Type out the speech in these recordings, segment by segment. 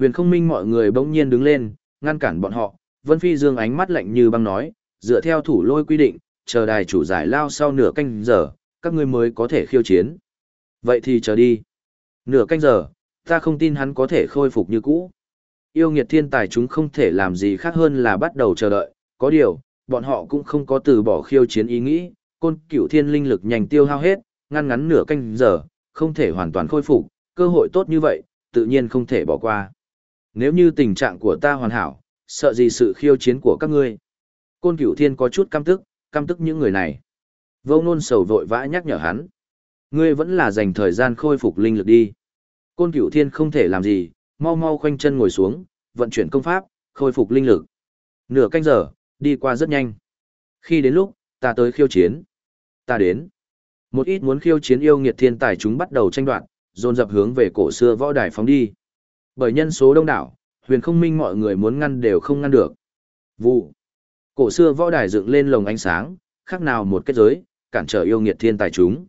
Huyền không minh mọi người bỗng nhiên đứng lên, ngăn cản bọn họ, Vân Phi Dương ánh mắt lạnh như băng nói, dựa theo thủ lôi quy định, chờ đài chủ giải lao sau nửa canh giờ, các ngươi mới có thể khiêu chiến. Vậy thì chờ đi. Nửa canh giờ, ta không tin hắn có thể khôi phục như cũ. Yêu nghiệt thiên tài chúng không thể làm gì khác hơn là bắt đầu chờ đợi, có điều, bọn họ cũng không có từ bỏ khiêu chiến ý nghĩ, côn cửu thiên linh lực nhanh tiêu hao hết, ngăn ngắn nửa canh giờ, không thể hoàn toàn khôi phục, cơ hội tốt như vậy, tự nhiên không thể bỏ qua. Nếu như tình trạng của ta hoàn hảo, sợ gì sự khiêu chiến của các ngươi. Côn cửu thiên có chút căm tức, căm tức những người này. Vô nôn sầu vội vã nhắc nhở hắn. Ngươi vẫn là dành thời gian khôi phục linh lực đi. Côn cửu thiên không thể làm gì, mau mau khoanh chân ngồi xuống, vận chuyển công pháp, khôi phục linh lực. Nửa canh giờ, đi qua rất nhanh. Khi đến lúc, ta tới khiêu chiến. Ta đến. Một ít muốn khiêu chiến yêu nghiệt thiên tài chúng bắt đầu tranh đoạt, dồn dập hướng về cổ xưa võ đài phóng đi. Bởi nhân số đông đảo, huyền không minh mọi người muốn ngăn đều không ngăn được. Vụ. Cổ xưa võ đài dựng lên lồng ánh sáng, khác nào một kết giới, cản trở yêu nghiệt thiên tài chúng.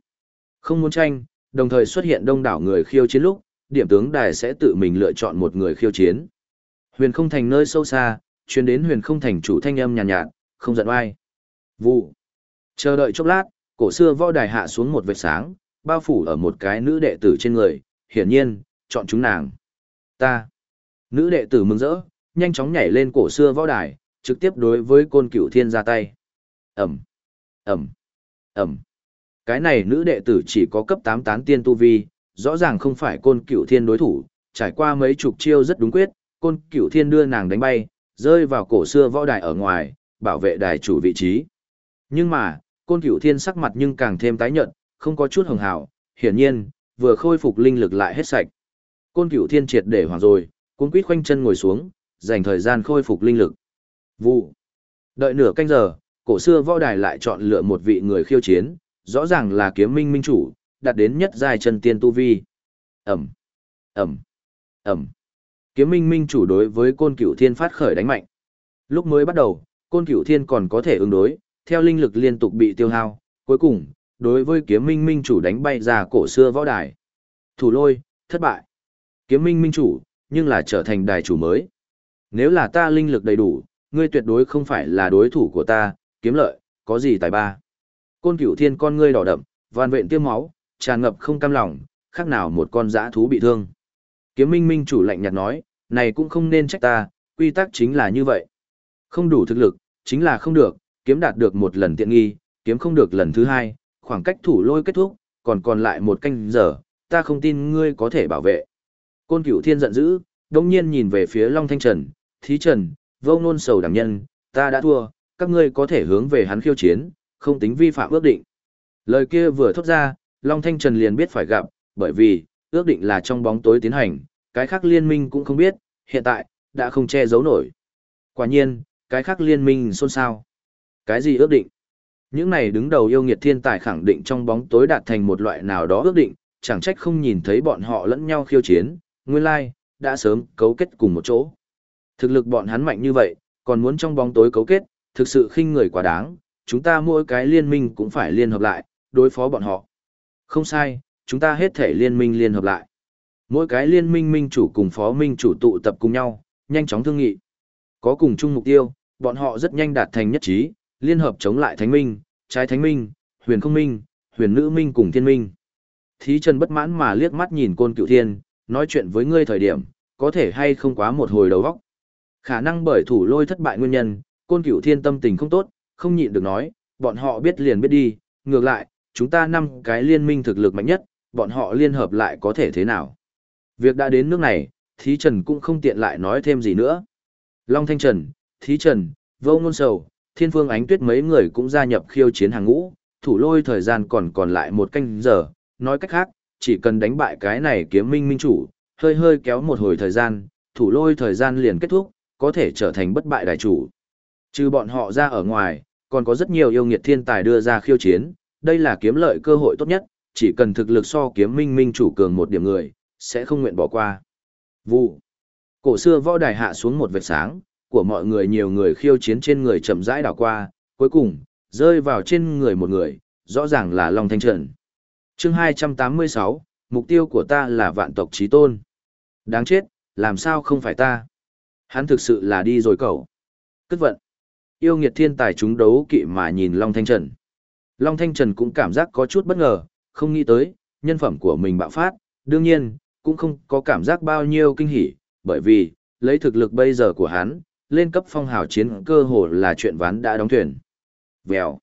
Không muốn tranh, đồng thời xuất hiện đông đảo người khiêu chiến lúc, điểm tướng đài sẽ tự mình lựa chọn một người khiêu chiến. Huyền không thành nơi sâu xa, truyền đến huyền không thành chủ thanh âm nhàn nhạt, nhạt, không giận oai. Vụ. Chờ đợi chốc lát, cổ xưa võ đài hạ xuống một vệt sáng, bao phủ ở một cái nữ đệ tử trên người, hiển nhiên, chọn chúng nàng. Ta. Nữ đệ tử mừng rỡ, nhanh chóng nhảy lên cổ xưa võ đài, trực tiếp đối với côn cửu thiên ra tay. Ẩm. Ẩm. Ẩm. Cái này nữ đệ tử chỉ có cấp 8 tán tiên tu vi, rõ ràng không phải côn cửu thiên đối thủ, trải qua mấy chục chiêu rất đúng quyết, côn cửu thiên đưa nàng đánh bay, rơi vào cổ xưa võ đài ở ngoài, bảo vệ đài chủ vị trí. Nhưng mà, côn cửu thiên sắc mặt nhưng càng thêm tái nhợt, không có chút hồng hào, hiển nhiên, vừa khôi phục linh lực lại hết sạch. Côn cửu thiên triệt để hoàn rồi, cuốn quýt khoanh chân ngồi xuống, dành thời gian khôi phục linh lực. Vụ. Đợi nửa canh giờ, cổ xưa võ đài lại chọn lựa một vị người khiêu chiến, rõ ràng là kiếm minh minh chủ, đạt đến nhất giai chân tiên tu vi. Ẩm, Ẩm, Ẩm. Kiếm minh minh chủ đối với côn cửu thiên phát khởi đánh mạnh. Lúc mới bắt đầu, côn cửu thiên còn có thể ứng đối, theo linh lực liên tục bị tiêu hao, cuối cùng, đối với kiếm minh minh chủ đánh bay ra cổ xưa võ đài. Thủ lôi, thất bại. Kiếm minh minh chủ, nhưng là trở thành đài chủ mới. Nếu là ta linh lực đầy đủ, ngươi tuyệt đối không phải là đối thủ của ta, kiếm lợi, có gì tài ba. Côn cửu thiên con ngươi đỏ đậm, van vện tiêm máu, tràn ngập không cam lòng, khác nào một con dã thú bị thương. Kiếm minh minh chủ lạnh nhạt nói, này cũng không nên trách ta, quy tắc chính là như vậy. Không đủ thực lực, chính là không được, kiếm đạt được một lần tiện nghi, kiếm không được lần thứ hai, khoảng cách thủ lôi kết thúc, còn còn lại một canh giờ, ta không tin ngươi có thể bảo vệ. Côn cửu thiên giận dữ, đông nhiên nhìn về phía Long Thanh Trần, thí trần, vô nôn sầu đẳng nhân, ta đã thua, các ngươi có thể hướng về hắn khiêu chiến, không tính vi phạm ước định. Lời kia vừa thốt ra, Long Thanh Trần liền biết phải gặp, bởi vì, ước định là trong bóng tối tiến hành, cái khác liên minh cũng không biết, hiện tại, đã không che giấu nổi. Quả nhiên, cái khác liên minh xôn xao. Cái gì ước định? Những này đứng đầu yêu nghiệt thiên tài khẳng định trong bóng tối đạt thành một loại nào đó ước định, chẳng trách không nhìn thấy bọn họ lẫn nhau khiêu chiến, nguyên lai, đã sớm cấu kết cùng một chỗ. Thực lực bọn hắn mạnh như vậy, còn muốn trong bóng tối cấu kết, thực sự khinh người quá đáng, chúng ta mỗi cái liên minh cũng phải liên hợp lại, đối phó bọn họ. Không sai, chúng ta hết thể liên minh liên hợp lại. Mỗi cái liên minh minh chủ cùng phó minh chủ tụ tập cùng nhau, nhanh chóng thương nghị. Có cùng chung mục tiêu, bọn họ rất nhanh đạt thành nhất trí, liên hợp chống lại thánh minh, trái thánh minh, huyền không minh, huyền nữ minh cùng thiên minh. Thí Trần bất mãn mà liếc mắt nhìn côn cựu thiên, nói chuyện với ngươi thời điểm, có thể hay không quá một hồi đầu vóc. Khả năng bởi thủ lôi thất bại nguyên nhân, côn cửu thiên tâm tình không tốt, không nhịn được nói, bọn họ biết liền biết đi, ngược lại, chúng ta năm cái liên minh thực lực mạnh nhất, bọn họ liên hợp lại có thể thế nào. Việc đã đến nước này, Thí Trần cũng không tiện lại nói thêm gì nữa. Long Thanh Trần, Thí Trần, Vô Ngôn Sầu, Thiên Phương Ánh Tuyết mấy người cũng gia nhập khiêu chiến hàng ngũ, thủ lôi thời gian còn còn lại một canh giờ, nói cách khác, chỉ cần đánh bại cái này kiếm minh minh chủ, hơi hơi kéo một hồi thời gian, thủ lôi thời gian liền kết thúc, có thể trở thành bất bại đại chủ. Trừ bọn họ ra ở ngoài, còn có rất nhiều yêu nghiệt thiên tài đưa ra khiêu chiến, đây là kiếm lợi cơ hội tốt nhất, chỉ cần thực lực so kiếm minh minh chủ cường một điểm người, sẽ không nguyện bỏ qua. Vụ. Cổ xưa võ đài hạ xuống một vệt sáng, của mọi người nhiều người khiêu chiến trên người chậm rãi đảo qua, cuối cùng, rơi vào trên người một người, rõ ràng là Long Thanh Trần chương 286, mục tiêu của ta là vạn tộc trí tôn. Đáng chết, làm sao không phải ta? Hắn thực sự là đi rồi cậu. Cất vận. Yêu nghiệt thiên tài chúng đấu kỵ mà nhìn Long Thanh Trần. Long Thanh Trần cũng cảm giác có chút bất ngờ, không nghĩ tới, nhân phẩm của mình bạo phát, đương nhiên, cũng không có cảm giác bao nhiêu kinh hỉ, bởi vì, lấy thực lực bây giờ của hắn, lên cấp phong hào chiến cơ hồ là chuyện ván đã đóng thuyền. Vèo.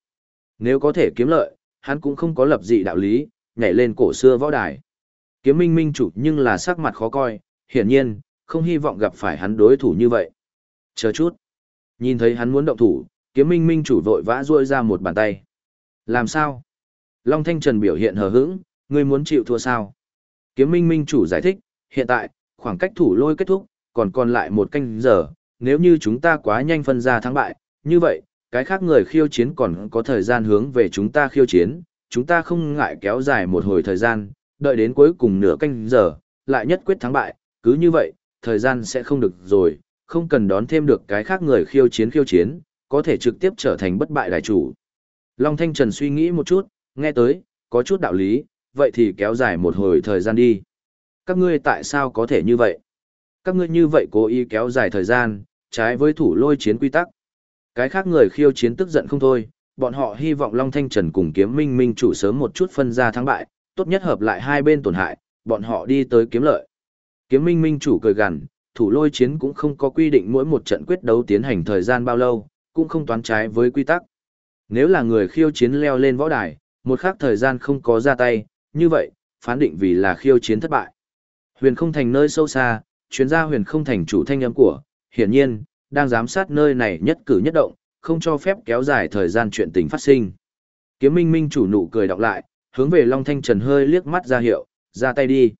Nếu có thể kiếm lợi, hắn cũng không có lập dị đạo lý, nhảy lên cổ xưa võ đài. Kiếm minh minh chủ nhưng là sắc mặt khó coi, hiển nhiên, không hy vọng gặp phải hắn đối thủ như vậy. Chờ chút. Nhìn thấy hắn muốn động thủ, kiếm minh minh chủ vội vã ruôi ra một bàn tay. Làm sao? Long Thanh Trần biểu hiện hờ hững, ngươi muốn chịu thua sao? Kiếm minh minh chủ giải thích, hiện tại, khoảng cách thủ lôi kết thúc, còn còn lại một canh giờ, nếu như chúng ta quá nhanh phân ra thắng bại, như vậy, cái khác người khiêu chiến còn có thời gian hướng về chúng ta khiêu chiến, chúng ta không ngại kéo dài một hồi thời gian, đợi đến cuối cùng nửa canh giờ, lại nhất quyết thắng bại, cứ như vậy, thời gian sẽ không được rồi, không cần đón thêm được cái khác người khiêu chiến khiêu chiến, có thể trực tiếp trở thành bất bại đại chủ. Long Thanh Trần suy nghĩ một chút, nghe tới, có chút đạo lý, vậy thì kéo dài một hồi thời gian đi. Các ngươi tại sao có thể như vậy? Các ngươi như vậy cố ý kéo dài thời gian, trái với thủ lôi chiến quy tắc. Cái khác người khiêu chiến tức giận không thôi, bọn họ hy vọng Long Thanh Trần cùng kiếm minh minh chủ sớm một chút phân ra thắng bại, tốt nhất hợp lại hai bên tổn hại, bọn họ đi tới kiếm lợi. Kiếm minh minh chủ cười gằn, thủ lôi chiến cũng không có quy định mỗi một trận quyết đấu tiến hành thời gian bao lâu, cũng không toán trái với quy tắc. Nếu là người khiêu chiến leo lên võ đài, một khắc thời gian không có ra tay, như vậy, phán định vì là khiêu chiến thất bại. Huyền không thành nơi sâu xa, chuyên gia huyền không thành chủ thanh âm của, hiển nhiên, đang giám sát nơi này nhất cử nhất động, không cho phép kéo dài thời gian chuyện tình phát sinh. Kiếm minh minh chủ nụ cười đọc lại, hướng về Long Thanh Trần hơi liếc mắt ra hiệu, ra tay đi.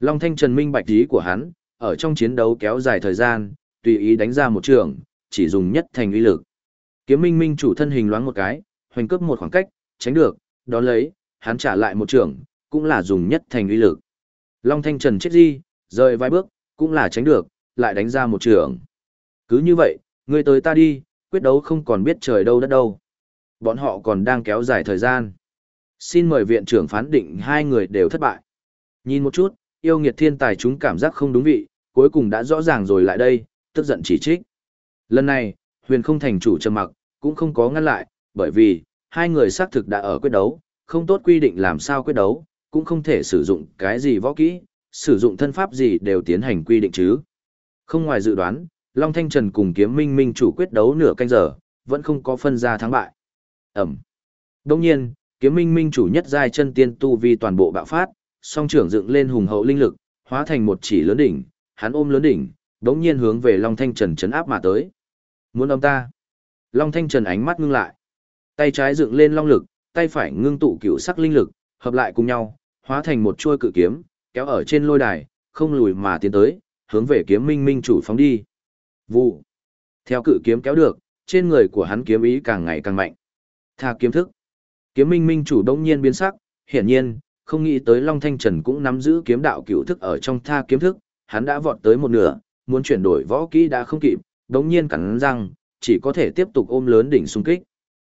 Long Thanh Trần minh bạch ý của hắn, ở trong chiến đấu kéo dài thời gian, tùy ý đánh ra một trường, chỉ dùng nhất thành uy lực. Kiếm minh minh chủ thân hình loáng một cái, hoành cướp một khoảng cách, tránh được, đón lấy, hắn trả lại một trường, cũng là dùng nhất thành uy lực. Long Thanh Trần chết di, rời vài bước, cũng là tránh được, lại đánh ra một trường. Cứ như vậy, ngươi tới ta đi, quyết đấu không còn biết trời đâu đất đâu. Bọn họ còn đang kéo dài thời gian. Xin mời viện trưởng phán định hai người đều thất bại. Nhìn một chút, yêu nghiệt thiên tài chúng cảm giác không đúng vị, cuối cùng đã rõ ràng rồi lại đây, tức giận chỉ trích. Lần này, huyền không thành chủ trầm mặc, cũng không có ngăn lại, bởi vì, hai người xác thực đã ở quyết đấu, không tốt quy định làm sao quyết đấu, cũng không thể sử dụng cái gì võ kỹ, sử dụng thân pháp gì đều tiến hành quy định chứ. Không ngoài dự đoán, Long Thanh Trần cùng kiếm minh minh chủ quyết đấu nửa canh giờ, vẫn không có phân ra thắng bại. Ẩm. Đồng nhiên, kiếm minh minh chủ nhất giai chân tiên tu vi toàn bộ bạo phát, song trưởng dựng lên hùng hậu linh lực, hóa thành một chỉ lớn đỉnh, hắn ôm lớn đỉnh, đống nhiên hướng về Long Thanh Trần chấn áp mà tới. Muốn ông ta? Long Thanh Trần ánh mắt ngưng lại. Tay trái dựng lên long lực, tay phải ngưng tụ cửu sắc linh lực, hợp lại cùng nhau, hóa thành một chuôi cự kiếm, kéo ở trên lôi đài, không lùi mà tiến tới, hướng về kiếm minh minh chủ phóng đi. Vụ. Theo cự kiếm kéo được, trên người của hắn kiếm ý càng ngày càng mạnh. Tha kiếm thức. Kiếm minh minh chủ đông nhiên biến sắc, hiển nhiên, không nghĩ tới Long Thanh Trần cũng nắm giữ kiếm đạo cửu thức ở trong tha kiếm thức, hắn đã vọt tới một nửa, muốn chuyển đổi võ kỹ đã không kịp, đống nhiên cắn răng, chỉ có thể tiếp tục ôm lớn đỉnh xung kích.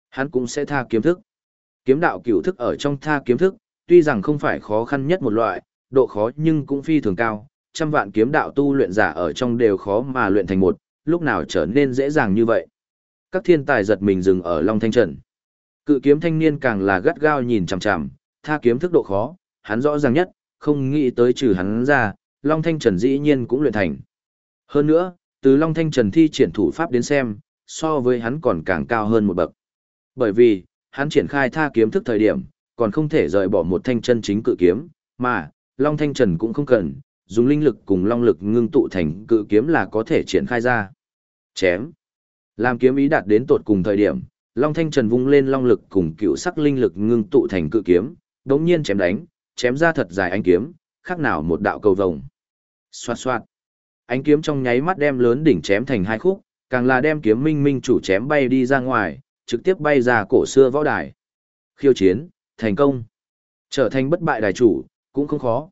Hắn cũng sẽ tha kiếm thức. Kiếm đạo cửu thức ở trong tha kiếm thức, tuy rằng không phải khó khăn nhất một loại, độ khó nhưng cũng phi thường cao, trăm vạn kiếm đạo tu luyện giả ở trong đều khó mà luyện thành một, lúc nào trở nên dễ dàng như vậy. Các thiên tài giật mình dừng ở Long Thanh Trần. Cự kiếm thanh niên càng là gắt gao nhìn chằm chằm, tha kiếm thức độ khó, hắn rõ ràng nhất, không nghĩ tới trừ hắn ra, Long Thanh Trần dĩ nhiên cũng luyện thành. Hơn nữa, từ Long Thanh Trần thi triển thủ pháp đến xem, so với hắn còn càng cao hơn một bậc. Bởi vì, hắn triển khai tha kiếm thức thời điểm, còn không thể rời bỏ một thanh chân chính cự kiếm, mà, Long Thanh Trần cũng không cần, dùng linh lực cùng long lực ngưng tụ thành cự kiếm là có thể triển khai ra. Chém. Làm kiếm ý đạt đến tột cùng thời điểm, Long Thanh Trần vung lên long lực cùng cựu sắc linh lực ngưng tụ thành cự kiếm, đống nhiên chém đánh, chém ra thật dài ánh kiếm, khác nào một đạo cầu vồng. Xoạt xoạt. Ánh kiếm trong nháy mắt đem lớn đỉnh chém thành hai khúc, càng là đem kiếm minh minh chủ chém bay đi ra ngoài, trực tiếp bay ra cổ xưa võ đài. Khiêu chiến, thành công. Trở thành bất bại đài chủ, cũng không khó.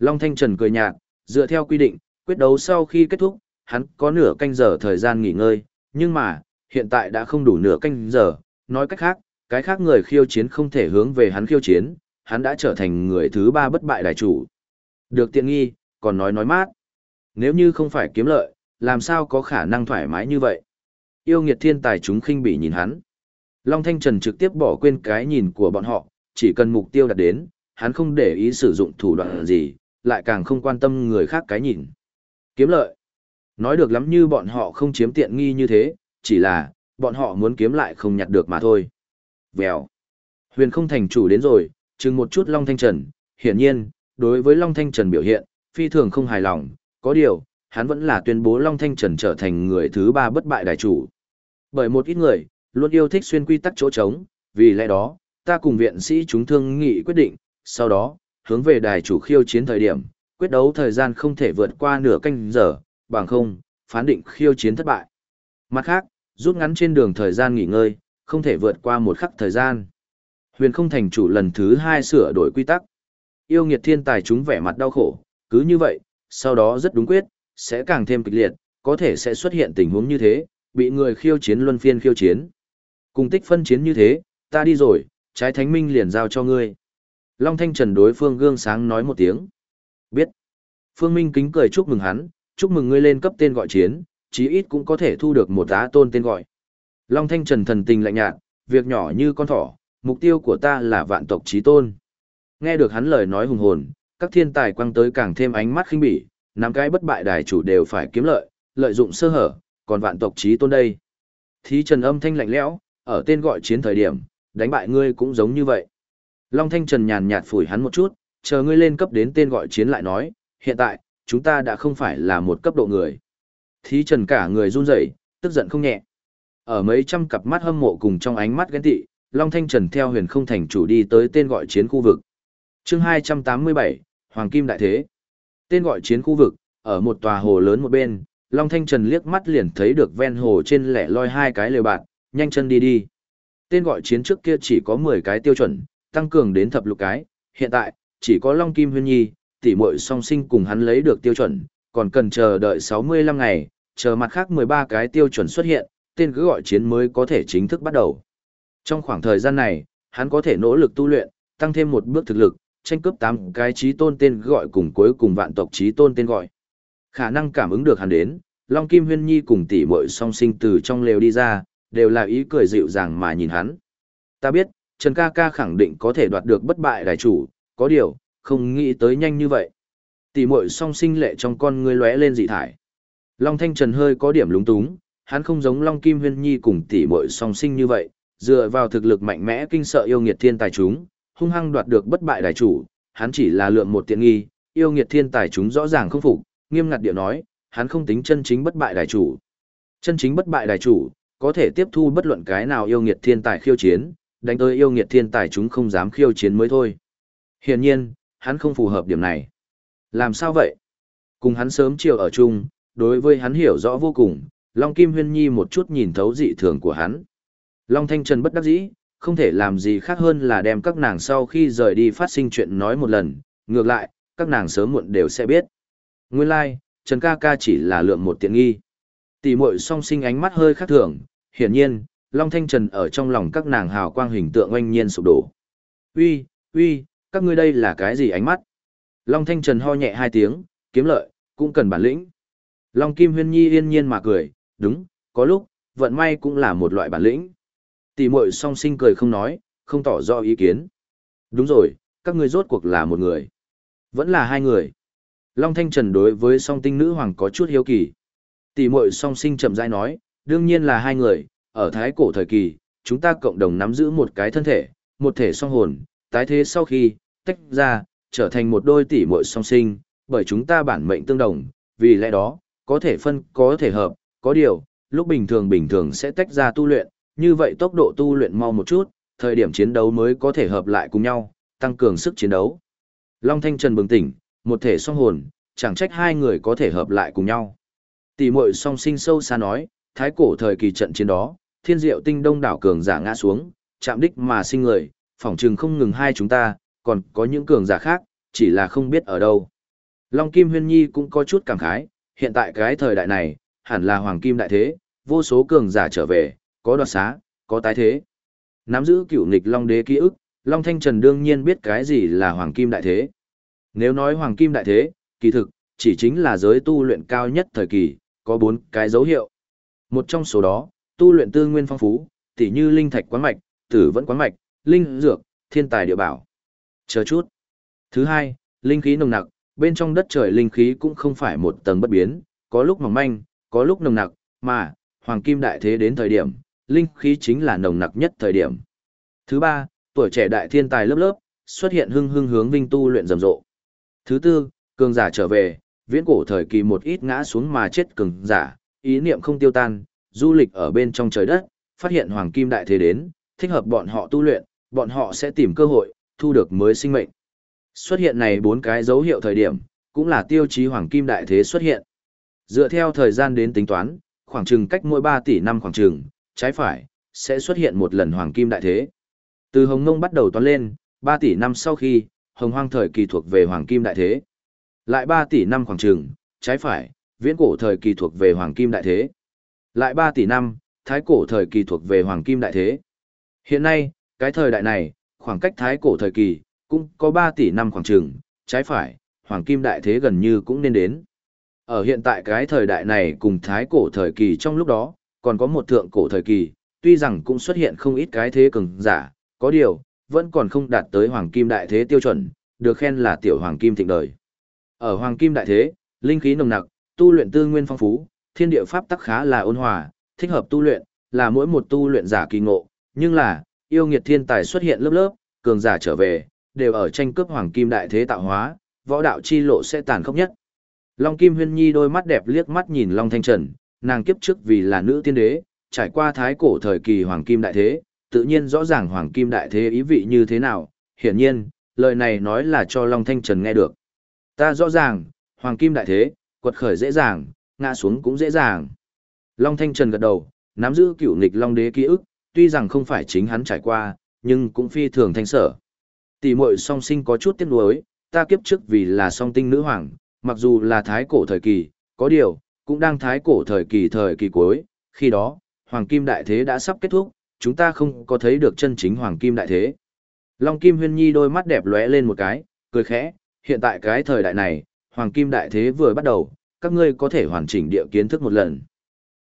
Long Thanh Trần cười nhạt, dựa theo quy định, quyết đấu sau khi kết thúc, hắn có nửa canh giờ thời gian nghỉ ngơi, nhưng mà, hiện tại đã không đủ nửa canh giờ, nói cách khác, cái khác người khiêu chiến không thể hướng về hắn khiêu chiến, hắn đã trở thành người thứ ba bất bại đại chủ. Được tiện nghi, còn nói nói mát. Nếu như không phải kiếm lợi, làm sao có khả năng thoải mái như vậy? Yêu nghiệt thiên tài chúng khinh bỉ nhìn hắn. Long Thanh Trần trực tiếp bỏ quên cái nhìn của bọn họ, chỉ cần mục tiêu đạt đến, hắn không để ý sử dụng thủ đoạn gì, lại càng không quan tâm người khác cái nhìn. Kiếm lợi. Nói được lắm như bọn họ không chiếm tiện nghi như thế, chỉ là, bọn họ muốn kiếm lại không nhặt được mà thôi. Vèo. Huyền không thành chủ đến rồi, chừng một chút Long Thanh Trần, hiển nhiên, đối với Long Thanh Trần biểu hiện, phi thường không hài lòng, có điều, hắn vẫn là tuyên bố Long Thanh Trần trở thành người thứ ba bất bại đại chủ. Bởi một ít người, luôn yêu thích xuyên quy tắc chỗ trống, vì lẽ đó, ta cùng viện sĩ chúng thương nghị quyết định, sau đó, hướng về đài chủ khiêu chiến thời điểm, quyết đấu thời gian không thể vượt qua nửa canh giờ, bằng không, phán định khiêu chiến thất bại. Mặt khác, rút ngắn trên đường thời gian nghỉ ngơi, không thể vượt qua một khắc thời gian. Huyền không thành chủ lần thứ hai sửa đổi quy tắc. Yêu nghiệt thiên tài chúng vẻ mặt đau khổ, cứ như vậy, sau đó rất đúng quyết, sẽ càng thêm kịch liệt, có thể sẽ xuất hiện tình huống như thế, bị người khiêu chiến luân phiên khiêu chiến. Cùng tích phân chiến như thế, ta đi rồi, trái thánh minh liền giao cho ngươi. Long Thanh Trần đối phương gương sáng nói một tiếng. Biết. Phương Minh kính cười chúc mừng hắn, chúc mừng ngươi lên cấp tên gọi chiến, chí ít cũng có thể thu được một á tôn tên gọi. Long Thanh Trần thần tình lạnh nhạt, việc nhỏ như con thỏ, mục tiêu của ta là vạn tộc chí tôn. Nghe được hắn lời nói hùng hồn, các thiên tài quăng tới càng thêm ánh mắt khinh bỉ, nắm cái bất bại đài chủ đều phải kiếm lợi, lợi dụng sơ hở, còn vạn tộc chí tôn đây. Thí Trần âm thanh lạnh lẽo, ở tên gọi chiến thời điểm, đánh bại ngươi cũng giống như vậy. Long Thanh Trần nhàn nhạt phủi hắn một chút, chờ ngươi lên cấp đến tên gọi chiến lại nói, hiện tại, chúng ta đã không phải là một cấp độ người. Thí Trần cả người run rẩy, tức giận không nhẹ. Ở mấy trăm cặp mắt hâm mộ cùng trong ánh mắt ghen tị, Long Thanh Trần theo huyền không thành chủ đi tới tên gọi chiến khu vực. chương 287, Hoàng Kim Đại Thế. Tên gọi chiến khu vực, ở một tòa hồ lớn một bên, Long Thanh Trần liếc mắt liền thấy được ven hồ trên lẻ loi hai cái lều bạt, nhanh chân đi đi. Tên gọi chiến trước kia chỉ có 10 cái tiêu chuẩn, tăng cường đến thập lục cái, hiện tại, chỉ có Long Kim Huyên Nhi, tỷ muội song sinh cùng hắn lấy được tiêu chuẩn, còn cần chờ đợi 65 ngày, chờ mặt khác 13 cái tiêu chuẩn xuất hiện, tên cứ gọi chiến mới có thể chính thức bắt đầu. Trong khoảng thời gian này, hắn có thể nỗ lực tu luyện, tăng thêm một bước thực lực, tranh cướp 8 cái trí tôn tên gọi cùng cuối cùng vạn tộc trí tôn tên gọi. Khả năng cảm ứng được hắn đến, Long Kim Huyên Nhi cùng tỷ muội song sinh từ trong lều đi ra, đều là ý cười dịu dàng mà nhìn hắn. Ta biết, Trần ca ca khẳng định có thể đoạt được bất bại đại chủ, có điều, không nghĩ tới nhanh như vậy. Tỷ muội song sinh lệ trong con ngươi lóe lên dị thải. Long Thanh Trần hơi có điểm lúng túng, hắn không giống Long Kim Huyên Nhi cùng tỷ muội song sinh như vậy, dựa vào thực lực mạnh mẽ kinh sợ yêu nghiệt thiên tài chúng, hung hăng đoạt được bất bại đại chủ, hắn chỉ là lượng một tiện nghi, yêu nghiệt thiên tài chúng rõ ràng không phục, nghiêm ngặt điệu nói, hắn không tính chân chính bất bại đại chủ. Chân chính bất bại đại chủ, có thể tiếp thu bất luận cái nào yêu nghiệt thiên tài khiêu chiến, đánh tới yêu nghiệt thiên tài chúng không dám khiêu chiến mới thôi. Hiển nhiên, hắn không phù hợp điểm này. Làm sao vậy? Cùng hắn sớm chiều ở chung, đối với hắn hiểu rõ vô cùng, Long Kim Huyên Nhi một chút nhìn thấu dị thường của hắn. Long Thanh Trần bất đắc dĩ, không thể làm gì khác hơn là đem các nàng sau khi rời đi phát sinh chuyện nói một lần, ngược lại, các nàng sớm muộn đều sẽ biết. Nguyên lai, like, Trần ca ca chỉ là lượng một tiện nghi. Tỷ muội song sinh ánh mắt hơi khác thường, hiển nhiên, Long Thanh Trần ở trong lòng các nàng hào quang hình tượng oanh nhiên sụp đổ. Uy, uy, các ngươi đây là cái gì ánh mắt? Long Thanh Trần ho nhẹ hai tiếng, kiếm lợi, cũng cần bản lĩnh. Long Kim Huyên Nhi yên nhiên mà cười, đúng, có lúc, vận may cũng là một loại bản lĩnh. Tỷ muội song sinh cười không nói, không tỏ rõ ý kiến. Đúng rồi, các ngươi rốt cuộc là một người. Vẫn là hai người. Long Thanh Trần đối với song tinh nữ hoàng có chút hiếu kỳ. Tỷ muội song sinh chậm rãi nói, đương nhiên là hai người, ở thái cổ thời kỳ, chúng ta cộng đồng nắm giữ một cái thân thể, một thể song hồn, tái thế sau khi tách ra, trở thành một đôi tỷ muội song sinh, bởi chúng ta bản mệnh tương đồng, vì lẽ đó, có thể phân, có thể hợp, có điều, lúc bình thường bình thường sẽ tách ra tu luyện, như vậy tốc độ tu luyện mau một chút, thời điểm chiến đấu mới có thể hợp lại cùng nhau, tăng cường sức chiến đấu. Long Thanh Trần bừng tỉnh, một thể song hồn, chẳng trách hai người có thể hợp lại cùng nhau. Tỷ muội song sinh sâu xa nói, thái cổ thời kỳ trận chiến đó, thiên diệu tinh đông đảo cường giả ngã xuống, chạm đích mà sinh người, phỏng chừng không ngừng hai chúng ta, còn có những cường giả khác, chỉ là không biết ở đâu. Long Kim Huyên Nhi cũng có chút cảm khái, hiện tại cái thời đại này, hẳn là hoàng kim đại thế, vô số cường giả trở về, có đoạt xá, có tái thế. Nắm giữ cựu nghịch Long Đế ký ức, Long Thanh Trần đương nhiên biết cái gì là hoàng kim đại thế. Nếu nói hoàng kim đại thế, kỳ thực, chỉ chính là giới tu luyện cao nhất thời kỳ, có bốn cái dấu hiệu. Một trong số đó, tu luyện tư nguyên phong phú, tỉ như linh thạch quán mạch, tử vẫn quán mạch, linh dược, thiên tài địa bảo. Chờ chút. Thứ hai, linh khí nồng nặc, bên trong đất trời linh khí cũng không phải một tầng bất biến, có lúc mỏng manh, có lúc nồng nặc, mà, hoàng kim đại thế đến thời điểm, linh khí chính là nồng nặc nhất thời điểm. Thứ ba, tuổi trẻ đại thiên tài lớp lớp, xuất hiện hưng hưng hướng vinh tu luyện rầm rộ. Thứ tư, cường giả trở về, viễn cổ thời kỳ một ít ngã xuống mà chết cường giả, ý niệm không tiêu tan, du lịch ở bên trong trời đất, phát hiện hoàng kim đại thế đến, thích hợp bọn họ tu luyện, bọn họ sẽ tìm cơ hội, thu được mới sinh mệnh. Xuất hiện này bốn cái dấu hiệu thời điểm, cũng là tiêu chí hoàng kim đại thế xuất hiện. Dựa theo thời gian đến tính toán, khoảng chừng cách mỗi 3 tỷ năm khoảng chừng, trái phải, sẽ xuất hiện một lần hoàng kim đại thế. Từ Hồng Ngông bắt đầu toán lên, 3 tỷ năm sau khi, Hồng Hoang thời kỳ thuộc về hoàng kim đại thế. Lại 3 tỷ năm khoảng chừng, trái phải, viễn cổ thời kỳ thuộc về hoàng kim đại thế. Lại 3 tỷ năm, thái cổ thời kỳ thuộc về hoàng kim đại thế. Hiện nay, cái thời đại này, khoảng cách thái cổ thời kỳ, cũng có 3 tỷ năm khoảng trường trái phải, hoàng kim đại thế gần như cũng nên đến. Ở hiện tại cái thời đại này cùng thái cổ thời kỳ trong lúc đó, còn có một thượng cổ thời kỳ, tuy rằng cũng xuất hiện không ít cái thế cường giả, có điều, vẫn còn không đạt tới hoàng kim đại thế tiêu chuẩn, được khen là tiểu hoàng kim thịnh đời. Ở hoàng kim đại thế, linh khí nồng nặc, tu luyện tư nguyên phong phú, thiên địa pháp tắc khá là ôn hòa, thích hợp tu luyện, là mỗi một tu luyện giả kỳ ngộ, nhưng là, yêu nghiệt thiên tài xuất hiện lớp lớp, cường giả trở về, đều ở tranh cướp hoàng kim đại thế tạo hóa, võ đạo chi lộ sẽ tàn khốc nhất. Long Kim Huyên Nhi đôi mắt đẹp liếc mắt nhìn Long Thanh Trần, nàng kiếp trước vì là nữ tiên đế, trải qua thái cổ thời kỳ hoàng kim đại thế, tự nhiên rõ ràng hoàng kim đại thế ý vị như thế nào, hiển nhiên, lời này nói là cho Long Thanh Trần nghe được. Ta rõ ràng, hoàng kim đại thế, quật khởi dễ dàng, ngã xuống cũng dễ dàng. Long Thanh Trần gật đầu, nắm giữ cựu nghịch Long Đế ký ức, tuy rằng không phải chính hắn trải qua, nhưng cũng phi thường thanh sở. Tỷ muội song sinh có chút tiếc nuối, ta kiếp trước vì là song tinh nữ hoàng, mặc dù là thái cổ thời kỳ, có điều, cũng đang thái cổ thời kỳ thời kỳ cuối, khi đó, hoàng kim đại thế đã sắp kết thúc, chúng ta không có thấy được chân chính hoàng kim đại thế. Long Kim Huyên Nhi đôi mắt đẹp lóe lên một cái, cười khẽ, hiện tại cái thời đại này, hoàng kim đại thế vừa bắt đầu, các ngươi có thể hoàn chỉnh địa kiến thức một lần.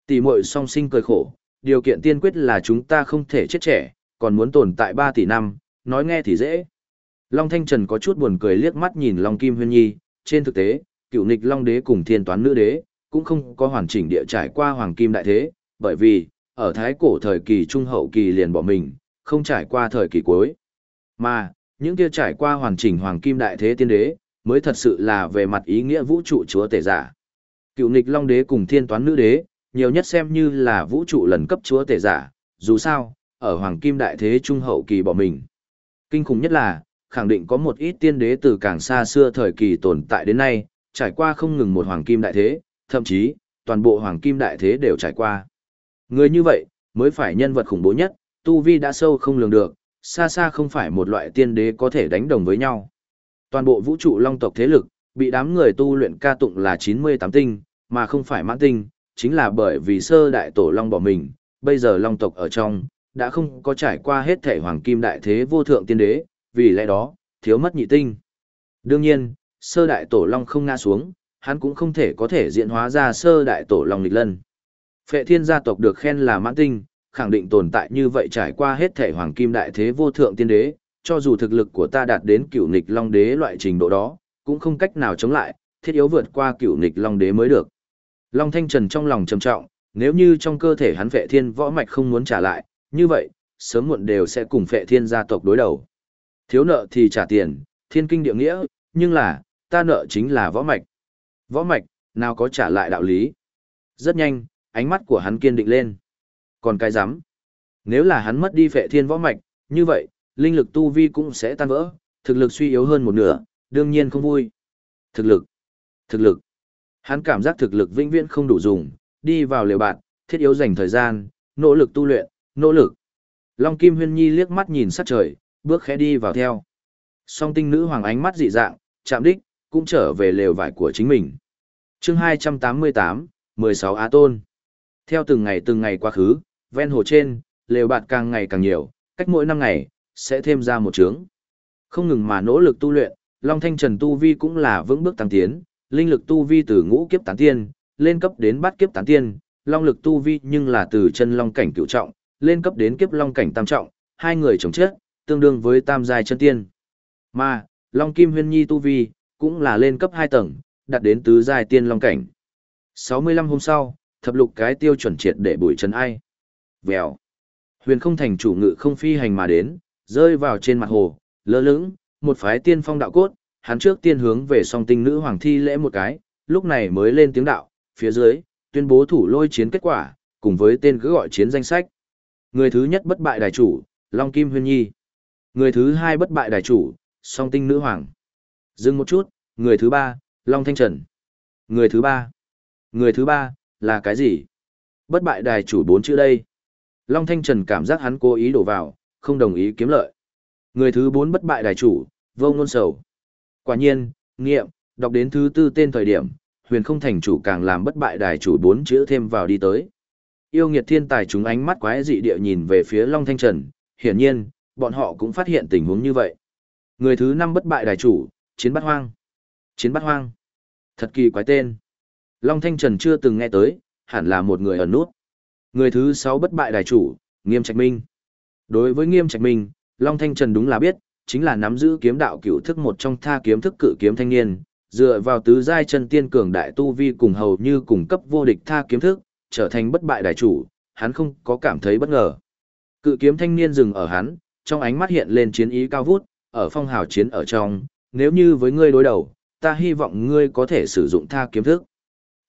Tỷ muội song sinh cười khổ, điều kiện tiên quyết là chúng ta không thể chết trẻ, còn muốn tồn tại 3 tỷ năm, nói nghe thì dễ. Long Thanh Trần có chút buồn cười liếc mắt nhìn Long Kim Huyên Nhi, trên thực tế, cựu nịch Long Đế cùng thiên toán nữ đế, cũng không có hoàn chỉnh địa trải qua hoàng kim đại thế, bởi vì, ở thái cổ thời kỳ trung hậu kỳ liền bỏ mình, không trải qua thời kỳ cuối. Mà, những kia trải qua hoàn chỉnh hoàng kim đại thế tiên đế, mới thật sự là về mặt ý nghĩa vũ trụ chúa tể giả. Cựu nịch Long Đế cùng thiên toán nữ đế, nhiều nhất xem như là vũ trụ lần cấp chúa tể giả, dù sao, ở hoàng kim đại thế trung hậu kỳ bỏ mình. Kinh khủng nhất là, khẳng định có một ít tiên đế từ càng xa xưa thời kỳ tồn tại đến nay, trải qua không ngừng một hoàng kim đại thế, thậm chí, toàn bộ hoàng kim đại thế đều trải qua. Người như vậy, mới phải nhân vật khủng bố nhất, tu vi đã sâu không lường được, xa xa không phải một loại tiên đế có thể đánh đồng với nhau. Toàn bộ vũ trụ long tộc thế lực, bị đám người tu luyện ca tụng là 98 tinh, mà không phải mãn tinh, chính là bởi vì sơ đại tổ long bỏ mình, bây giờ long tộc ở trong, đã không có trải qua hết thể hoàng kim đại thế vô thượng tiên đế, vì lẽ đó, thiếu mất nhị tinh. Đương nhiên, sơ đại tổ long không ngã xuống, hắn cũng không thể có thể diễn hóa ra sơ đại tổ long lịch lân. Phệ thiên gia tộc được khen là mãn tinh, khẳng định tồn tại như vậy trải qua hết thể hoàng kim đại thế vô thượng tiên đế, cho dù thực lực của ta đạt đến cựu nghịch long đế loại trình độ đó, cũng không cách nào chống lại, thiết yếu vượt qua cựu nghịch long đế mới được. Long Thanh Trần trong lòng trầm trọng, nếu như trong cơ thể hắn phệ thiên võ mạch không muốn trả lại, như vậy, sớm muộn đều sẽ cùng phệ thiên gia tộc đối đầu. Thiếu nợ thì trả tiền, thiên kinh địa nghĩa, nhưng là, ta nợ chính là võ mạch. Võ mạch, nào có trả lại đạo lý. Rất nhanh, ánh mắt của hắn kiên định lên. Còn cái rắm Nếu là hắn mất đi phệ thiên võ mạch, như vậy, linh lực tu vi cũng sẽ tan vỡ, thực lực suy yếu hơn một nửa, đương nhiên không vui. Thực lực, thực lực. Hắn cảm giác thực lực vĩnh viễn không đủ dùng, đi vào liều bạn, thiết yếu dành thời gian, nỗ lực tu luyện, nỗ lực. Long Kim Huyên Nhi liếc mắt nhìn sát trời, bước khẽ đi vào theo. Song tinh nữ hoàng ánh mắt dị dạng, chạm đích, cũng trở về lều vải của chính mình. chương 288, 16 Á Tôn. Theo từng ngày từng ngày quá khứ, ven hồ trên, lều bạt càng ngày càng nhiều, cách mỗi năm ngày, sẽ thêm ra một trướng. Không ngừng mà nỗ lực tu luyện, Long Thanh Trần Tu Vi cũng là vững bước tăng tiến, linh lực tu vi từ ngũ kiếp tán tiên, lên cấp đến bát kiếp tán tiên, long lực tu vi nhưng là từ chân long cảnh cửu trọng, lên cấp đến kiếp long cảnh tam trọng, hai người chồng chết, tương đương với tam giai chân tiên. Mà, long kim huyên nhi tu vi, cũng là lên cấp hai tầng, đạt đến tứ giai tiên long cảnh. 65 hôm sau, thập lục cái tiêu chuẩn triệt để bụi trần ai. Vèo. Huyền không thành chủ ngự không phi hành mà đến, rơi vào trên mặt hồ, lơ lửng, một phái tiên phong đạo cốt, hắn trước tiên hướng về song tinh nữ hoàng thi lễ một cái, lúc này mới lên tiếng đạo, phía dưới, tuyên bố thủ lôi chiến kết quả, cùng với tên cứ gọi chiến danh sách. Người thứ nhất bất bại đại chủ, Long Kim Huyên Nhi. Người thứ hai bất bại đại chủ, song tinh nữ hoàng. Dừng một chút, người thứ ba, Long Thanh Trần. Người thứ ba. Người thứ ba, là cái gì? Bất bại đài chủ bốn chữ đây. Long Thanh Trần cảm giác hắn cố ý đổ vào, không đồng ý kiếm lợi. Người thứ bốn bất bại đài chủ, vô ngôn sầu. Quả nhiên, nghiệm, đọc đến thứ tư tên thời điểm, huyền không thành chủ càng làm bất bại đài chủ bốn chữ thêm vào đi tới. Yêu nghiệt thiên tài chúng ánh mắt quái dị địa nhìn về phía Long Thanh Trần, hiển nhiên, bọn họ cũng phát hiện tình huống như vậy. Người thứ năm bất bại đài chủ, chiến bắt hoang. Chiến bắt hoang. Thật kỳ quái tên. Long Thanh Trần chưa từng nghe tới, hẳn là một người ở nút. Người thứ sáu bất bại đài chủ, Nghiêm Trạch Minh. Đối với Nghiêm Trạch Minh, Long Thanh Trần đúng là biết, chính là nắm giữ kiếm đạo cửu thức một trong tha kiếm thức cự kiếm thanh niên, dựa vào tứ giai chân tiên cường đại tu vi cùng hầu như cùng cấp vô địch tha kiếm thức, trở thành bất bại đại chủ, hắn không có cảm thấy bất ngờ. Cự kiếm thanh niên dừng ở hắn, trong ánh mắt hiện lên chiến ý cao vút, ở phong hào chiến ở trong, nếu như với ngươi đối đầu, ta hy vọng ngươi có thể sử dụng tha kiếm thức.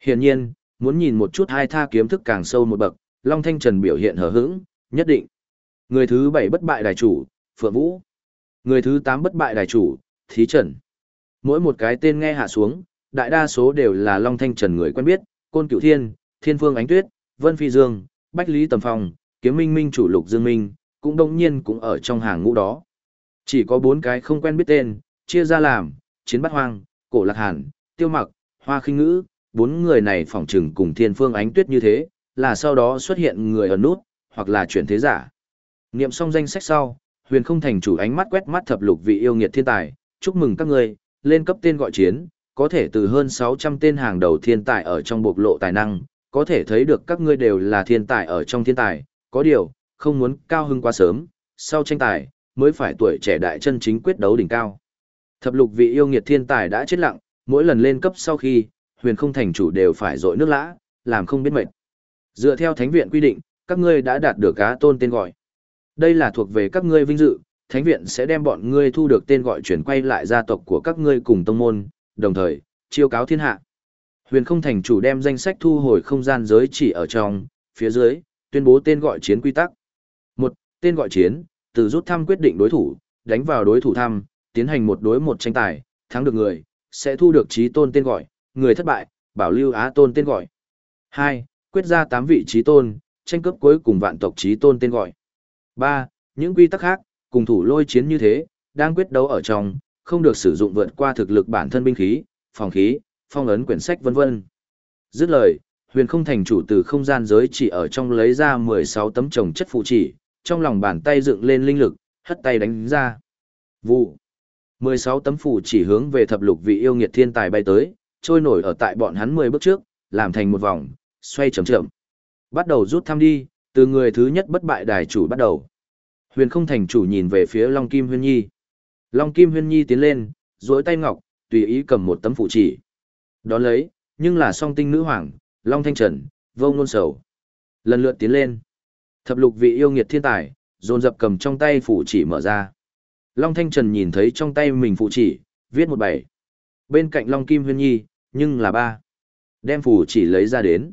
Hiển nhiên, muốn nhìn một chút hai tha kiếm thức càng sâu một bậc, Long Thanh Trần biểu hiện hờ hững, nhất định. Người thứ bảy bất bại đại chủ, Phượng Vũ. Người thứ tám bất bại đài chủ, Thí Trần. Mỗi một cái tên nghe hạ xuống, đại đa số đều là Long Thanh Trần người quen biết, Côn Cửu Thiên, Thiên Phương Ánh Tuyết, Vân Phi Dương, Bách Lý Tầm Phong, Kiếm Minh Minh chủ Lục Dương Minh, cũng đồng nhiên cũng ở trong hàng ngũ đó. Chỉ có bốn cái không quen biết tên, chia ra làm, Chiến Bát Hoang, Cổ Lạc Hàn, Tiêu Mặc, Hoa Khinh Ngữ, bốn người này phỏng chừng cùng Thiên Phương Ánh Tuyết như thế, là sau đó xuất hiện người ở nút, hoặc là chuyển thế giả. Niệm xong danh sách sau, huyền không thành chủ ánh mắt quét mắt thập lục vị yêu nghiệt thiên tài, chúc mừng các ngươi, lên cấp tên gọi chiến, có thể từ hơn 600 tên hàng đầu thiên tài ở trong bộc lộ tài năng, có thể thấy được các ngươi đều là thiên tài ở trong thiên tài, có điều, không muốn cao hưng quá sớm, sau tranh tài, mới phải tuổi trẻ đại chân chính quyết đấu đỉnh cao. Thập lục vị yêu nghiệt thiên tài đã chết lặng, mỗi lần lên cấp sau khi, huyền không thành chủ đều phải dội nước lã, làm không biết mệt. Dựa theo thánh viện quy định, các ngươi đã đạt được cá tôn tên gọi. Đây là thuộc về các ngươi vinh dự, thánh viện sẽ đem bọn ngươi thu được tên gọi chuyển quay lại gia tộc của các ngươi cùng tông môn, đồng thời, chiêu cáo thiên hạ. Huyền không thành chủ đem danh sách thu hồi không gian giới chỉ ở trong, phía dưới, tuyên bố tên gọi chiến quy tắc. Một, Tên gọi chiến, từ rút thăm quyết định đối thủ, đánh vào đối thủ thăm, tiến hành một đối một tranh tài, thắng được người, sẽ thu được trí tôn tên gọi, người thất bại, bảo lưu á tôn tên gọi. Hai, Quyết ra tám vị trí tôn, tranh cướp cuối cùng vạn tộc trí tôn tên gọi. 3. Những quy tắc khác, cùng thủ lôi chiến như thế, đang quyết đấu ở trong, không được sử dụng vượt qua thực lực bản thân binh khí, phòng khí, phong ấn quyển sách vân vân. Dứt lời, huyền không thành chủ từ không gian giới chỉ ở trong lấy ra 16 tấm trồng chất phụ chỉ, trong lòng bàn tay dựng lên linh lực, hất tay đánh ra. Vụ. 16 tấm phụ chỉ hướng về thập lục vị yêu nghiệt thiên tài bay tới, trôi nổi ở tại bọn hắn 10 bước trước, làm thành một vòng, xoay chậm chậm. Bắt đầu rút thăm đi, từ người thứ nhất bất bại đài chủ bắt đầu. Huyền không thành chủ nhìn về phía Long Kim Huyên Nhi. Long Kim Huyên Nhi tiến lên, duỗi tay ngọc, tùy ý cầm một tấm phụ chỉ. Đón lấy, nhưng là song tinh nữ hoàng, Long Thanh Trần, vô ngôn sầu. Lần lượt tiến lên. Thập lục vị yêu nghiệt thiên tài, dồn dập cầm trong tay phụ chỉ mở ra. Long Thanh Trần nhìn thấy trong tay mình phụ chỉ, viết một bảy. Bên cạnh Long Kim Huyên Nhi, nhưng là ba. Đem phụ chỉ lấy ra đến.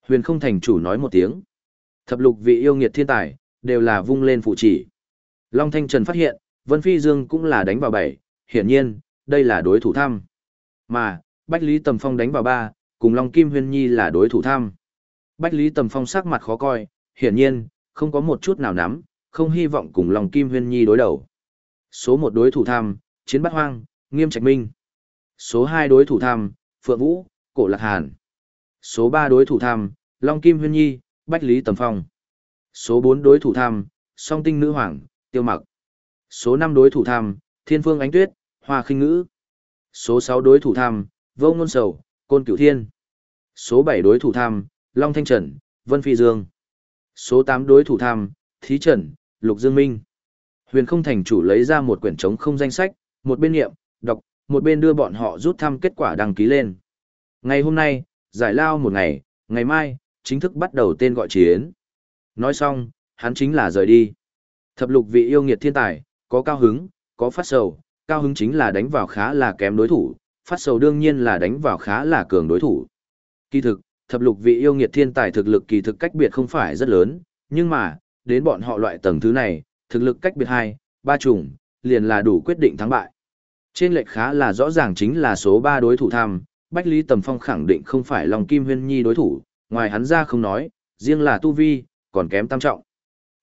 Huyền không thành chủ nói một tiếng. Thập lục vị yêu nghiệt thiên tài, đều là vung lên phụ chỉ. Long Thanh Trần phát hiện, Vân Phi Dương cũng là đánh vào bảy, hiển nhiên, đây là đối thủ thăm. Mà, Bách Lý Tầm Phong đánh vào ba, cùng Long Kim Huyên Nhi là đối thủ thăm. Bách Lý Tầm Phong sắc mặt khó coi, hiển nhiên, không có một chút nào nắm, không hy vọng cùng Long Kim Huyên Nhi đối đầu. Số một đối thủ tham, Chiến Bát Hoang, Nghiêm Trạch Minh. Số hai đối thủ tham, Phượng Vũ, Cổ Lạc Hàn. Số ba đối thủ tham, Long Kim Huyên Nhi, Bách Lý Tầm Phong. Số bốn đối thủ tham, Song Tinh Nữ Hoàng, Tiêu Mặc. Số năm đối thủ tham, Thiên Phương Ánh Tuyết, Hoa Khinh Ngữ. Số sáu đối thủ tham, Vô Ngôn Sầu, Côn Cửu Thiên. Số 7 đối thủ tham, Long Thanh Trần, Vân Phi Dương. Số 8 đối thủ tham, Thí Trần, Lục Dương Minh. Huyền không thành chủ lấy ra một quyển trống không danh sách, một bên nghiệm, đọc, một bên đưa bọn họ rút thăm kết quả đăng ký lên. Ngày hôm nay, giải lao một ngày, ngày mai, chính thức bắt đầu tên gọi chiến. Nói xong, hắn chính là rời đi. Thập lục vị yêu nghiệt thiên tài, có cao hứng, có phát sầu, cao hứng chính là đánh vào khá là kém đối thủ, phát sầu đương nhiên là đánh vào khá là cường đối thủ. Kỳ thực, thập lục vị yêu nghiệt thiên tài thực lực kỳ thực cách biệt không phải rất lớn, nhưng mà, đến bọn họ loại tầng thứ này, thực lực cách biệt hai, ba chủng, liền là đủ quyết định thắng bại. Trên lệch khá là rõ ràng chính là số 3 đối thủ tham, Bách Lý Tầm Phong khẳng định không phải lòng Kim Huyên Nhi đối thủ, ngoài hắn ra không nói, riêng là Tu Vi, còn kém tam trọng.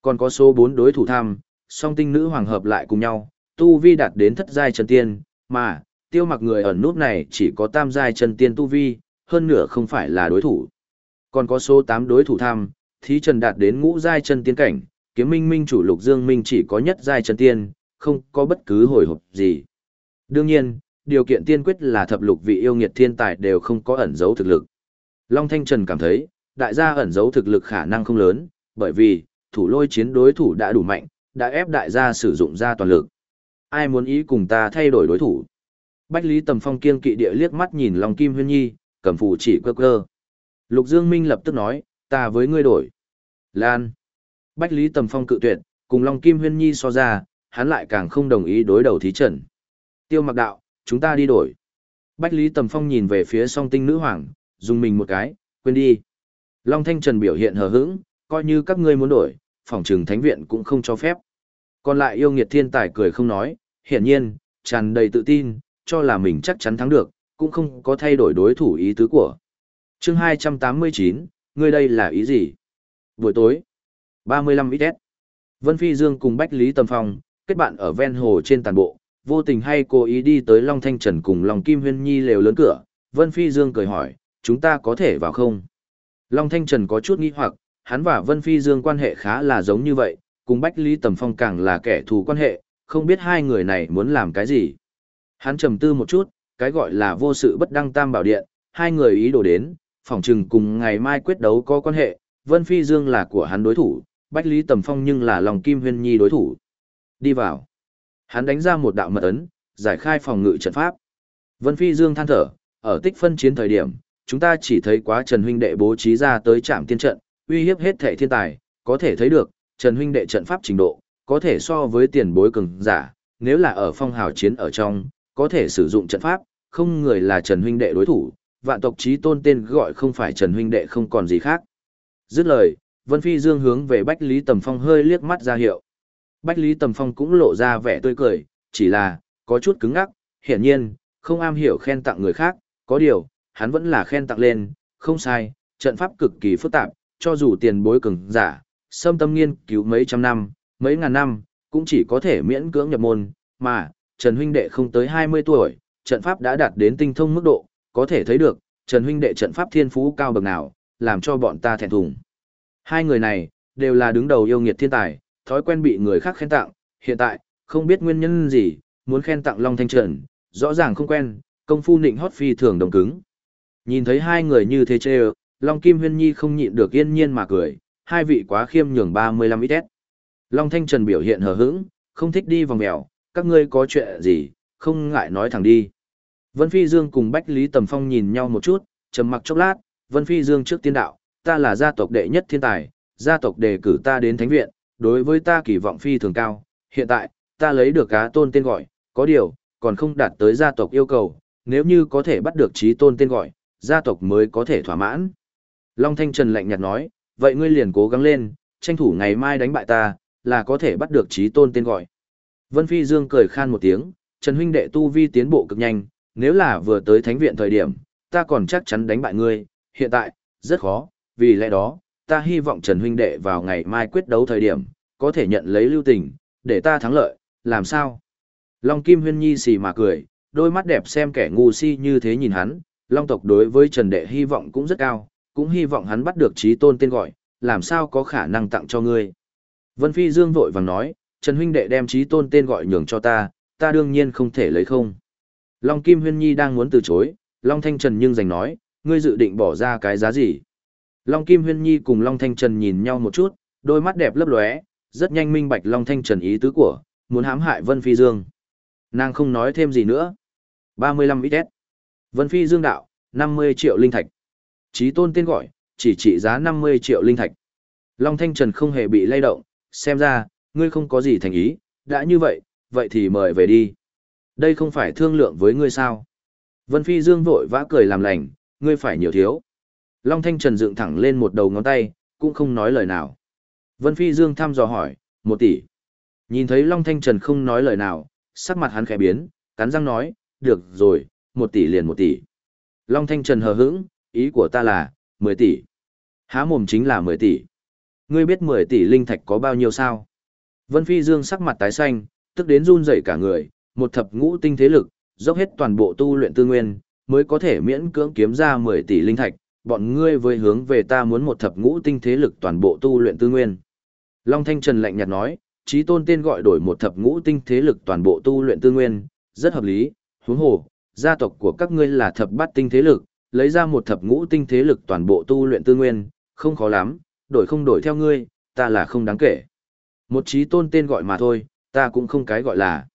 Còn có số 4 đối thủ tham, song tinh nữ hoàng hợp lại cùng nhau, Tu Vi đạt đến thất giai chân tiên, mà, tiêu mặc người ẩn nút này chỉ có tam giai chân tiên Tu Vi, hơn nửa không phải là đối thủ. Còn có số 8 đối thủ tham, thí trần đạt đến ngũ giai chân tiên cảnh, kiếm minh minh chủ lục dương minh chỉ có nhất giai chân tiên, không có bất cứ hồi hộp gì. Đương nhiên, điều kiện tiên quyết là thập lục vị yêu nghiệt thiên tài đều không có ẩn giấu thực lực. Long Thanh Trần cảm thấy, đại gia ẩn giấu thực lực khả năng không lớn, bởi vì, thủ lôi chiến đối thủ đã đủ mạnh, đã ép đại gia sử dụng ra toàn lực. Ai muốn ý cùng ta thay đổi đối thủ? Bách Lý Tầm Phong kiên kỵ địa liếc mắt nhìn Long Kim Huyên Nhi, cầm phủ chỉ cơ cơ. Lục Dương Minh lập tức nói, ta với ngươi đổi. Lan. Bách Lý Tầm Phong cự tuyệt, cùng Long Kim Huyên Nhi so ra, hắn lại càng không đồng ý đối đầu thí trần. Tiêu mặc đạo, chúng ta đi đổi. Bách Lý Tầm Phong nhìn về phía song tinh nữ hoàng, dùng mình một cái, quên đi. Long Thanh Trần biểu hiện hờ hững, coi như các ngươi muốn đổi, phòng trừng thánh viện cũng không cho phép. Còn lại yêu nghiệt thiên tài cười không nói, hiển nhiên, tràn đầy tự tin, cho là mình chắc chắn thắng được, cũng không có thay đổi đối thủ ý tứ của. chương 289, ngươi đây là ý gì? Buổi tối, 35 XS. Vân Phi Dương cùng Bách Lý Tầm Phong, kết bạn ở ven hồ trên tàn bộ, vô tình hay cố ý đi tới Long Thanh Trần cùng Long Kim Huyên Nhi lều lớn cửa, Vân Phi Dương cười hỏi, chúng ta có thể vào không? Long Thanh Trần có chút nghi hoặc, hắn và Vân Phi Dương quan hệ khá là giống như vậy, cùng Bách Lý Tầm Phong càng là kẻ thù quan hệ, không biết hai người này muốn làm cái gì. Hắn trầm tư một chút, cái gọi là vô sự bất đăng tam bảo điện, hai người ý đồ đến, phỏng chừng cùng ngày mai quyết đấu có quan hệ, Vân Phi Dương là của hắn đối thủ, Bách Lý Tầm Phong nhưng là lòng Kim Huyên Nhi đối thủ. Đi vào. Hắn đánh ra một đạo mật ấn, giải khai phòng ngự trận pháp. Vân Phi Dương than thở, ở tích phân chiến thời điểm, chúng ta chỉ thấy quá Trần huynh đệ bố trí ra tới trạm tiên trận, uy hiếp hết thể thiên tài, có thể thấy được, Trần huynh đệ trận pháp trình độ, có thể so với tiền bối cường giả, nếu là ở phong hào chiến ở trong, có thể sử dụng trận pháp, không người là Trần huynh đệ đối thủ, vạn tộc chí tôn tên gọi không phải Trần huynh đệ không còn gì khác. Dứt lời, Vân Phi Dương hướng về Bách Lý Tầm Phong hơi liếc mắt ra hiệu. Bách Lý Tầm Phong cũng lộ ra vẻ tươi cười, chỉ là, có chút cứng ngắc, hiển nhiên, không am hiểu khen tặng người khác, có điều, hắn vẫn là khen tặng lên, không sai, trận pháp cực kỳ phức tạp, cho dù tiền bối cường giả, xâm tâm nghiên cứu mấy trăm năm, mấy ngàn năm, cũng chỉ có thể miễn cưỡng nhập môn, mà, Trần huynh đệ không tới 20 tuổi, trận pháp đã đạt đến tinh thông mức độ, có thể thấy được, Trần huynh đệ trận pháp thiên phú cao bậc nào, làm cho bọn ta thẹn thùng. Hai người này, đều là đứng đầu yêu nghiệt thiên tài, thói quen bị người khác khen tặng, hiện tại, không biết nguyên nhân gì, muốn khen tặng Long Thanh Trần, rõ ràng không quen, công phu nịnh hót phi thường đồng cứng. Nhìn thấy hai người như thế chê Long Kim Huyên Nhi không nhịn được yên nhiên mà cười, hai vị quá khiêm nhường 35 ít Long Thanh Trần biểu hiện hờ hững, không thích đi vòng mèo, các ngươi có chuyện gì, không ngại nói thẳng đi. Vân Phi Dương cùng Bách Lý Tầm Phong nhìn nhau một chút, trầm mặc chốc lát, Vân Phi Dương trước tiên đạo, ta là gia tộc đệ nhất thiên tài, gia tộc đề cử ta đến thánh viện, đối với ta kỳ vọng phi thường cao, hiện tại, ta lấy được cá tôn tên gọi, có điều, còn không đạt tới gia tộc yêu cầu, nếu như có thể bắt được trí tôn tên gọi, gia tộc mới có thể thỏa mãn. Long Thanh Trần lạnh nhạt nói, vậy ngươi liền cố gắng lên, tranh thủ ngày mai đánh bại ta, là có thể bắt được trí tôn tên gọi. Vân Phi Dương cười khan một tiếng, Trần huynh đệ tu vi tiến bộ cực nhanh, nếu là vừa tới thánh viện thời điểm, ta còn chắc chắn đánh bại ngươi, hiện tại, rất khó, vì lẽ đó, ta hy vọng Trần huynh đệ vào ngày mai quyết đấu thời điểm, có thể nhận lấy lưu tình, để ta thắng lợi, làm sao? Long Kim Huyên Nhi xì mà cười, đôi mắt đẹp xem kẻ ngu si như thế nhìn hắn, Long tộc đối với Trần đệ hy vọng cũng rất cao, cũng hy vọng hắn bắt được trí tôn tên gọi, làm sao có khả năng tặng cho ngươi. Vân Phi Dương vội vàng nói, Trần huynh đệ đem trí tôn tên gọi nhường cho ta, ta đương nhiên không thể lấy không. Long Kim Huyên Nhi đang muốn từ chối, Long Thanh Trần nhưng giành nói, ngươi dự định bỏ ra cái giá gì? Long Kim Huyên Nhi cùng Long Thanh Trần nhìn nhau một chút, đôi mắt đẹp lấp lóe, rất nhanh minh bạch Long Thanh Trần ý tứ của, muốn hãm hại Vân Phi Dương. Nàng không nói thêm gì nữa. 35 ít Vân Phi Dương đạo, 50 triệu linh thạch. Chí tôn tên gọi, chỉ trị giá 50 triệu linh thạch. Long Thanh Trần không hề bị lay động, xem ra, ngươi không có gì thành ý, đã như vậy, vậy thì mời về đi. Đây không phải thương lượng với ngươi sao. Vân Phi Dương vội vã cười làm lành, ngươi phải nhiều thiếu. Long Thanh Trần dựng thẳng lên một đầu ngón tay, cũng không nói lời nào. Vân Phi Dương thăm dò hỏi, một tỷ. Nhìn thấy Long Thanh Trần không nói lời nào, sắc mặt hắn khẽ biến, cắn răng nói, được rồi, một tỷ liền một tỷ. Long Thanh Trần hờ hững, ý của ta là, 10 tỷ. Há mồm chính là 10 tỷ. Ngươi biết 10 tỷ linh thạch có bao nhiêu sao? Vân Phi Dương sắc mặt tái xanh, tức đến run rẩy cả người, một thập ngũ tinh thế lực, dốc hết toàn bộ tu luyện tư nguyên, mới có thể miễn cưỡng kiếm ra 10 tỷ linh thạch, bọn ngươi với hướng về ta muốn một thập ngũ tinh thế lực toàn bộ tu luyện tư nguyên. Long Thanh Trần lạnh nhạt nói, trí tôn tên gọi đổi một thập ngũ tinh thế lực toàn bộ tu luyện tư nguyên, rất hợp lý, huống hồ, gia tộc của các ngươi là thập bát tinh thế lực, lấy ra một thập ngũ tinh thế lực toàn bộ tu luyện tư nguyên, không khó lắm, đổi không đổi theo ngươi, ta là không đáng kể. Một trí tôn tên gọi mà thôi, ta cũng không cái gọi là.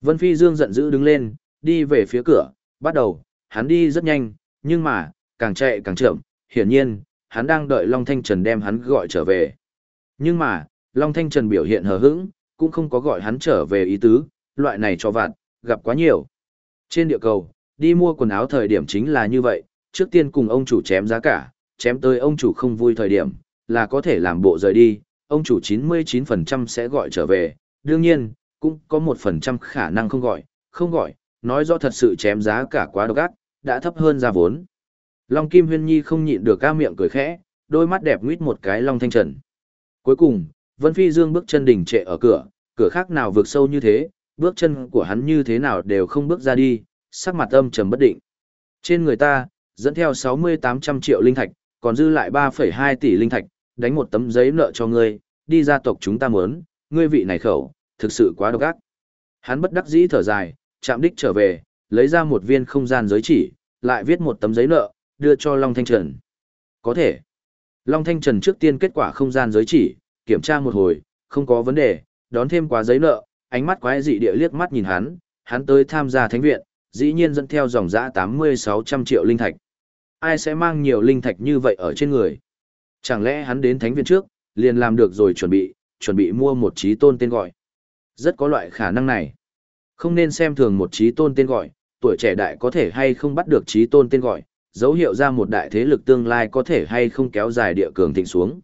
Vân Phi Dương giận dữ đứng lên, đi về phía cửa, bắt đầu, hắn đi rất nhanh, nhưng mà, càng chạy càng chậm, hiển nhiên, hắn đang đợi Long Thanh Trần đem hắn gọi trở về. Nhưng mà, Long Thanh Trần biểu hiện hờ hững, cũng không có gọi hắn trở về ý tứ, loại này cho vặt, gặp quá nhiều. Trên địa cầu, đi mua quần áo thời điểm chính là như vậy, trước tiên cùng ông chủ chém giá cả, chém tới ông chủ không vui thời điểm, là có thể làm bộ rời đi, ông chủ 99% sẽ gọi trở về, đương nhiên, cũng có 1% khả năng không gọi, không gọi, nói rõ thật sự chém giá cả quá độc ác, đã thấp hơn ra vốn. Long Kim Huyên Nhi không nhịn được ca miệng cười khẽ, đôi mắt đẹp nguyết một cái Long Thanh Trần. Cuối cùng, Vân Phi Dương bước chân đỉnh trệ ở cửa, cửa khác nào vượt sâu như thế, bước chân của hắn như thế nào đều không bước ra đi, sắc mặt âm trầm bất định. Trên người ta, dẫn theo 60-800 triệu linh thạch, còn dư lại 3,2 tỷ linh thạch, đánh một tấm giấy nợ cho ngươi, đi gia tộc chúng ta muốn, ngươi vị này khẩu, thực sự quá độc ác. Hắn bất đắc dĩ thở dài, chạm đích trở về, lấy ra một viên không gian giới chỉ, lại viết một tấm giấy nợ, đưa cho Long Thanh Trần. Có thể. Long Thanh Trần trước tiên kết quả không gian giới chỉ, kiểm tra một hồi, không có vấn đề, đón thêm quá giấy nợ, ánh mắt quái dị địa liếc mắt nhìn hắn, hắn tới tham gia thánh viện, dĩ nhiên dẫn theo dòng dã 80-600 triệu linh thạch. Ai sẽ mang nhiều linh thạch như vậy ở trên người? Chẳng lẽ hắn đến thánh viện trước, liền làm được rồi chuẩn bị, chuẩn bị mua một trí tôn tên gọi. Rất có loại khả năng này. Không nên xem thường một trí tôn tên gọi, tuổi trẻ đại có thể hay không bắt được trí tôn tên gọi, dấu hiệu ra một đại thế lực tương lai có thể hay không kéo dài địa cường thịnh xuống.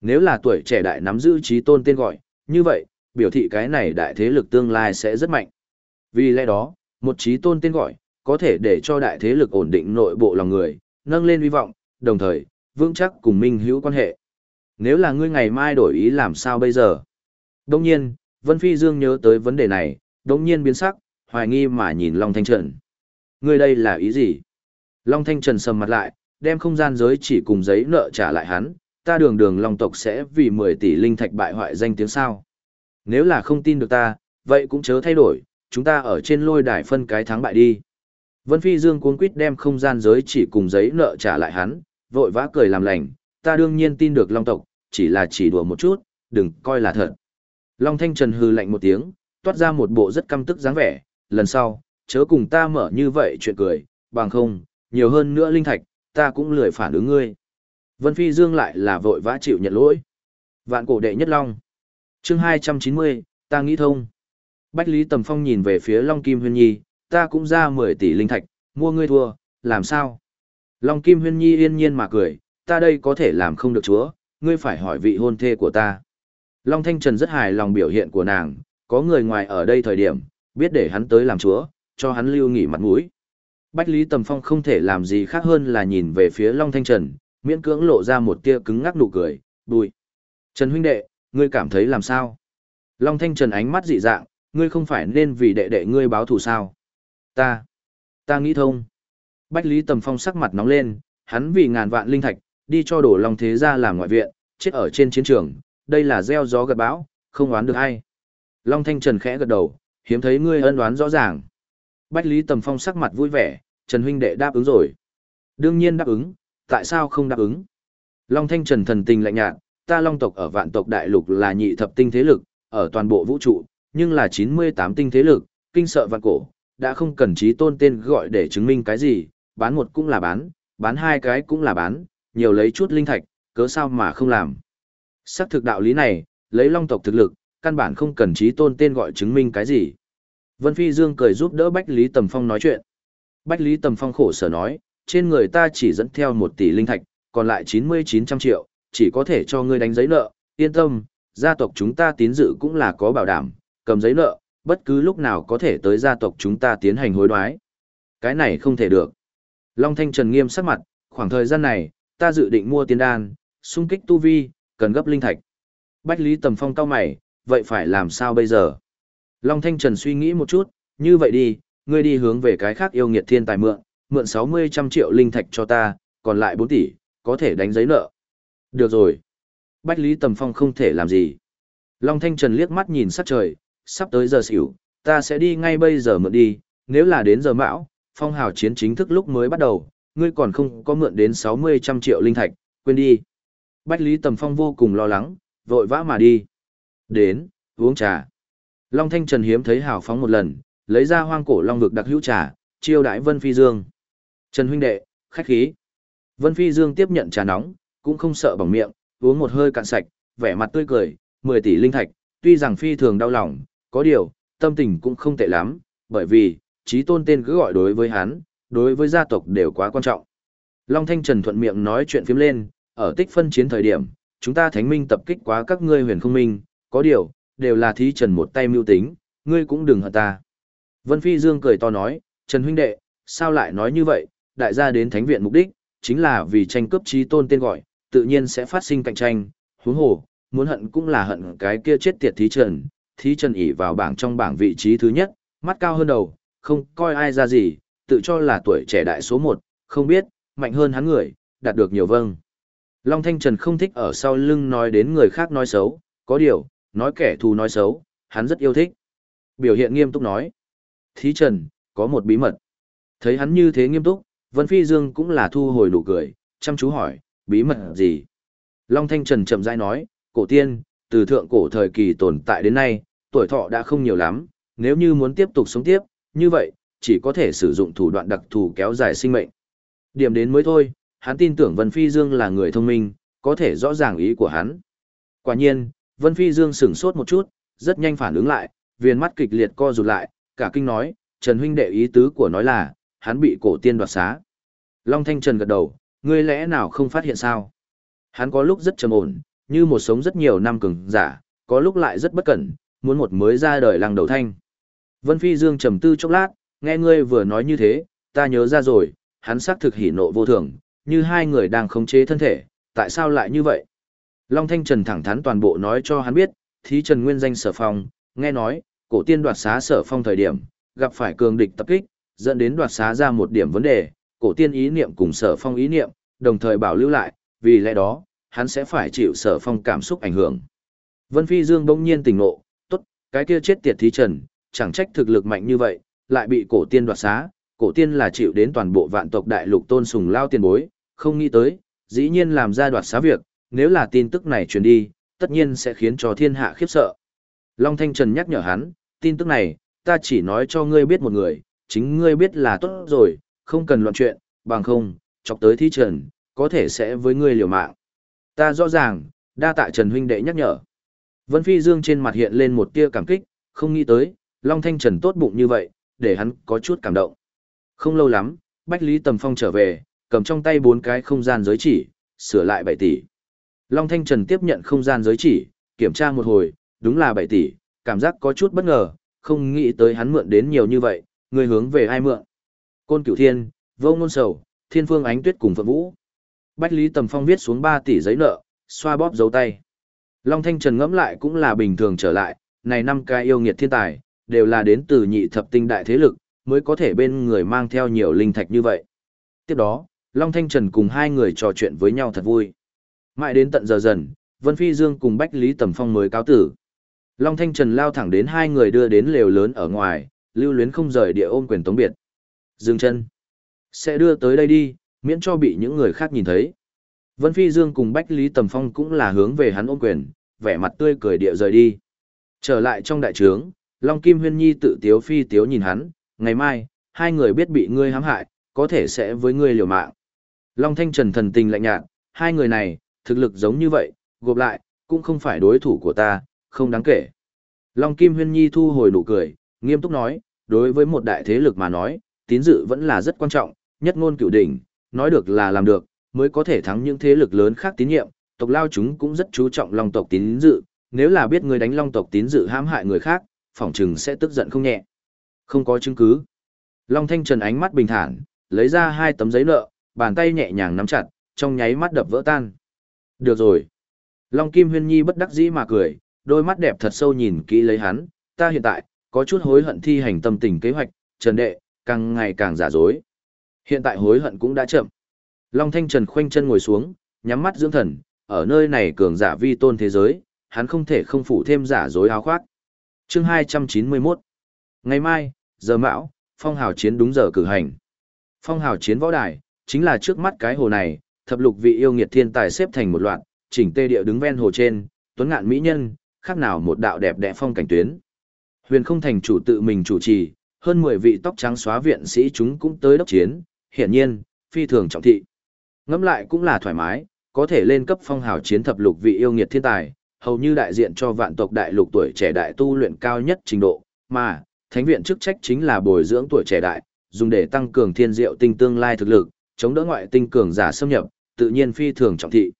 Nếu là tuổi trẻ đại nắm giữ trí tôn tên gọi, như vậy, biểu thị cái này đại thế lực tương lai sẽ rất mạnh. Vì lẽ đó, một trí tôn tên gọi, có thể để cho đại thế lực ổn định nội bộ lòng người, nâng lên hy vọng, đồng thời, vững chắc cùng minh hữu quan hệ. Nếu là ngươi ngày mai đổi ý làm sao bây giờ? Đông nhiên, Vân Phi Dương nhớ tới vấn đề này, đông nhiên biến sắc, hoài nghi mà nhìn Long Thanh Trần. Ngươi đây là ý gì? Long Thanh Trần sầm mặt lại, đem không gian giới chỉ cùng giấy nợ trả lại hắn, ta đường đường Long tộc sẽ vì 10 tỷ linh thạch bại hoại danh tiếng sao. Nếu là không tin được ta, vậy cũng chớ thay đổi, chúng ta ở trên lôi đài phân cái thắng bại đi. Vân Phi Dương cuống quýt đem không gian giới chỉ cùng giấy nợ trả lại hắn, vội vã cười làm lành, ta đương nhiên tin được Long tộc, chỉ là chỉ đùa một chút, đừng coi là thật. Long Thanh Trần hừ lạnh một tiếng, toát ra một bộ rất căm tức dáng vẻ, lần sau, chớ cùng ta mở như vậy chuyện cười, bằng không, nhiều hơn nữa linh thạch, ta cũng lười phản ứng ngươi. Vân Phi Dương lại là vội vã chịu nhận lỗi. Vạn cổ đệ nhất long. chương 290, ta nghĩ thông. Bách Lý Tầm Phong nhìn về phía Long Kim Huyên Nhi, ta cũng ra 10 tỷ linh thạch, mua ngươi thua, làm sao? Long Kim Huyên Nhi yên nhiên mà cười, ta đây có thể làm không được chúa, ngươi phải hỏi vị hôn thê của ta. Long Thanh Trần rất hài lòng biểu hiện của nàng, có người ngoài ở đây thời điểm, biết để hắn tới làm chúa, cho hắn lưu nghỉ mặt mũi. Bách Lý Tầm Phong không thể làm gì khác hơn là nhìn về phía Long Thanh Trần, miễn cưỡng lộ ra một tia cứng ngắc nụ cười, bùi. Trần huynh đệ, ngươi cảm thấy làm sao? Long Thanh Trần ánh mắt dị dạng, ngươi không phải nên vì đệ đệ ngươi báo thù sao? Ta, ta nghĩ thông. Bách Lý Tầm Phong sắc mặt nóng lên, hắn vì ngàn vạn linh thạch, đi cho đổ Long Thế gia làm ngoại viện, chết ở trên chiến trường, đây là gieo gió gặt bão, không oán được ai. Long Thanh Trần khẽ gật đầu, hiếm thấy ngươi ân oán rõ ràng. Bách Lý Tầm Phong sắc mặt vui vẻ, Trần huynh đệ đáp ứng rồi. Đương nhiên đáp ứng, tại sao không đáp ứng? Long Thanh Trần thần tình lạnh nhạt, ta Long tộc ở vạn tộc đại lục là nhị thập tinh thế lực, ở toàn bộ vũ trụ, nhưng là 98 tinh thế lực, kinh sợ vạn cổ, đã không cần trí tôn tên gọi để chứng minh cái gì, bán một cũng là bán, bán hai cái cũng là bán, nhiều lấy chút linh thạch, cớ sao mà không làm. Sắc thực đạo lý này, lấy long tộc thực lực, căn bản không cần trí tôn tên gọi chứng minh cái gì. Vân Phi Dương cười giúp đỡ Bách Lý Tầm Phong nói chuyện. Bách Lý Tầm Phong khổ sở nói, trên người ta chỉ dẫn theo một tỷ linh thạch, còn lại 9900 triệu, chỉ có thể cho ngươi đánh giấy nợ, yên tâm, gia tộc chúng ta tín dự cũng là có bảo đảm, cầm giấy nợ, bất cứ lúc nào có thể tới gia tộc chúng ta tiến hành hối đoái. Cái này không thể được. Long Thanh Trần nghiêm sắc mặt, khoảng thời gian này, ta dự định mua tiên đan, xung kích tu vi, cần gấp linh thạch. Bách Lý Tầm Phong cao mày, vậy phải làm sao bây giờ? Long Thanh Trần suy nghĩ một chút, như vậy đi, ngươi đi hướng về cái khác yêu nghiệt thiên tài mượn, mượn 60 trăm triệu linh thạch cho ta, còn lại 4 tỷ, có thể đánh giấy nợ. Được rồi. Bách Lý Tầm Phong không thể làm gì. Long Thanh Trần liếc mắt nhìn sát trời, sắp tới giờ xỉu, ta sẽ đi ngay bây giờ mượn đi, nếu là đến giờ mão, phong hào chiến chính thức lúc mới bắt đầu, ngươi còn không có mượn đến 60 trăm triệu linh thạch, quên đi. Bách Lý Tầm Phong vô cùng lo lắng, vội vã mà đi. Đến, uống trà. Long Thanh Trần hiếm thấy hào phóng một lần, lấy ra hoang cổ long vực đặc hữu trà, chiêu đãi Vân Phi Dương. Trần huynh đệ, khách khí. Vân Phi Dương tiếp nhận trà nóng, cũng không sợ bỏng miệng, uống một hơi cạn sạch, vẻ mặt tươi cười, 10 tỷ linh thạch, tuy rằng phi thường đau lòng, có điều, tâm tình cũng không tệ lắm, bởi vì, trí tôn tên cứ gọi đối với hắn, đối với gia tộc đều quá quan trọng. Long Thanh Trần thuận miệng nói chuyện phím lên, ở tích phân chiến thời điểm, chúng ta thánh minh tập kích quá các ngươi huyền không minh, có điều, đều là thí trần một tay mưu tính, ngươi cũng đừng hận ta. Vân Phi Dương cười to nói, Trần huynh đệ, sao lại nói như vậy, đại gia đến thánh viện mục đích, chính là vì tranh cướp trí tôn tên gọi, tự nhiên sẽ phát sinh cạnh tranh, huống hồ, muốn hận cũng là hận cái kia chết tiệt thí trần, thí trần ỉ vào bảng trong bảng vị trí thứ nhất, mắt cao hơn đầu, không coi ai ra gì, tự cho là tuổi trẻ đại số một, không biết, mạnh hơn hắn người, đạt được nhiều vâng. Long Thanh Trần không thích ở sau lưng nói đến người khác nói xấu, có điều, nói kẻ thù nói xấu, hắn rất yêu thích. Biểu hiện nghiêm túc nói. Thí Trần, có một bí mật. Thấy hắn như thế nghiêm túc, Vân Phi Dương cũng là thu hồi nụ cười, chăm chú hỏi, bí mật gì? Long Thanh Trần chậm rãi nói, cổ tiên, từ thượng cổ thời kỳ tồn tại đến nay, tuổi thọ đã không nhiều lắm, nếu như muốn tiếp tục sống tiếp, như vậy, chỉ có thể sử dụng thủ đoạn đặc thù kéo dài sinh mệnh. Điểm đến mới thôi, hắn tin tưởng Vân Phi Dương là người thông minh, có thể rõ ràng ý của hắn. Quả nhiên, Vân Phi Dương sửng sốt một chút, rất nhanh phản ứng lại, viền mắt kịch liệt co rụt lại, cả kinh nói, Trần huynh đệ ý tứ của nói là, hắn bị cổ tiên đoạt xá. Long Thanh Trần gật đầu, ngươi lẽ nào không phát hiện sao? Hắn có lúc rất trầm ổn, như một sống rất nhiều năm cường giả, có lúc lại rất bất cẩn, muốn một mới ra đời lăng đầu thanh. Vân Phi Dương trầm tư chốc lát, nghe ngươi vừa nói như thế, ta nhớ ra rồi, hắn xác thực hỉ nộ vô thường, như hai người đang khống chế thân thể, tại sao lại như vậy? Long Thanh Trần thẳng thắn toàn bộ nói cho hắn biết, thí Trần Nguyên danh sở phong, nghe nói, cổ tiên đoạt xá sở phong thời điểm, gặp phải cường địch tập kích, dẫn đến đoạt xá ra một điểm vấn đề, cổ tiên ý niệm cùng sở phong ý niệm, đồng thời bảo lưu lại, vì lẽ đó, hắn sẽ phải chịu sở phong cảm xúc ảnh hưởng. Vân Phi Dương bỗng nhiên tỉnh ngộ, cái kia chết tiệt thí trần, chẳng trách thực lực mạnh như vậy, lại bị cổ tiên đoạt xá, cổ tiên là chịu đến toàn bộ vạn tộc đại lục tôn sùng lao tiền bối, không nghĩ tới, dĩ nhiên làm ra đoạt xá việc, nếu là tin tức này truyền đi, tất nhiên sẽ khiến cho thiên hạ khiếp sợ. Long Thanh Trần nhắc nhở hắn, tin tức này, ta chỉ nói cho ngươi biết một người, chính ngươi biết là tốt rồi, không cần loạn chuyện, bằng không, chọc tới thi trần, có thể sẽ với ngươi liều mạng. Ta rõ ràng, đa tạ Trần huynh đệ nhắc nhở. Vân Phi Dương trên mặt hiện lên một tia cảm kích, không nghĩ tới, Long Thanh Trần tốt bụng như vậy, để hắn có chút cảm động. Không lâu lắm, Bách Lý Tầm Phong trở về, cầm trong tay bốn cái không gian giới chỉ, sửa lại 7 tỷ. Long Thanh Trần tiếp nhận không gian giới chỉ, kiểm tra một hồi, đúng là 7 tỷ, cảm giác có chút bất ngờ, không nghĩ tới hắn mượn đến nhiều như vậy, người hướng về ai mượn. Côn Cửu Thiên, Vô Ngôn Sầu, Thiên Phương Ánh Tuyết cùng Phật Vũ. Bách Lý Tầm Phong viết xuống 3 tỷ giấy nợ, xoa bóp dấu tay. Long Thanh Trần ngẫm lại cũng là bình thường trở lại, này năm cái yêu nghiệt thiên tài, đều là đến từ nhị thập tinh đại thế lực, mới có thể bên người mang theo nhiều linh thạch như vậy. Tiếp đó, Long Thanh Trần cùng hai người trò chuyện với nhau thật vui. Mãi đến tận giờ dần, Vân Phi Dương cùng Bách Lý Tầm Phong mới cáo tử. Long Thanh Trần lao thẳng đến hai người đưa đến lều lớn ở ngoài, lưu luyến không rời địa ôm quyền tống biệt. Dừng chân. Sẽ đưa tới đây đi, miễn cho bị những người khác nhìn thấy. Vân Phi Dương cùng Bách Lý Tầm Phong cũng là hướng về hắn ôm quyền, vẻ mặt tươi cười địa rời đi. Trở lại trong đại trướng, Long Kim Huyên Nhi tự tiếu phi tiếu nhìn hắn, ngày mai, hai người biết bị ngươi hãm hại, có thể sẽ với ngươi liều mạng. Long Thanh Trần thần tình lạnh nhạt, hai người này, thực lực giống như vậy, gộp lại, cũng không phải đối thủ của ta, không đáng kể. Long Kim Huyên Nhi thu hồi nụ cười, nghiêm túc nói, đối với một đại thế lực mà nói, tín dự vẫn là rất quan trọng, nhất ngôn cửu đỉnh, nói được là làm được, mới có thể thắng những thế lực lớn khác tín nhiệm, tộc lao chúng cũng rất chú trọng long tộc tín dự, nếu là biết người đánh long tộc tín dự hãm hại người khác, phỏng chừng sẽ tức giận không nhẹ. Không có chứng cứ. Long Thanh Trần ánh mắt bình thản, lấy ra hai tấm giấy nợ, bàn tay nhẹ nhàng nắm chặt, trong nháy mắt đập vỡ tan. Được rồi. Long Kim Huyên Nhi bất đắc dĩ mà cười, đôi mắt đẹp thật sâu nhìn kỹ lấy hắn, ta hiện tại, có chút hối hận thi hành tâm tình kế hoạch, Trần Đệ, càng ngày càng giả dối. Hiện tại hối hận cũng đã chậm. Long Thanh Trần khoanh chân ngồi xuống, nhắm mắt dưỡng thần, ở nơi này cường giả vi tôn thế giới, hắn không thể không phủ thêm giả dối áo khoác. Chương 291 Ngày mai, giờ mão, phong hào chiến đúng giờ cử hành. Phong hào chiến võ đài, chính là trước mắt cái hồ này, thập lục vị yêu nghiệt thiên tài xếp thành một loạt, chỉnh tê địa đứng ven hồ trên, tuấn ngạn mỹ nhân, khác nào một đạo đẹp đẽ phong cảnh tuyến. Huyền không thành chủ tự mình chủ trì, hơn 10 vị tóc trắng xóa viện sĩ chúng cũng tới đốc chiến, hiển nhiên, phi thường trọng thị. Ngẫm lại cũng là thoải mái, có thể lên cấp phong hào chiến thập lục vị yêu nghiệt thiên tài, hầu như đại diện cho vạn tộc đại lục tuổi trẻ đại tu luyện cao nhất trình độ, mà thánh viện chức trách chính là bồi dưỡng tuổi trẻ đại, dùng để tăng cường thiên diệu tinh tương lai thực lực, chống đỡ ngoại tinh cường giả xâm nhập, tự nhiên phi thường trọng thị.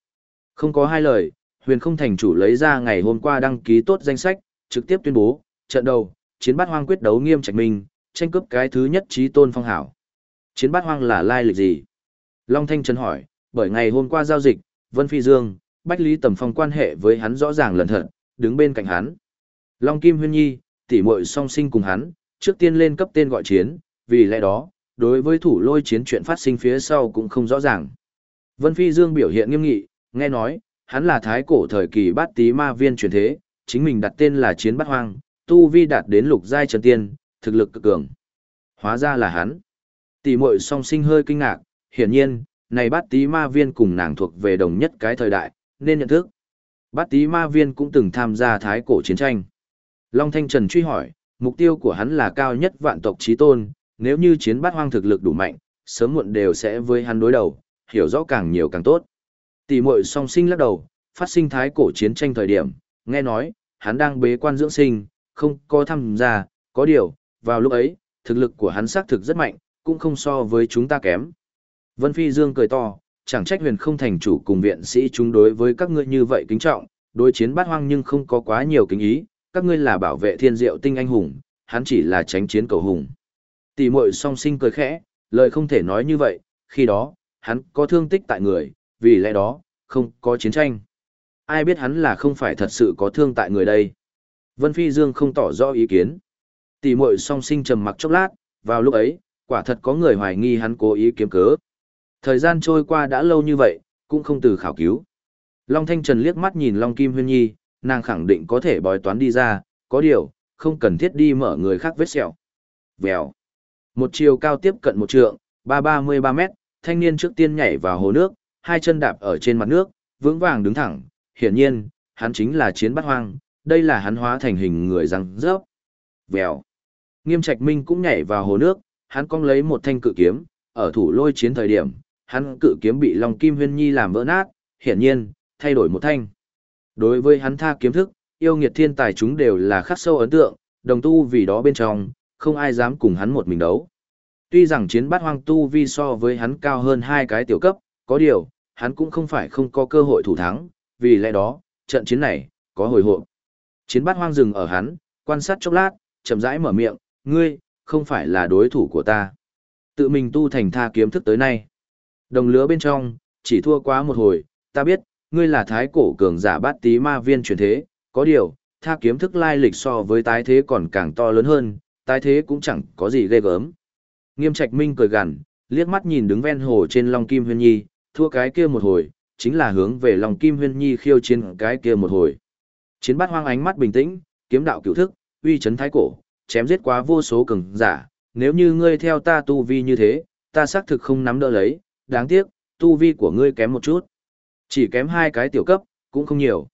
Không có hai lời, huyền không thành chủ lấy ra ngày hôm qua đăng ký tốt danh sách, trực tiếp tuyên bố, trận đầu, chiến bát hoang quyết đấu nghiêm trạch minh, tranh cướp cái thứ nhất trí tôn phong hảo. Chiến bát hoang là lai lịch gì? Long Thanh Trần hỏi, bởi ngày hôm qua giao dịch, Vân Phi Dương, Bách Lý Tầm Phong quan hệ với hắn rõ ràng lần thật, đứng bên cạnh hắn. Long Kim Huyên Nhi, tỷ muội song sinh cùng hắn, trước tiên lên cấp tên gọi chiến, vì lẽ đó, đối với thủ lôi chiến chuyện phát sinh phía sau cũng không rõ ràng. Vân Phi Dương biểu hiện nghiêm nghị, nghe nói, hắn là thái cổ thời kỳ bát tí ma viên truyền thế, chính mình đặt tên là chiến bát hoang, tu vi đạt đến lục giai trần tiên, thực lực cực cường. Hóa ra là hắn. Tỷ muội song sinh hơi kinh ngạc, hiển nhiên, này bát tí ma viên cùng nàng thuộc về đồng nhất cái thời đại, nên nhận thức. Bát tí ma viên cũng từng tham gia thái cổ chiến tranh. Long Thanh Trần truy hỏi, mục tiêu của hắn là cao nhất vạn tộc trí tôn, nếu như chiến bát hoang thực lực đủ mạnh, sớm muộn đều sẽ với hắn đối đầu, hiểu rõ càng nhiều càng tốt. Tỷ muội song sinh lắc đầu, phát sinh thái cổ chiến tranh thời điểm, nghe nói, hắn đang bế quan dưỡng sinh, không có tham gia, có điều, vào lúc ấy, thực lực của hắn xác thực rất mạnh, cũng không so với chúng ta kém. Vân Phi Dương cười to, chẳng trách huyền không thành chủ cùng viện sĩ chúng đối với các ngươi như vậy kính trọng, đối chiến bát hoang nhưng không có quá nhiều kính ý, các ngươi là bảo vệ thiên diệu tinh anh hùng, hắn chỉ là tránh chiến cầu hùng. Tỷ muội song sinh cười khẽ, lời không thể nói như vậy, khi đó, hắn có thương tích tại người, vì lẽ đó, không có chiến tranh. Ai biết hắn là không phải thật sự có thương tại người đây. Vân Phi Dương không tỏ rõ ý kiến. Tỷ muội song sinh trầm mặc chốc lát, vào lúc ấy, quả thật có người hoài nghi hắn cố ý kiếm cớ. Thời gian trôi qua đã lâu như vậy, cũng không từ khảo cứu. Long Thanh Trần liếc mắt nhìn Long Kim Huyên Nhi, nàng khẳng định có thể bói toán đi ra, có điều, không cần thiết đi mở người khác vết sẹo. Vèo. Một chiều cao tiếp cận một trượng, ba ba mươi ba mét, thanh niên trước tiên nhảy vào hồ nước, hai chân đạp ở trên mặt nước, vững vàng đứng thẳng, hiển nhiên, hắn chính là chiến bắt hoang, đây là hắn hóa thành hình người răng rớp. Vèo. Nghiêm Trạch Minh cũng nhảy vào hồ nước, hắn cong lấy một thanh cự kiếm, ở thủ lôi chiến thời điểm, hắn cự kiếm bị Long Kim Huyên Nhi làm vỡ nát, hiển nhiên, thay đổi một thanh. Đối với hắn tha kiếm thức, yêu nghiệt thiên tài chúng đều là khắc sâu ấn tượng, đồng tu vì đó bên trong, không ai dám cùng hắn một mình đấu. Tuy rằng chiến bát hoang tu vi so với hắn cao hơn hai cái tiểu cấp, có điều, hắn cũng không phải không có cơ hội thủ thắng, vì lẽ đó, trận chiến này, có hồi hộp. Chiến bát hoang dừng ở hắn, quan sát chốc lát, chậm rãi mở miệng, ngươi, không phải là đối thủ của ta. Tự mình tu thành tha kiếm thức tới nay. Đồng lứa bên trong, chỉ thua quá một hồi, ta biết, ngươi là thái cổ cường giả bát tí ma viên truyền thế, có điều, tha kiếm thức lai lịch so với tái thế còn càng to lớn hơn, tái thế cũng chẳng có gì ghê gớm. Nghiêm Trạch Minh cười gằn, liếc mắt nhìn đứng ven hồ trên Long Kim Huyên Nhi, thua cái kia một hồi, chính là hướng về Long Kim Huyên Nhi khiêu chiến cái kia một hồi. Chiến bát hoang ánh mắt bình tĩnh, kiếm đạo cửu thức, uy chấn thái cổ, chém giết quá vô số cường giả, nếu như ngươi theo ta tu vi như thế, ta xác thực không nắm đỡ lấy, đáng tiếc, tu vi của ngươi kém một chút. Chỉ kém hai cái tiểu cấp, cũng không nhiều.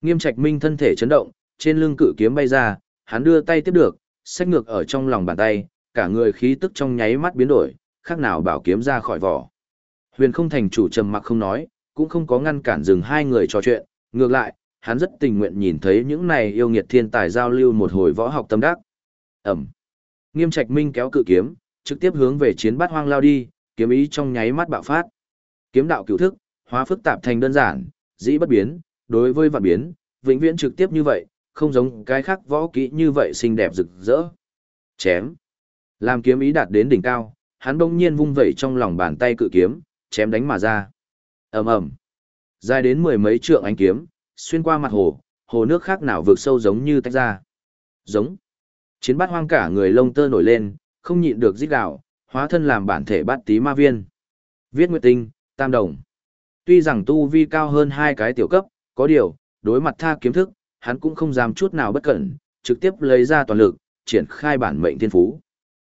Nghiêm Trạch Minh thân thể chấn động, trên lưng cự kiếm bay ra, hắn đưa tay tiếp được, xách ngược ở trong lòng bàn tay, cả người khí tức trong nháy mắt biến đổi, khác nào bảo kiếm ra khỏi vỏ. Huyền không thành chủ trầm mặc không nói, cũng không có ngăn cản dừng hai người trò chuyện, ngược lại, hắn rất tình nguyện nhìn thấy những này yêu nghiệt thiên tài giao lưu một hồi võ học tâm đắc. Ẩm. Nghiêm Trạch Minh kéo cự kiếm, trực tiếp hướng về chiến bát hoang lao đi, kiếm ý trong nháy mắt bạo phát. Kiếm đạo cửu thức, hóa phức tạp thành đơn giản, dĩ bất biến, đối với vạn biến, vĩnh viễn trực tiếp như vậy, không giống cái khác võ kỹ như vậy xinh đẹp rực rỡ. Chém. Làm kiếm ý đạt đến đỉnh cao, hắn bỗng nhiên vung vẩy trong lòng bàn tay cự kiếm, chém đánh mà ra. Ầm ầm. Dài đến mười mấy trượng ánh kiếm, xuyên qua mặt hồ, hồ nước khác nào vượt sâu giống như tách ra. Giống. Chiến bát hoang cả người lông tơ nổi lên, không nhịn được rít gào, hóa thân làm bản thể bát tí ma viên. Viết Nguyệt Tinh, Tam Đồng. Tuy rằng tu vi cao hơn hai cái tiểu cấp, có điều, đối mặt tha kiếm thức, hắn cũng không dám chút nào bất cẩn, trực tiếp lấy ra toàn lực, triển khai bản mệnh thiên phú.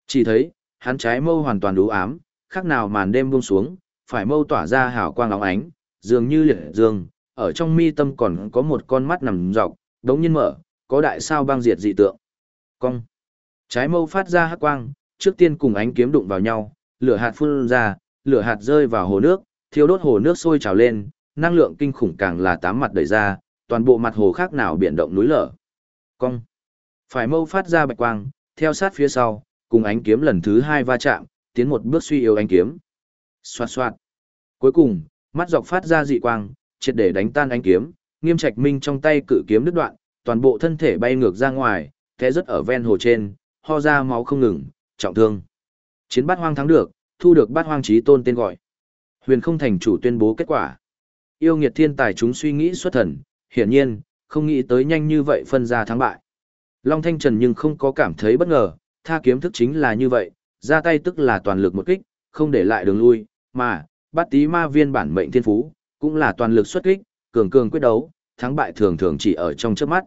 Chỉ thấy, hắn trái mâu hoàn toàn đủ ám, khác nào màn đêm buông xuống, phải mâu tỏa ra hào quang óng ánh, dường như liệt dương, ở trong mi tâm còn có một con mắt nằm dọc, đống nhiên mở, có đại sao băng diệt dị tượng. Cong. Trái mâu phát ra hắc quang, trước tiên cùng ánh kiếm đụng vào nhau, lửa hạt phun ra, lửa hạt rơi vào hồ nước, thiêu đốt hồ nước sôi trào lên, năng lượng kinh khủng càng là tám mặt đẩy ra, toàn bộ mặt hồ khác nào biển động núi lở. Cong. Phải mâu phát ra bạch quang, theo sát phía sau, cùng ánh kiếm lần thứ hai va chạm, tiến một bước suy yếu ánh kiếm. Xoạt xoạt. Cuối cùng, mắt dọc phát ra dị quang, triệt để đánh tan ánh kiếm, nghiêm trạch minh trong tay cự kiếm đứt đoạn, toàn bộ thân thể bay ngược ra ngoài, té rất ở ven hồ trên, ho ra máu không ngừng, trọng thương. Chiến bát hoang thắng được, thu được bát hoang trí tôn tên gọi. Huyền không thành chủ tuyên bố kết quả. Yêu nghiệt thiên tài chúng suy nghĩ xuất thần, hiển nhiên, không nghĩ tới nhanh như vậy phân ra thắng bại. Long Thanh Trần nhưng không có cảm thấy bất ngờ, tha kiếm thức chính là như vậy, ra tay tức là toàn lực một kích, không để lại đường lui, mà, bát tí ma viên bản mệnh thiên phú, cũng là toàn lực xuất kích, cường cường quyết đấu, thắng bại thường thường chỉ ở trong chớp mắt.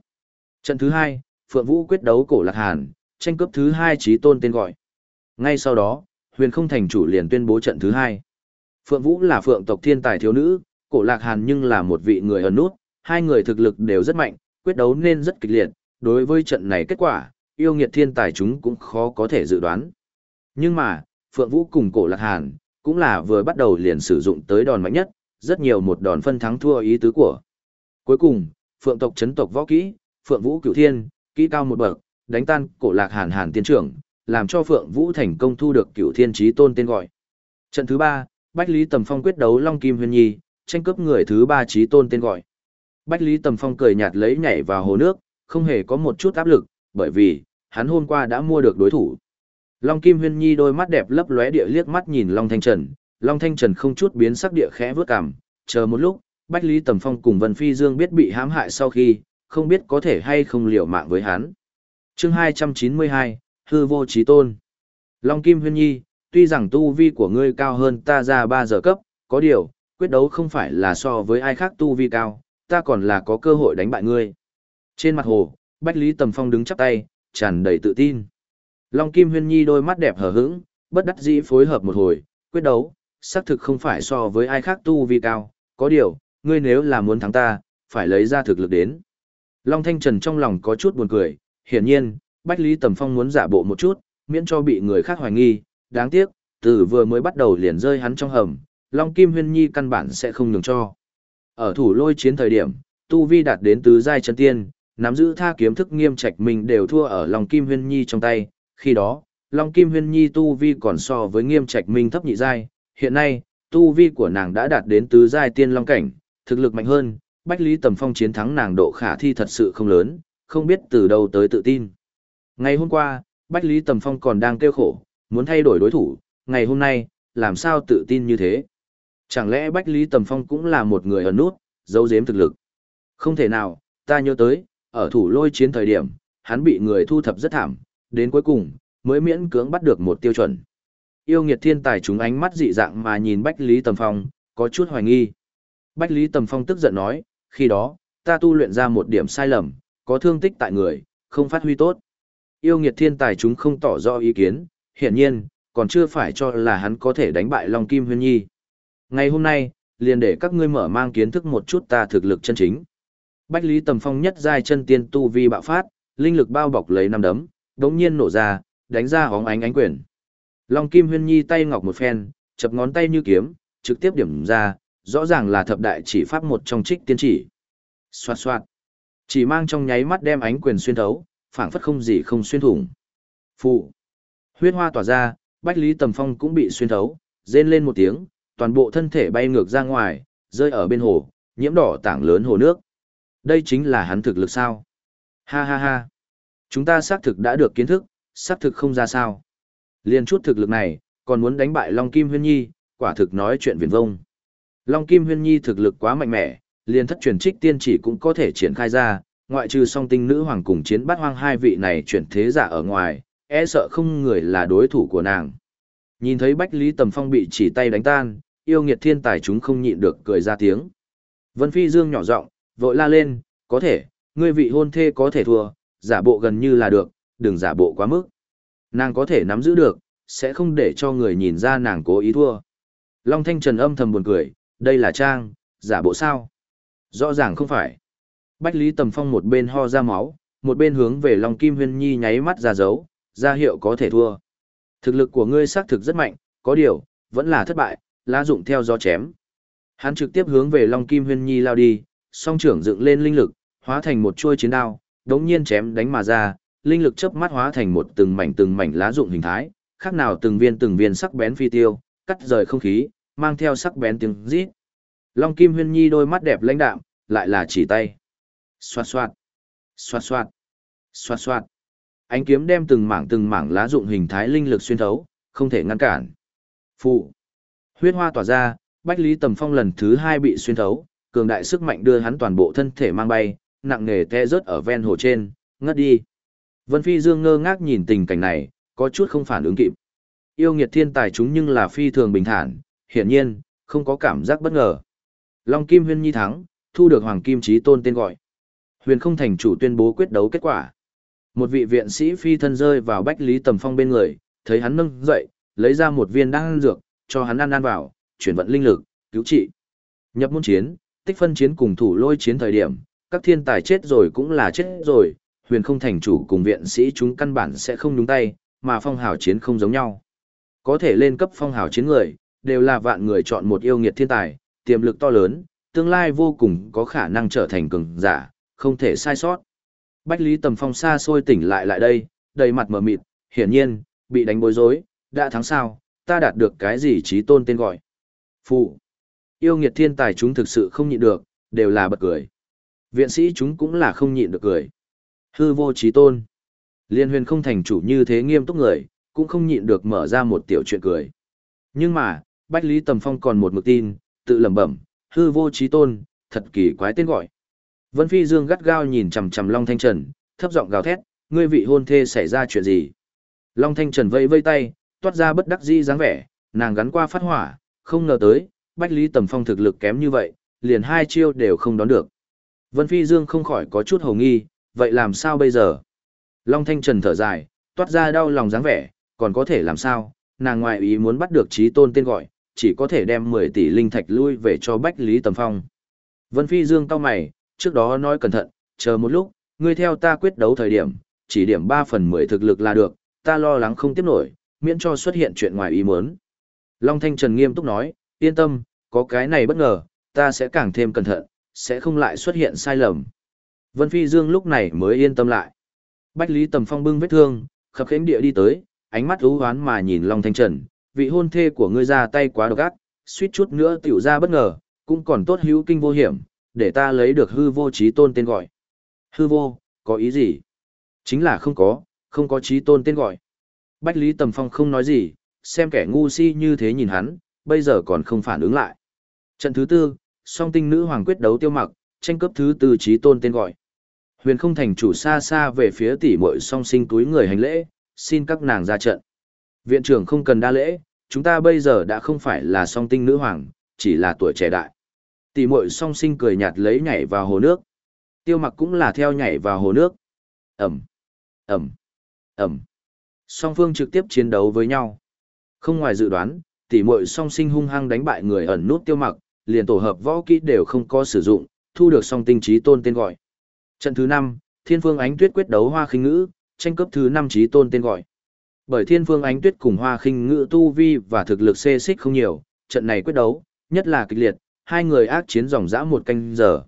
Trận thứ hai, Phượng Vũ quyết đấu cổ Lạc Hàn, tranh cướp thứ hai trí tôn tên gọi. Ngay sau đó, huyền không thành chủ liền tuyên bố trận thứ hai. Phượng Vũ là phượng tộc thiên tài thiếu nữ, cổ Lạc Hàn nhưng là một vị người ẩn nút, hai người thực lực đều rất mạnh, quyết đấu nên rất kịch liệt, đối với trận này kết quả, yêu nghiệt thiên tài chúng cũng khó có thể dự đoán. Nhưng mà, Phượng Vũ cùng cổ Lạc Hàn, cũng là vừa bắt đầu liền sử dụng tới đòn mạnh nhất, rất nhiều một đòn phân thắng thua ý tứ của. Cuối cùng, Phượng tộc chấn tộc võ kỹ, Phượng Vũ Cửu Thiên, kỹ cao một bậc, đánh tan cổ Lạc Hàn Hàn tiên trưởng, làm cho Phượng Vũ thành công thu được Cửu Thiên trí Tôn tên gọi. Trận thứ ba, Bách Lý Tầm Phong quyết đấu Long Kim Huyền Nhi, tranh cướp người thứ ba trí Tôn tên gọi. Bách Lý Tầm Phong cười nhạt lấy nhảy vào hồ nước, không hề có một chút áp lực, bởi vì, hắn hôm qua đã mua được đối thủ. Long Kim Huyên Nhi đôi mắt đẹp lấp lóe địa liếc mắt nhìn Long Thanh Trần, Long Thanh Trần không chút biến sắc địa khẽ vớt cằm, chờ một lúc, Bách Lý Tầm Phong cùng Vân Phi Dương biết bị hãm hại sau khi, không biết có thể hay không liều mạng với hắn. Chương 292, Hư vô trí tôn. Long Kim Huyên Nhi, tuy rằng tu vi của ngươi cao hơn ta ra 3 giờ cấp, có điều, quyết đấu không phải là so với ai khác tu vi cao, ta còn là có cơ hội đánh bại ngươi. Trên mặt hồ, Bách Lý Tầm Phong đứng chắp tay, tràn đầy tự tin. Long Kim Huyên Nhi đôi mắt đẹp hờ hững, bất đắc dĩ phối hợp một hồi, quyết đấu, xác thực không phải so với ai khác tu vi cao, có điều, ngươi nếu là muốn thắng ta, phải lấy ra thực lực đến. Long Thanh Trần trong lòng có chút buồn cười, hiển nhiên, Bách Lý Tầm Phong muốn giả bộ một chút, miễn cho bị người khác hoài nghi, đáng tiếc, từ vừa mới bắt đầu liền rơi hắn trong hầm, Long Kim Huyên Nhi căn bản sẽ không nhường cho. Ở thủ lôi chiến thời điểm, Tu Vi đạt đến tứ giai chân tiên, nắm giữ tha kiếm thức nghiêm trạch mình đều thua ở Long Kim Huyên Nhi trong tay, khi đó, Long Kim Huyên Nhi Tu Vi còn so với nghiêm trạch minh thấp nhị giai, hiện nay, Tu Vi của nàng đã đạt đến tứ giai tiên long cảnh, thực lực mạnh hơn, Bách Lý Tầm Phong chiến thắng nàng độ khả thi thật sự không lớn, không biết từ đâu tới tự tin. Ngày hôm qua, Bách Lý Tầm Phong còn đang kêu khổ, muốn thay đổi đối thủ, ngày hôm nay, làm sao tự tin như thế? Chẳng lẽ Bách Lý Tầm Phong cũng là một người ẩn nút, giấu giếm thực lực? Không thể nào, ta nhớ tới, ở thủ lôi chiến thời điểm, hắn bị người thu thập rất thảm, đến cuối cùng, mới miễn cưỡng bắt được một tiêu chuẩn. Yêu nghiệt thiên tài chúng ánh mắt dị dạng mà nhìn Bách Lý Tầm Phong, có chút hoài nghi. Bách Lý Tầm Phong tức giận nói, khi đó, ta tu luyện ra một điểm sai lầm, có thương tích tại người, không phát huy tốt. Yêu nghiệt thiên tài chúng không tỏ rõ ý kiến, hiển nhiên, còn chưa phải cho là hắn có thể đánh bại Long Kim Huyên Nhi. Ngày hôm nay, liền để các ngươi mở mang kiến thức một chút ta thực lực chân chính. Bách Lý Tầm Phong nhất giai chân tiên tu vi bạo phát, linh lực bao bọc lấy năm đấm, đống nhiên nổ ra, đánh ra hóng ánh ánh quyển. Long Kim Huyên Nhi tay ngọc một phen, chập ngón tay như kiếm, trực tiếp điểm ra, rõ ràng là thập đại chỉ pháp một trong trích tiên chỉ. Xoạt xoạt. Chỉ mang trong nháy mắt đem ánh quyền xuyên thấu, phảng phất không gì không xuyên thủng. Phụ. Huyết hoa tỏa ra, Bách Lý Tầm Phong cũng bị xuyên thấu, rên lên một tiếng, toàn bộ thân thể bay ngược ra ngoài, rơi ở bên hồ, nhiễm đỏ tảng lớn hồ nước. Đây chính là hắn thực lực sao? Ha ha ha. Chúng ta xác thực đã được kiến thức, xác thực không ra sao. Liên chút thực lực này, còn muốn đánh bại Long Kim Huyên Nhi, quả thực nói chuyện viển vông. Long Kim Huyên Nhi thực lực quá mạnh mẽ, liền thất truyền trích tiên chỉ cũng có thể triển khai ra, ngoại trừ song tinh nữ hoàng cùng chiến bát hoang hai vị này chuyển thế giả ở ngoài, e sợ không người là đối thủ của nàng. Nhìn thấy Bách Lý Tầm Phong bị chỉ tay đánh tan, yêu nghiệt thiên tài chúng không nhịn được cười ra tiếng. Vân Phi Dương nhỏ giọng, vội la lên, có thể, ngươi vị hôn thê có thể thua, giả bộ gần như là được, đừng giả bộ quá mức. Nàng có thể nắm giữ được, sẽ không để cho người nhìn ra nàng cố ý thua. Long Thanh Trần âm thầm buồn cười, đây là trang, giả bộ sao? Rõ ràng không phải. Bách Lý Tầm Phong một bên ho ra máu, một bên hướng về Long Kim Huyên Nhi nháy mắt ra dấu, ra hiệu có thể thua. Thực lực của ngươi xác thực rất mạnh, có điều, vẫn là thất bại, lá dụng theo gió chém. Hắn trực tiếp hướng về Long Kim Huyên Nhi lao đi, song trưởng dựng lên linh lực, hóa thành một chuôi chiến đao, đống nhiên chém đánh mà ra, linh lực chớp mắt hóa thành một từng mảnh từng mảnh lá dụng hình thái, khác nào từng viên từng viên sắc bén phi tiêu, cắt rời không khí, mang theo sắc bén tiếng rít. Long Kim Huyên Nhi đôi mắt đẹp lãnh đạm, lại là chỉ tay. Xoạt xoạt, xoạt xoạt, xoạt xoạt. Ánh kiếm đem từng mảng từng mảng lá dụng hình thái linh lực xuyên thấu, không thể ngăn cản. Phụ. Huyết hoa tỏa ra, Bách Lý Tầm Phong lần thứ hai bị xuyên thấu, cường đại sức mạnh đưa hắn toàn bộ thân thể mang bay, nặng nề te rớt ở ven hồ trên, ngất đi. Vân Phi Dương ngơ ngác nhìn tình cảnh này, có chút không phản ứng kịp. Yêu nghiệt thiên tài chúng nhưng là phi thường bình thản, hiển nhiên, không có cảm giác bất ngờ. Long Kim Huyên Nhi thắng, thu được Hoàng Kim Chí Tôn tên gọi. Huyền không thành chủ tuyên bố quyết đấu kết quả. Một vị viện sĩ phi thân rơi vào Bách Lý Tầm Phong bên người, thấy hắn nâng dậy, lấy ra một viên đan dược, cho hắn ăn ăn vào, chuyển vận linh lực, cứu trị. Nhập môn chiến, tích phân chiến cùng thủ lôi chiến thời điểm, các thiên tài chết rồi cũng là chết rồi, huyền không thành chủ cùng viện sĩ chúng căn bản sẽ không nhúng tay, mà phong hào chiến không giống nhau. Có thể lên cấp phong hào chiến người, đều là vạn người chọn một yêu nghiệt thiên tài, tiềm lực to lớn, tương lai vô cùng có khả năng trở thành cường giả, không thể sai sót. Bách Lý Tầm Phong xa xôi tỉnh lại lại đây, đầy mặt mờ mịt, hiển nhiên, bị đánh bối rối, đã thắng sao, ta đạt được cái gì trí tôn tên gọi. Phụ. Yêu nghiệt thiên tài chúng thực sự không nhịn được, đều là bật cười. Viện sĩ chúng cũng là không nhịn được cười. Hư vô trí tôn. Liên huyền không thành chủ như thế nghiêm túc người, cũng không nhịn được mở ra một tiểu chuyện cười. Nhưng mà, Bách Lý Tầm Phong còn một mực tin, tự lẩm bẩm, hư vô trí tôn, thật kỳ quái tên gọi. Vân Phi Dương gắt gao nhìn chằm chằm Long Thanh Trần, thấp giọng gào thét, ngươi vị hôn thê xảy ra chuyện gì? Long Thanh Trần vây vây tay, toát ra bất đắc dĩ dáng vẻ, nàng gắn qua phát hỏa, không ngờ tới, Bách Lý Tầm Phong thực lực kém như vậy, liền hai chiêu đều không đón được. Vân Phi Dương không khỏi có chút hồ nghi, vậy làm sao bây giờ? Long Thanh Trần thở dài, toát ra đau lòng dáng vẻ, còn có thể làm sao? Nàng ngoại ý muốn bắt được trí tôn tên gọi, chỉ có thể đem 10 tỷ linh thạch lui về cho Bách Lý Tầm Phong. Vân Phi Dương cao mày, trước đó nói cẩn thận, chờ một lúc, ngươi theo ta quyết đấu thời điểm, chỉ điểm 3 phần 10 thực lực là được, ta lo lắng không tiếp nổi, miễn cho xuất hiện chuyện ngoài ý muốn. Long Thanh Trần nghiêm túc nói, yên tâm, có cái này bất ngờ, ta sẽ càng thêm cẩn thận, sẽ không lại xuất hiện sai lầm. Vân Phi Dương lúc này mới yên tâm lại. Bách Lý Tầm Phong bưng vết thương, khập khiễng địa đi tới, ánh mắt u hoán mà nhìn Long Thanh Trần, vị hôn thê của ngươi ra tay quá độc ác, suýt chút nữa tiểu ra bất ngờ, cũng còn tốt hữu kinh vô hiểm, để ta lấy được hư vô trí tôn tên gọi. Hư vô, có ý gì? Chính là không có, không có trí tôn tên gọi. Bách Lý Tầm Phong không nói gì, xem kẻ ngu si như thế nhìn hắn, bây giờ còn không phản ứng lại. Trận thứ tư, song tinh nữ hoàng quyết đấu tiêu mặc, tranh cấp thứ tư trí tôn tên gọi. Huyền không thành chủ xa xa về phía tỷ muội song sinh túi người hành lễ, xin các nàng ra trận. Viện trưởng không cần đa lễ, chúng ta bây giờ đã không phải là song tinh nữ hoàng, chỉ là tuổi trẻ đại. Tỷ muội song sinh cười nhạt lấy nhảy vào hồ nước. Tiêu mặc cũng là theo nhảy vào hồ nước. Ẩm, Ẩm, Ẩm. Song phương trực tiếp chiến đấu với nhau. Không ngoài dự đoán, tỷ muội song sinh hung hăng đánh bại người ẩn nút tiêu mặc, liền tổ hợp võ kỹ đều không có sử dụng, thu được song tinh trí tôn tên gọi. Trận thứ 5, Thiên Phương Ánh Tuyết quyết đấu Hoa Khinh Ngữ, tranh cấp thứ 5 trí tôn tên gọi. Bởi Thiên Phương Ánh Tuyết cùng Hoa Khinh Ngự tu vi và thực lực xê xích không nhiều, trận này quyết đấu, nhất là kịch liệt, hai người ác chiến dòng dã một canh giờ.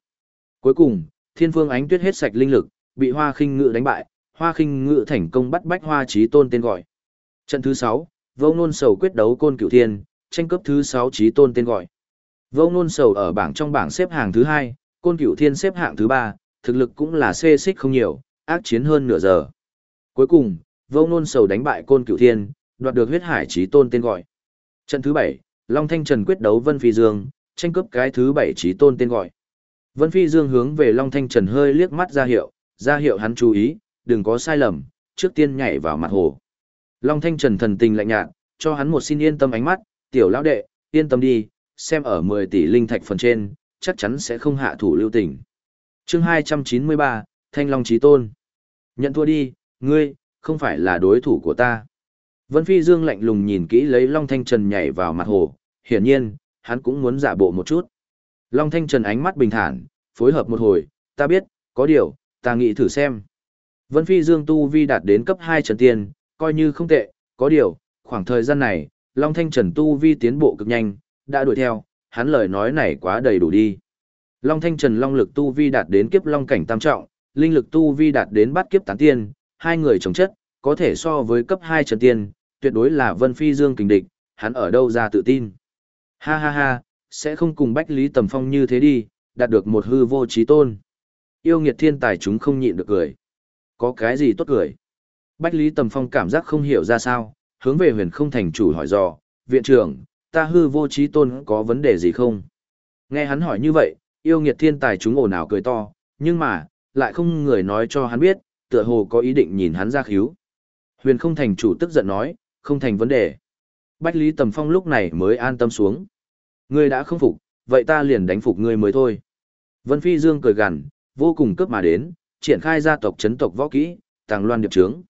Cuối cùng, Thiên Phương Ánh Tuyết hết sạch linh lực, bị Hoa Khinh Ngự đánh bại, Hoa Khinh Ngự thành công bắt bách Hoa Chí Tôn tên gọi. Trận thứ sáu, Vô Nôn Sầu quyết đấu Côn Cửu Thiên, tranh cấp thứ sáu Chí Tôn tên gọi. Vô Nôn Sầu ở bảng trong bảng xếp hạng thứ hai, Côn Cửu Thiên xếp hạng thứ ba, thực lực cũng là xê xích không nhiều, ác chiến hơn nửa giờ. Cuối cùng, Vô ngôn Sầu đánh bại Côn Cửu Thiên, đoạt được huyết hải Chí Tôn tên gọi. Trận thứ bảy, Long Thanh Trần quyết đấu Vân Phi Dương, tranh cướp cái thứ bảy Chí Tôn tên gọi. Vân Phi Dương hướng về Long Thanh Trần hơi liếc mắt ra hiệu, ra hiệu hắn chú ý, đừng có sai lầm, trước tiên nhảy vào mặt hồ. Long Thanh Trần thần tình lạnh nhạt, cho hắn một xin yên tâm ánh mắt, tiểu lão đệ, yên tâm đi, xem ở 10 tỷ linh thạch phần trên, chắc chắn sẽ không hạ thủ lưu tình. chương 293, Thanh Long Chí Tôn. Nhận thua đi, ngươi, không phải là đối thủ của ta. Vân Phi Dương lạnh lùng nhìn kỹ lấy Long Thanh Trần nhảy vào mặt hồ, hiển nhiên, hắn cũng muốn giả bộ một chút. Long Thanh Trần ánh mắt bình thản, phối hợp một hồi, ta biết, có điều, ta nghĩ thử xem. Vân Phi Dương Tu Vi đạt đến cấp 2 trần tiên, coi như không tệ, có điều, khoảng thời gian này, Long Thanh Trần Tu Vi tiến bộ cực nhanh, đã đuổi theo, hắn lời nói này quá đầy đủ đi. Long Thanh Trần Long lực Tu Vi đạt đến kiếp Long cảnh tam trọng, linh lực Tu Vi đạt đến bát kiếp tán tiên, hai người chống chất, có thể so với cấp 2 trần tiên, tuyệt đối là Vân Phi Dương kình địch, hắn ở đâu ra tự tin. Ha ha ha, sẽ không cùng Bách Lý Tầm Phong như thế đi, đạt được một hư vô trí tôn. Yêu nghiệt thiên tài chúng không nhịn được cười. Có cái gì tốt cười? Bách Lý Tầm Phong cảm giác không hiểu ra sao, hướng về huyền không thành chủ hỏi dò, viện trưởng, ta hư vô trí tôn có vấn đề gì không? Nghe hắn hỏi như vậy, yêu nghiệt thiên tài chúng ồn ào cười to, nhưng mà, lại không người nói cho hắn biết, tựa hồ có ý định nhìn hắn ra khíu. Huyền không thành chủ tức giận nói, không thành vấn đề. Bách Lý Tầm Phong lúc này mới an tâm xuống. Ngươi đã không phục, vậy ta liền đánh phục ngươi mới thôi. Vân Phi Dương cười gằn, vô cùng cấp mà đến, triển khai gia tộc chấn tộc võ kỹ, tàng loan điệp trướng.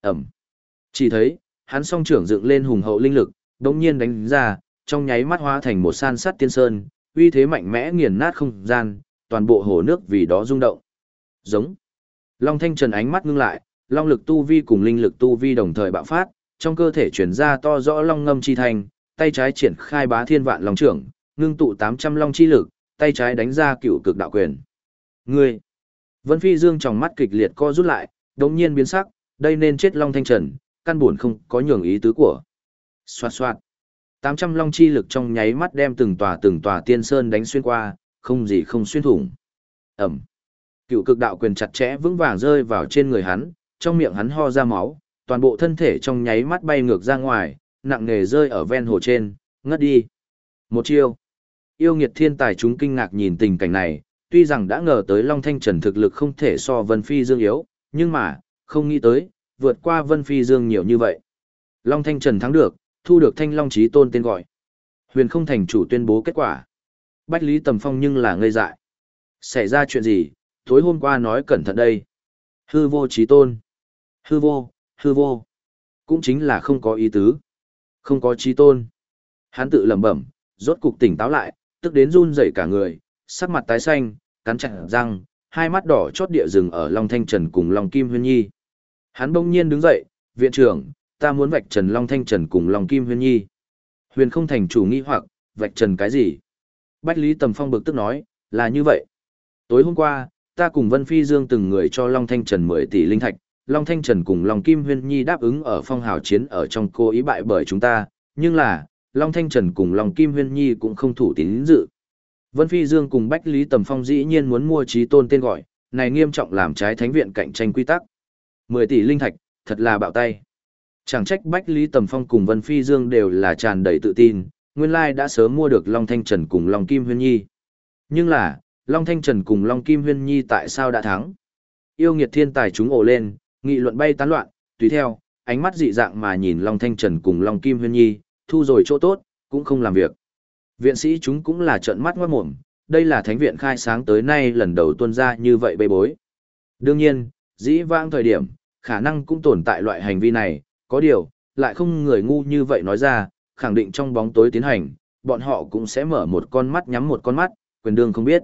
Ẩm. Chỉ thấy, hắn song trưởng dựng lên hùng hậu linh lực, đồng nhiên đánh ra, trong nháy mắt hóa thành một san sắt tiên sơn, uy thế mạnh mẽ nghiền nát không gian, toàn bộ hồ nước vì đó rung động. Giống. Long Thanh Trần ánh mắt ngưng lại, long lực tu vi cùng linh lực tu vi đồng thời bạo phát, trong cơ thể chuyển ra to rõ long ngâm chi thành, tay trái triển khai bá thiên vạn long trưởng, ngưng tụ 800 long chi lực, tay trái đánh ra cựu cực đạo quyền. Ngươi! Vân Phi Dương trong mắt kịch liệt co rút lại, đống nhiên biến sắc, đây nên chết long thanh trần, căn buồn không có nhường ý tứ của. Xoạt xoạt! 800 long chi lực trong nháy mắt đem từng tòa từng tòa tiên sơn đánh xuyên qua, không gì không xuyên thủng. Ẩm! Cựu cực đạo quyền chặt chẽ vững vàng rơi vào trên người hắn, trong miệng hắn ho ra máu, toàn bộ thân thể trong nháy mắt bay ngược ra ngoài, nặng nề rơi ở ven hồ trên, ngất đi. Một chiêu. Yêu nghiệt thiên tài chúng kinh ngạc nhìn tình cảnh này, tuy rằng đã ngờ tới Long Thanh Trần thực lực không thể so Vân Phi Dương yếu, nhưng mà, không nghĩ tới, vượt qua Vân Phi Dương nhiều như vậy. Long Thanh Trần thắng được, thu được Thanh Long Chí Tôn tên gọi. Huyền không thành chủ tuyên bố kết quả. Bách Lý Tầm Phong nhưng là ngây dại. Xảy ra chuyện gì, tối hôm qua nói cẩn thận đây. Hư vô trí Tôn. Hư vô, hư vô. Cũng chính là không có ý tứ. Không có trí tôn. Hắn tự lẩm bẩm, rốt cục tỉnh táo lại, tức đến run rẩy cả người, sắc mặt tái xanh, cắn chặt răng, hai mắt đỏ chót địa rừng ở Long Thanh Trần cùng Long Kim Huyên Nhi. Hắn bỗng nhiên đứng dậy, viện trưởng, ta muốn vạch trần Long Thanh Trần cùng Long Kim Huyên Nhi. Huyền không thành chủ nghi hoặc, vạch trần cái gì? Bách Lý Tầm Phong bực tức nói, là như vậy. Tối hôm qua, ta cùng Vân Phi Dương từng người cho Long Thanh Trần 10 tỷ linh thạch, Long Thanh Trần cùng Long Kim Huyên Nhi đáp ứng ở phong hào chiến ở trong cô ý bại bởi chúng ta, nhưng là, Long Thanh Trần cùng Long Kim Huyên Nhi cũng không thủ tín dự. Vân Phi Dương cùng Bách Lý Tầm Phong dĩ nhiên muốn mua trí tôn tên gọi, này nghiêm trọng làm trái thánh viện cạnh tranh quy tắc. 10 tỷ linh thạch, thật là bạo tay. Chẳng trách Bách Lý Tầm Phong cùng Vân Phi Dương đều là tràn đầy tự tin, nguyên lai đã sớm mua được Long Thanh Trần cùng Long Kim Huyên Nhi. Nhưng là, Long Thanh Trần cùng Long Kim Huyên Nhi tại sao đã thắng? Yêu nghiệt thiên tài chúng ổ lên, nghị luận bay tán loạn, tùy theo, ánh mắt dị dạng mà nhìn Long Thanh Trần cùng Long Kim Huyên Nhi, thu rồi chỗ tốt, cũng không làm việc. Viện sĩ chúng cũng là trợn mắt ngoát mồm, đây là thánh viện khai sáng tới nay lần đầu tuân ra như vậy bê bối. Đương nhiên, dĩ vãng thời điểm, khả năng cũng tồn tại loại hành vi này, có điều, lại không người ngu như vậy nói ra, khẳng định trong bóng tối tiến hành, bọn họ cũng sẽ mở một con mắt nhắm một con mắt, quyền đương không biết.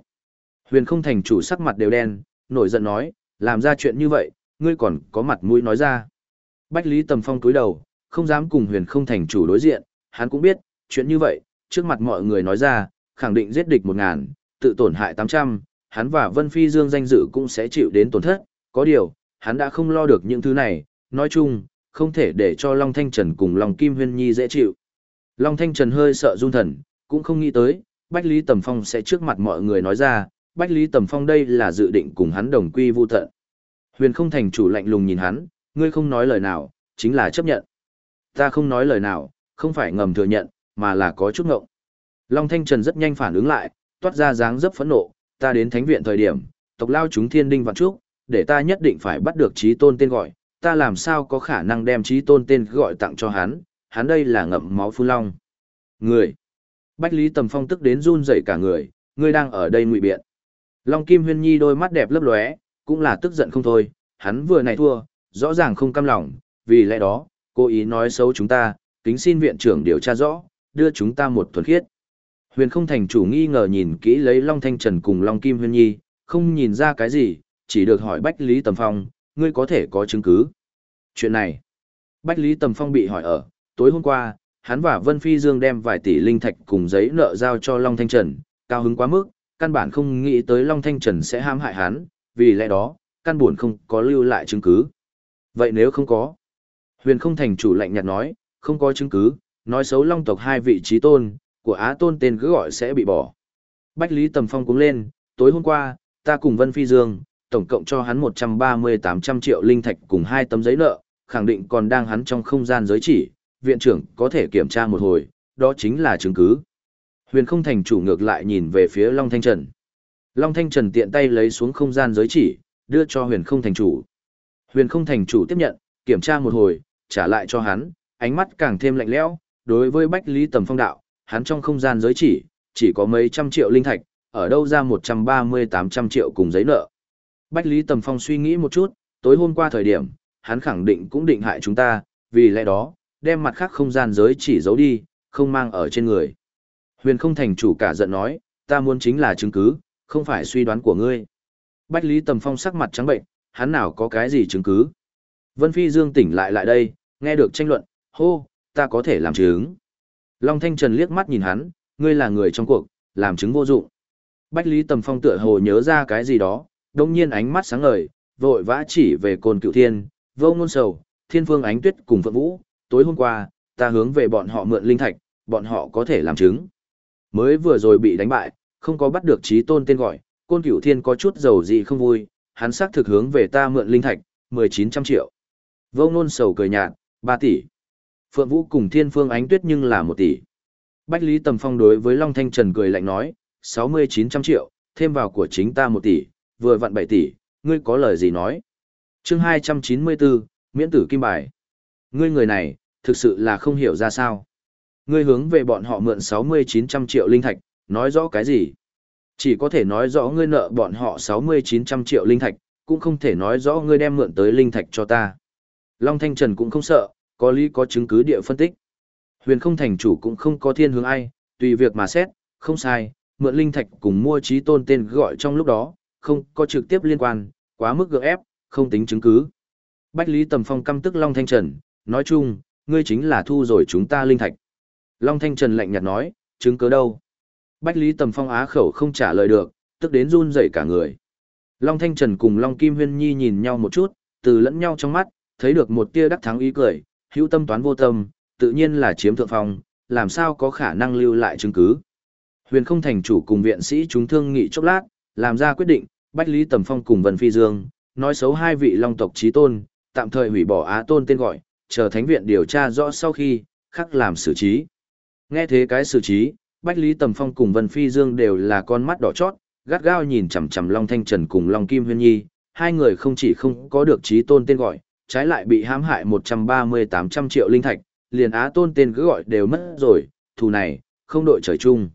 Huyền không thành chủ sắc mặt đều đen, nổi giận nói, làm ra chuyện như vậy, ngươi còn có mặt mũi nói ra. Bách Lý Tầm Phong cúi đầu, không dám cùng huyền không thành chủ đối diện, hắn cũng biết, chuyện như vậy, trước mặt mọi người nói ra, khẳng định giết địch một ngàn, tự tổn hại tám trăm, hắn và Vân Phi Dương danh dự cũng sẽ chịu đến tổn thất, có điều, hắn đã không lo được những thứ này, nói chung, không thể để cho Long Thanh Trần cùng Long Kim Huyên Nhi dễ chịu. Long Thanh Trần hơi sợ run thần, cũng không nghĩ tới, Bách Lý Tầm Phong sẽ trước mặt mọi người nói ra, Bách Lý Tầm Phong đây là dự định cùng hắn đồng quy vu tận. Huyền không thành chủ lạnh lùng nhìn hắn, ngươi không nói lời nào, chính là chấp nhận. Ta không nói lời nào, không phải ngầm thừa nhận, mà là có chút ngộng. Long Thanh Trần rất nhanh phản ứng lại, toát ra dáng dấp phẫn nộ, ta đến thánh viện thời điểm, tộc lao chúng thiên đinh vạn trúc, để ta nhất định phải bắt được trí tôn tên gọi, ta làm sao có khả năng đem trí tôn tên gọi tặng cho hắn, hắn đây là ngậm máu phun long. Người! Bách Lý Tầm Phong tức đến run rẩy cả người, ngươi đang ở đây ngụy biện. Long Kim Huyên Nhi đôi mắt đẹp lấp lóe, cũng là tức giận không thôi, hắn vừa này thua, rõ ràng không cam lòng, vì lẽ đó, cố ý nói xấu chúng ta, kính xin viện trưởng điều tra rõ, đưa chúng ta một thuần khiết. Huyền không thành chủ nghi ngờ nhìn kỹ lấy Long Thanh Trần cùng Long Kim Huyên Nhi, không nhìn ra cái gì, chỉ được hỏi Bách Lý Tầm Phong, ngươi có thể có chứng cứ. Chuyện này, Bách Lý Tầm Phong bị hỏi ở, tối hôm qua, hắn và Vân Phi Dương đem vài tỷ linh thạch cùng giấy nợ giao cho Long Thanh Trần, cao hứng quá mức, căn bản không nghĩ tới Long Thanh Trần sẽ hãm hại hắn, vì lẽ đó, căn buồn không có lưu lại chứng cứ. Vậy nếu không có, huyền không thành chủ lạnh nhạt nói, không có chứng cứ, nói xấu Long tộc hai vị trí tôn, của Á tôn tên cứ gọi sẽ bị bỏ. Bách Lý Tầm Phong cũng lên, tối hôm qua, ta cùng Vân Phi Dương, tổng cộng cho hắn 130-800 triệu linh thạch cùng hai tấm giấy nợ, khẳng định còn đang hắn trong không gian giới chỉ, viện trưởng có thể kiểm tra một hồi, đó chính là chứng cứ. Huyền không thành chủ ngược lại nhìn về phía Long Thanh Trần. Long Thanh Trần tiện tay lấy xuống không gian giới chỉ, đưa cho huyền không thành chủ. Huyền không thành chủ tiếp nhận, kiểm tra một hồi, trả lại cho hắn, ánh mắt càng thêm lạnh lẽo. đối với Bách Lý Tầm Phong đạo, hắn trong không gian giới chỉ, chỉ có mấy trăm triệu linh thạch, ở đâu ra 130-800 triệu cùng giấy nợ. Bách Lý Tầm Phong suy nghĩ một chút, tối hôm qua thời điểm, hắn khẳng định cũng định hại chúng ta, vì lẽ đó, đem mặt khác không gian giới chỉ giấu đi, không mang ở trên người. Huyền không thành chủ cả giận nói, ta muốn chính là chứng cứ, không phải suy đoán của ngươi. Bách Lý Tầm Phong sắc mặt trắng bệnh, hắn nào có cái gì chứng cứ. Vân Phi Dương tỉnh lại lại đây, nghe được tranh luận, hô, ta có thể làm chứng. Long Thanh Trần liếc mắt nhìn hắn, ngươi là người trong cuộc, làm chứng vô dụng. Bách Lý Tầm Phong tựa hồ nhớ ra cái gì đó, đông nhiên ánh mắt sáng ngời, vội vã chỉ về cồn cựu thiên, vô ngôn sầu, thiên phương ánh tuyết cùng phượng vũ, tối hôm qua, ta hướng về bọn họ mượn linh thạch, bọn họ có thể làm chứng. Mới vừa rồi bị đánh bại, không có bắt được trí tôn tên gọi, côn cửu thiên có chút giàu gì không vui, hắn xác thực hướng về ta mượn linh thạch, 1900 triệu. Vô ngôn sầu cười nhạt, 3 tỷ. Phượng Vũ cùng thiên phương ánh tuyết nhưng là 1 tỷ. Bách Lý Tầm Phong đối với Long Thanh Trần cười lạnh nói, 6900 triệu, thêm vào của chính ta 1 tỷ, vừa vặn 7 tỷ, ngươi có lời gì nói. chương 294, miễn tử kim bài. Ngươi người này, thực sự là không hiểu ra sao. Ngươi hướng về bọn họ mượn 60-900 triệu linh thạch, nói rõ cái gì? Chỉ có thể nói rõ ngươi nợ bọn họ 60-900 triệu linh thạch, cũng không thể nói rõ ngươi đem mượn tới linh thạch cho ta. Long Thanh Trần cũng không sợ, có lý có chứng cứ địa phân tích. Huyền không thành chủ cũng không có thiên hướng ai, tùy việc mà xét, không sai, mượn linh thạch cùng mua trí tôn tên gọi trong lúc đó, không có trực tiếp liên quan, quá mức gượng ép, không tính chứng cứ. Bách Lý Tầm Phong căm tức Long Thanh Trần, nói chung, ngươi chính là thu rồi chúng ta linh thạch. Long Thanh Trần lạnh nhạt nói, chứng cứ đâu? Bách Lý Tầm Phong á khẩu không trả lời được, tức đến run rẩy cả người. Long Thanh Trần cùng Long Kim Huyên Nhi nhìn nhau một chút, từ lẫn nhau trong mắt, thấy được một tia đắc thắng ý cười, hữu tâm toán vô tâm, tự nhiên là chiếm thượng phong, làm sao có khả năng lưu lại chứng cứ. Huyền không thành chủ cùng viện sĩ chúng thương nghị chốc lát, làm ra quyết định, Bách Lý Tầm Phong cùng Vân Phi Dương, nói xấu hai vị long tộc trí tôn, tạm thời hủy bỏ Á tôn tên gọi, chờ thánh viện điều tra rõ sau khi, khắc làm xử trí. Nghe thế cái xử trí, Bách Lý Tầm Phong cùng Vân Phi Dương đều là con mắt đỏ chót, gắt gao nhìn chằm chằm Long Thanh Trần cùng Long Kim Huyên Nhi, hai người không chỉ không có được trí tôn tên gọi, trái lại bị hãm hại 130-800 triệu linh thạch, liền Á tôn tên cứ gọi đều mất rồi, thù này, không đội trời chung.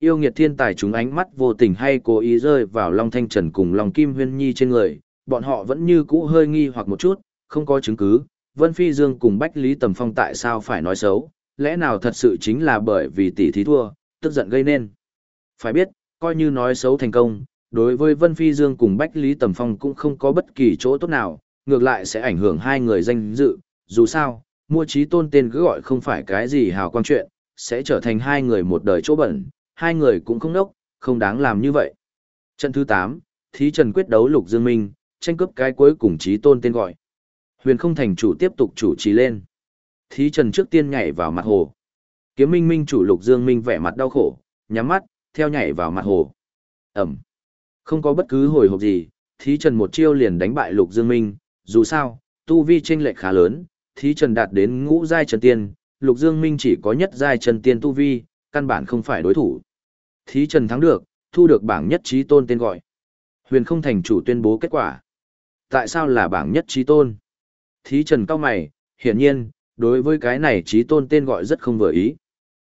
Yêu nghiệt thiên tài chúng ánh mắt vô tình hay cố ý rơi vào Long Thanh Trần cùng Long Kim Huyên Nhi trên người, bọn họ vẫn như cũ hơi nghi hoặc một chút, không có chứng cứ, Vân Phi Dương cùng Bách Lý Tầm Phong tại sao phải nói xấu, lẽ nào thật sự chính là bởi vì tỷ thí thua, tức giận gây nên. Phải biết, coi như nói xấu thành công, đối với Vân Phi Dương cùng Bách Lý Tầm Phong cũng không có bất kỳ chỗ tốt nào, ngược lại sẽ ảnh hưởng hai người danh dự, dù sao, mua trí tôn tên cứ gọi không phải cái gì hào quang chuyện, sẽ trở thành hai người một đời chỗ bẩn, hai người cũng không đốc, không đáng làm như vậy. Trận thứ 8, Thí Trần quyết đấu Lục Dương Minh, tranh cướp cái cuối cùng trí tôn tên gọi. Huyền không thành chủ tiếp tục chủ trì lên. Thí Trần trước tiên nhảy vào mặt hồ. Kiếm Minh Minh chủ Lục Dương Minh vẻ mặt đau khổ, nhắm mắt, theo nhảy vào mặt hồ. Ẩm. Không có bất cứ hồi hộp gì, Thí Trần một chiêu liền đánh bại Lục Dương Minh, dù sao, tu vi chênh lệch khá lớn, Thí Trần đạt đến ngũ giai trần tiên, Lục Dương Minh chỉ có nhất giai trần tiên tu vi, căn bản không phải đối thủ. Thí Trần thắng được, thu được bảng nhất trí tôn tên gọi. Huyền không thành chủ tuyên bố kết quả. Tại sao là bảng nhất trí tôn? Thí Trần cao mày, hiển nhiên, đối với cái này trí tôn tên gọi rất không vừa ý.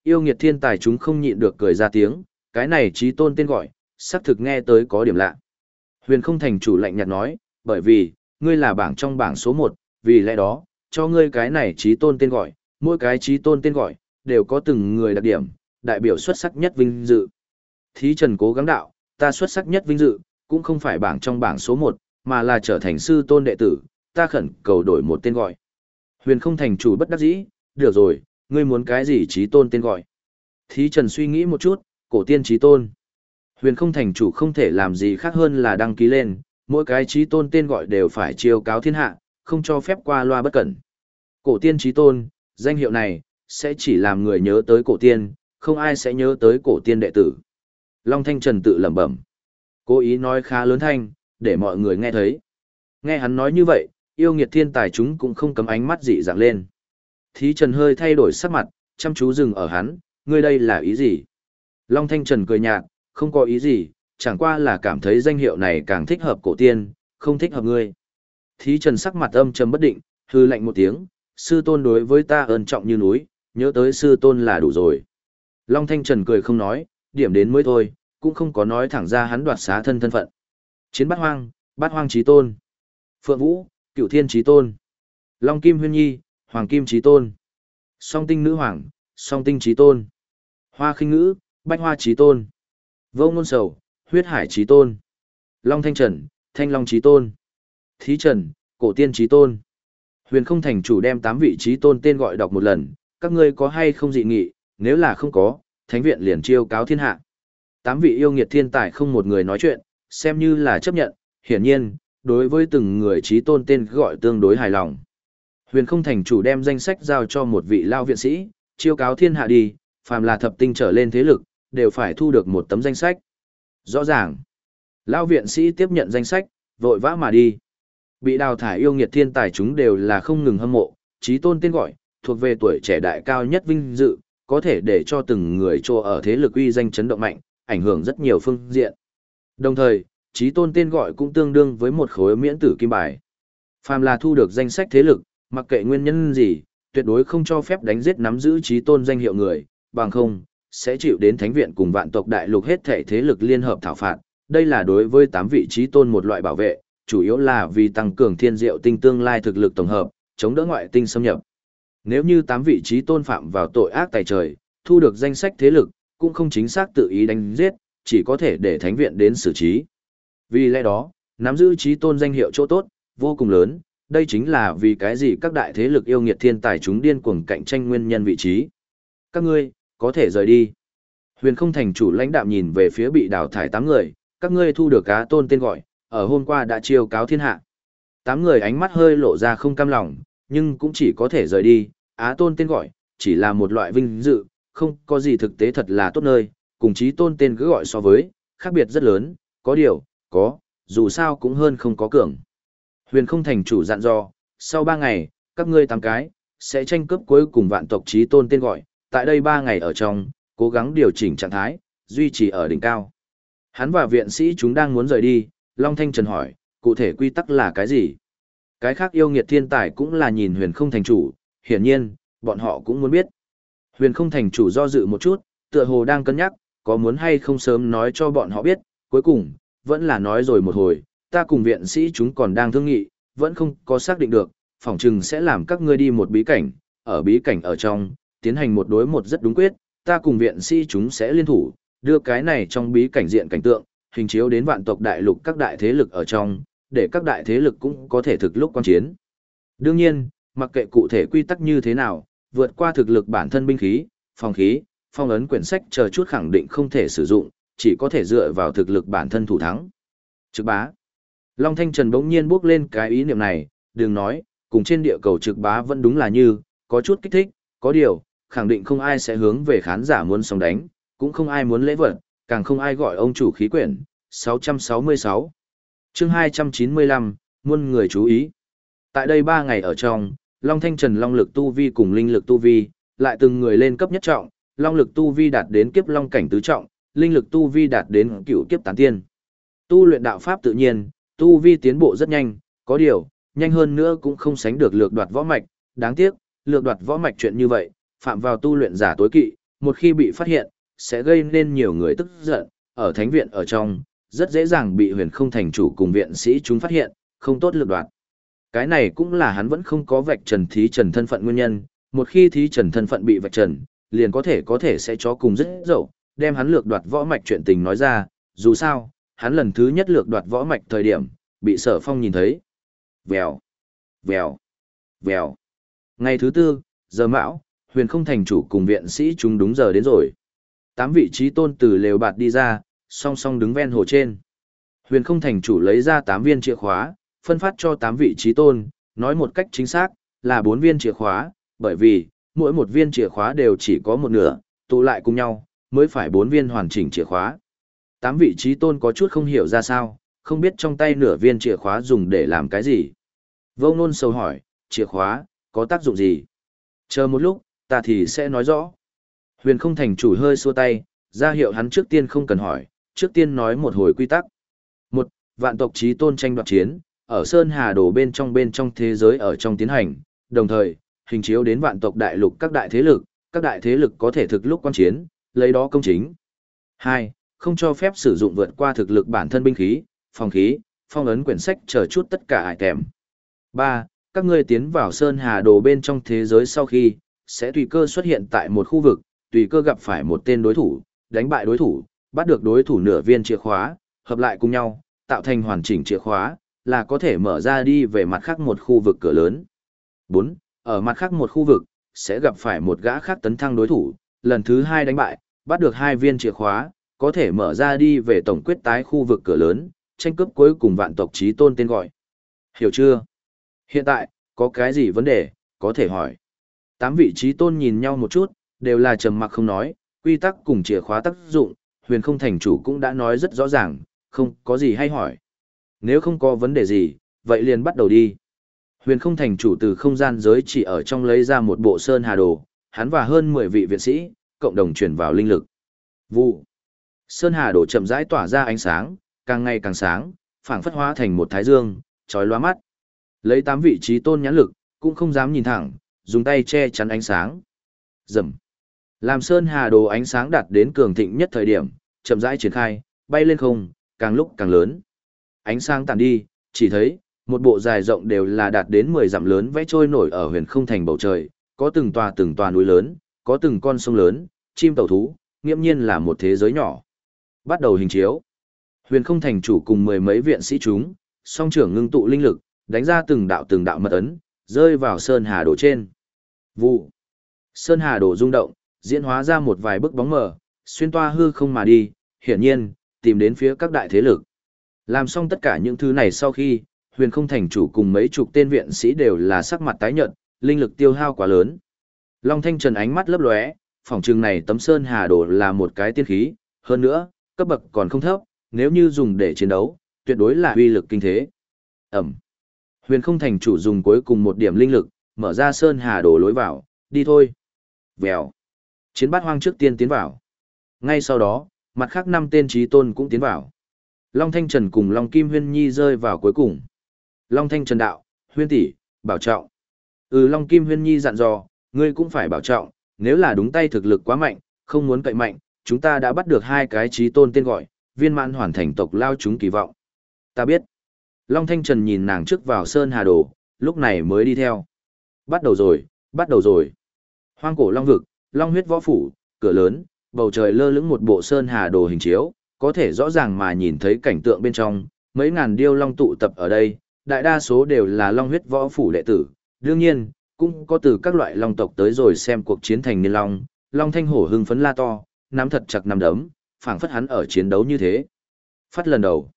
Yêu nghiệt thiên tài chúng không nhịn được cười ra tiếng, cái này trí tôn tên gọi, xác thực nghe tới có điểm lạ. Huyền không thành chủ lạnh nhạt nói, bởi vì, ngươi là bảng trong bảng số 1, vì lẽ đó, cho ngươi cái này trí tôn tên gọi, mỗi cái trí tôn tên gọi, đều có từng người đặc điểm, đại biểu xuất sắc nhất vinh dự. Thí Trần cố gắng đạo, ta xuất sắc nhất vinh dự, cũng không phải bảng trong bảng số 1, mà là trở thành sư tôn đệ tử, ta khẩn cầu đổi một tên gọi. Huyền không thành chủ bất đắc dĩ, được rồi, ngươi muốn cái gì trí tôn tên gọi. Thí Trần suy nghĩ một chút, cổ tiên trí tôn. Huyền không thành chủ không thể làm gì khác hơn là đăng ký lên, mỗi cái trí tôn tên gọi đều phải chiêu cáo thiên hạ, không cho phép qua loa bất cẩn. Cổ tiên trí tôn, danh hiệu này, sẽ chỉ làm người nhớ tới cổ tiên, không ai sẽ nhớ tới cổ tiên đệ tử. Long Thanh Trần tự lẩm bẩm. Cố ý nói khá lớn thanh, để mọi người nghe thấy. Nghe hắn nói như vậy, yêu nghiệt thiên tài chúng cũng không cấm ánh mắt dị dạng lên. Thí Trần hơi thay đổi sắc mặt, chăm chú dừng ở hắn, ngươi đây là ý gì? Long Thanh Trần cười nhạt, không có ý gì, chẳng qua là cảm thấy danh hiệu này càng thích hợp cổ tiên, không thích hợp ngươi. Thí Trần sắc mặt âm trầm bất định, hư lạnh một tiếng, sư tôn đối với ta ơn trọng như núi, nhớ tới sư tôn là đủ rồi. Long Thanh Trần cười không nói, điểm đến mới thôi, cũng không có nói thẳng ra hắn đoạt xá thân thân phận. Chiến bát hoang, bát hoang trí tôn. Phượng Vũ, cựu thiên trí tôn. Long Kim Huyên Nhi, Hoàng Kim trí tôn. Song tinh nữ hoàng, song tinh trí tôn. Hoa khinh ngữ, bách hoa trí tôn. Vô ngôn sầu, huyết hải trí tôn. Long Thanh Trần, Thanh Long trí tôn. Thí Trần, Cổ Tiên trí tôn. Huyền không thành chủ đem tám vị trí tôn tên gọi đọc một lần, các ngươi có hay không dị nghị, nếu là không có, thánh viện liền chiêu cáo thiên hạ. Tám vị yêu nghiệt thiên tài không một người nói chuyện, xem như là chấp nhận, hiển nhiên, đối với từng người trí tôn tên gọi tương đối hài lòng. Huyền không thành chủ đem danh sách giao cho một vị lao viện sĩ, chiêu cáo thiên hạ đi, phàm là thập tinh trở lên thế lực, đều phải thu được một tấm danh sách. Rõ ràng, lao viện sĩ tiếp nhận danh sách, vội vã mà đi. Bị đào thải yêu nghiệt thiên tài chúng đều là không ngừng hâm mộ, trí tôn tên gọi, thuộc về tuổi trẻ đại cao nhất vinh dự, có thể để cho từng người cho ở thế lực uy danh chấn động mạnh, ảnh hưởng rất nhiều phương diện. Đồng thời, trí tôn tên gọi cũng tương đương với một khối miễn tử kim bài. Phàm là thu được danh sách thế lực, mặc kệ nguyên nhân gì, tuyệt đối không cho phép đánh giết nắm giữ trí tôn danh hiệu người, bằng không, sẽ chịu đến thánh viện cùng vạn tộc đại lục hết thể thế lực liên hợp thảo phạt. Đây là đối với tám vị trí tôn một loại bảo vệ, chủ yếu là vì tăng cường thiên diệu tinh tương lai thực lực tổng hợp, chống đỡ ngoại tinh xâm nhập. Nếu như tám vị trí tôn phạm vào tội ác tài trời, thu được danh sách thế lực, cũng không chính xác tự ý đánh giết, chỉ có thể để thánh viện đến xử trí. Vì lẽ đó, nắm giữ trí tôn danh hiệu chỗ tốt, vô cùng lớn, đây chính là vì cái gì các đại thế lực yêu nghiệt thiên tài chúng điên cuồng cạnh tranh nguyên nhân vị trí. Các ngươi, có thể rời đi. Huyền không thành chủ lãnh đạm nhìn về phía bị đào thải tám người, các ngươi thu được cá tôn tên gọi, ở hôm qua đã chiêu cáo thiên hạ. Tám người ánh mắt hơi lộ ra không cam lòng, nhưng cũng chỉ có thể rời đi, á tôn tên gọi, chỉ là một loại vinh dự, không có gì thực tế thật là tốt nơi, cùng chí tôn tên cứ gọi so với, khác biệt rất lớn, có điều, có, dù sao cũng hơn không có cường. Huyền không thành chủ dặn dò, sau ba ngày, các ngươi tám cái, sẽ tranh cướp cuối cùng vạn tộc chí tôn tên gọi, tại đây ba ngày ở trong, cố gắng điều chỉnh trạng thái, duy trì ở đỉnh cao. Hắn và viện sĩ chúng đang muốn rời đi, Long Thanh Trần hỏi, cụ thể quy tắc là cái gì? Cái khác yêu nghiệt thiên tài cũng là nhìn huyền không thành chủ, hiển nhiên, bọn họ cũng muốn biết. Huyền không thành chủ do dự một chút, tựa hồ đang cân nhắc, có muốn hay không sớm nói cho bọn họ biết, cuối cùng, vẫn là nói rồi một hồi, ta cùng viện sĩ chúng còn đang thương nghị, vẫn không có xác định được, phỏng chừng sẽ làm các ngươi đi một bí cảnh, ở bí cảnh ở trong, tiến hành một đối một rất đúng quyết, ta cùng viện sĩ chúng sẽ liên thủ, đưa cái này trong bí cảnh diện cảnh tượng, hình chiếu đến vạn tộc đại lục các đại thế lực ở trong, để các đại thế lực cũng có thể thực lúc quan chiến. Đương nhiên, mặc kệ cụ thể quy tắc như thế nào, vượt qua thực lực bản thân binh khí, phòng khí, phong ấn quyển sách chờ chút khẳng định không thể sử dụng, chỉ có thể dựa vào thực lực bản thân thủ thắng. Trực bá. Long Thanh Trần bỗng nhiên bước lên cái ý niệm này, đừng nói, cùng trên địa cầu trực bá vẫn đúng là như, có chút kích thích, có điều, khẳng định không ai sẽ hướng về khán giả muốn sống đánh, cũng không ai muốn lễ vật, càng không ai gọi ông chủ khí quyển. 666 chương 295, muôn người chú ý. Tại đây 3 ngày ở trong, Long Thanh Trần Long lực tu vi cùng linh lực tu vi, lại từng người lên cấp nhất trọng, Long lực tu vi đạt đến kiếp long cảnh tứ trọng, linh lực tu vi đạt đến cựu kiếp tán tiên. Tu luyện đạo pháp tự nhiên, tu vi tiến bộ rất nhanh, có điều, nhanh hơn nữa cũng không sánh được lược đoạt võ mạch, đáng tiếc, lược đoạt võ mạch chuyện như vậy, phạm vào tu luyện giả tối kỵ, một khi bị phát hiện, sẽ gây nên nhiều người tức giận, ở thánh viện ở trong, rất dễ dàng bị huyền không thành chủ cùng viện sĩ chúng phát hiện, không tốt lược đoạt. Cái này cũng là hắn vẫn không có vạch trần thí trần thân phận nguyên nhân, một khi thí trần thân phận bị vạch trần, liền có thể có thể sẽ cho cùng rất dậu, đem hắn lược đoạt võ mạch chuyện tình nói ra, dù sao, hắn lần thứ nhất lược đoạt võ mạch thời điểm, bị sở phong nhìn thấy. Vèo, vèo, vèo. Ngày thứ tư, giờ mão, huyền không thành chủ cùng viện sĩ chúng đúng giờ đến rồi. Tám vị trí tôn từ lều bạt đi ra, song song đứng ven hồ trên. Huyền không thành chủ lấy ra tám viên chìa khóa, phân phát cho tám vị trí tôn, nói một cách chính xác, là bốn viên chìa khóa, bởi vì, mỗi một viên chìa khóa đều chỉ có một nửa, tụ lại cùng nhau, mới phải bốn viên hoàn chỉnh chìa khóa. Tám vị trí tôn có chút không hiểu ra sao, không biết trong tay nửa viên chìa khóa dùng để làm cái gì. Vô ngôn sâu hỏi, chìa khóa, có tác dụng gì? Chờ một lúc, ta thì sẽ nói rõ. Huyền không thành chủ hơi xua tay, ra hiệu hắn trước tiên không cần hỏi, trước tiên nói một hồi quy tắc. Một, vạn tộc trí tôn tranh đoạt chiến, ở Sơn Hà Đồ bên trong bên trong thế giới ở trong tiến hành, đồng thời, hình chiếu đến vạn tộc đại lục các đại thế lực, các đại thế lực có thể thực lúc quan chiến, lấy đó công chính. 2. Không cho phép sử dụng vượt qua thực lực bản thân binh khí, phòng khí, phong ấn quyển sách chờ chút tất cả ải kèm. 3. Các ngươi tiến vào Sơn Hà Đồ bên trong thế giới sau khi, sẽ tùy cơ xuất hiện tại một khu vực, tùy cơ gặp phải một tên đối thủ, đánh bại đối thủ, bắt được đối thủ nửa viên chìa khóa, hợp lại cùng nhau, tạo thành hoàn chỉnh chìa khóa, là có thể mở ra đi về mặt khác một khu vực cửa lớn. 4. Ở mặt khác một khu vực, sẽ gặp phải một gã khác tấn thăng đối thủ, lần thứ hai đánh bại, bắt được hai viên chìa khóa, có thể mở ra đi về tổng quyết tái khu vực cửa lớn, tranh cướp cuối cùng vạn tộc trí tôn tên gọi. Hiểu chưa? Hiện tại, có cái gì vấn đề, có thể hỏi. Tám vị trí tôn nhìn nhau một chút, đều là trầm mặc không nói, quy tắc cùng chìa khóa tác dụng, huyền không thành chủ cũng đã nói rất rõ ràng, không có gì hay hỏi. Nếu không có vấn đề gì, vậy liền bắt đầu đi. Huyền không thành chủ từ không gian giới chỉ ở trong lấy ra một bộ sơn hà đồ, hắn và hơn 10 vị viện sĩ, cộng đồng chuyển vào linh lực. Vụ. Sơn hà đổ chậm rãi tỏa ra ánh sáng, càng ngày càng sáng, phảng phất hóa thành một thái dương, chói lóa mắt. Lấy tám vị trí tôn nhãn lực, cũng không dám nhìn thẳng, dùng tay che chắn ánh sáng. Rầm. Làm sơn hà đồ ánh sáng đạt đến cường thịnh nhất thời điểm, chậm rãi triển khai, bay lên không, càng lúc càng lớn. Ánh sáng tàn đi, chỉ thấy, một bộ dài rộng đều là đạt đến 10 dặm lớn vẽ trôi nổi ở huyền không thành bầu trời, có từng tòa từng tòa núi lớn, có từng con sông lớn, chim tàu thú, nghiễm nhiên là một thế giới nhỏ. Bắt đầu hình chiếu. Huyền không thành chủ cùng mười mấy viện sĩ chúng, song trưởng ngưng tụ linh lực, đánh ra từng đạo từng đạo mật ấn, rơi vào sơn hà đổ trên. Vụ. Sơn hà đổ rung động, diễn hóa ra một vài bức bóng mờ, xuyên toa hư không mà đi, hiển nhiên, tìm đến phía các đại thế lực. Làm xong tất cả những thứ này sau khi, huyền không thành chủ cùng mấy chục tên viện sĩ đều là sắc mặt tái nhợt, linh lực tiêu hao quá lớn. Long Thanh Trần ánh mắt lấp lóe, phòng trường này tấm sơn hà đồ là một cái tiên khí, hơn nữa, cấp bậc còn không thấp, nếu như dùng để chiến đấu, tuyệt đối là uy lực kinh thế. Ẩm. Huyền không thành chủ dùng cuối cùng một điểm linh lực, mở ra sơn hà đồ lối vào, đi thôi. Vèo. Chiến bát hoang trước tiên tiến vào. Ngay sau đó, mặt khác năm tên trí tôn cũng tiến vào. Long Thanh Trần cùng Long Kim Huyên Nhi rơi vào cuối cùng. Long Thanh Trần đạo, Huyên tỷ, bảo trọng. Ừ Long Kim Huyên Nhi dặn dò, ngươi cũng phải bảo trọng, nếu là đúng tay thực lực quá mạnh, không muốn cậy mạnh, chúng ta đã bắt được hai cái trí tôn tên gọi, viên mãn hoàn thành tộc lao chúng kỳ vọng. Ta biết. Long Thanh Trần nhìn nàng trước vào Sơn Hà Đồ, lúc này mới đi theo. Bắt đầu rồi, bắt đầu rồi. Hoang cổ long vực, long huyết võ phủ, cửa lớn, bầu trời lơ lửng một bộ sơn hà đồ hình chiếu, có thể rõ ràng mà nhìn thấy cảnh tượng bên trong, mấy ngàn điêu long tụ tập ở đây, đại đa số đều là long huyết võ phủ đệ tử. Đương nhiên, cũng có từ các loại long tộc tới rồi xem cuộc chiến thành niên long, long thanh hổ hưng phấn la to, nắm thật chặt nắm đấm, phảng phất hắn ở chiến đấu như thế. Phát lần đầu.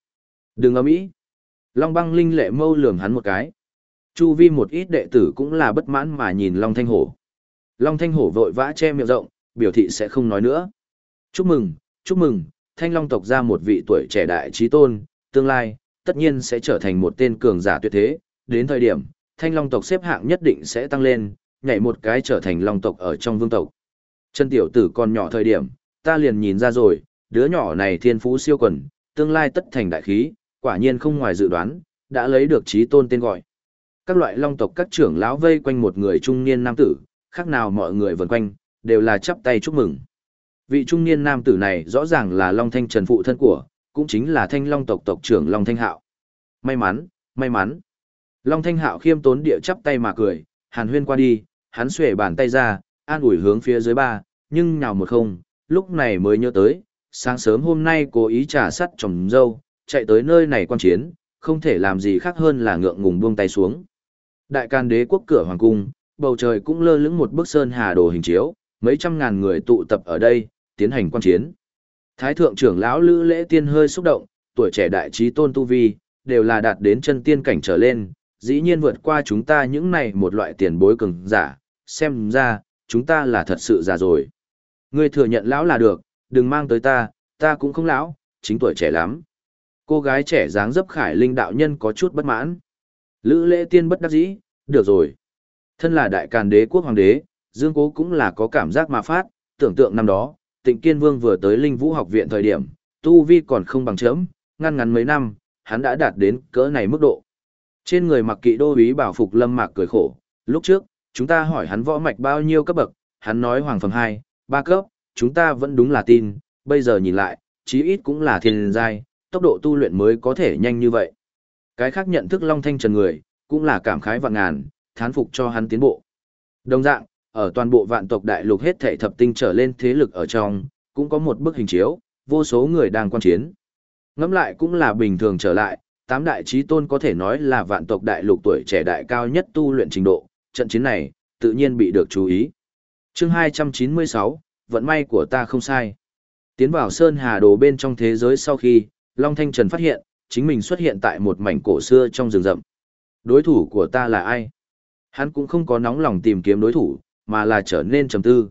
Đừng ấm ý. Long băng linh lệ mâu lườm hắn một cái. Chu vi một ít đệ tử cũng là bất mãn mà nhìn Long Thanh Hổ. Long Thanh Hổ vội vã che miệng rộng, biểu thị sẽ không nói nữa. Chúc mừng, chúc mừng, Thanh Long tộc ra một vị tuổi trẻ đại trí tôn, tương lai, tất nhiên sẽ trở thành một tên cường giả tuyệt thế. Đến thời điểm, Thanh Long tộc xếp hạng nhất định sẽ tăng lên, nhảy một cái trở thành Long tộc ở trong vương tộc. Chân tiểu tử còn nhỏ thời điểm, ta liền nhìn ra rồi, đứa nhỏ này thiên phú siêu quần, tương lai tất thành đại khí, quả nhiên không ngoài dự đoán, đã lấy được trí tôn tên gọi. Các loại long tộc các trưởng lão vây quanh một người trung niên nam tử, khác nào mọi người vần quanh, đều là chắp tay chúc mừng. Vị trung niên nam tử này rõ ràng là Long Thanh Trần phụ thân của, cũng chính là Thanh Long tộc tộc trưởng Long Thanh Hạo. May mắn, may mắn. Long Thanh Hạo khiêm tốn địa chắp tay mà cười, Hàn Huyên qua đi, hắn xuề bàn tay ra, an ủi hướng phía dưới ba, nhưng nhào một không, lúc này mới nhớ tới, sáng sớm hôm nay cố ý trả sắt trồng dâu, chạy tới nơi này quan chiến, không thể làm gì khác hơn là ngượng ngùng buông tay xuống. Đại can đế quốc cửa hoàng cung, bầu trời cũng lơ lửng một bức sơn hà đồ hình chiếu, mấy trăm ngàn người tụ tập ở đây, tiến hành quan chiến. Thái thượng trưởng lão Lữ Lễ Tiên hơi xúc động, tuổi trẻ đại trí tôn tu vi, đều là đạt đến chân tiên cảnh trở lên, dĩ nhiên vượt qua chúng ta những này một loại tiền bối cường giả, xem ra, chúng ta là thật sự già rồi. Ngươi thừa nhận lão là được, đừng mang tới ta, ta cũng không lão, chính tuổi trẻ lắm. Cô gái trẻ dáng dấp khải linh đạo nhân có chút bất mãn. Lữ lễ tiên bất đắc dĩ, được rồi. Thân là đại càn đế quốc hoàng đế, Dương Cố cũng là có cảm giác mà phát, tưởng tượng năm đó, tịnh kiên vương vừa tới linh vũ học viện thời điểm, tu vi còn không bằng chấm, ngăn ngắn mấy năm, hắn đã đạt đến cỡ này mức độ. Trên người mặc kỵ đô úy bảo phục lâm mạc cười khổ, lúc trước, chúng ta hỏi hắn võ mạch bao nhiêu cấp bậc, hắn nói hoàng phẩm 2, 3 cấp, chúng ta vẫn đúng là tin, bây giờ nhìn lại, chí ít cũng là thiên giai, tốc độ tu luyện mới có thể nhanh như vậy. Cái khác nhận thức Long Thanh Trần người, cũng là cảm khái vạn ngàn, thán phục cho hắn tiến bộ. Đồng dạng, ở toàn bộ vạn tộc đại lục hết thể thập tinh trở lên thế lực ở trong, cũng có một bức hình chiếu, vô số người đang quan chiến. Ngẫm lại cũng là bình thường trở lại, tám đại trí tôn có thể nói là vạn tộc đại lục tuổi trẻ đại cao nhất tu luyện trình độ, trận chiến này, tự nhiên bị được chú ý. chương 296, vận may của ta không sai. Tiến vào Sơn Hà Đồ bên trong thế giới sau khi, Long Thanh Trần phát hiện, chính mình xuất hiện tại một mảnh cổ xưa trong rừng rậm. Đối thủ của ta là ai? Hắn cũng không có nóng lòng tìm kiếm đối thủ, mà là trở nên trầm tư.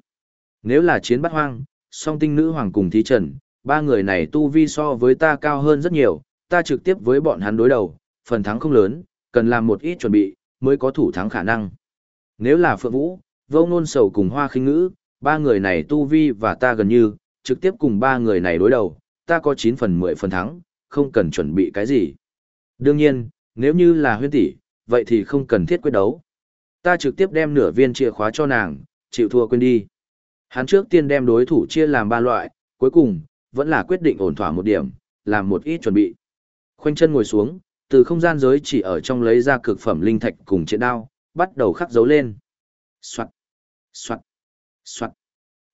Nếu là chiến bắt hoang, song tinh nữ hoàng cùng thí trần, ba người này tu vi so với ta cao hơn rất nhiều, ta trực tiếp với bọn hắn đối đầu, phần thắng không lớn, cần làm một ít chuẩn bị, mới có thủ thắng khả năng. Nếu là Phượng Vũ, Vô Nôn Sầu cùng Hoa Khinh Ngữ, ba người này tu vi và ta gần như, trực tiếp cùng ba người này đối đầu, ta có 9 phần 10 phần thắng, không cần chuẩn bị cái gì. Đương nhiên, nếu như là huyên tỷ, vậy thì không cần thiết quyết đấu. Ta trực tiếp đem nửa viên chìa khóa cho nàng, chịu thua quên đi. Hắn trước tiên đem đối thủ chia làm ba loại, cuối cùng, vẫn là quyết định ổn thỏa một điểm, làm một ít chuẩn bị. Khoanh chân ngồi xuống, từ không gian giới chỉ ở trong lấy ra cực phẩm linh thạch cùng chiến đao, bắt đầu khắc dấu lên. Soạt, soạt, soạt.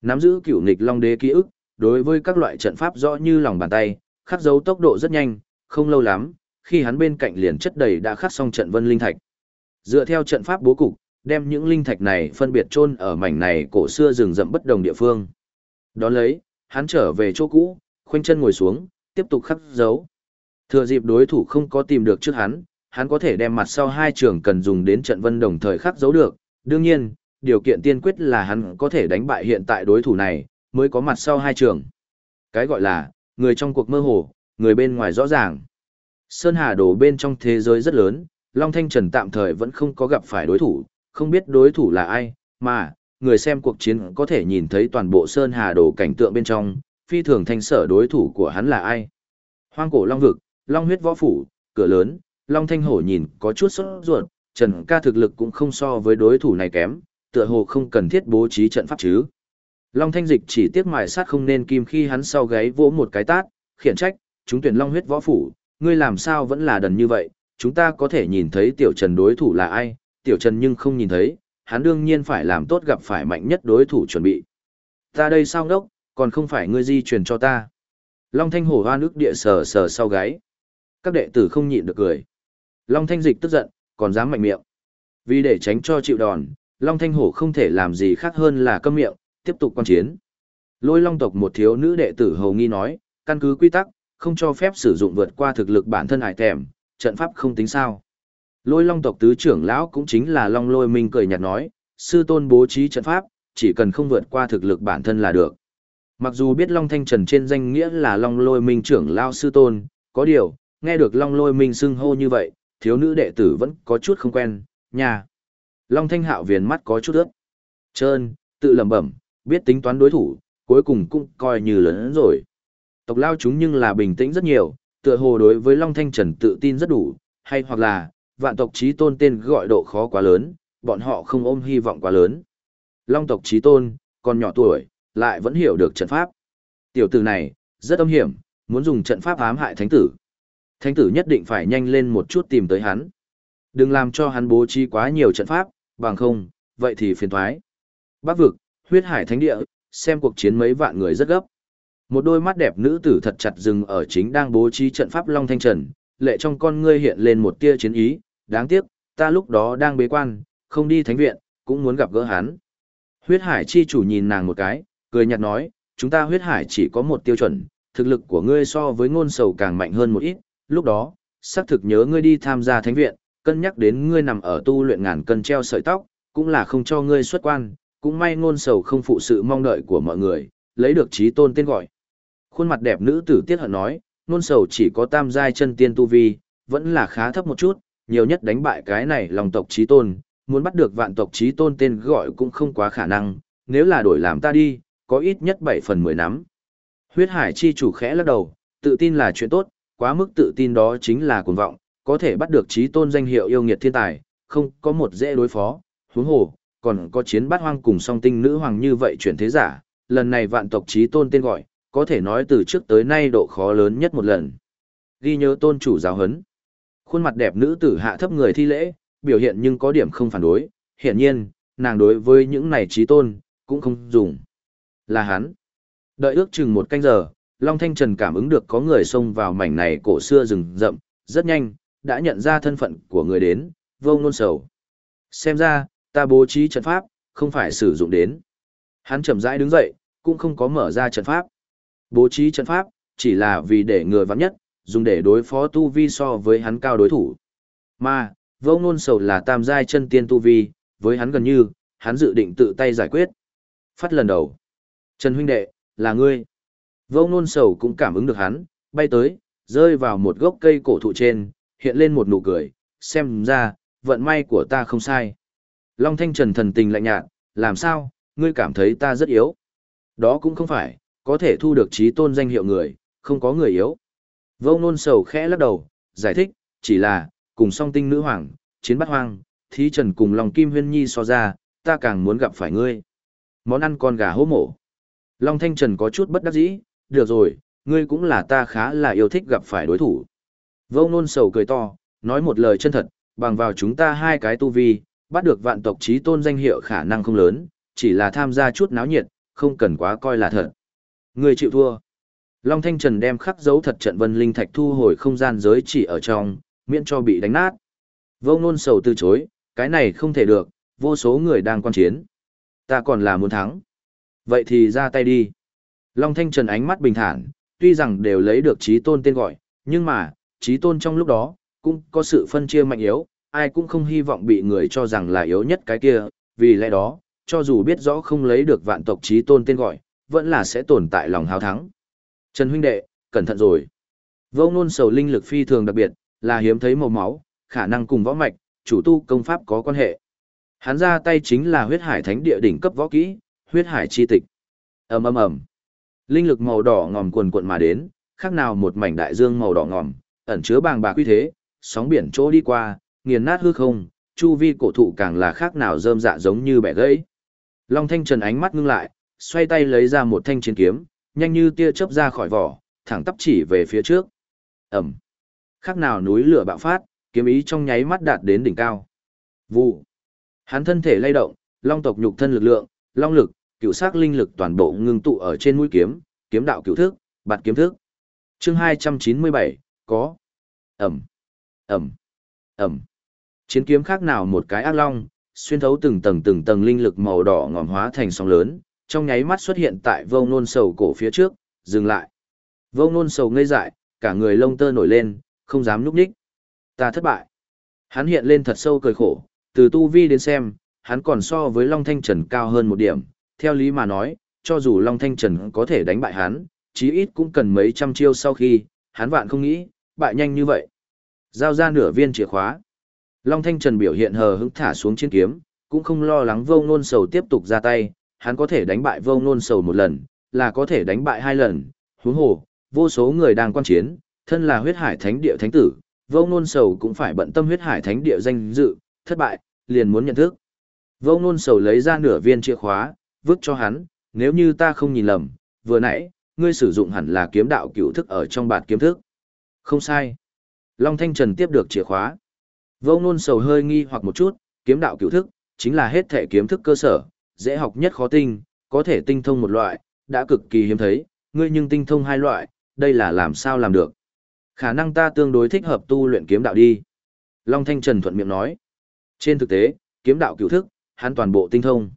Nắm giữ cửu nghịch long đế ký ức, đối với các loại trận pháp rõ như lòng bàn tay, khắc dấu tốc độ rất nhanh, không lâu lắm, khi hắn bên cạnh liền chất đầy đã khắc xong trận vân linh thạch. Dựa theo trận pháp bố cục, đem những linh thạch này phân biệt chôn ở mảnh này cổ xưa rừng rậm bất đồng địa phương. Đón lấy, hắn trở về chỗ cũ, khoanh chân ngồi xuống, tiếp tục khắc dấu. Thừa dịp đối thủ không có tìm được trước hắn, hắn có thể đem mặt sau hai trường cần dùng đến trận vân đồng thời khắc dấu được. Đương nhiên, điều kiện tiên quyết là hắn có thể đánh bại hiện tại đối thủ này, mới có mặt sau hai trường. Cái gọi là, người trong cuộc mơ hồ, người bên ngoài rõ ràng. Sơn Hà đổ bên trong thế giới rất lớn, Long Thanh Trần tạm thời vẫn không có gặp phải đối thủ, không biết đối thủ là ai, mà, người xem cuộc chiến có thể nhìn thấy toàn bộ Sơn Hà đổ cảnh tượng bên trong, phi thường thanh sở đối thủ của hắn là ai. Hoang cổ Long Vực, Long huyết võ phủ, cửa lớn, Long Thanh Hổ nhìn có chút sốt ruột, Trần ca thực lực cũng không so với đối thủ này kém, tựa hồ không cần thiết bố trí trận pháp chứ. Long Thanh Dịch chỉ tiếc mài sát không nên kim khi hắn sau gáy vỗ một cái tát, khiển trách, chúng tuyển Long huyết võ phủ, ngươi làm sao vẫn là đần như vậy, chúng ta có thể nhìn thấy Tiểu Trần đối thủ là ai, Tiểu Trần nhưng không nhìn thấy, hắn đương nhiên phải làm tốt gặp phải mạnh nhất đối thủ chuẩn bị. Ta đây sao đốc, còn không phải ngươi di truyền cho ta. Long Thanh hổ hoa nước địa sờ sờ sau gáy. Các đệ tử không nhịn được cười. Long Thanh dịch tức giận, còn dám mạnh miệng. Vì để tránh cho chịu đòn, Long Thanh hổ không thể làm gì khác hơn là câm miệng, tiếp tục quan chiến. Lôi Long tộc một thiếu nữ đệ tử hầu nghi nói, căn cứ quy tắc, không cho phép sử dụng vượt qua thực lực bản thân hải thèm, trận pháp không tính sao. Lôi Long tộc tứ trưởng lão cũng chính là Long Lôi Minh cười nhạt nói, sư tôn bố trí trận pháp, chỉ cần không vượt qua thực lực bản thân là được. Mặc dù biết Long Thanh Trần trên danh nghĩa là Long Lôi Minh trưởng lão sư tôn, có điều, nghe được Long Lôi Minh xưng hô như vậy, thiếu nữ đệ tử vẫn có chút không quen, nhà. Long Thanh Hạo viền mắt có chút ướt. Trơn, tự lẩm bẩm, biết tính toán đối thủ, cuối cùng cũng coi như lớn rồi. Tộc lao chúng nhưng là bình tĩnh rất nhiều, tựa hồ đối với Long Thanh Trần tự tin rất đủ, hay hoặc là, vạn tộc trí tôn tên gọi độ khó quá lớn, bọn họ không ôm hy vọng quá lớn. Long tộc trí tôn, còn nhỏ tuổi, lại vẫn hiểu được trận pháp. Tiểu tử này, rất âm hiểm, muốn dùng trận pháp ám hại thánh tử. Thánh tử nhất định phải nhanh lên một chút tìm tới hắn. Đừng làm cho hắn bố trí quá nhiều trận pháp, bằng không, vậy thì phiền thoái. Bắc vực, huyết hải thánh địa, xem cuộc chiến mấy vạn người rất gấp. Một đôi mắt đẹp nữ tử thật chặt dừng ở chính đang bố trí trận pháp Long Thanh Trần, lệ trong con ngươi hiện lên một tia chiến ý, đáng tiếc, ta lúc đó đang bế quan, không đi thánh viện, cũng muốn gặp gỡ hắn. Huyết hải chi chủ nhìn nàng một cái, cười nhạt nói, chúng ta huyết hải chỉ có một tiêu chuẩn, thực lực của ngươi so với ngôn sầu càng mạnh hơn một ít, lúc đó, xác thực nhớ ngươi đi tham gia thánh viện, cân nhắc đến ngươi nằm ở tu luyện ngàn cân treo sợi tóc, cũng là không cho ngươi xuất quan, cũng may ngôn sầu không phụ sự mong đợi của mọi người, lấy được trí tôn tên gọi. Khuôn mặt đẹp nữ tử tiết hận nói, ngôn sầu chỉ có tam giai chân tiên tu vi, vẫn là khá thấp một chút, nhiều nhất đánh bại cái này lòng tộc trí tôn, muốn bắt được vạn tộc trí tôn tên gọi cũng không quá khả năng, nếu là đổi làm ta đi, có ít nhất 7 phần 10 nắm. Huyết hải chi chủ khẽ lắc đầu, tự tin là chuyện tốt, quá mức tự tin đó chính là cuồng vọng, có thể bắt được trí tôn danh hiệu yêu nghiệt thiên tài, không có một dễ đối phó, huống hồ, còn có chiến bát hoang cùng song tinh nữ hoàng như vậy chuyển thế giả, lần này vạn tộc trí tôn tên gọi, có thể nói từ trước tới nay độ khó lớn nhất một lần. Ghi nhớ tôn chủ giáo hấn. Khuôn mặt đẹp nữ tử hạ thấp người thi lễ, biểu hiện nhưng có điểm không phản đối, hiển nhiên, nàng đối với những này trí tôn, cũng không dùng. Là hắn. Đợi ước chừng một canh giờ, Long Thanh Trần cảm ứng được có người xông vào mảnh này cổ xưa rừng rậm, rất nhanh, đã nhận ra thân phận của người đến, vô nôn sầu. Xem ra, ta bố trí trận pháp, không phải sử dụng đến. Hắn chậm rãi đứng dậy, cũng không có mở ra trận pháp. Bố trí trận pháp, chỉ là vì để người vắng nhất, dùng để đối phó tu vi so với hắn cao đối thủ. Mà, vô nôn sầu là tam giai chân tiên tu vi, với hắn gần như, hắn dự định tự tay giải quyết. Phát lần đầu. Trần huynh đệ, là ngươi. Vô nôn sầu cũng cảm ứng được hắn, bay tới, rơi vào một gốc cây cổ thụ trên, hiện lên một nụ cười, xem ra, vận may của ta không sai. Long Thanh Trần thần tình lạnh nhạt, làm sao, ngươi cảm thấy ta rất yếu. Đó cũng không phải, có thể thu được trí tôn danh hiệu người, không có người yếu. Vô nôn sầu khẽ lắc đầu, giải thích, chỉ là, cùng song tinh nữ hoàng, chiến bắt hoang, thí trần cùng lòng kim huyên nhi so ra, ta càng muốn gặp phải ngươi. Món ăn con gà hố mổ. Long Thanh Trần có chút bất đắc dĩ, được rồi, ngươi cũng là ta khá là yêu thích gặp phải đối thủ. Vô nôn sầu cười to, nói một lời chân thật, bằng vào chúng ta hai cái tu vi, bắt được vạn tộc trí tôn danh hiệu khả năng không lớn, chỉ là tham gia chút náo nhiệt, không cần quá coi là thật. Ngươi chịu thua. Long Thanh Trần đem khắc dấu thật trận vân linh thạch thu hồi không gian giới chỉ ở trong, miễn cho bị đánh nát. Vô nôn sầu từ chối, cái này không thể được, vô số người đang quan chiến. Ta còn là muốn thắng. Vậy thì ra tay đi. Long Thanh Trần ánh mắt bình thản, tuy rằng đều lấy được trí tôn tên gọi, nhưng mà, trí tôn trong lúc đó, cũng có sự phân chia mạnh yếu, ai cũng không hy vọng bị người cho rằng là yếu nhất cái kia, vì lẽ đó, cho dù biết rõ không lấy được vạn tộc trí tôn tên gọi, vẫn là sẽ tồn tại lòng hào thắng. Trần huynh đệ, cẩn thận rồi. Vô ngôn sầu linh lực phi thường đặc biệt, là hiếm thấy màu máu, khả năng cùng võ mạch, chủ tu công pháp có quan hệ. Hắn ra tay chính là huyết hải thánh địa đỉnh cấp võ kỹ, huyết hải chi tịch. ầm ầm ầm, linh lực màu đỏ ngòm cuồn cuộn mà đến, khác nào một mảnh đại dương màu đỏ ngòm, ẩn chứa bàng bạc uy thế, sóng biển chỗ đi qua, nghiền nát hư không, chu vi cổ thụ càng là khác nào rơm dạ giống như bẻ gãy. Long Thanh Trần ánh mắt ngưng lại, xoay tay lấy ra một thanh chiến kiếm, nhanh như tia chớp ra khỏi vỏ, thẳng tắp chỉ về phía trước. Ẩm. Khác nào núi lửa bạo phát, kiếm ý trong nháy mắt đạt đến đỉnh cao. Vụ. Hắn thân thể lay động, long tộc nhục thân lực lượng, long lực, cựu sắc linh lực toàn bộ ngưng tụ ở trên mũi kiếm, kiếm đạo cựu thức, bạt kiếm thức. Chương 297, có. Ẩm. Ẩm. Ẩm. Chiến kiếm khác nào một cái ác long, xuyên thấu từng tầng từng tầng linh lực màu đỏ ngòm hóa thành sóng lớn, trong nháy mắt xuất hiện tại vô nôn sầu cổ phía trước, dừng lại. Vô nôn sầu ngây dại, cả người lông tơ nổi lên, không dám núp đích. Ta thất bại. Hắn hiện lên thật sâu cười khổ, từ tu vi đến xem, hắn còn so với Long Thanh Trần cao hơn một điểm. Theo lý mà nói, cho dù Long Thanh Trần có thể đánh bại hắn, chí ít cũng cần mấy trăm chiêu sau khi, hắn vạn không nghĩ, bại nhanh như vậy. Giao ra nửa viên chìa khóa. Long Thanh Trần biểu hiện hờ hững thả xuống chiến kiếm, cũng không lo lắng vô ngôn sầu tiếp tục ra tay, hắn có thể đánh bại vô ngôn sầu một lần, là có thể đánh bại hai lần, huống hồ, vô số người đang quan chiến, thân là huyết hải thánh địa thánh tử, vô ngôn sầu cũng phải bận tâm huyết hải thánh địa danh dự, thất bại, liền muốn nhận thức. Vô ngôn sầu lấy ra nửa viên chìa khóa, vứt cho hắn, nếu như ta không nhìn lầm, vừa nãy, ngươi sử dụng hẳn là kiếm đạo cựu thức ở trong bạt kiếm thức. Không sai. Long Thanh Trần tiếp được chìa khóa. Vô ngôn sầu hơi nghi hoặc một chút, kiếm đạo cựu thức, chính là hết thể kiếm thức cơ sở, dễ học nhất khó tinh, có thể tinh thông một loại, đã cực kỳ hiếm thấy, ngươi nhưng tinh thông hai loại, đây là làm sao làm được. Khả năng ta tương đối thích hợp tu luyện kiếm đạo đi. Long Thanh Trần thuận miệng nói. Trên thực tế, kiếm đạo cựu thức, hắn toàn bộ tinh thông.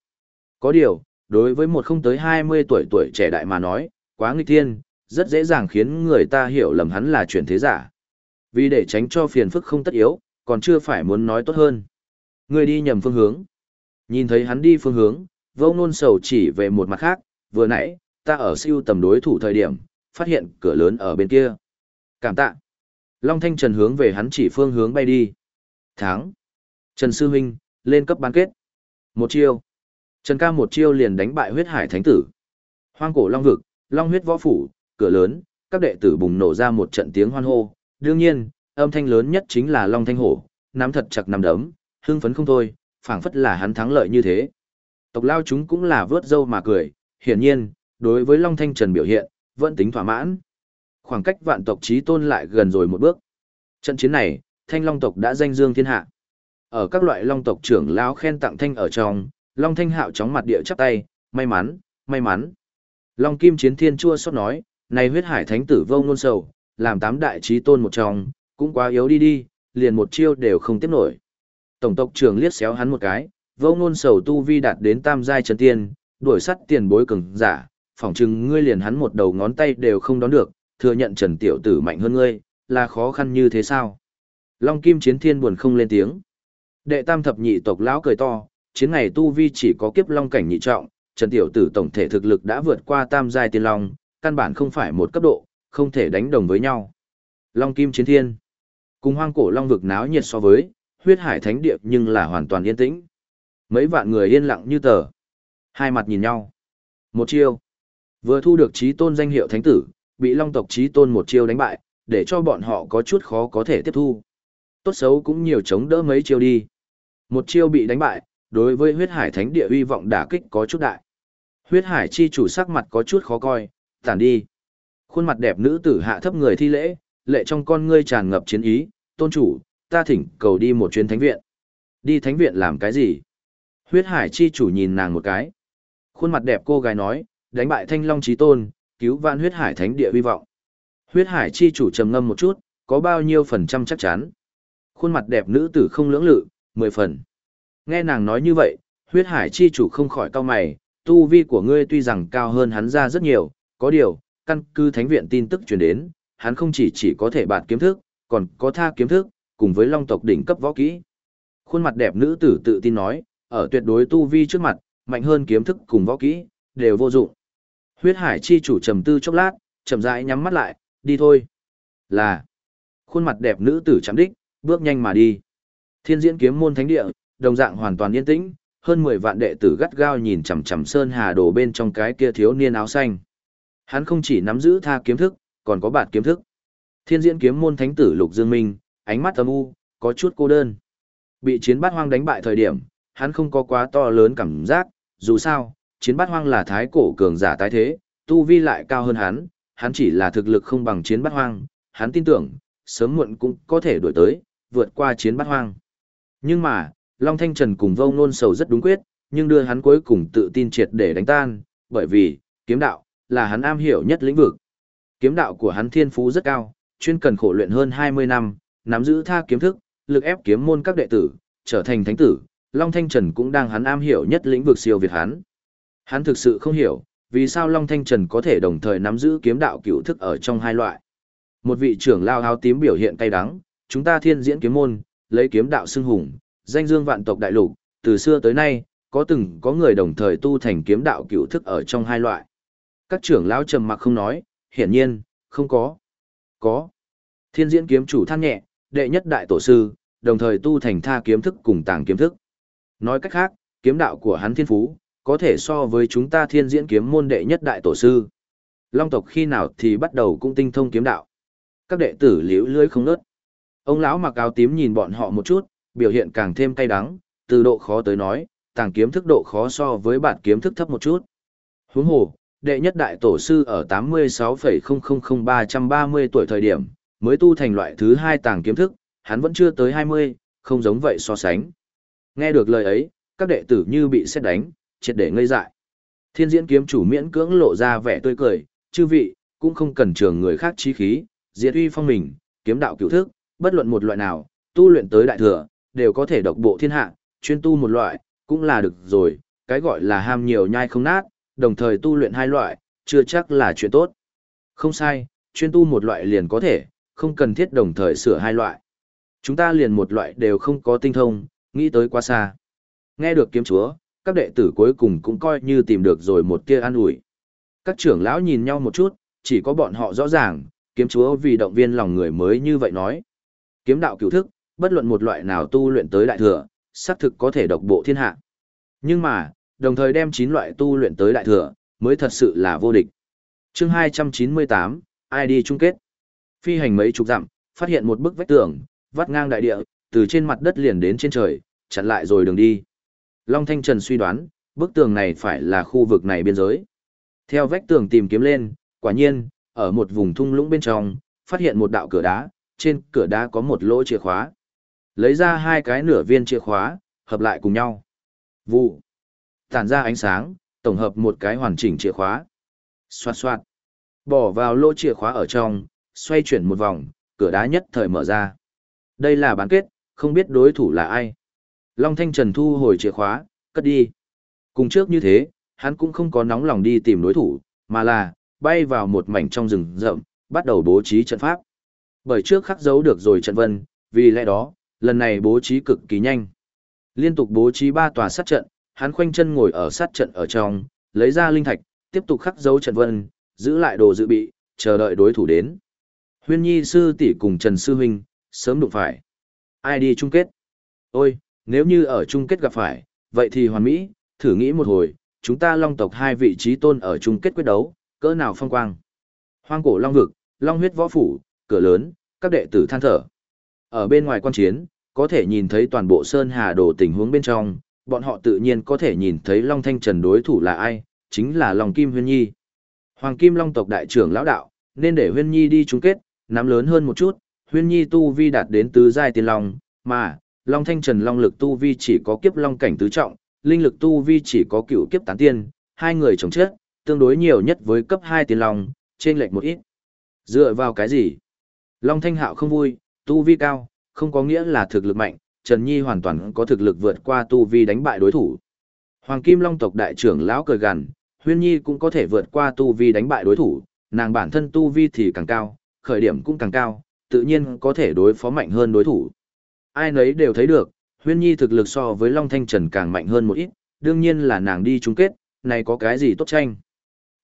Có điều, đối với một không tới 20 tuổi tuổi trẻ đại mà nói, quá nghịch thiên, rất dễ dàng khiến người ta hiểu lầm hắn là chuyển thế giả. Vì để tránh cho phiền phức không tất yếu, còn chưa phải muốn nói tốt hơn. Người đi nhầm phương hướng. Nhìn thấy hắn đi phương hướng, vô ngôn sầu chỉ về một mặt khác, vừa nãy, ta ở siêu tầm đối thủ thời điểm, phát hiện cửa lớn ở bên kia. Cảm tạ. Long Thanh Trần hướng về hắn chỉ phương hướng bay đi. Tháng. Trần Sư Huynh, lên cấp bán kết. Một chiêu. Trần ca một chiêu liền đánh bại huyết hải thánh tử. Hoang cổ Long Vực, Long huyết võ phủ, cửa lớn, các đệ tử bùng nổ ra một trận tiếng hoan hô. Đương nhiên, âm thanh lớn nhất chính là Long Thanh Hổ, nắm thật chặt nắm đấm, hưng phấn không thôi, phảng phất là hắn thắng lợi như thế. Tộc lao chúng cũng là vớt dâu mà cười, hiển nhiên, đối với Long Thanh Trần biểu hiện, vẫn tính thỏa mãn. Khoảng cách vạn tộc trí tôn lại gần rồi một bước. Trận chiến này, Thanh Long tộc đã danh dương thiên hạ. Ở các loại Long tộc trưởng lão khen tặng thanh ở trong, Long Thanh Hạo chóng mặt địa chắp tay, may mắn, may mắn. Long Kim Chiến Thiên chua xót nói, này huyết hải thánh tử vô ngôn sầu, làm tám đại trí tôn một trong, cũng quá yếu đi đi, liền một chiêu đều không tiếp nổi. Tổng tộc trưởng liếc xéo hắn một cái, vô ngôn sầu tu vi đạt đến tam giai chân tiên, đuổi sắt tiền bối cường giả, phỏng chừng ngươi liền hắn một đầu ngón tay đều không đón được, thừa nhận Trần Tiểu Tử mạnh hơn ngươi, là khó khăn như thế sao? Long Kim Chiến Thiên buồn không lên tiếng. Đệ tam thập nhị tộc lão cười to, chiến ngày tu vi chỉ có kiếp long cảnh nhị trọng, Trần Tiểu Tử tổng thể thực lực đã vượt qua tam giai tiên long, căn bản không phải một cấp độ, không thể đánh đồng với nhau. Long Kim Chiến Thiên, cùng hoang cổ long vực náo nhiệt so với, huyết hải thánh địa nhưng là hoàn toàn yên tĩnh. Mấy vạn người yên lặng như tờ. Hai mặt nhìn nhau. Một chiêu. Vừa thu được trí tôn danh hiệu thánh tử, bị long tộc trí tôn một chiêu đánh bại, để cho bọn họ có chút khó có thể tiếp thu. Tốt xấu cũng nhiều chống đỡ mấy chiêu đi. Một chiêu bị đánh bại, đối với huyết hải thánh địa uy vọng đả kích có chút đại. Huyết hải chi chủ sắc mặt có chút khó coi, tản đi. Khuôn mặt đẹp nữ tử hạ thấp người thi lễ, lệ trong con ngươi tràn ngập chiến ý, tôn chủ, ta thỉnh cầu đi một chuyến thánh viện. Đi thánh viện làm cái gì? Huyết hải chi chủ nhìn nàng một cái. Khuôn mặt đẹp cô gái nói, đánh bại thanh long trí tôn, cứu vãn huyết hải thánh địa hy vọng. Huyết hải chi chủ trầm ngâm một chút, có bao nhiêu phần trăm chắc chắn. Khuôn mặt đẹp nữ tử không lưỡng lự, mười phần. Nghe nàng nói như vậy, huyết hải chi chủ không khỏi cao mày, tu vi của ngươi tuy rằng cao hơn hắn ra rất nhiều, có điều, căn cứ thánh viện tin tức truyền đến, hắn không chỉ chỉ có thể bạt kiếm thức, còn có tha kiếm thức, cùng với long tộc đỉnh cấp võ kỹ. Khuôn mặt đẹp nữ tử tự tin nói, ở tuyệt đối tu vi trước mặt, mạnh hơn kiếm thức cùng võ kỹ, đều vô dụng. Huyết hải chi chủ trầm tư chốc lát, chậm rãi nhắm mắt lại, đi thôi. Là, khuôn mặt đẹp nữ tử chạm đích, bước nhanh mà đi. Thiên diễn kiếm môn thánh địa, đồng dạng hoàn toàn yên tĩnh, hơn 10 vạn đệ tử gắt gao nhìn chằm chằm Sơn Hà Đồ bên trong cái kia thiếu niên áo xanh. Hắn không chỉ nắm giữ tha kiếm thức, còn có bạt kiếm thức. Thiên diễn kiếm môn thánh tử Lục Dương Minh, ánh mắt âm u, có chút cô đơn. Bị chiến bát hoang đánh bại thời điểm, hắn không có quá to lớn cảm giác, dù sao, chiến bát hoang là thái cổ cường giả tái thế, tu vi lại cao hơn hắn, hắn chỉ là thực lực không bằng chiến bát hoang, hắn tin tưởng, sớm muộn cũng có thể đuổi tới, vượt qua chiến bát hoang. Nhưng mà, Long Thanh Trần cùng Vô Nôn Sầu rất đúng quyết, nhưng đưa hắn cuối cùng tự tin triệt để đánh tan, bởi vì, kiếm đạo, là hắn am hiểu nhất lĩnh vực. Kiếm đạo của hắn thiên phú rất cao, chuyên cần khổ luyện hơn 20 năm, nắm giữ tha kiếm thức, lực ép kiếm môn các đệ tử, trở thành thánh tử, Long Thanh Trần cũng đang hắn am hiểu nhất lĩnh vực siêu việt hắn. Hắn thực sự không hiểu, vì sao Long Thanh Trần có thể đồng thời nắm giữ kiếm đạo cửu thức ở trong hai loại. Một vị trưởng lao áo tím biểu hiện cay đắng, chúng ta thiên diễn kiếm môn, lấy kiếm đạo xưng hùng, danh dương vạn tộc đại lục, từ xưa tới nay, có từng có người đồng thời tu thành kiếm đạo cựu thức ở trong hai loại. Các trưởng lão trầm mặc không nói, hiển nhiên, không có. Có. Thiên diễn kiếm chủ than nhẹ, đệ nhất đại tổ sư, đồng thời tu thành tha kiếm thức cùng tàng kiếm thức. Nói cách khác, kiếm đạo của hắn thiên phú, có thể so với chúng ta thiên diễn kiếm môn đệ nhất đại tổ sư. Long tộc khi nào thì bắt đầu cũng tinh thông kiếm đạo. Các đệ tử liễu lưới không nớt. Ông lão mặc áo tím nhìn bọn họ một chút, biểu hiện càng thêm cay đắng, từ độ khó tới nói, tàng kiếm thức độ khó so với bản kiếm thức thấp một chút. Huống hồ, đệ nhất đại tổ sư ở 86,000330 tuổi thời điểm, mới tu thành loại thứ hai tàng kiếm thức, hắn vẫn chưa tới 20, không giống vậy so sánh. Nghe được lời ấy, các đệ tử như bị xét đánh, triệt để ngây dại. Thiên diễn kiếm chủ miễn cưỡng lộ ra vẻ tươi cười, chư vị, cũng không cần trường người khác chí khí, diệt uy phong mình, kiếm đạo cửu thức, bất luận một loại nào, tu luyện tới đại thừa, đều có thể độc bộ thiên hạ, chuyên tu một loại, cũng là được rồi, cái gọi là ham nhiều nhai không nát, đồng thời tu luyện hai loại, chưa chắc là chuyện tốt. Không sai, chuyên tu một loại liền có thể, không cần thiết đồng thời sửa hai loại. Chúng ta liền một loại đều không có tinh thông, nghĩ tới quá xa. Nghe được kiếm chúa, các đệ tử cuối cùng cũng coi như tìm được rồi một tia an ủi. Các trưởng lão nhìn nhau một chút, chỉ có bọn họ rõ ràng, kiếm chúa vì động viên lòng người mới như vậy nói. Kiếm đạo cửu thức, bất luận một loại nào tu luyện tới đại thừa, xác thực có thể độc bộ thiên hạ. Nhưng mà, đồng thời đem 9 loại tu luyện tới đại thừa, mới thật sự là vô địch. Chương 298, ID chung kết. Phi hành mấy chục dặm, phát hiện một bức vách tường, vắt ngang đại địa, từ trên mặt đất liền đến trên trời, chặn lại rồi đường đi. Long Thanh Trần suy đoán, bức tường này phải là khu vực này biên giới. Theo vách tường tìm kiếm lên, quả nhiên, ở một vùng thung lũng bên trong, phát hiện một đạo cửa đá, trên cửa đá có một lỗ chìa khóa. Lấy ra hai cái nửa viên chìa khóa, hợp lại cùng nhau. Vụ. Tản ra ánh sáng, tổng hợp một cái hoàn chỉnh chìa khóa. Xoạt xoạt. Bỏ vào lỗ chìa khóa ở trong, xoay chuyển một vòng, cửa đá nhất thời mở ra. Đây là bán kết, không biết đối thủ là ai. Long Thanh Trần thu hồi chìa khóa, cất đi. Cùng trước như thế, hắn cũng không có nóng lòng đi tìm đối thủ, mà là, bay vào một mảnh trong rừng rậm, bắt đầu bố trí trận pháp. Bởi trước khắc dấu được rồi trận vân, vì lẽ đó, lần này bố trí cực kỳ nhanh. Liên tục bố trí ba tòa sát trận, hắn khoanh chân ngồi ở sát trận ở trong, lấy ra linh thạch, tiếp tục khắc dấu trận vân, giữ lại đồ dự bị, chờ đợi đối thủ đến. Huyên Nhi sư tỷ cùng Trần sư huynh, sớm đụng phải. Ai đi chung kết? Ôi, nếu như ở chung kết gặp phải, vậy thì hoàn mỹ, thử nghĩ một hồi, chúng ta long tộc hai vị trí tôn ở chung kết quyết đấu, cỡ nào phong quang. Hoang cổ long vực, long huyết võ phủ, cửa lớn, các đệ tử than thở. Ở bên ngoài quan chiến, có thể nhìn thấy toàn bộ Sơn Hà đồ tình huống bên trong, bọn họ tự nhiên có thể nhìn thấy Long Thanh Trần đối thủ là ai, chính là Long Kim Huyên Nhi. Hoàng Kim Long tộc đại trưởng lão đạo, nên để Huyên Nhi đi chung kết, nắm lớn hơn một chút, Huyên Nhi tu vi đạt đến tứ giai tiên long, mà Long Thanh Trần Long lực tu vi chỉ có kiếp long cảnh tứ trọng, linh lực tu vi chỉ có cựu kiếp tán tiên, hai người chống chết, tương đối nhiều nhất với cấp 2 tiên long, trên lệch một ít. Dựa vào cái gì? Long Thanh Hạo không vui, tu vi cao, không có nghĩa là thực lực mạnh, Trần Nhi hoàn toàn có thực lực vượt qua tu vi đánh bại đối thủ. Hoàng Kim Long tộc đại trưởng lão cười gằn, Huyên Nhi cũng có thể vượt qua tu vi đánh bại đối thủ, nàng bản thân tu vi thì càng cao, khởi điểm cũng càng cao, tự nhiên có thể đối phó mạnh hơn đối thủ. Ai nấy đều thấy được, Huyên Nhi thực lực so với Long Thanh Trần càng mạnh hơn một ít, đương nhiên là nàng đi chung kết, này có cái gì tốt tranh.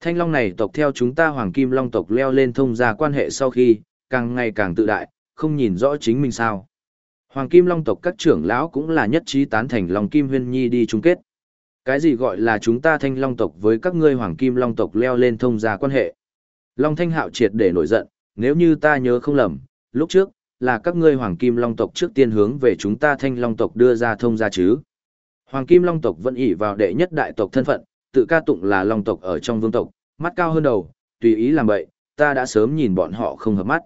Thanh Long này tộc theo chúng ta Hoàng Kim Long tộc leo lên thông gia quan hệ sau khi, càng ngày càng tự đại, không nhìn rõ chính mình sao. Hoàng Kim Long tộc các trưởng lão cũng là nhất trí tán thành Long Kim Huyên Nhi đi chung kết. Cái gì gọi là chúng ta Thanh Long tộc với các ngươi Hoàng Kim Long tộc leo lên thông gia quan hệ. Long Thanh Hạo triệt để nổi giận, nếu như ta nhớ không lầm, lúc trước, là các ngươi Hoàng Kim Long tộc trước tiên hướng về chúng ta Thanh Long tộc đưa ra thông gia chứ. Hoàng Kim Long tộc vẫn ỷ vào đệ nhất đại tộc thân phận, tự ca tụng là Long tộc ở trong vương tộc, mắt cao hơn đầu, tùy ý làm vậy, ta đã sớm nhìn bọn họ không hợp mắt.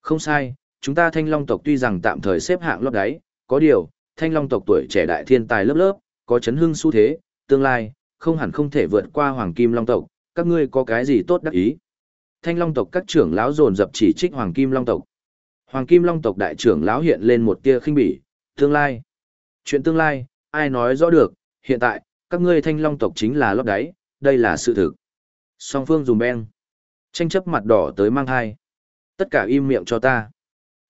Không sai, chúng ta thanh long tộc tuy rằng tạm thời xếp hạng lót đáy, có điều, thanh long tộc tuổi trẻ đại thiên tài lớp lớp, có chấn hưng xu thế, tương lai, không hẳn không thể vượt qua hoàng kim long tộc, các ngươi có cái gì tốt đắc ý. Thanh long tộc các trưởng lão dồn dập chỉ trích hoàng kim long tộc. Hoàng kim long tộc đại trưởng lão hiện lên một tia khinh bỉ, tương lai. Chuyện tương lai, ai nói rõ được, hiện tại, các ngươi thanh long tộc chính là lót đáy, đây là sự thực. Song phương dùm beng. Tranh chấp mặt đỏ tới mang hai. Tất cả im miệng cho ta.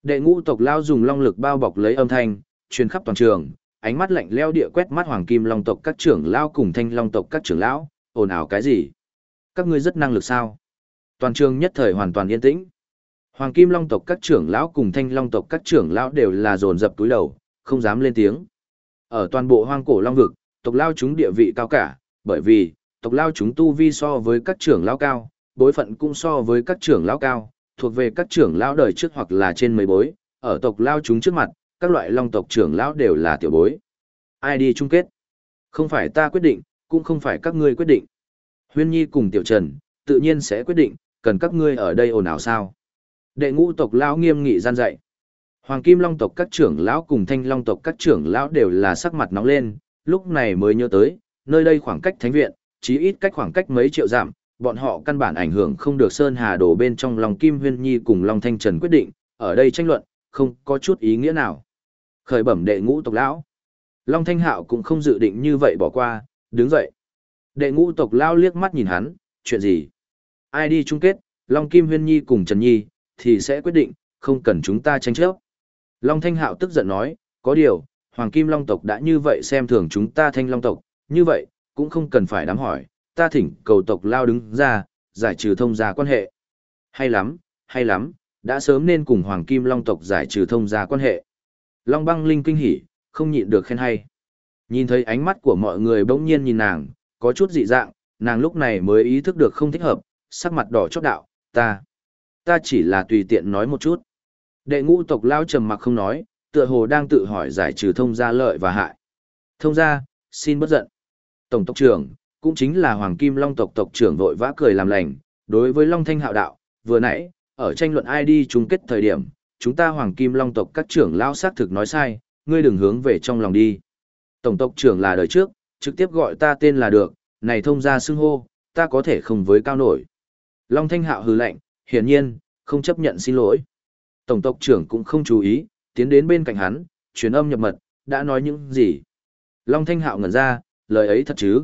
Đệ ngũ tộc lao dùng long lực bao bọc lấy âm thanh, truyền khắp toàn trường, ánh mắt lạnh leo địa quét mắt hoàng kim long tộc các trưởng lao cùng thanh long tộc các trưởng lão, ồn ào cái gì? Các ngươi rất năng lực sao? Toàn trường nhất thời hoàn toàn yên tĩnh. Hoàng kim long tộc các trưởng lão cùng thanh long tộc các trưởng lão đều là dồn dập túi đầu, không dám lên tiếng. Ở toàn bộ hoang cổ long vực, tộc lao chúng địa vị cao cả, bởi vì, tộc lao chúng tu vi so với các trưởng lão cao, bối phận cũng so với các trưởng lão cao, thuộc về các trưởng lão đời trước hoặc là trên mấy bối, ở tộc lao chúng trước mặt, các loại long tộc trưởng lão đều là tiểu bối. Ai đi chung kết? Không phải ta quyết định, cũng không phải các ngươi quyết định. Huyên Nhi cùng Tiểu Trần, tự nhiên sẽ quyết định, cần các ngươi ở đây ồn ào sao. Đệ ngũ tộc lão nghiêm nghị gian dạy. Hoàng Kim Long tộc các trưởng lão cùng Thanh Long tộc các trưởng lão đều là sắc mặt nóng lên, lúc này mới nhớ tới, nơi đây khoảng cách thánh viện, chí ít cách khoảng cách mấy triệu dặm, bọn họ căn bản ảnh hưởng không được Sơn Hà đổ bên trong lòng Kim Huyên Nhi cùng Long Thanh Trần quyết định, ở đây tranh luận, không có chút ý nghĩa nào. Khởi bẩm đệ ngũ tộc lão. Long Thanh Hạo cũng không dự định như vậy bỏ qua, đứng dậy. Đệ ngũ tộc lão liếc mắt nhìn hắn, chuyện gì? Ai đi chung kết, Long Kim Huyên Nhi cùng Trần Nhi, thì sẽ quyết định, không cần chúng ta tranh chấp. Long Thanh Hạo tức giận nói, có điều, Hoàng Kim Long tộc đã như vậy xem thường chúng ta Thanh Long tộc, như vậy, cũng không cần phải đám hỏi, ta thỉnh cầu tộc lao đứng ra, giải trừ thông gia quan hệ. Hay lắm, hay lắm, đã sớm nên cùng Hoàng Kim Long tộc giải trừ thông gia quan hệ. Long băng linh kinh hỉ, không nhịn được khen hay. Nhìn thấy ánh mắt của mọi người bỗng nhiên nhìn nàng, có chút dị dạng, nàng lúc này mới ý thức được không thích hợp, sắc mặt đỏ chót đạo, ta, ta chỉ là tùy tiện nói một chút. Đệ ngũ tộc lao trầm mặc không nói, tựa hồ đang tự hỏi giải trừ thông gia lợi và hại. Thông gia, xin bất giận. Tổng tộc trưởng, cũng chính là Hoàng Kim Long tộc tộc trưởng vội vã cười làm lành, đối với Long Thanh Hạo đạo, vừa nãy, ở tranh luận ai đi chung kết thời điểm, chúng ta Hoàng Kim Long tộc các trưởng lão xác thực nói sai, ngươi đừng hướng về trong lòng đi. Tổng tộc trưởng là đời trước, trực tiếp gọi ta tên là được, này thông ra xưng hô, ta có thể không với cao nổi. Long Thanh Hạo hừ lạnh, hiển nhiên, không chấp nhận xin lỗi. Tổng tộc trưởng cũng không chú ý, tiến đến bên cạnh hắn, truyền âm nhập mật, đã nói những gì. Long Thanh Hạo ngẩn ra, lời ấy thật chứ?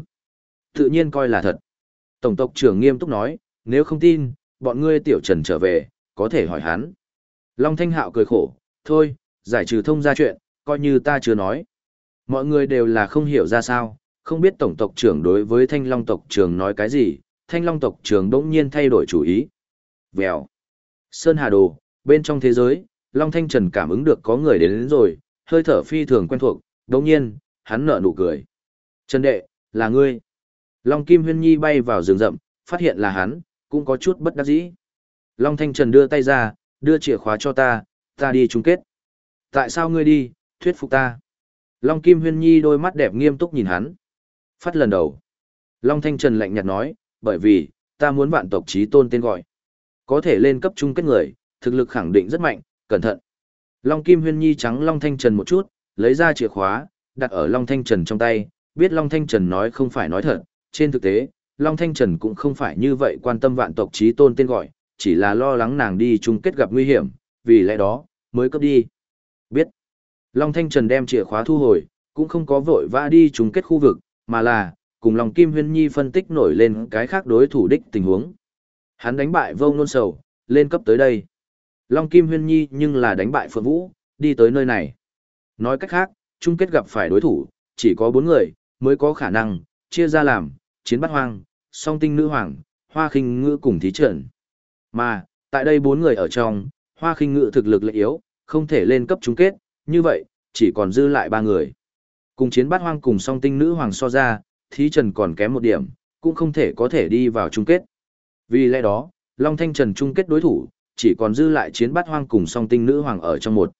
Tự nhiên coi là thật. Tổng tộc trưởng nghiêm túc nói, nếu không tin, bọn ngươi tiểu trần trở về, có thể hỏi hắn. Long Thanh Hạo cười khổ, thôi, giải trừ thông ra chuyện, coi như ta chưa nói. Mọi người đều là không hiểu ra sao, không biết tổng tộc trưởng đối với thanh long tộc trưởng nói cái gì, thanh long tộc trưởng đỗng nhiên thay đổi chủ ý. Vèo. Sơn Hà Đồ, bên trong thế giới, Long Thanh Trần cảm ứng được có người đến, đến rồi, hơi thở phi thường quen thuộc, đống nhiên, hắn nở nụ cười. Trần đệ, là ngươi. Long Kim Huyên Nhi bay vào rừng rậm, phát hiện là hắn, cũng có chút bất đắc dĩ. Long Thanh Trần đưa tay ra, đưa chìa khóa cho ta, ta đi chung kết. Tại sao ngươi đi, thuyết phục ta? Long Kim Huyên Nhi đôi mắt đẹp nghiêm túc nhìn hắn. Phát lần đầu. Long Thanh Trần lạnh nhạt nói, bởi vì, ta muốn vạn tộc trí tôn tên gọi. Có thể lên cấp chung kết người, thực lực khẳng định rất mạnh, cẩn thận. Long Kim Huyên Nhi trắng Long Thanh Trần một chút, lấy ra chìa khóa, đặt ở Long Thanh Trần trong tay, biết Long Thanh Trần nói không phải nói thật, trên thực tế, Long Thanh Trần cũng không phải như vậy quan tâm vạn tộc trí tôn tên gọi, chỉ là lo lắng nàng đi chung kết gặp nguy hiểm, vì lẽ đó, mới cấp đi. Biết. Long Thanh Trần đem chìa khóa thu hồi, cũng không có vội vã đi chung kết khu vực, mà là, cùng Long Kim Huyên Nhi phân tích nổi lên cái khác đối thủ đích tình huống. Hắn đánh bại vô nôn sầu, lên cấp tới đây. Long Kim Huyên Nhi nhưng là đánh bại Phượng Vũ, đi tới nơi này. Nói cách khác, chung kết gặp phải đối thủ, chỉ có bốn người, mới có khả năng, chia ra làm, chiến bắt hoang, song tinh nữ hoàng, hoa khinh ngữ cùng thí trận. Mà, tại đây bốn người ở trong, hoa khinh ngữ thực lực lại yếu, không thể lên cấp chung kết, như vậy, chỉ còn dư lại ba người. Cùng chiến bắt hoang cùng song tinh nữ hoàng so ra, thí trần còn kém một điểm, cũng không thể có thể đi vào chung kết. Vì lẽ đó, Long Thanh Trần chung kết đối thủ, chỉ còn dư lại chiến bát hoang cùng song tinh nữ hoàng ở trong một.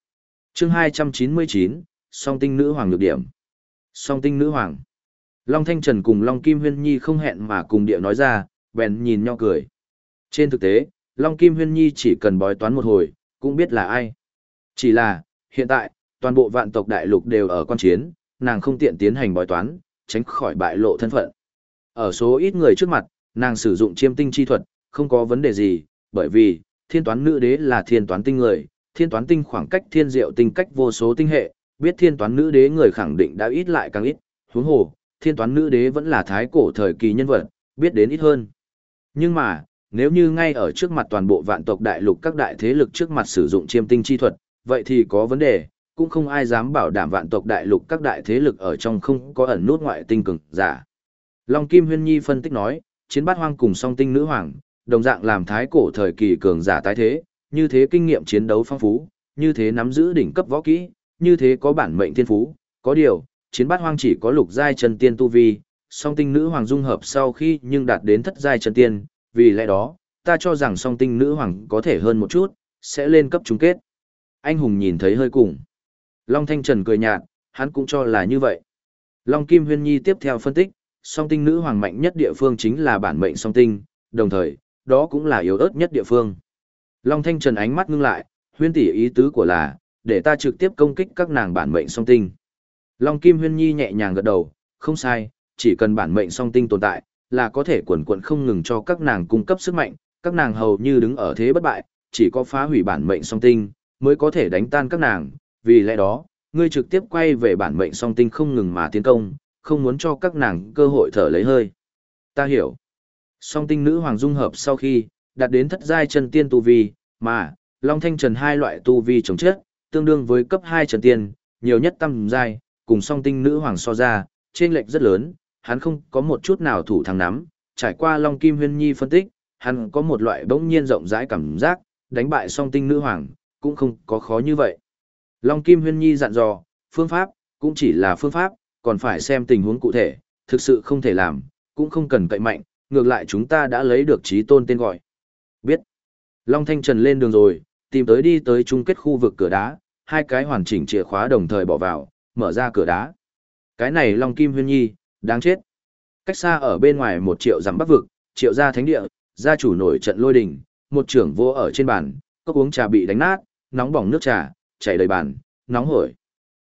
chương 299, song tinh nữ hoàng được điểm. Song tinh nữ hoàng. Long Thanh Trần cùng Long Kim Huyên Nhi không hẹn mà cùng địa nói ra, bèn nhìn nhau cười. Trên thực tế, Long Kim Huyên Nhi chỉ cần bói toán một hồi, cũng biết là ai. Chỉ là, hiện tại, toàn bộ vạn tộc đại lục đều ở quan chiến, nàng không tiện tiến hành bói toán, tránh khỏi bại lộ thân phận. Ở số ít người trước mặt, nàng sử dụng chiêm tinh chi thuật, không có vấn đề gì, bởi vì, thiên toán nữ đế là thiên toán tinh người, thiên toán tinh khoảng cách thiên diệu tinh cách vô số tinh hệ, biết thiên toán nữ đế người khẳng định đã ít lại càng ít, huống hồ, thiên toán nữ đế vẫn là thái cổ thời kỳ nhân vật, biết đến ít hơn. Nhưng mà, nếu như ngay ở trước mặt toàn bộ vạn tộc đại lục các đại thế lực trước mặt sử dụng chiêm tinh chi thuật, vậy thì có vấn đề, cũng không ai dám bảo đảm vạn tộc đại lục các đại thế lực ở trong không có ẩn nút ngoại tinh cường giả. Long Kim Huyên Nhi phân tích nói, chiến bát hoang cùng song tinh nữ hoàng, đồng dạng làm thái cổ thời kỳ cường giả tái thế, như thế kinh nghiệm chiến đấu phong phú, như thế nắm giữ đỉnh cấp võ kỹ, như thế có bản mệnh thiên phú, có điều, chiến bát hoang chỉ có lục giai chân tiên tu vi, song tinh nữ hoàng dung hợp sau khi nhưng đạt đến thất giai chân tiên, vì lẽ đó, ta cho rằng song tinh nữ hoàng có thể hơn một chút, sẽ lên cấp chung kết. Anh hùng nhìn thấy hơi cùng. Long Thanh Trần cười nhạt, hắn cũng cho là như vậy. Long Kim Huyên Nhi tiếp theo phân tích, song tinh nữ hoàng mạnh nhất địa phương chính là bản mệnh song tinh, đồng thời, đó cũng là yếu ớt nhất địa phương. Long Thanh Trần ánh mắt ngưng lại, huyên tỷ ý tứ của là, để ta trực tiếp công kích các nàng bản mệnh song tinh. Long Kim Huyên Nhi nhẹ nhàng gật đầu, không sai, chỉ cần bản mệnh song tinh tồn tại, là có thể quần quần không ngừng cho các nàng cung cấp sức mạnh, các nàng hầu như đứng ở thế bất bại, chỉ có phá hủy bản mệnh song tinh, mới có thể đánh tan các nàng, vì lẽ đó, ngươi trực tiếp quay về bản mệnh song tinh không ngừng mà tiến công, không muốn cho các nàng cơ hội thở lấy hơi. Ta hiểu. Song tinh nữ hoàng dung hợp sau khi, đạt đến thất giai chân tiên tu vi, mà, Long Thanh Trần hai loại tu vi chống chết, tương đương với cấp 2 chân tiên, nhiều nhất tam giai, cùng song tinh nữ hoàng so ra, trên lệch rất lớn, hắn không có một chút nào thủ thắng nắm, trải qua Long Kim Huyên Nhi phân tích, hắn có một loại bỗng nhiên rộng rãi cảm giác, đánh bại song tinh nữ hoàng, cũng không có khó như vậy. Long Kim Huyên Nhi dặn dò, phương pháp, cũng chỉ là phương pháp, còn phải xem tình huống cụ thể, thực sự không thể làm, cũng không cần cậy mạnh, ngược lại chúng ta đã lấy được trí tôn tên gọi. Biết. Long Thanh Trần lên đường rồi, tìm tới đi tới chung kết khu vực cửa đá, hai cái hoàn chỉnh chìa khóa đồng thời bỏ vào, mở ra cửa đá. Cái này Long Kim Huyên Nhi, đáng chết. Cách xa ở bên ngoài một triệu dặm bắc vực, triệu gia thánh địa, gia chủ nổi trận lôi đình, một trưởng vô ở trên bàn, cốc uống trà bị đánh nát, nóng bỏng nước trà, chảy đầy bàn, nóng hổi.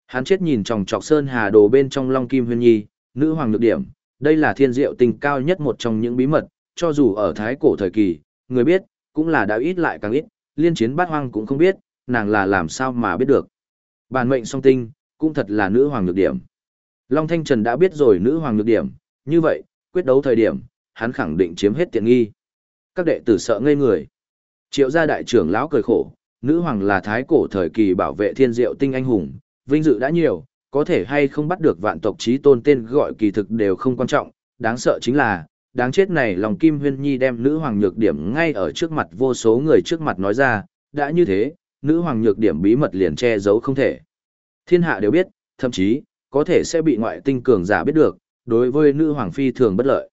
Hắn chết nhìn tròng trọc sơn hà đồ bên trong Long Kim Huyên Nhi, nữ hoàng lực điểm, đây là thiên diệu tình cao nhất một trong những bí mật, cho dù ở thái cổ thời kỳ, người biết, cũng là đã ít lại càng ít, liên chiến bát hoang cũng không biết, nàng là làm sao mà biết được. Bản mệnh song tinh, cũng thật là nữ hoàng nhược điểm. Long Thanh Trần đã biết rồi nữ hoàng nhược điểm, như vậy, quyết đấu thời điểm, hắn khẳng định chiếm hết tiện nghi. Các đệ tử sợ ngây người. Triệu gia đại trưởng lão cười khổ, nữ hoàng là thái cổ thời kỳ bảo vệ thiên diệu tinh anh hùng, vinh dự đã nhiều, có thể hay không bắt được vạn tộc trí tôn tên gọi kỳ thực đều không quan trọng, đáng sợ chính là, đáng chết này lòng Kim Huyên Nhi đem nữ hoàng nhược điểm ngay ở trước mặt vô số người trước mặt nói ra, đã như thế, nữ hoàng nhược điểm bí mật liền che giấu không thể. Thiên hạ đều biết, thậm chí, có thể sẽ bị ngoại tinh cường giả biết được, đối với nữ hoàng phi thường bất lợi.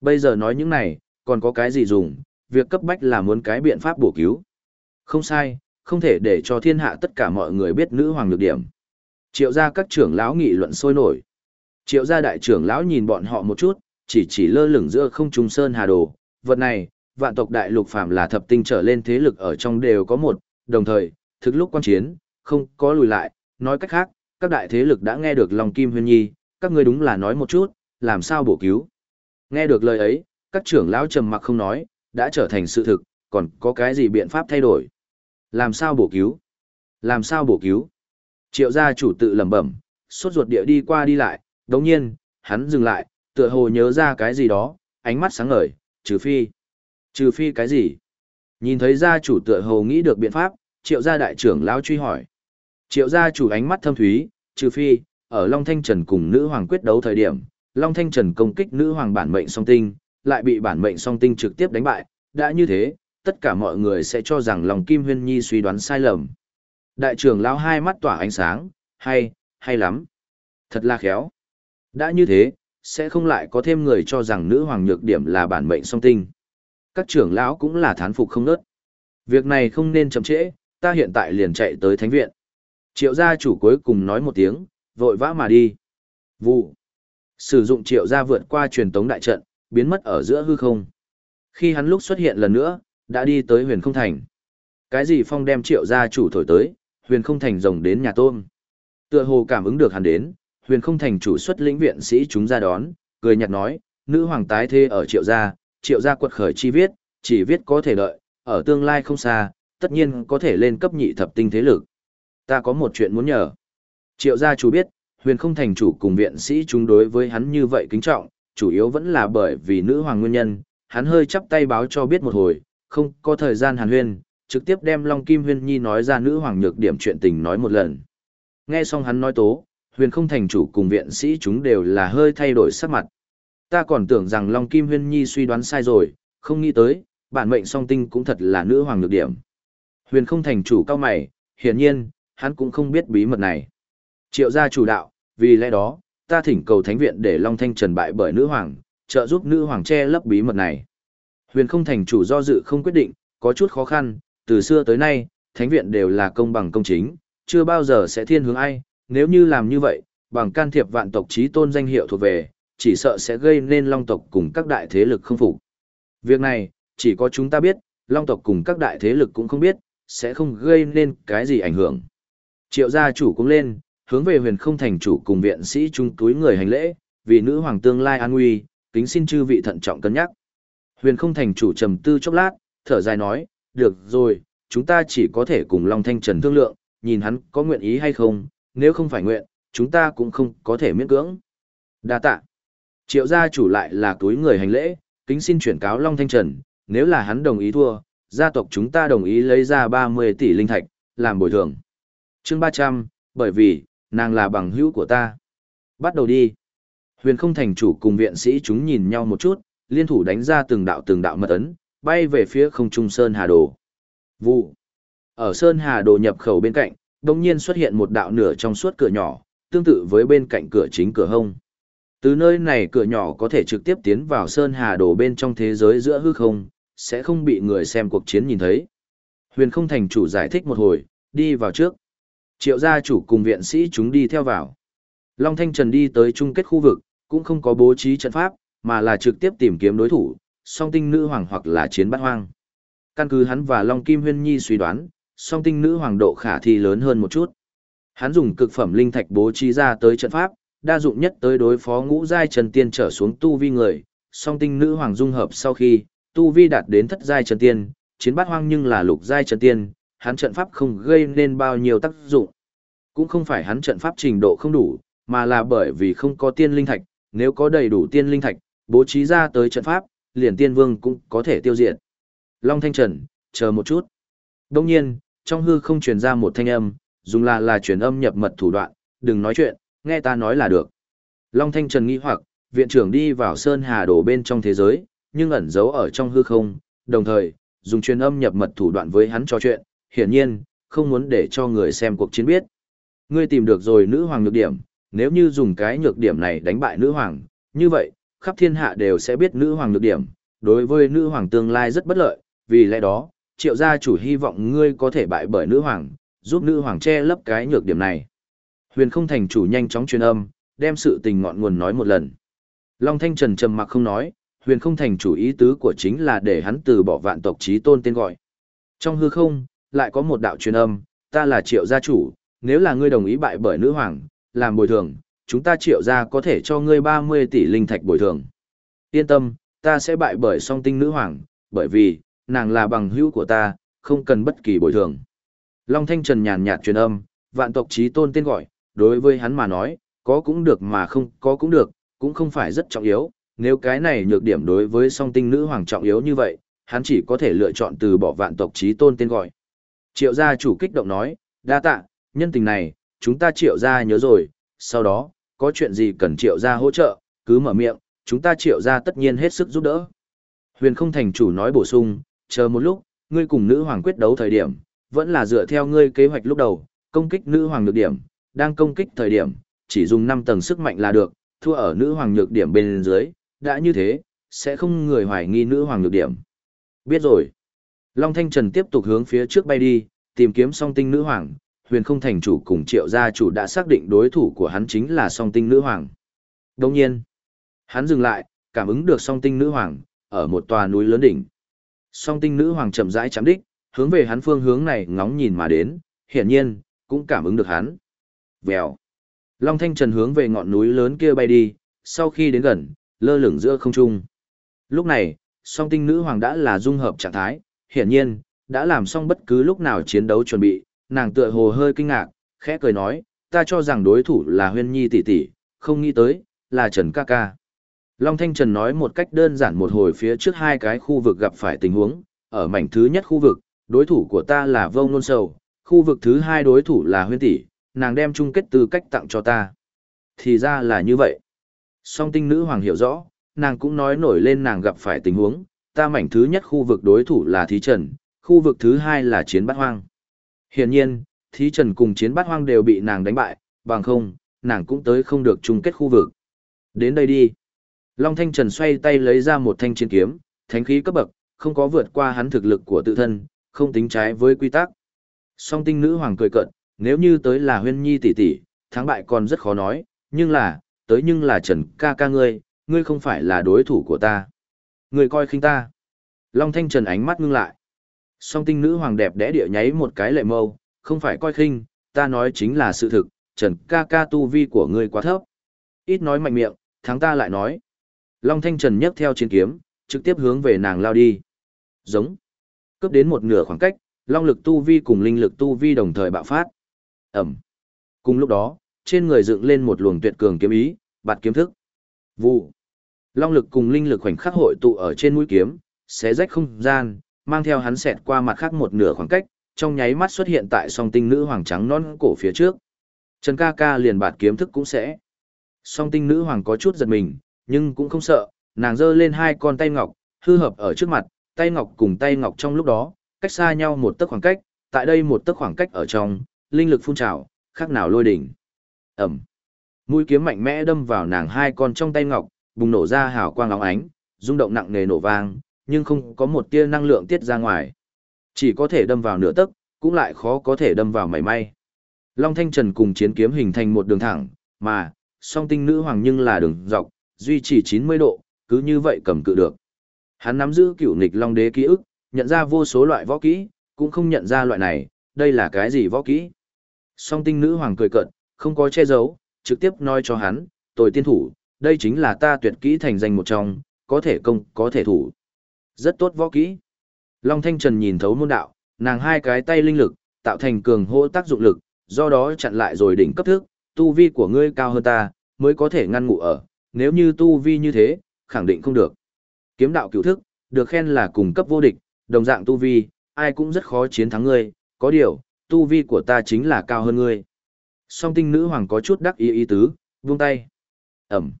Bây giờ nói những này, còn có cái gì dùng, việc cấp bách là muốn cái biện pháp bổ cứu. Không sai, không thể để cho thiên hạ tất cả mọi người biết nữ hoàng lược điểm. Triệu gia các trưởng lão nghị luận sôi nổi. Triệu gia đại trưởng lão nhìn bọn họ một chút, chỉ chỉ lơ lửng giữa không trung sơn hà đồ. Vật này, vạn tộc đại lục phàm là thập tinh trở lên thế lực ở trong đều có một, đồng thời, thực lúc quan chiến, không có lùi lại, nói cách khác, các đại thế lực đã nghe được lòng kim huyên nhi, các ngươi đúng là nói một chút, làm sao bổ cứu. Nghe được lời ấy, các trưởng lão trầm mặc không nói, đã trở thành sự thực, còn có cái gì biện pháp thay đổi. Làm sao bổ cứu? Làm sao bổ cứu? Triệu gia chủ tự lẩm bẩm, suốt ruột địa đi qua đi lại, đồng nhiên, hắn dừng lại, tựa hồ nhớ ra cái gì đó, ánh mắt sáng ngời, trừ phi. Trừ phi cái gì? Nhìn thấy gia chủ tựa hồ nghĩ được biện pháp, triệu gia đại trưởng lão truy hỏi. Triệu gia chủ ánh mắt thâm thúy, trừ phi, ở Long Thanh Trần cùng nữ hoàng quyết đấu thời điểm, Long Thanh Trần công kích nữ hoàng bản mệnh song tinh, lại bị bản mệnh song tinh trực tiếp đánh bại, đã như thế, tất cả mọi người sẽ cho rằng lòng Kim Huyên Nhi suy đoán sai lầm. Đại trưởng lão hai mắt tỏa ánh sáng, hay, hay lắm. Thật là khéo. Đã như thế, sẽ không lại có thêm người cho rằng nữ hoàng nhược điểm là bản mệnh song tinh. Các trưởng lão cũng là thán phục không nớt. Việc này không nên chậm trễ, ta hiện tại liền chạy tới thánh viện. Triệu gia chủ cuối cùng nói một tiếng, vội vã mà đi. Vụ. Sử dụng triệu gia vượt qua truyền tống đại trận, biến mất ở giữa hư không. Khi hắn lúc xuất hiện lần nữa, đã đi tới huyền không thành. Cái gì phong đem triệu gia chủ thổi tới, huyền không thành rồng đến nhà tôm. Tựa hồ cảm ứng được hắn đến, huyền không thành chủ xuất lĩnh viện sĩ chúng ra đón, cười nhạt nói, nữ hoàng tái thê ở triệu gia, triệu gia quật khởi chi viết, chỉ viết có thể đợi, ở tương lai không xa, tất nhiên có thể lên cấp nhị thập tinh thế lực. Ta có một chuyện muốn nhờ. Triệu gia chủ biết, huyền không thành chủ cùng viện sĩ chúng đối với hắn như vậy kính trọng, chủ yếu vẫn là bởi vì nữ hoàng nguyên nhân, hắn hơi chắp tay báo cho biết một hồi, không có thời gian hàn huyên, trực tiếp đem Long Kim Huyên Nhi nói ra nữ hoàng nhược điểm chuyện tình nói một lần. Nghe xong hắn nói tố, huyền không thành chủ cùng viện sĩ chúng đều là hơi thay đổi sắc mặt. Ta còn tưởng rằng Long Kim Huyên Nhi suy đoán sai rồi, không nghĩ tới, bản mệnh song tinh cũng thật là nữ hoàng nhược điểm. Huyền không thành chủ cao mày, hiển nhiên, hắn cũng không biết bí mật này. Triệu gia chủ đạo, vì lẽ đó, ta thỉnh cầu thánh viện để Long Thanh Trần bại bởi nữ hoàng, trợ giúp nữ hoàng che lấp bí mật này. Huyền không thành chủ do dự không quyết định, có chút khó khăn, từ xưa tới nay, thánh viện đều là công bằng công chính, chưa bao giờ sẽ thiên hướng ai, nếu như làm như vậy, bằng can thiệp vạn tộc trí tôn danh hiệu thuộc về, chỉ sợ sẽ gây nên long tộc cùng các đại thế lực không phục. Việc này, chỉ có chúng ta biết, long tộc cùng các đại thế lực cũng không biết, sẽ không gây nên cái gì ảnh hưởng. Triệu gia chủ cũng lên, hướng về huyền không thành chủ cùng viện sĩ trung túi người hành lễ, vì nữ hoàng tương lai an nguy, kính xin chư vị thận trọng cân nhắc. Huyền không thành chủ trầm tư chốc lát, thở dài nói, được rồi, chúng ta chỉ có thể cùng Long Thanh Trần thương lượng, nhìn hắn có nguyện ý hay không, nếu không phải nguyện, chúng ta cũng không có thể miễn cưỡng. Đa tạ. Triệu gia chủ lại là túi người hành lễ, kính xin chuyển cáo Long Thanh Trần, nếu là hắn đồng ý thua, gia tộc chúng ta đồng ý lấy ra 30 tỷ linh thạch, làm bồi thường chương 300, bởi vì, nàng là bằng hữu của ta. Bắt đầu đi. Huyền không thành chủ cùng viện sĩ chúng nhìn nhau một chút, liên thủ đánh ra từng đạo từng đạo mật ấn, bay về phía không trung Sơn Hà Đồ. Vụ. Ở Sơn Hà Đồ nhập khẩu bên cạnh, đồng nhiên xuất hiện một đạo nửa trong suốt cửa nhỏ, tương tự với bên cạnh cửa chính cửa hông. Từ nơi này cửa nhỏ có thể trực tiếp tiến vào Sơn Hà Đồ bên trong thế giới giữa hư không, sẽ không bị người xem cuộc chiến nhìn thấy. Huyền không thành chủ giải thích một hồi, đi vào trước. Triệu gia chủ cùng viện sĩ chúng đi theo vào. Long Thanh Trần đi tới chung kết khu vực, cũng không có bố trí trận pháp, mà là trực tiếp tìm kiếm đối thủ, song tinh nữ hoàng hoặc là chiến bát hoang. Căn cứ hắn và Long Kim Huyên Nhi suy đoán, song tinh nữ hoàng độ khả thi lớn hơn một chút. Hắn dùng cực phẩm linh thạch bố trí ra tới trận pháp, đa dụng nhất tới đối phó ngũ giai trần tiên trở xuống tu vi người, song tinh nữ hoàng dung hợp sau khi, tu vi đạt đến thất giai trần tiên, chiến bát hoang nhưng là lục giai trần tiên, hắn trận pháp không gây nên bao nhiêu tác dụng. Cũng không phải hắn trận pháp trình độ không đủ, mà là bởi vì không có tiên linh thạch, nếu có đầy đủ tiên linh thạch, bố trí ra tới trận pháp, liền tiên vương cũng có thể tiêu diệt. Long Thanh Trần, chờ một chút. Đông nhiên, trong hư không truyền ra một thanh âm, dùng là là truyền âm nhập mật thủ đoạn, đừng nói chuyện, nghe ta nói là được. Long Thanh Trần nghi hoặc, viện trưởng đi vào Sơn Hà đổ bên trong thế giới, nhưng ẩn giấu ở trong hư không, đồng thời, dùng truyền âm nhập mật thủ đoạn với hắn trò chuyện, hiển nhiên, không muốn để cho người xem cuộc chiến biết. Ngươi tìm được rồi nữ hoàng nhược điểm, nếu như dùng cái nhược điểm này đánh bại nữ hoàng, như vậy, khắp thiên hạ đều sẽ biết nữ hoàng nhược điểm, đối với nữ hoàng tương lai rất bất lợi, vì lẽ đó, triệu gia chủ hy vọng ngươi có thể bại bởi nữ hoàng, giúp nữ hoàng che lấp cái nhược điểm này. Huyền không thành chủ nhanh chóng truyền âm, đem sự tình ngọn nguồn nói một lần. Long Thanh Trần trầm mặc không nói, huyền không thành chủ ý tứ của chính là để hắn từ bỏ vạn tộc trí tôn tên gọi. Trong hư không, lại có một đạo truyền âm, ta là triệu gia chủ, nếu là ngươi đồng ý bại bởi nữ hoàng, làm bồi thường, chúng ta triệu gia có thể cho ngươi 30 tỷ linh thạch bồi thường. Yên tâm, ta sẽ bại bởi song tinh nữ hoàng, bởi vì, nàng là bằng hữu của ta, không cần bất kỳ bồi thường. Long Thanh Trần nhàn nhạt truyền âm, vạn tộc trí tôn tên gọi, đối với hắn mà nói, có cũng được mà không có cũng được, cũng không phải rất trọng yếu, nếu cái này nhược điểm đối với song tinh nữ hoàng trọng yếu như vậy, hắn chỉ có thể lựa chọn từ bỏ vạn tộc trí tôn tên gọi. Triệu gia chủ kích động nói, đa tạ, nhân tình này, chúng ta triệu gia nhớ rồi, sau đó, có chuyện gì cần triệu gia hỗ trợ, cứ mở miệng, chúng ta triệu gia tất nhiên hết sức giúp đỡ. Huyền không thành chủ nói bổ sung, chờ một lúc, ngươi cùng nữ hoàng quyết đấu thời điểm, vẫn là dựa theo ngươi kế hoạch lúc đầu, công kích nữ hoàng nhược điểm, đang công kích thời điểm, chỉ dùng 5 tầng sức mạnh là được, thua ở nữ hoàng nhược điểm bên dưới, đã như thế, sẽ không người hoài nghi nữ hoàng nhược điểm. Biết rồi. Long Thanh Trần tiếp tục hướng phía trước bay đi, tìm kiếm song tinh nữ hoàng, huyền không thành chủ cùng triệu gia chủ đã xác định đối thủ của hắn chính là song tinh nữ hoàng. Đồng nhiên, hắn dừng lại, cảm ứng được song tinh nữ hoàng, ở một tòa núi lớn đỉnh. Song tinh nữ hoàng chậm rãi chạm đích, hướng về hắn phương hướng này ngóng nhìn mà đến, hiển nhiên, cũng cảm ứng được hắn. Vèo. Long Thanh Trần hướng về ngọn núi lớn kia bay đi, sau khi đến gần, lơ lửng giữa không trung. Lúc này, song tinh nữ hoàng đã là dung hợp trạng thái, hiển nhiên, đã làm xong bất cứ lúc nào chiến đấu chuẩn bị, nàng tựa hồ hơi kinh ngạc, khẽ cười nói, ta cho rằng đối thủ là huyên nhi tỷ tỷ, không nghĩ tới, là Trần ca ca. Long Thanh Trần nói một cách đơn giản một hồi phía trước hai cái khu vực gặp phải tình huống, ở mảnh thứ nhất khu vực, đối thủ của ta là Vô Nôn Sầu, khu vực thứ hai đối thủ là huyên tỷ, nàng đem chung kết tư cách tặng cho ta. Thì ra là như vậy. Song tinh nữ hoàng hiểu rõ, nàng cũng nói nổi lên nàng gặp phải tình huống, ta mảnh thứ nhất khu vực đối thủ là Thí Trần, khu vực thứ hai là Chiến Bát Hoang. Hiển nhiên, Thí Trần cùng Chiến Bát Hoang đều bị nàng đánh bại, bằng không, nàng cũng tới không được chung kết khu vực. Đến đây đi. Long Thanh Trần xoay tay lấy ra một thanh chiến kiếm, thánh khí cấp bậc, không có vượt qua hắn thực lực của tự thân, không tính trái với quy tắc. Song tinh nữ hoàng cười cợt, nếu như tới là huyên nhi tỷ tỷ, thắng bại còn rất khó nói, nhưng là, tới nhưng là Trần ca ca ngươi, ngươi không phải là đối thủ của ta người coi khinh ta. Long Thanh Trần ánh mắt ngưng lại. Song tinh nữ hoàng đẹp đẽ địa nháy một cái lệ mâu, không phải coi khinh, ta nói chính là sự thực, Trần ca ca tu vi của ngươi quá thấp. Ít nói mạnh miệng, thắng ta lại nói. Long Thanh Trần nhấc theo chiến kiếm, trực tiếp hướng về nàng lao đi. Giống. Cướp đến một nửa khoảng cách, long lực tu vi cùng linh lực tu vi đồng thời bạo phát. Ẩm. Cùng lúc đó, trên người dựng lên một luồng tuyệt cường kiếm ý, bạt kiếm thức. Vụ. Long lực cùng linh lực khoảnh khắc hội tụ ở trên mũi kiếm, xé rách không gian, mang theo hắn xẹt qua mặt khác một nửa khoảng cách, trong nháy mắt xuất hiện tại song tinh nữ hoàng trắng non cổ phía trước. Trần ca ca liền bạt kiếm thức cũng sẽ. Song tinh nữ hoàng có chút giật mình, nhưng cũng không sợ, nàng giơ lên hai con tay ngọc, hư hợp ở trước mặt, tay ngọc cùng tay ngọc trong lúc đó, cách xa nhau một tấc khoảng cách, tại đây một tấc khoảng cách ở trong, linh lực phun trào, khác nào lôi đỉnh. Ẩm. Mũi kiếm mạnh mẽ đâm vào nàng hai con trong tay ngọc, bùng nổ ra hào quang óng ánh, rung động nặng nề nổ vang, nhưng không có một tia năng lượng tiết ra ngoài. Chỉ có thể đâm vào nửa tấc, cũng lại khó có thể đâm vào mảy may. Long Thanh Trần cùng chiến kiếm hình thành một đường thẳng, mà, song tinh nữ hoàng nhưng là đường dọc, duy trì 90 độ, cứ như vậy cầm cự được. Hắn nắm giữ cựu nghịch long đế ký ức, nhận ra vô số loại võ kỹ, cũng không nhận ra loại này, đây là cái gì võ kỹ. Song tinh nữ hoàng cười cợt, không có che giấu, trực tiếp nói cho hắn, tôi tiên thủ, đây chính là ta tuyệt kỹ thành danh một trong, có thể công, có thể thủ. Rất tốt võ kỹ. Long Thanh Trần nhìn thấu môn đạo, nàng hai cái tay linh lực, tạo thành cường hô tác dụng lực, do đó chặn lại rồi đỉnh cấp thức, tu vi của ngươi cao hơn ta, mới có thể ngăn ngụ ở, nếu như tu vi như thế, khẳng định không được. Kiếm đạo cửu thức, được khen là cùng cấp vô địch, đồng dạng tu vi, ai cũng rất khó chiến thắng ngươi, có điều, tu vi của ta chính là cao hơn ngươi. Song tinh nữ hoàng có chút đắc ý ý tứ, vung tay. Ẩm.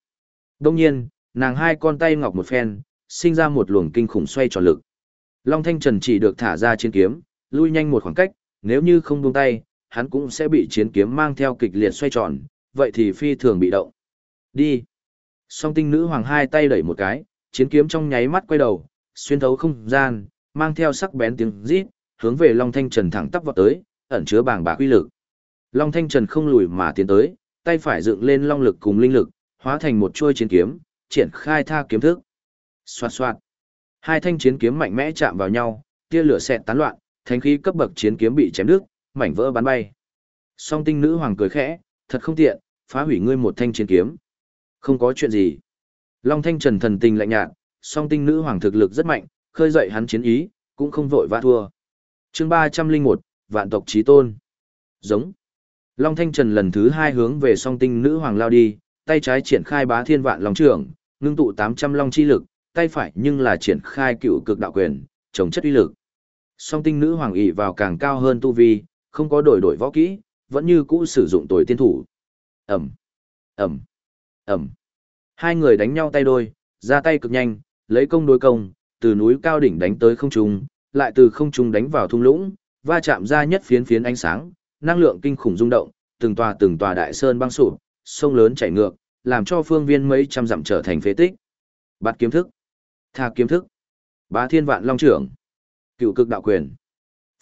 Đông nhiên, nàng hai con tay ngọc một phen, sinh ra một luồng kinh khủng xoay tròn lực. Long Thanh Trần chỉ được thả ra chiến kiếm, lui nhanh một khoảng cách, nếu như không buông tay, hắn cũng sẽ bị chiến kiếm mang theo kịch liệt xoay tròn, vậy thì phi thường bị động. Đi. Song tinh nữ hoàng hai tay đẩy một cái, chiến kiếm trong nháy mắt quay đầu, xuyên thấu không gian, mang theo sắc bén tiếng rít, hướng về Long Thanh Trần thẳng tắp vọt tới, ẩn chứa bàng bạc uy lực. Long Thanh Trần không lùi mà tiến tới, tay phải dựng lên long lực cùng linh lực, hóa thành một chuôi chiến kiếm, triển khai tha kiếm thức. Xoạt xoạt. Hai thanh chiến kiếm mạnh mẽ chạm vào nhau, tia lửa xẹt tán loạn, thánh khí cấp bậc chiến kiếm bị chém đứt, mảnh vỡ bắn bay. Song tinh nữ hoàng cười khẽ, thật không tiện, phá hủy ngươi một thanh chiến kiếm. Không có chuyện gì. Long Thanh Trần thần tình lạnh nhạt, song tinh nữ hoàng thực lực rất mạnh, khơi dậy hắn chiến ý, cũng không vội vã thua. chương 301, Vạn tộc trí tôn. Giống. Long Thanh Trần lần thứ hai hướng về song tinh nữ hoàng lao đi, tay trái triển khai bá thiên vạn long trường, ngưng tụ 800 long chi lực, tay phải nhưng là triển khai cựu cực đạo quyền, chống chất uy lực. Song tinh nữ hoàng ỷ vào càng cao hơn tu vi, không có đổi đổi võ kỹ, vẫn như cũ sử dụng tuổi tiên thủ. Ẩm, Ẩm, Ẩm. Hai người đánh nhau tay đôi, ra tay cực nhanh, lấy công đối công, từ núi cao đỉnh đánh tới không trung, lại từ không trung đánh vào thung lũng, va chạm ra nhất phiến phiến ánh sáng, năng lượng kinh khủng rung động, từng tòa từng tòa đại sơn băng sụp, sông lớn chảy ngược, làm cho phương viên mấy trăm dặm trở thành phế tích. Bát kiếm thức, Tha kiếm thức, Bá Thiên Vạn Long trưởng, Cựu Cực Đạo Quyền,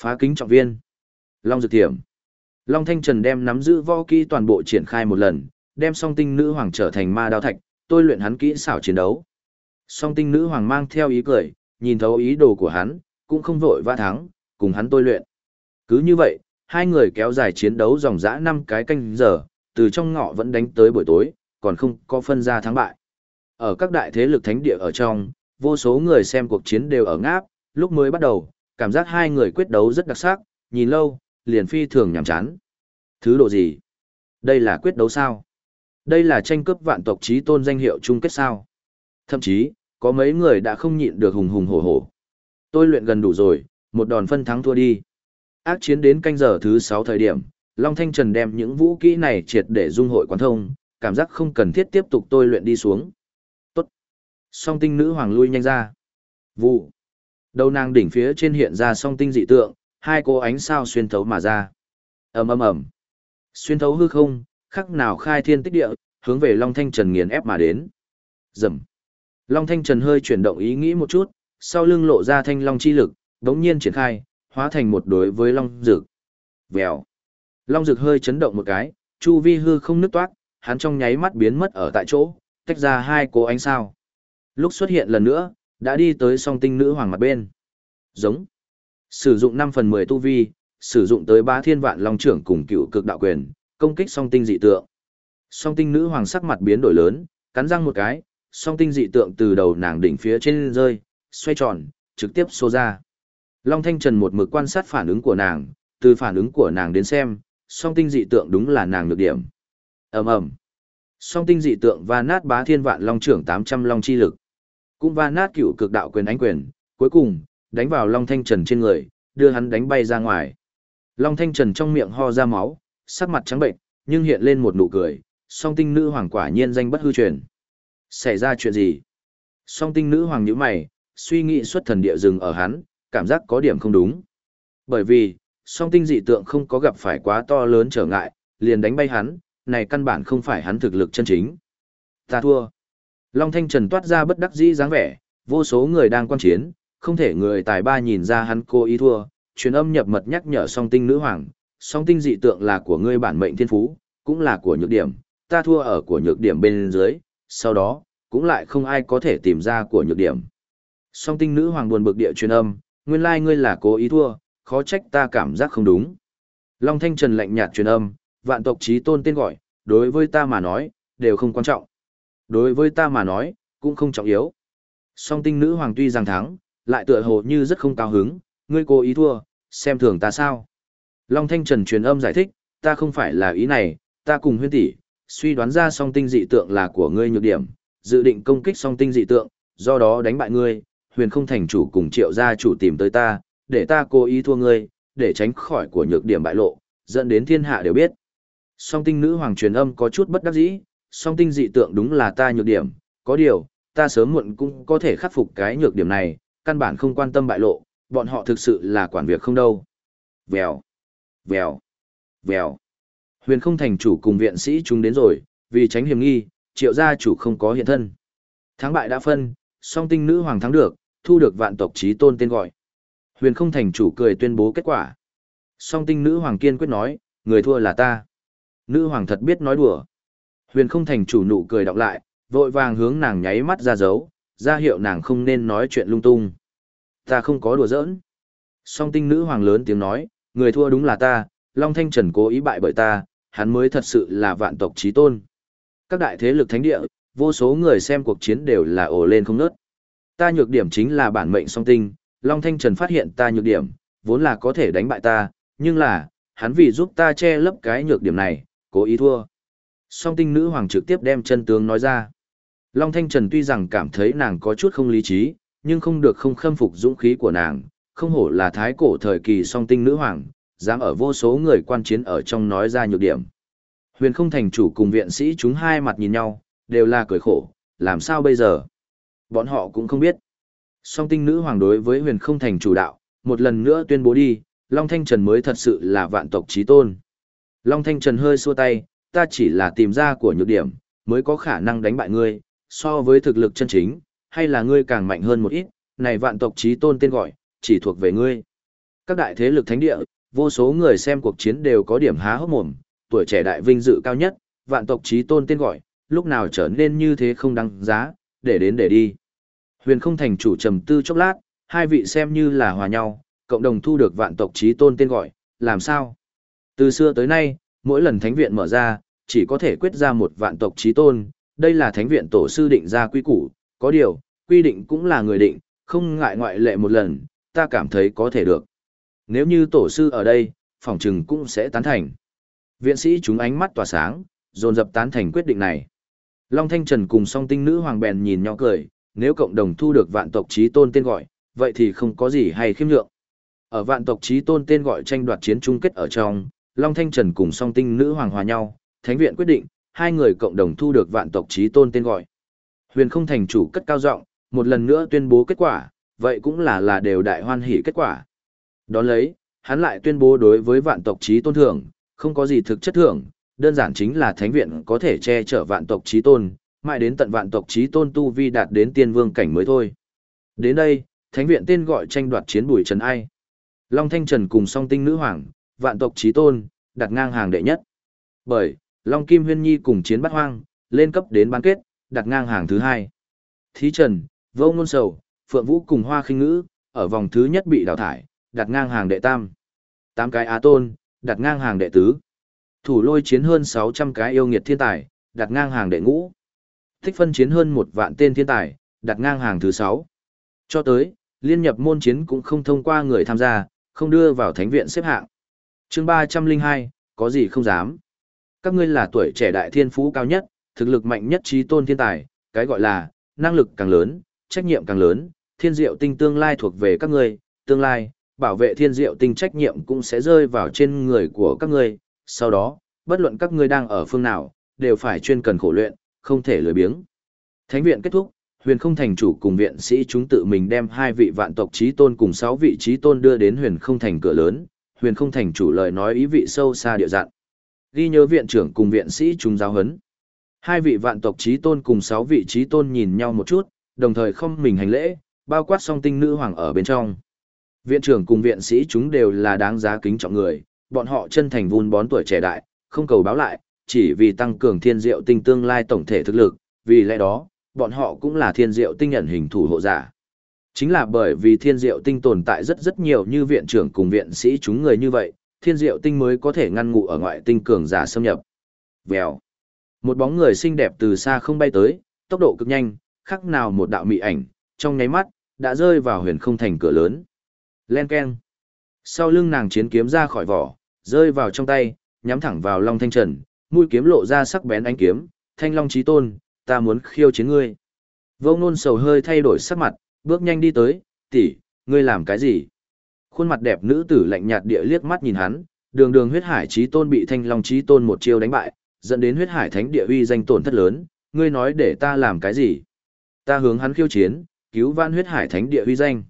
Phá Kính Trọng Viên, Long Dược Thiểm. Long Thanh Trần đem nắm giữ võ kỹ toàn bộ triển khai một lần, đem song tinh nữ hoàng trở thành ma đao thạch, tôi luyện hắn kỹ xảo chiến đấu. Song tinh nữ hoàng mang theo ý cười, nhìn thấu ý đồ của hắn, cũng không vội va thắng, cùng hắn tôi luyện. Cứ như vậy, hai người kéo dài chiến đấu dòng dã năm cái canh giờ, từ trong ngọ vẫn đánh tới buổi tối, còn không có phân ra thắng bại. Ở các đại thế lực thánh địa ở trong, vô số người xem cuộc chiến đều ở ngáp, lúc mới bắt đầu, cảm giác hai người quyết đấu rất đặc sắc, nhìn lâu, liền phi thường nhàm chán. Thứ độ gì? Đây là quyết đấu sao? Đây là tranh cướp vạn tộc trí tôn danh hiệu chung kết sao? Thậm chí, có mấy người đã không nhịn được hùng hùng hổ hổ. Tôi luyện gần đủ rồi, một đòn phân thắng thua đi. Ác chiến đến canh giờ thứ 6 thời điểm, Long Thanh Trần đem những vũ kỹ này triệt để dung hội quán thông, cảm giác không cần thiết tiếp tục tôi luyện đi xuống. Tốt. Song tinh nữ hoàng lui nhanh ra. Vụ. Đầu nàng đỉnh phía trên hiện ra song tinh dị tượng, hai cô ánh sao xuyên thấu mà ra. ầm ầm ầm, xuyên thấu hư không, khắc nào khai thiên tích địa, hướng về Long Thanh Trần nghiền ép mà đến. Dầm. Long Thanh Trần hơi chuyển động ý nghĩ một chút, sau lưng lộ ra thanh long chi lực, đống nhiên triển khai, hóa thành một đối với long dực. Vèo. Long dực hơi chấn động một cái, chu vi hư không nứt toát, hắn trong nháy mắt biến mất ở tại chỗ, tách ra hai cố ánh sao. Lúc xuất hiện lần nữa, đã đi tới song tinh nữ hoàng mặt bên. Giống. Sử dụng 5 phần 10 tu vi, sử dụng tới ba thiên vạn long trưởng cùng cựu cực đạo quyền, công kích song tinh dị tượng. Song tinh nữ hoàng sắc mặt biến đổi lớn, cắn răng một cái, song tinh dị tượng từ đầu nàng đỉnh phía trên rơi, xoay tròn, trực tiếp xô ra. Long Thanh Trần một mực quan sát phản ứng của nàng, từ phản ứng của nàng đến xem, song tinh dị tượng đúng là nàng nhược điểm. ầm ầm, Song tinh dị tượng và nát bá thiên vạn long trưởng 800 long chi lực. Cũng va nát cựu cực đạo quyền ánh quyền, cuối cùng, đánh vào Long Thanh Trần trên người, đưa hắn đánh bay ra ngoài. Long Thanh Trần trong miệng ho ra máu, sắc mặt trắng bệnh, nhưng hiện lên một nụ cười, song tinh nữ hoàng quả nhiên danh bất hư truyền. Xảy ra chuyện gì? Song tinh nữ hoàng nhíu mày, suy nghĩ xuất thần địa dừng ở hắn, cảm giác có điểm không đúng. Bởi vì, song tinh dị tượng không có gặp phải quá to lớn trở ngại, liền đánh bay hắn, này căn bản không phải hắn thực lực chân chính. Ta thua. Long Thanh Trần toát ra bất đắc dĩ dáng vẻ, vô số người đang quan chiến, không thể người tài ba nhìn ra hắn cố ý thua, truyền âm nhập mật nhắc nhở song tinh nữ hoàng, song tinh dị tượng là của ngươi bản mệnh thiên phú, cũng là của nhược điểm, ta thua ở của nhược điểm bên dưới, sau đó, cũng lại không ai có thể tìm ra của nhược điểm. Song tinh nữ hoàng buồn bực địa truyền âm, nguyên lai ngươi là cố ý thua, khó trách ta cảm giác không đúng. Long Thanh Trần lạnh nhạt truyền âm, vạn tộc trí tôn tên gọi, đối với ta mà nói, đều không quan trọng. Đối với ta mà nói, cũng không trọng yếu. Song tinh nữ hoàng tuy rằng thắng, lại tựa hồ như rất không cao hứng, ngươi cố ý thua, xem thường ta sao. Long Thanh Trần truyền âm giải thích, ta không phải là ý này, ta cùng huyên tỷ suy đoán ra song tinh dị tượng là của ngươi nhược điểm, dự định công kích song tinh dị tượng, do đó đánh bại ngươi, huyền không thành chủ cùng triệu gia chủ tìm tới ta, để ta cố ý thua ngươi, để tránh khỏi của nhược điểm bại lộ, dẫn đến thiên hạ đều biết. Song tinh nữ hoàng truyền âm có chút bất đắc dĩ, song tinh dị tượng đúng là ta nhược điểm, có điều, ta sớm muộn cũng có thể khắc phục cái nhược điểm này, căn bản không quan tâm bại lộ, bọn họ thực sự là quản việc không đâu. Vèo, vèo, vèo. Huyền không thành chủ cùng viện sĩ chúng đến rồi, vì tránh hiểm nghi, triệu gia chủ không có hiện thân. Thắng bại đã phân, song tinh nữ hoàng thắng được, thu được vạn tộc trí tôn tên gọi. Huyền không thành chủ cười tuyên bố kết quả. Song tinh nữ hoàng kiên quyết nói, người thua là ta. Nữ hoàng thật biết nói đùa. Huyền không thành chủ nụ cười đọc lại, vội vàng hướng nàng nháy mắt ra dấu, ra hiệu nàng không nên nói chuyện lung tung. Ta không có đùa giỡn. Song tinh nữ hoàng lớn tiếng nói, người thua đúng là ta, Long Thanh Trần cố ý bại bởi ta, hắn mới thật sự là vạn tộc trí tôn. Các đại thế lực thánh địa, vô số người xem cuộc chiến đều là ồ lên không nớt. Ta nhược điểm chính là bản mệnh song tinh, Long Thanh Trần phát hiện ta nhược điểm, vốn là có thể đánh bại ta, nhưng là, hắn vì giúp ta che lấp cái nhược điểm này, cố ý thua. Song tinh nữ hoàng trực tiếp đem chân tướng nói ra. Long Thanh Trần tuy rằng cảm thấy nàng có chút không lý trí, nhưng không được không khâm phục dũng khí của nàng, không hổ là thái cổ thời kỳ song tinh nữ hoàng, dám ở vô số người quan chiến ở trong nói ra nhược điểm. Huyền không thành chủ cùng viện sĩ chúng hai mặt nhìn nhau, đều là cười khổ, làm sao bây giờ? Bọn họ cũng không biết. Song tinh nữ hoàng đối với huyền không thành chủ đạo, một lần nữa tuyên bố đi, Long Thanh Trần mới thật sự là vạn tộc trí tôn. Long Thanh Trần hơi xua tay, ta chỉ là tìm ra của nhược điểm, mới có khả năng đánh bại ngươi, so với thực lực chân chính, hay là ngươi càng mạnh hơn một ít, này vạn tộc trí tôn tên gọi, chỉ thuộc về ngươi. Các đại thế lực thánh địa, vô số người xem cuộc chiến đều có điểm há hốc mồm, tuổi trẻ đại vinh dự cao nhất, vạn tộc trí tôn tên gọi, lúc nào trở nên như thế không đáng giá, để đến để đi. Huyền không thành chủ trầm tư chốc lát, hai vị xem như là hòa nhau, cộng đồng thu được vạn tộc trí tôn tên gọi, làm sao? Từ xưa tới nay, mỗi lần thánh viện mở ra, chỉ có thể quyết ra một vạn tộc trí tôn, đây là thánh viện tổ sư định ra quy củ, có điều, quy định cũng là người định, không ngại ngoại lệ một lần, ta cảm thấy có thể được. Nếu như tổ sư ở đây, phòng trừng cũng sẽ tán thành. Viện sĩ chúng ánh mắt tỏa sáng, dồn dập tán thành quyết định này. Long Thanh Trần cùng song tinh nữ hoàng bèn nhìn nhau cười, nếu cộng đồng thu được vạn tộc trí tôn tên gọi, vậy thì không có gì hay khiêm nhượng. Ở vạn tộc trí tôn tên gọi tranh đoạt chiến chung kết ở trong, Long Thanh Trần cùng song tinh nữ hoàng hòa nhau, thánh viện quyết định, hai người cộng đồng thu được vạn tộc trí tôn tên gọi. Huyền không thành chủ cất cao giọng, một lần nữa tuyên bố kết quả, vậy cũng là là đều đại hoan hỷ kết quả. Đón lấy, hắn lại tuyên bố đối với vạn tộc trí tôn thưởng, không có gì thực chất thưởng, đơn giản chính là thánh viện có thể che chở vạn tộc trí tôn, mãi đến tận vạn tộc trí tôn tu vi đạt đến tiên vương cảnh mới thôi. Đến đây, thánh viện tên gọi tranh đoạt chiến bùi trần ai. Long Thanh Trần cùng song tinh nữ hoàng, vạn tộc trí tôn, đặt ngang hàng đệ nhất. Bởi, Long Kim Huyên Nhi cùng chiến bắt hoang, lên cấp đến bán kết, đặt ngang hàng thứ hai. Thí Trần, Vô Ngôn Sầu, Phượng Vũ cùng Hoa Khinh Ngữ, ở vòng thứ nhất bị đào thải, đặt ngang hàng đệ tam. Tám cái Á Tôn, đặt ngang hàng đệ tứ. Thủ lôi chiến hơn 600 cái yêu nghiệt thiên tài, đặt ngang hàng đệ ngũ. Tích phân chiến hơn một vạn tên thiên tài, đặt ngang hàng thứ sáu. Cho tới, liên nhập môn chiến cũng không thông qua người tham gia, không đưa vào thánh viện xếp hạng. chương 302, có gì không dám. Các ngươi là tuổi trẻ đại thiên phú cao nhất, thực lực mạnh nhất trí tôn thiên tài, cái gọi là, năng lực càng lớn, trách nhiệm càng lớn, thiên diệu tinh tương lai thuộc về các ngươi, tương lai, bảo vệ thiên diệu tinh trách nhiệm cũng sẽ rơi vào trên người của các ngươi, sau đó, bất luận các ngươi đang ở phương nào, đều phải chuyên cần khổ luyện, không thể lười biếng. Thánh viện kết thúc, huyền không thành chủ cùng viện sĩ chúng tự mình đem hai vị vạn tộc trí tôn cùng sáu vị trí tôn đưa đến huyền không thành cửa lớn, huyền không thành chủ lời nói ý vị sâu xa địa dặn. Ghi nhớ viện trưởng cùng viện sĩ chúng giáo hấn. Hai vị vạn tộc trí tôn cùng sáu vị trí tôn nhìn nhau một chút, đồng thời không mình hành lễ, bao quát song tinh nữ hoàng ở bên trong. Viện trưởng cùng viện sĩ chúng đều là đáng giá kính trọng người, bọn họ chân thành vun bón tuổi trẻ đại, không cầu báo lại, chỉ vì tăng cường thiên diệu tinh tương lai tổng thể thực lực, vì lẽ đó, bọn họ cũng là thiên diệu tinh nhận hình thủ hộ giả. Chính là bởi vì thiên diệu tinh tồn tại rất rất nhiều như viện trưởng cùng viện sĩ chúng người như vậy, thiên diệu tinh mới có thể ngăn ngụ ở ngoại tinh cường giả xâm nhập. Vèo. Một bóng người xinh đẹp từ xa không bay tới, tốc độ cực nhanh, khắc nào một đạo mị ảnh, trong nháy mắt, đã rơi vào huyền không thành cửa lớn. Len keng. Sau lưng nàng chiến kiếm ra khỏi vỏ, rơi vào trong tay, nhắm thẳng vào Long Thanh Trần, mũi kiếm lộ ra sắc bén ánh kiếm, Thanh Long chí tôn, ta muốn khiêu chiến ngươi. Vô ngôn sầu hơi thay đổi sắc mặt, bước nhanh đi tới, tỷ, ngươi làm cái gì? Khuôn mặt đẹp nữ tử lạnh nhạt địa liếc mắt nhìn hắn, đường đường huyết hải chí tôn bị Thanh Long chí tôn một chiêu đánh bại, dẫn đến huyết hải thánh địa uy danh tổn thất lớn, ngươi nói để ta làm cái gì? Ta hướng hắn khiêu chiến, cứu vãn huyết hải thánh địa uy danh.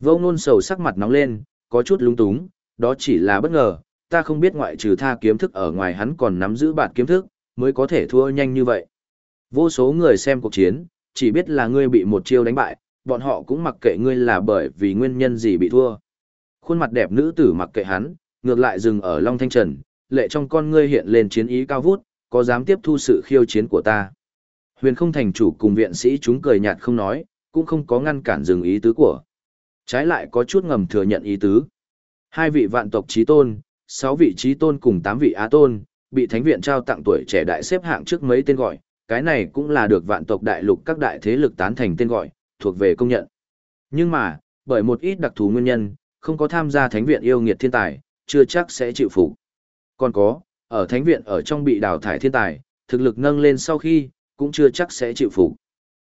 Vô ngôn sầu sắc mặt nóng lên, có chút lung túng, đó chỉ là bất ngờ, ta không biết ngoại trừ tha kiếm thức ở ngoài hắn còn nắm giữ bạt kiếm thức, mới có thể thua nhanh như vậy. Vô số người xem cuộc chiến, chỉ biết là ngươi bị một chiêu đánh bại, bọn họ cũng mặc kệ ngươi là bởi vì nguyên nhân gì bị thua. Khuôn mặt đẹp nữ tử mặc kệ hắn, ngược lại dừng ở Long Thanh Trần, lệ trong con ngươi hiện lên chiến ý cao vút, có dám tiếp thu sự khiêu chiến của ta. Huyền không thành chủ cùng viện sĩ chúng cười nhạt không nói, cũng không có ngăn cản dừng ý tứ của. Trái lại có chút ngầm thừa nhận ý tứ. Hai vị vạn tộc trí tôn, sáu vị trí tôn cùng tám vị á tôn, bị thánh viện trao tặng tuổi trẻ đại xếp hạng trước mấy tên gọi, cái này cũng là được vạn tộc đại lục các đại thế lực tán thành tên gọi, thuộc về công nhận. Nhưng mà, bởi một ít đặc thù nguyên nhân, không có tham gia thánh viện yêu nghiệt thiên tài, chưa chắc sẽ chịu phục. Còn có, ở thánh viện ở trong bị đào thải thiên tài, thực lực nâng lên sau khi, cũng chưa chắc sẽ chịu phục.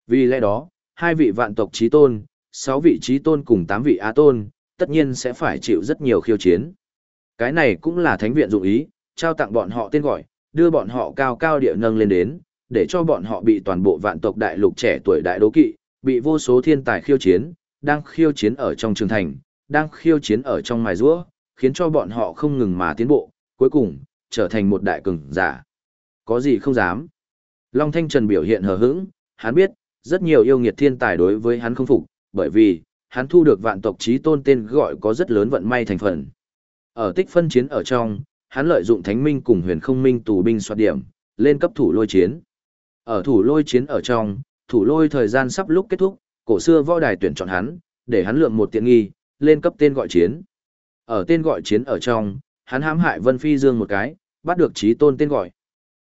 Vì lẽ đó, hai vị vạn tộc trí tôn, sáu vị trí tôn cùng tám vị á tôn, tất nhiên sẽ phải chịu rất nhiều khiêu chiến. Cái này cũng là thánh viện dụng ý, trao tặng bọn họ tên gọi, đưa bọn họ cao cao địa nâng lên đến, để cho bọn họ bị toàn bộ vạn tộc đại lục trẻ tuổi đại đố kỵ, bị vô số thiên tài khiêu chiến, đang khiêu chiến ở trong trường thành, đang khiêu chiến ở trong mài rũa, khiến cho bọn họ không ngừng mà tiến bộ, cuối cùng, trở thành một đại cường giả. Có gì không dám. Long Thanh Trần biểu hiện hờ hững, hắn biết, rất nhiều yêu nghiệt thiên tài đối với hắn không phục, bởi vì, hắn thu được vạn tộc trí tôn tên gọi có rất lớn vận may thành phần. Ở tích phân chiến ở trong, hắn lợi dụng thánh minh cùng huyền không minh tù binh soạt điểm, lên cấp thủ lôi chiến. Ở thủ lôi chiến ở trong, thủ lôi thời gian sắp lúc kết thúc, cổ xưa võ đài tuyển chọn hắn, để hắn lượng một tiện nghi, lên cấp tên gọi chiến. Ở tên gọi chiến ở trong, hắn hãm hại Vân Phi Dương một cái, bắt được trí tôn tên gọi.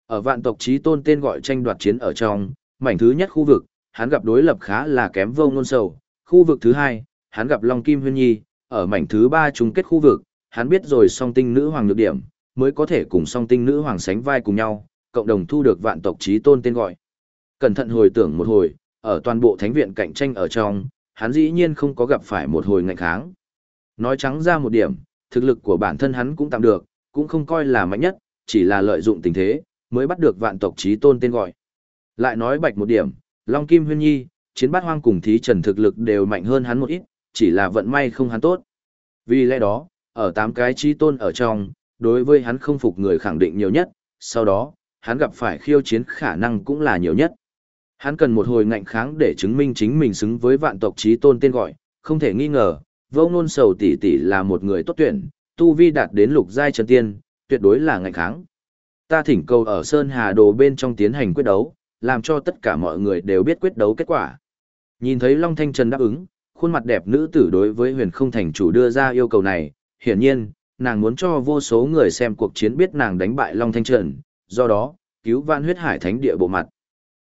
Ở vạn tộc trí tôn tên gọi tranh đoạt chiến ở trong, mảnh thứ nhất khu vực, hắn gặp đối lập khá là kém vô ngôn sầu. Khu vực thứ hai, hắn gặp Long Kim Huyên Nhi, ở mảnh thứ ba chung kết khu vực, hắn biết rồi song tinh nữ hoàng nhược điểm, mới có thể cùng song tinh nữ hoàng sánh vai cùng nhau, cộng đồng thu được vạn tộc trí tôn tên gọi. Cẩn thận hồi tưởng một hồi, ở toàn bộ thánh viện cạnh tranh ở trong, hắn dĩ nhiên không có gặp phải một hồi ngạnh kháng. Nói trắng ra một điểm, thực lực của bản thân hắn cũng tạm được, cũng không coi là mạnh nhất, chỉ là lợi dụng tình thế, mới bắt được vạn tộc trí tôn tên gọi. Lại nói bạch một điểm, Long Kim Huyên Nhi, chiến bát hoang cùng thí trần thực lực đều mạnh hơn hắn một ít, chỉ là vận may không hắn tốt. Vì lẽ đó, ở tám cái trí tôn ở trong, đối với hắn không phục người khẳng định nhiều nhất, sau đó, hắn gặp phải khiêu chiến khả năng cũng là nhiều nhất. Hắn cần một hồi ngạnh kháng để chứng minh chính mình xứng với vạn tộc trí tôn tên gọi, không thể nghi ngờ, vô ngôn sầu tỷ tỷ là một người tốt tuyển, tu vi đạt đến lục giai chân tiên, tuyệt đối là ngạnh kháng. Ta thỉnh cầu ở Sơn Hà Đồ bên trong tiến hành quyết đấu, làm cho tất cả mọi người đều biết quyết đấu kết quả. Nhìn thấy Long Thanh Trần đáp ứng, khuôn mặt đẹp nữ tử đối với huyền không thành chủ đưa ra yêu cầu này, hiển nhiên, nàng muốn cho vô số người xem cuộc chiến biết nàng đánh bại Long Thanh Trần, do đó, cứu vãn huyết hải thánh địa bộ mặt.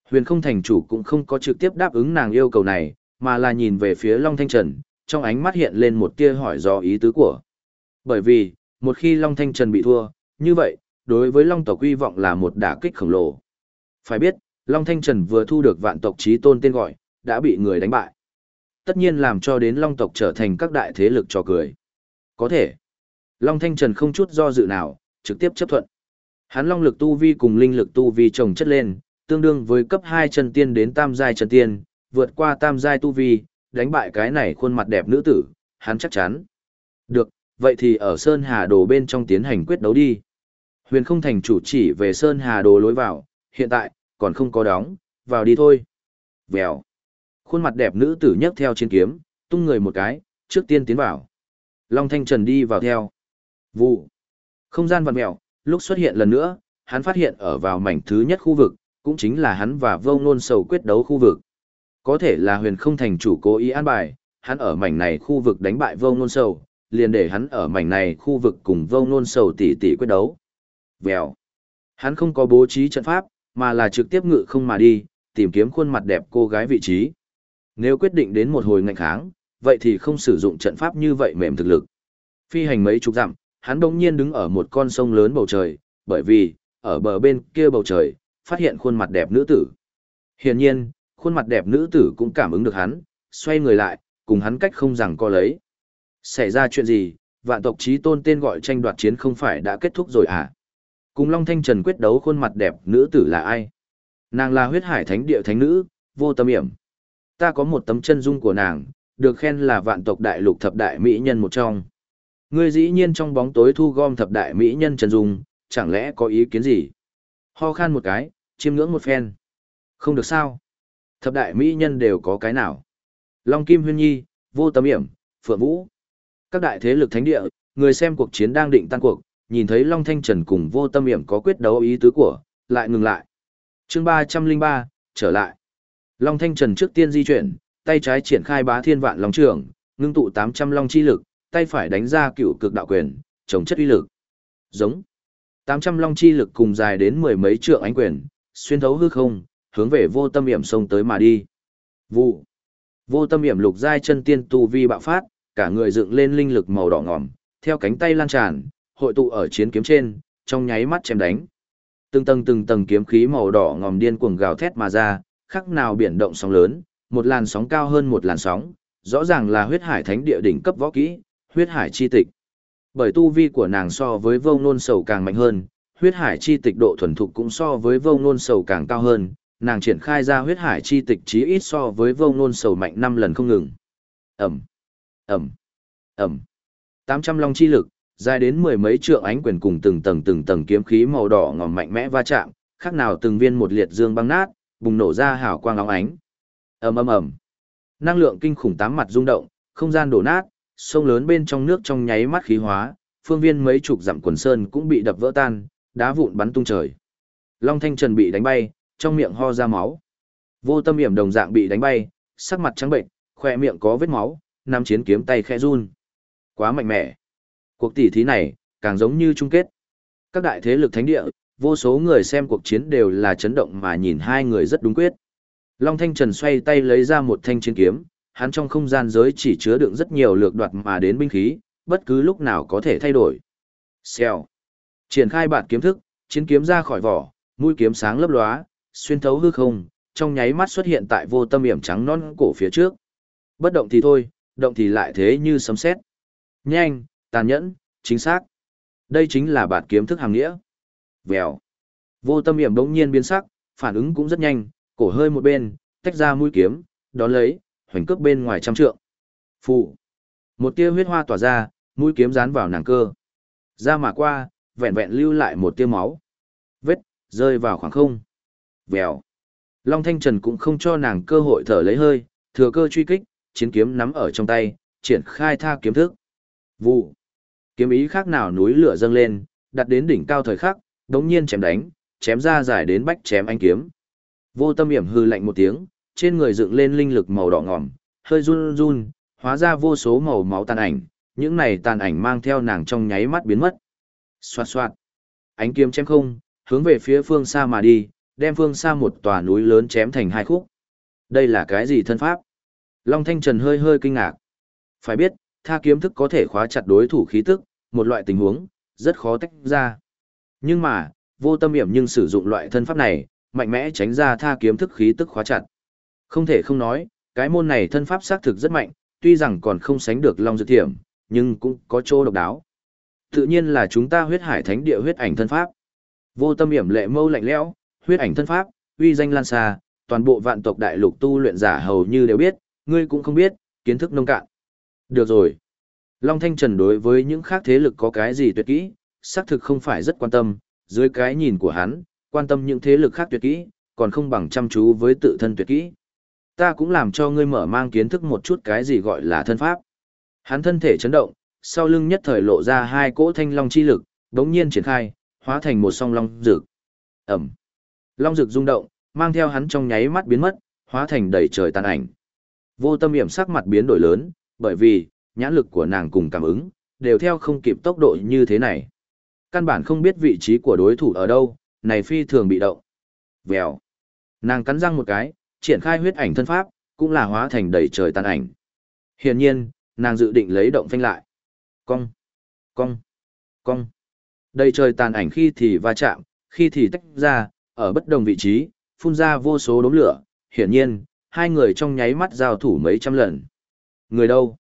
Huyền không thành chủ cũng không có trực tiếp đáp ứng nàng yêu cầu này, mà là nhìn về phía Long Thanh Trần, trong ánh mắt hiện lên một tia hỏi do ý tứ của. Bởi vì, một khi Long Thanh Trần bị thua, như vậy, đối với Long tộc uy vọng là một đả kích khổng lồ. Phải biết, Long Thanh Trần vừa thu được vạn tộc trí tôn tên gọi, đã bị người đánh bại. Tất nhiên làm cho đến Long tộc trở thành các đại thế lực trò cười. Có thể. Long Thanh Trần không chút do dự nào, trực tiếp chấp thuận. Hắn Long lực tu vi cùng linh lực tu vi chồng chất lên, tương đương với cấp 2 chân tiên đến tam giai chân tiên, vượt qua tam giai tu vi, đánh bại cái này khuôn mặt đẹp nữ tử, hắn chắc chắn. Được, vậy thì ở Sơn Hà Đồ bên trong tiến hành quyết đấu đi. Huyền không thành chủ chỉ về Sơn Hà Đồ lối vào, hiện tại, còn không có đóng, vào đi thôi. Vèo. Khuôn mặt đẹp nữ tử nhấc theo chiến kiếm, tung người một cái, trước tiên tiến vào. Long Thanh Trần đi vào theo. Vụ. Không gian vặn mèo, lúc xuất hiện lần nữa, hắn phát hiện ở vào mảnh thứ nhất khu vực, cũng chính là hắn và vô ngôn sầu quyết đấu khu vực. Có thể là huyền không thành chủ cố ý an bài, hắn ở mảnh này khu vực đánh bại vô ngôn sầu, liền để hắn ở mảnh này khu vực cùng vô ngôn sầu tỷ tỷ quyết đấu. Vèo. Hắn không có bố trí trận pháp, mà là trực tiếp ngự không mà đi, tìm kiếm khuôn mặt đẹp cô gái vị trí. Nếu quyết định đến một hồi ngạnh kháng, vậy thì không sử dụng trận pháp như vậy mềm thực lực. Phi hành mấy chục dặm, hắn đống nhiên đứng ở một con sông lớn bầu trời, bởi vì, ở bờ bên kia bầu trời, phát hiện khuôn mặt đẹp nữ tử. Hiển nhiên, khuôn mặt đẹp nữ tử cũng cảm ứng được hắn, xoay người lại, cùng hắn cách không rằng co lấy. Xảy ra chuyện gì, vạn tộc trí tôn tên gọi tranh đoạt chiến không phải đã kết thúc rồi à? Cùng Long Thanh Trần quyết đấu khuôn mặt đẹp nữ tử là ai? Nàng là huyết hải thánh địa thánh nữ, vô tâm hiểm. Ta có một tấm chân dung của nàng, được khen là vạn tộc đại lục thập đại mỹ nhân một trong. Ngươi dĩ nhiên trong bóng tối thu gom thập đại mỹ nhân trần dung, chẳng lẽ có ý kiến gì? Ho khan một cái, chiêm ngưỡng một phen. Không được sao? Thập đại mỹ nhân đều có cái nào? Long Kim Huyên Nhi, Vô Tâm Hiểm, Phượng Vũ. Các đại thế lực thánh địa, người xem cuộc chiến đang định tăng cuộc, nhìn thấy Long Thanh Trần cùng Vô Tâm Hiểm có quyết đấu ý tứ của, lại ngừng lại. chương 303, trở lại. Long Thanh Trần trước tiên di chuyển, tay trái triển khai bá thiên vạn long trường, ngưng tụ 800 long chi lực, tay phải đánh ra cựu cực đạo quyền, chống chất uy lực. Giống. 800 long chi lực cùng dài đến mười mấy trượng ánh quyền, xuyên thấu hư không, hướng về vô tâm hiểm sông tới mà đi. Vụ. Vô tâm hiểm lục giai chân tiên tu vi bạo phát, cả người dựng lên linh lực màu đỏ ngòm, theo cánh tay lan tràn, hội tụ ở chiến kiếm trên, trong nháy mắt chém đánh. Từng tầng từng tầng kiếm khí màu đỏ ngòm điên cuồng gào thét mà ra, khắc nào biển động sóng lớn, một làn sóng cao hơn một làn sóng, rõ ràng là huyết hải thánh địa đỉnh cấp võ kỹ, huyết hải chi tịch. Bởi tu vi của nàng so với vô ngôn sầu càng mạnh hơn, huyết hải chi tịch độ thuần thục cũng so với vô ngôn sầu càng cao hơn, nàng triển khai ra huyết hải chi tịch chí ít so với vô ngôn sầu mạnh 5 lần không ngừng. Ẩm, Ẩm, Ẩm. 800 long chi lực, dài đến mười mấy trượng ánh quyền cùng từng tầng từng tầng kiếm khí màu đỏ ngòm mạnh mẽ va chạm, khác nào từng viên một liệt dương băng nát, bùng nổ ra hào quang óng ánh. Ầm ầm ầm. Năng lượng kinh khủng tám mặt rung động, không gian đổ nát, sông lớn bên trong nước trong nháy mắt khí hóa, phương viên mấy chục dặm quần sơn cũng bị đập vỡ tan, đá vụn bắn tung trời. Long Thanh Trần bị đánh bay, trong miệng ho ra máu. Vô Tâm Hiểm đồng dạng bị đánh bay, sắc mặt trắng bệnh, khỏe miệng có vết máu, nam chiến kiếm tay khẽ run. Quá mạnh mẽ. Cuộc tỷ thí này, càng giống như chung kết. Các đại thế lực thánh địa, vô số người xem cuộc chiến đều là chấn động mà nhìn hai người rất đúng quyết. Long Thanh Trần xoay tay lấy ra một thanh chiến kiếm, hắn trong không gian giới chỉ chứa đựng rất nhiều lược đoạt mà đến binh khí, bất cứ lúc nào có thể thay đổi. Xèo. Triển khai bản kiếm thức, chiến kiếm ra khỏi vỏ, mũi kiếm sáng lấp lóa, xuyên thấu hư không, trong nháy mắt xuất hiện tại vô tâm hiểm trắng non cổ phía trước. Bất động thì thôi, động thì lại thế như sấm sét. Nhanh, tàn nhẫn, chính xác. Đây chính là bản kiếm thức hàng nghĩa. Vèo. Vô tâm hiểm đống nhiên biến sắc, phản ứng cũng rất nhanh, cổ hơi một bên, tách ra mũi kiếm, đón lấy, hoành cước bên ngoài trăm trượng. Phụ. Một tia huyết hoa tỏa ra, mũi kiếm dán vào nàng cơ. Ra mà qua, vẹn vẹn lưu lại một tia máu. Vết, rơi vào khoảng không. Vèo. Long Thanh Trần cũng không cho nàng cơ hội thở lấy hơi, thừa cơ truy kích, chiến kiếm nắm ở trong tay, triển khai tha kiếm thức. Vụ. Kiếm ý khác nào núi lửa dâng lên, đặt đến đỉnh cao thời khắc, đống nhiên chém đánh, chém ra dài đến bách chém anh kiếm. Vô tâm hiểm hư lạnh một tiếng, trên người dựng lên linh lực màu đỏ ngòm, hơi run run, hóa ra vô số màu máu tàn ảnh, những này tàn ảnh mang theo nàng trong nháy mắt biến mất. Xoạt xoạt. Ánh kiếm chém không, hướng về phía phương xa mà đi, đem phương xa một tòa núi lớn chém thành hai khúc. Đây là cái gì thân pháp? Long Thanh Trần hơi hơi kinh ngạc. Phải biết, tha kiếm thức có thể khóa chặt đối thủ khí tức, một loại tình huống, rất khó tách ra. Nhưng mà, vô tâm hiểm nhưng sử dụng loại thân pháp này, mạnh mẽ tránh ra tha kiếm thức khí tức khóa chặt. Không thể không nói, cái môn này thân pháp xác thực rất mạnh, tuy rằng còn không sánh được Long Dược Thiểm, nhưng cũng có chỗ độc đáo. Tự nhiên là chúng ta huyết hải thánh địa huyết ảnh thân pháp. Vô tâm hiểm lệ mâu lạnh lẽo, huyết ảnh thân pháp, uy danh lan xa, toàn bộ vạn tộc đại lục tu luyện giả hầu như đều biết, ngươi cũng không biết, kiến thức nông cạn. Được rồi. Long Thanh Trần đối với những khác thế lực có cái gì tuyệt kỹ, xác thực không phải rất quan tâm, dưới cái nhìn của hắn, quan tâm những thế lực khác tuyệt kỹ, còn không bằng chăm chú với tự thân tuyệt kỹ. Ta cũng làm cho ngươi mở mang kiến thức một chút cái gì gọi là thân pháp. Hắn thân thể chấn động, sau lưng nhất thời lộ ra hai cỗ thanh long chi lực, đống nhiên triển khai, hóa thành một song long rực. Ẩm. Long rực rung động, mang theo hắn trong nháy mắt biến mất, hóa thành đầy trời tàn ảnh. Vô tâm hiểm sắc mặt biến đổi lớn, bởi vì, nhãn lực của nàng cùng cảm ứng, đều theo không kịp tốc độ như thế này. Căn bản không biết vị trí của đối thủ ở đâu, này phi thường bị động. Vèo. Nàng cắn răng một cái, triển khai huyết ảnh thân pháp, cũng là hóa thành đầy trời tàn ảnh. Hiển nhiên, nàng dự định lấy động phanh lại. Cong, cong, cong. Đầy trời tàn ảnh khi thì va chạm, khi thì tách ra, ở bất đồng vị trí, phun ra vô số đốm lửa. Hiển nhiên, hai người trong nháy mắt giao thủ mấy trăm lần. Người đâu?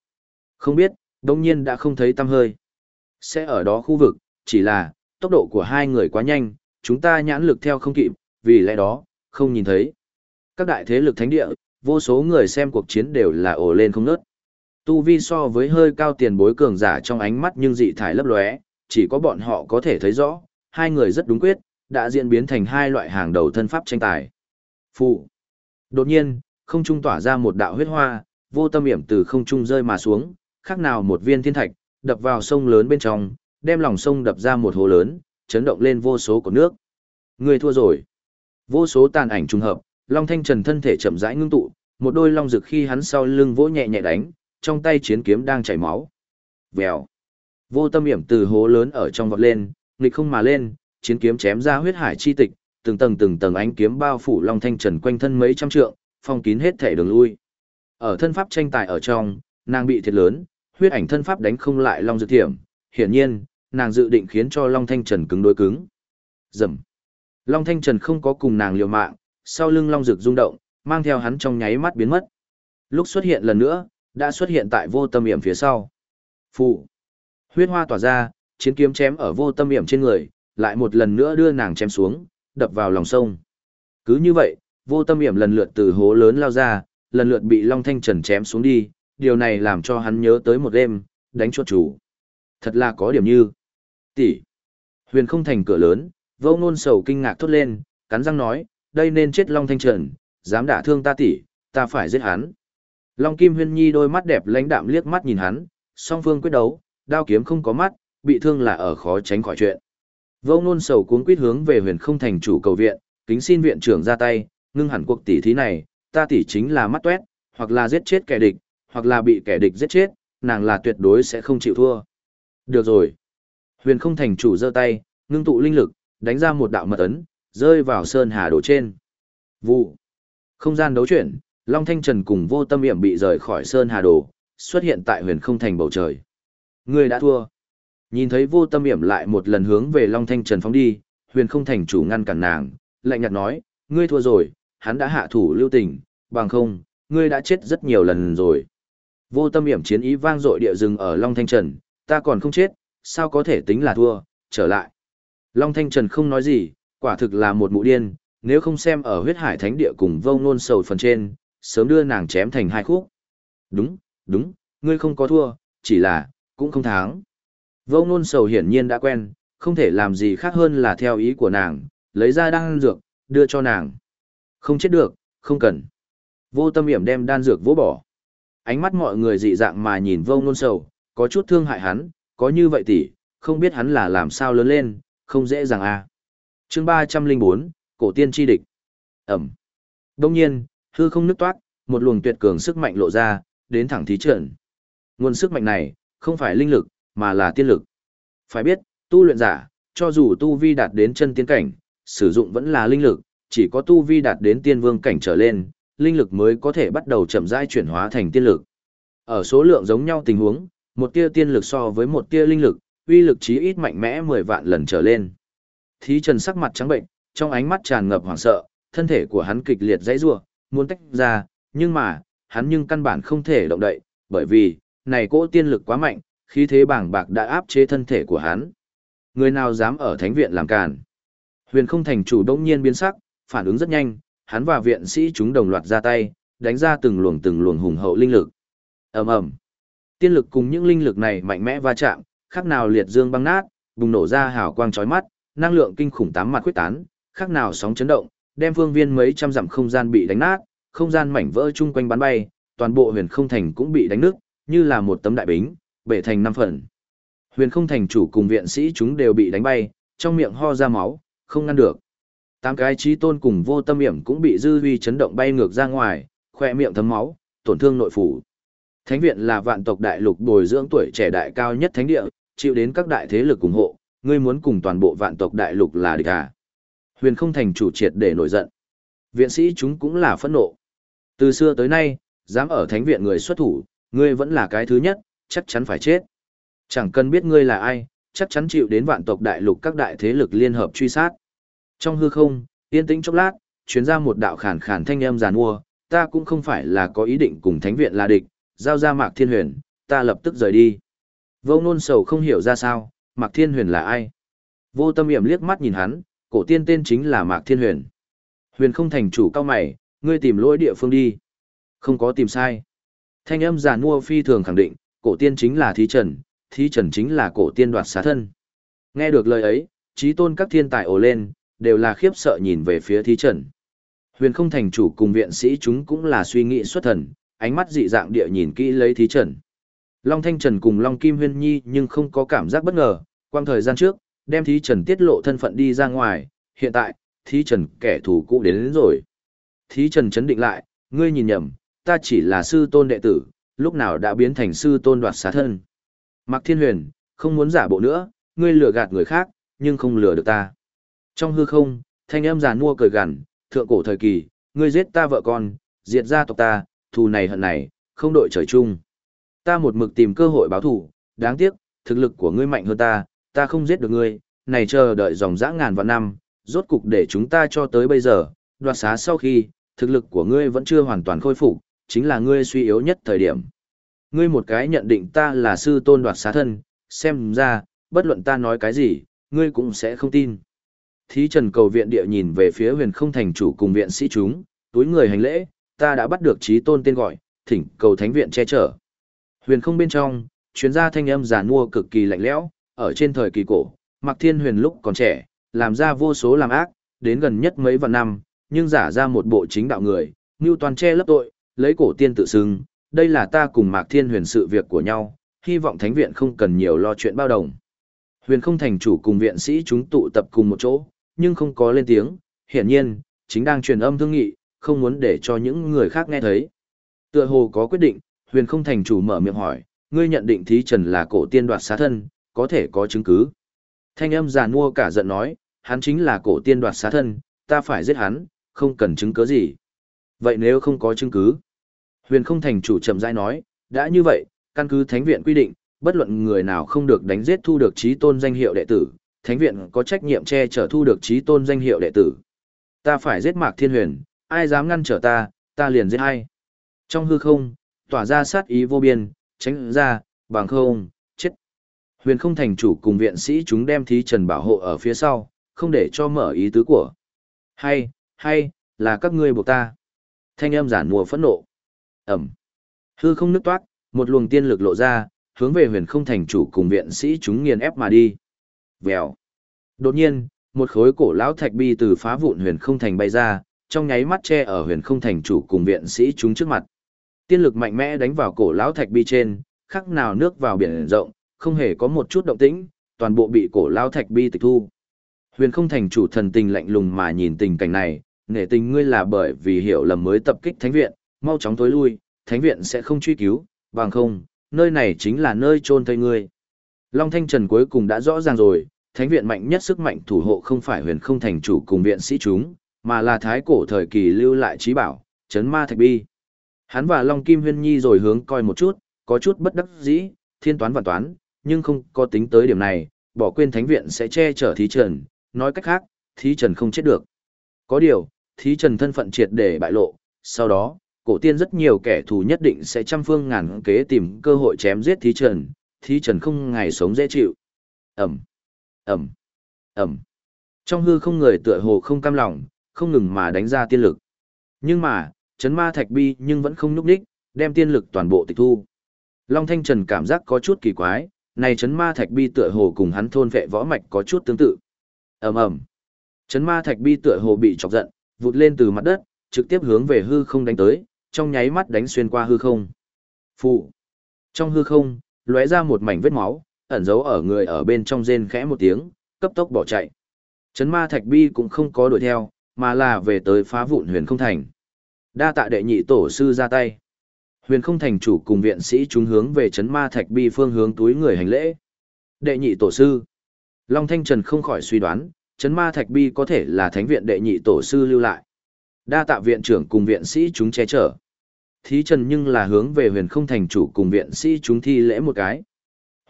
Không biết, đông nhiên đã không thấy tăm hơi. Sẽ ở đó khu vực, chỉ là, tốc độ của hai người quá nhanh, chúng ta nhãn lực theo không kịp, vì lẽ đó, không nhìn thấy. Các đại thế lực thánh địa, vô số người xem cuộc chiến đều là ồ lên không nớt. Tu vi so với hơi cao tiền bối cường giả trong ánh mắt nhưng dị thải lấp lóe, chỉ có bọn họ có thể thấy rõ, hai người rất đúng quyết, đã diễn biến thành hai loại hàng đầu thân pháp tranh tài. Phụ. Đột nhiên, không trung tỏa ra một đạo huyết hoa, vô tâm hiểm từ không trung rơi mà xuống, khác nào một viên thiên thạch, đập vào sông lớn bên trong, đem lòng sông đập ra một hồ lớn, chấn động lên vô số của nước. Người thua rồi. Vô số tàn ảnh trùng hợp, Long Thanh Trần thân thể chậm rãi ngưng tụ, một đôi long rực khi hắn sau lưng vỗ nhẹ nhẹ đánh, trong tay chiến kiếm đang chảy máu. Vèo. Vô tâm hiểm từ hố lớn ở trong vọt lên, nghịch không mà lên, chiến kiếm chém ra huyết hải chi tịch, từng tầng từng tầng ánh kiếm bao phủ Long Thanh Trần quanh thân mấy trăm trượng, phong kín hết thể đường lui. Ở thân pháp tranh tài ở trong, nàng bị thiệt lớn, huyết ảnh thân pháp đánh không lại Long Dược Thiểm, hiển nhiên, nàng dự định khiến cho Long Thanh Trần cứng đối cứng. Dầm. Long Thanh Trần không có cùng nàng liều mạng, sau lưng Long Dực rung động, mang theo hắn trong nháy mắt biến mất. Lúc xuất hiện lần nữa, đã xuất hiện tại vô tâm hiểm phía sau. Phụ. Huyết hoa tỏa ra, chiến kiếm chém ở vô tâm hiểm trên người, lại một lần nữa đưa nàng chém xuống, đập vào lòng sông. Cứ như vậy, vô tâm hiểm lần lượt từ hố lớn lao ra, lần lượt bị Long Thanh Trần chém xuống đi, điều này làm cho hắn nhớ tới một đêm, đánh chuột chủ. Thật là có điểm như. Tỷ. Huyền không thành cửa lớn, vô ngôn sầu kinh ngạc thốt lên, cắn răng nói, đây nên chết Long Thanh Trần, dám đả thương ta tỷ, ta phải giết hắn. Long Kim Huyên Nhi đôi mắt đẹp lãnh đạm liếc mắt nhìn hắn, song phương quyết đấu, đao kiếm không có mắt, bị thương là ở khó tránh khỏi chuyện. Vô ngôn sầu cuống quýt hướng về huyền không thành chủ cầu viện, kính xin viện trưởng ra tay, ngưng hẳn cuộc tỷ thí này, ta tỷ chính là mắt tuét, hoặc là giết chết kẻ địch, hoặc là bị kẻ địch giết chết, nàng là tuyệt đối sẽ không chịu thua. Được rồi. Huyền không thành chủ giơ tay, ngưng tụ linh lực, đánh ra một đạo mật ấn, rơi vào sơn hà đồ trên. Vụ. Không gian đấu chuyển, Long Thanh Trần cùng vô tâm hiểm bị rời khỏi sơn hà đồ, xuất hiện tại huyền không thành bầu trời. Người đã thua. Nhìn thấy vô tâm hiểm lại một lần hướng về Long Thanh Trần phóng đi, huyền không thành chủ ngăn cản nàng, lạnh nhạt nói, ngươi thua rồi, hắn đã hạ thủ lưu tình, bằng không, ngươi đã chết rất nhiều lần rồi. Vô tâm hiểm chiến ý vang dội địa rừng ở Long Thanh Trần, ta còn không chết, sao có thể tính là thua, trở lại. Long Thanh Trần không nói gì, quả thực là một mụ điên, nếu không xem ở huyết hải thánh địa cùng vô ngôn sầu phần trên, sớm đưa nàng chém thành hai khúc. Đúng, đúng, ngươi không có thua, chỉ là, cũng không thắng. Vô ngôn sầu hiển nhiên đã quen, không thể làm gì khác hơn là theo ý của nàng, lấy ra đan dược, đưa cho nàng. Không chết được, không cần. Vô tâm hiểm đem đan dược vỗ bỏ. Ánh mắt mọi người dị dạng mà nhìn vô ngôn sầu, có chút thương hại hắn, có như vậy tỷ, không biết hắn là làm sao lớn lên, không dễ dàng à. chương 304, Cổ tiên chi địch. Ẩm. Đông nhiên, hư không nứt toát, một luồng tuyệt cường sức mạnh lộ ra, đến thẳng thí trận. Nguồn sức mạnh này, không phải linh lực, mà là tiên lực. Phải biết, tu luyện giả, cho dù tu vi đạt đến chân tiên cảnh, sử dụng vẫn là linh lực, chỉ có tu vi đạt đến tiên vương cảnh trở lên, linh lực mới có thể bắt đầu chậm rãi chuyển hóa thành tiên lực. Ở số lượng giống nhau tình huống, một tia tiên lực so với một tia linh lực, uy lực chí ít mạnh mẽ 10 vạn lần trở lên. Thí Trần sắc mặt trắng bệnh, trong ánh mắt tràn ngập hoảng sợ, thân thể của hắn kịch liệt dãy rủa, muốn tách ra, nhưng mà, hắn nhưng căn bản không thể động đậy, bởi vì, này cỗ tiên lực quá mạnh, khí thế bảng bạc đã áp chế thân thể của hắn. Người nào dám ở thánh viện làm càn? Huyền không thành chủ đông nhiên biến sắc, phản ứng rất nhanh, hắn và viện sĩ chúng đồng loạt ra tay, đánh ra từng luồng từng luồng hùng hậu linh lực. ầm ầm, tiên lực cùng những linh lực này mạnh mẽ va chạm, khác nào liệt dương băng nát, bùng nổ ra hào quang chói mắt, năng lượng kinh khủng tám mặt quyết tán, khác nào sóng chấn động, đem phương viên mấy trăm dặm không gian bị đánh nát, không gian mảnh vỡ chung quanh bắn bay, toàn bộ huyền không thành cũng bị đánh nứt, như là một tấm đại bính, bể thành năm phần. Huyền không thành chủ cùng viện sĩ chúng đều bị đánh bay, trong miệng ho ra máu, không ngăn được. Tám cái trí tôn cùng vô tâm hiểm cũng bị dư vi chấn động bay ngược ra ngoài, khoe miệng thấm máu, tổn thương nội phủ. Thánh viện là vạn tộc đại lục bồi dưỡng tuổi trẻ đại cao nhất thánh địa, chịu đến các đại thế lực ủng hộ, ngươi muốn cùng toàn bộ vạn tộc đại lục là địch à. Huyền không thành chủ triệt để nổi giận. Viện sĩ chúng cũng là phẫn nộ. Từ xưa tới nay, dám ở thánh viện người xuất thủ, ngươi vẫn là cái thứ nhất, chắc chắn phải chết. Chẳng cần biết ngươi là ai, chắc chắn chịu đến vạn tộc đại lục các đại thế lực liên hợp truy sát. Trong hư không, yên tĩnh chốc lát, truyền ra một đạo khản khản thanh âm giàn mua, ta cũng không phải là có ý định cùng thánh viện là địch, giao ra Mạc Thiên Huyền, ta lập tức rời đi. Vô nôn sầu không hiểu ra sao, Mạc Thiên Huyền là ai. Vô tâm hiểm liếc mắt nhìn hắn, cổ tiên tên chính là Mạc Thiên Huyền. Huyền không thành chủ cao mày, ngươi tìm lỗi địa phương đi. Không có tìm sai. Thanh âm giàn mua phi thường khẳng định, cổ tiên chính là thí trần, thí trần chính là cổ tiên đoạt xá thân. Nghe được lời ấy, trí tôn các thiên tài ồ lên, đều là khiếp sợ nhìn về phía thí trần. Huyền không thành chủ cùng viện sĩ chúng cũng là suy nghĩ xuất thần, ánh mắt dị dạng địa nhìn kỹ lấy thí trần. Long Thanh Trần cùng Long Kim Huyên Nhi nhưng không có cảm giác bất ngờ, quang thời gian trước, đem thí trần tiết lộ thân phận đi ra ngoài, hiện tại, thí trần kẻ thù cũ đến, đến rồi. Thí trần chấn định lại, ngươi nhìn nhầm, ta chỉ là sư tôn đệ tử, lúc nào đã biến thành sư tôn đoạt xá thân. Mạc Thiên Huyền, không muốn giả bộ nữa, ngươi lừa gạt người khác, nhưng không lừa được ta. Trong hư không, thanh âm giàn mua cười gằn, thượng cổ thời kỳ, ngươi giết ta vợ con, diệt gia tộc ta, thù này hận này, không đội trời chung. Ta một mực tìm cơ hội báo thù, đáng tiếc, thực lực của ngươi mạnh hơn ta, ta không giết được ngươi, này chờ đợi dòng dã ngàn vạn năm, rốt cục để chúng ta cho tới bây giờ, đoạt xá sau khi, thực lực của ngươi vẫn chưa hoàn toàn khôi phục, chính là ngươi suy yếu nhất thời điểm. Ngươi một cái nhận định ta là sư tôn đoạt xá thân, xem ra, bất luận ta nói cái gì, ngươi cũng sẽ không tin. Thí trần cầu viện địa nhìn về phía huyền không thành chủ cùng viện sĩ chúng, túi người hành lễ, ta đã bắt được trí tôn tên gọi, thỉnh cầu thánh viện che chở. Huyền không bên trong, chuyên gia thanh âm giả nua cực kỳ lạnh lẽo, ở trên thời kỳ cổ, Mạc Thiên Huyền lúc còn trẻ, làm ra vô số làm ác, đến gần nhất mấy vạn năm, nhưng giả ra một bộ chính đạo người, như toàn che lấp tội, lấy cổ tiên tự xưng, đây là ta cùng Mạc Thiên Huyền sự việc của nhau, hy vọng thánh viện không cần nhiều lo chuyện bao đồng. Huyền không thành chủ cùng viện sĩ chúng tụ tập cùng một chỗ, nhưng không có lên tiếng, hiển nhiên, chính đang truyền âm thương nghị, không muốn để cho những người khác nghe thấy. Tựa hồ có quyết định, huyền không thành chủ mở miệng hỏi, ngươi nhận định thí trần là cổ tiên đoạt xá thân, có thể có chứng cứ. Thanh âm giàn mua cả giận nói, hắn chính là cổ tiên đoạt xá thân, ta phải giết hắn, không cần chứng cứ gì. Vậy nếu không có chứng cứ? Huyền không thành chủ chậm rãi nói, đã như vậy, căn cứ thánh viện quy định, bất luận người nào không được đánh giết thu được trí tôn danh hiệu đệ tử, thánh viện có trách nhiệm che chở thu được trí tôn danh hiệu đệ tử. Ta phải giết Mạc Thiên Huyền, ai dám ngăn trở ta, ta liền giết hay. Trong hư không, tỏa ra sát ý vô biên, tránh ra, bằng không, chết. Huyền không thành chủ cùng viện sĩ chúng đem thí trần bảo hộ ở phía sau, không để cho mở ý tứ của. Hay, hay, là các ngươi buộc ta. Thanh âm giản mùa phẫn nộ. Ẩm. Hư không nứt toát, một luồng tiên lực lộ ra, hướng về huyền không thành chủ cùng viện sĩ chúng nghiền ép mà đi. Vèo. Đột nhiên, một khối cổ lão thạch bi từ phá vụn huyền không thành bay ra, trong nháy mắt che ở huyền không thành chủ cùng viện sĩ chúng trước mặt. Tiên lực mạnh mẽ đánh vào cổ lão thạch bi trên, khắc nào nước vào biển rộng, không hề có một chút động tĩnh, toàn bộ bị cổ lão thạch bi tịch thu. Huyền không thành chủ thần tình lạnh lùng mà nhìn tình cảnh này, nể tình ngươi là bởi vì hiểu lầm mới tập kích thánh viện, mau chóng tối lui, thánh viện sẽ không truy cứu, bằng không, nơi này chính là nơi chôn thây ngươi. Long Thanh Trần cuối cùng đã rõ ràng rồi, thánh viện mạnh nhất sức mạnh thủ hộ không phải huyền không thành chủ cùng viện sĩ chúng, mà là thái cổ thời kỳ lưu lại trí bảo, chấn ma thạch bi. Hắn và Long Kim Huyên Nhi rồi hướng coi một chút, có chút bất đắc dĩ, thiên toán và toán, nhưng không có tính tới điểm này, bỏ quên thánh viện sẽ che chở thí trần, nói cách khác, thí trần không chết được. Có điều, thí trần thân phận triệt để bại lộ, sau đó, cổ tiên rất nhiều kẻ thù nhất định sẽ trăm phương ngàn kế tìm cơ hội chém giết thí trần, thí trần không ngày sống dễ chịu. Ẩm, Ẩm, Ẩm. Trong hư không người tựa hồ không cam lòng, không ngừng mà đánh ra tiên lực. Nhưng mà, chấn ma thạch bi nhưng vẫn không núp đích, đem tiên lực toàn bộ tịch thu. Long Thanh Trần cảm giác có chút kỳ quái, này chấn ma thạch bi tựa hồ cùng hắn thôn vệ võ mạch có chút tương tự. ầm ầm, chấn ma thạch bi tựa hồ bị chọc giận, vụt lên từ mặt đất, trực tiếp hướng về hư không đánh tới, trong nháy mắt đánh xuyên qua hư không. Phụ. Trong hư không, lóe ra một mảnh vết máu, ẩn giấu ở người ở bên trong rên khẽ một tiếng, cấp tốc bỏ chạy. Chấn ma thạch bi cũng không có đuổi theo, mà là về tới phá vụn huyền không thành. Đa tạ đệ nhị tổ sư ra tay. Huyền không thành chủ cùng viện sĩ chúng hướng về chấn ma thạch bi phương hướng túi người hành lễ. Đệ nhị tổ sư. Long Thanh Trần không khỏi suy đoán, chấn ma thạch bi có thể là thánh viện đệ nhị tổ sư lưu lại. Đa tạ viện trưởng cùng viện sĩ chúng che chở. Thí trần nhưng là hướng về huyền không thành chủ cùng viện sĩ chúng thi lễ một cái.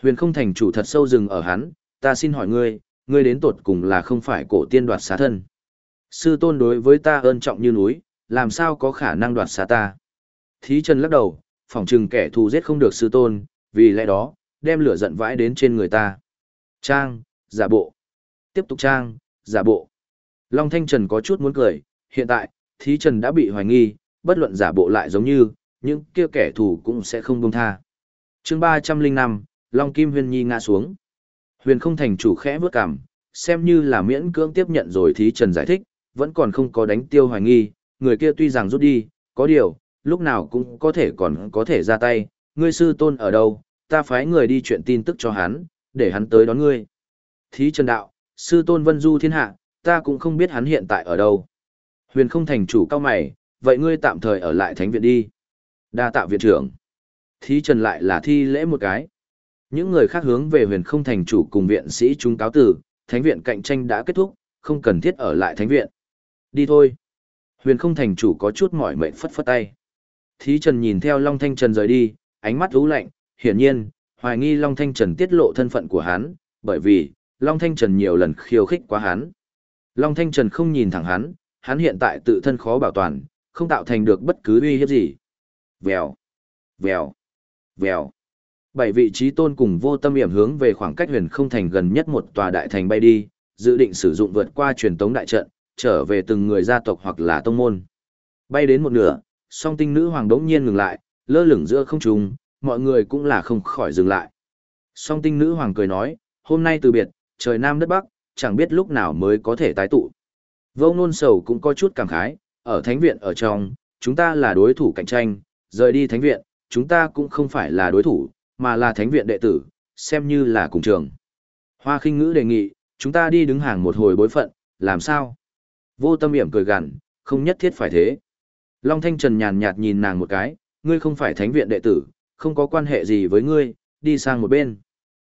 Huyền không thành chủ thật sâu rừng ở hắn, ta xin hỏi ngươi, ngươi đến tột cùng là không phải cổ tiên đoạt xá thân. Sư tôn đối với ta ơn trọng như núi, làm sao có khả năng đoạt xa ta. Thí trần lắc đầu, phỏng chừng kẻ thù giết không được sư tôn, vì lẽ đó, đem lửa giận vãi đến trên người ta. Trang, giả bộ. Tiếp tục trang, giả bộ. Long Thanh Trần có chút muốn cười, hiện tại, thí trần đã bị hoài nghi, bất luận giả bộ lại giống như, những kia kẻ thù cũng sẽ không buông tha. chương 305, Long Kim Huyền Nhi ngã xuống. Huyền không thành chủ khẽ bước cằm, xem như là miễn cưỡng tiếp nhận rồi thí trần giải thích, vẫn còn không có đánh tiêu hoài nghi, người kia tuy rằng rút đi, có điều, lúc nào cũng có thể còn có thể ra tay, ngươi sư tôn ở đâu, ta phái người đi chuyện tin tức cho hắn, để hắn tới đón ngươi. Thí trần đạo, sư tôn vân du thiên hạ, ta cũng không biết hắn hiện tại ở đâu. Huyền không thành chủ cao mày, vậy ngươi tạm thời ở lại thánh viện đi. Đa tạ viện trưởng. Thí trần lại là thi lễ một cái. Những người khác hướng về huyền không thành chủ cùng viện sĩ chúng cáo tử, thánh viện cạnh tranh đã kết thúc, không cần thiết ở lại thánh viện. Đi thôi. Huyền không thành chủ có chút mỏi mệt phất phất tay. Thí trần nhìn theo Long Thanh Trần rời đi, ánh mắt ú lạnh, hiển nhiên, hoài nghi Long Thanh Trần tiết lộ thân phận của hắn, bởi vì, Long Thanh Trần nhiều lần khiêu khích quá hắn. Long Thanh Trần không nhìn thẳng hắn, hắn hiện tại tự thân khó bảo toàn, không tạo thành được bất cứ uy hiếp gì. Vèo, vèo, vèo. Bảy vị trí tôn cùng vô tâm hiểm hướng về khoảng cách huyền không thành gần nhất một tòa đại thành bay đi, dự định sử dụng vượt qua truyền tống đại trận, trở về từng người gia tộc hoặc là tông môn. Bay đến một nửa, song tinh nữ hoàng đống nhiên ngừng lại, lơ lửng giữa không trung, mọi người cũng là không khỏi dừng lại. Song tinh nữ hoàng cười nói, hôm nay từ biệt, trời nam đất bắc, chẳng biết lúc nào mới có thể tái tụ. Vô nôn sầu cũng có chút cảm khái, ở thánh viện ở trong, chúng ta là đối thủ cạnh tranh, rời đi thánh viện, chúng ta cũng không phải là đối thủ, mà là thánh viện đệ tử, xem như là cùng trường. Hoa khinh ngữ đề nghị, chúng ta đi đứng hàng một hồi bối phận, làm sao? Vô tâm hiểm cười gằn, không nhất thiết phải thế. Long Thanh Trần nhàn nhạt nhìn nàng một cái, ngươi không phải thánh viện đệ tử, không có quan hệ gì với ngươi, đi sang một bên.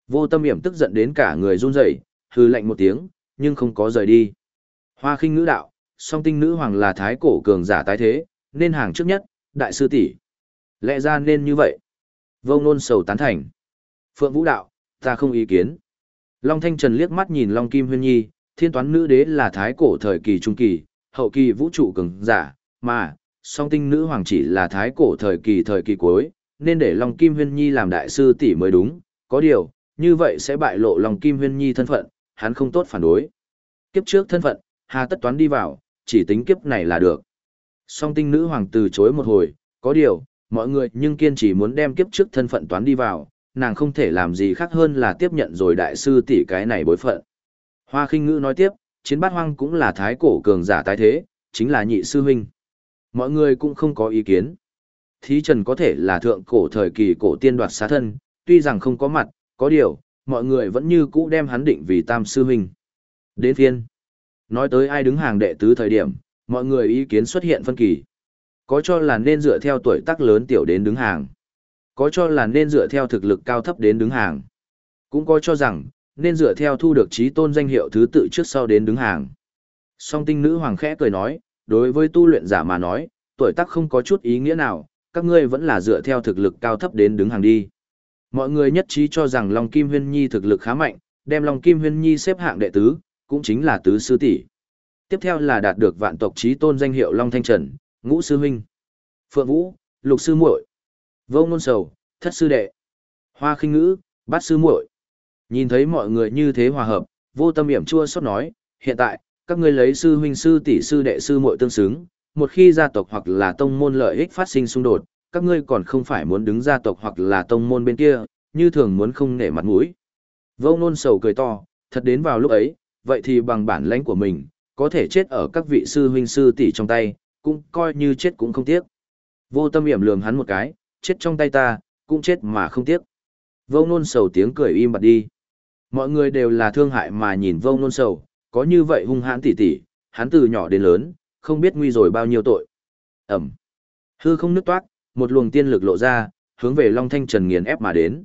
Vô tâm hiểm tức giận đến cả người run rẩy, hừ lạnh một tiếng, nhưng không có rời đi. Hoa khinh ngữ đạo, song tinh nữ hoàng là thái cổ cường giả tái thế, nên hàng trước nhất, đại sư tỷ Lẽ ra nên như vậy. Vô nôn sầu tán thành. Phượng Vũ đạo, ta không ý kiến. Long Thanh Trần liếc mắt nhìn Long Kim Huyên Nhi, thiên toán nữ đế là thái cổ thời kỳ trung kỳ, hậu kỳ vũ trụ cường giả, mà, song tinh nữ hoàng chỉ là thái cổ thời kỳ thời kỳ cuối, nên để Long Kim Huyên Nhi làm đại sư tỷ mới đúng, có điều, như vậy sẽ bại lộ Long Kim Huyên Nhi thân phận, hắn không tốt phản đối. Kiếp trước thân phận, hà tất toán đi vào, chỉ tính kiếp này là được. Song tinh nữ hoàng từ chối một hồi, có điều, mọi người nhưng kiên trì muốn đem kiếp trước thân phận toán đi vào, nàng không thể làm gì khác hơn là tiếp nhận rồi đại sư tỷ cái này bối phận. Hoa khinh ngữ nói tiếp, chiến bát hoang cũng là thái cổ cường giả tái thế, chính là nhị sư huynh. Mọi người cũng không có ý kiến. Thí trần có thể là thượng cổ thời kỳ cổ tiên đoạt xá thân, tuy rằng không có mặt, có điều, mọi người vẫn như cũ đem hắn định vì tam sư huynh. Đến phiên. Nói tới ai đứng hàng đệ tứ thời điểm, mọi người ý kiến xuất hiện phân kỳ. Có cho là nên dựa theo tuổi tác lớn tiểu đến đứng hàng. Có cho là nên dựa theo thực lực cao thấp đến đứng hàng. Cũng có cho rằng, nên dựa theo thu được trí tôn danh hiệu thứ tự trước sau đến đứng hàng. Song tinh nữ hoàng khẽ cười nói, đối với tu luyện giả mà nói, tuổi tác không có chút ý nghĩa nào, các ngươi vẫn là dựa theo thực lực cao thấp đến đứng hàng đi. Mọi người nhất trí cho rằng Long Kim Huyên Nhi thực lực khá mạnh, đem Long Kim Huyên Nhi xếp hạng đệ tứ, cũng chính là tứ sư tỷ. Tiếp theo là đạt được vạn tộc trí tôn danh hiệu Long Thanh Trần, ngũ sư huynh, phượng vũ, lục sư muội, vô ngôn sầu, thất sư đệ, hoa khinh ngữ, bát sư muội. Nhìn thấy mọi người như thế hòa hợp, vô tâm hiểm chua xót nói, hiện tại, các ngươi lấy sư huynh sư tỷ sư đệ sư muội tương xứng, một khi gia tộc hoặc là tông môn lợi ích phát sinh xung đột, các ngươi còn không phải muốn đứng gia tộc hoặc là tông môn bên kia, như thường muốn không nể mặt mũi. Vô nôn sầu cười to, thật đến vào lúc ấy, vậy thì bằng bản lãnh của mình, có thể chết ở các vị sư huynh sư tỷ trong tay, cũng coi như chết cũng không tiếc. Vô tâm hiểm lườm hắn một cái, chết trong tay ta, cũng chết mà không tiếc. Vô nôn sầu tiếng cười im bặt đi. Mọi người đều là thương hại mà nhìn vô nôn sầu, có như vậy hung hãn tỉ tỉ, hắn từ nhỏ đến lớn, không biết nguy rồi bao nhiêu tội. Ẩm. Hư không nứt toát, một luồng tiên lực lộ ra, hướng về Long Thanh Trần nghiền ép mà đến.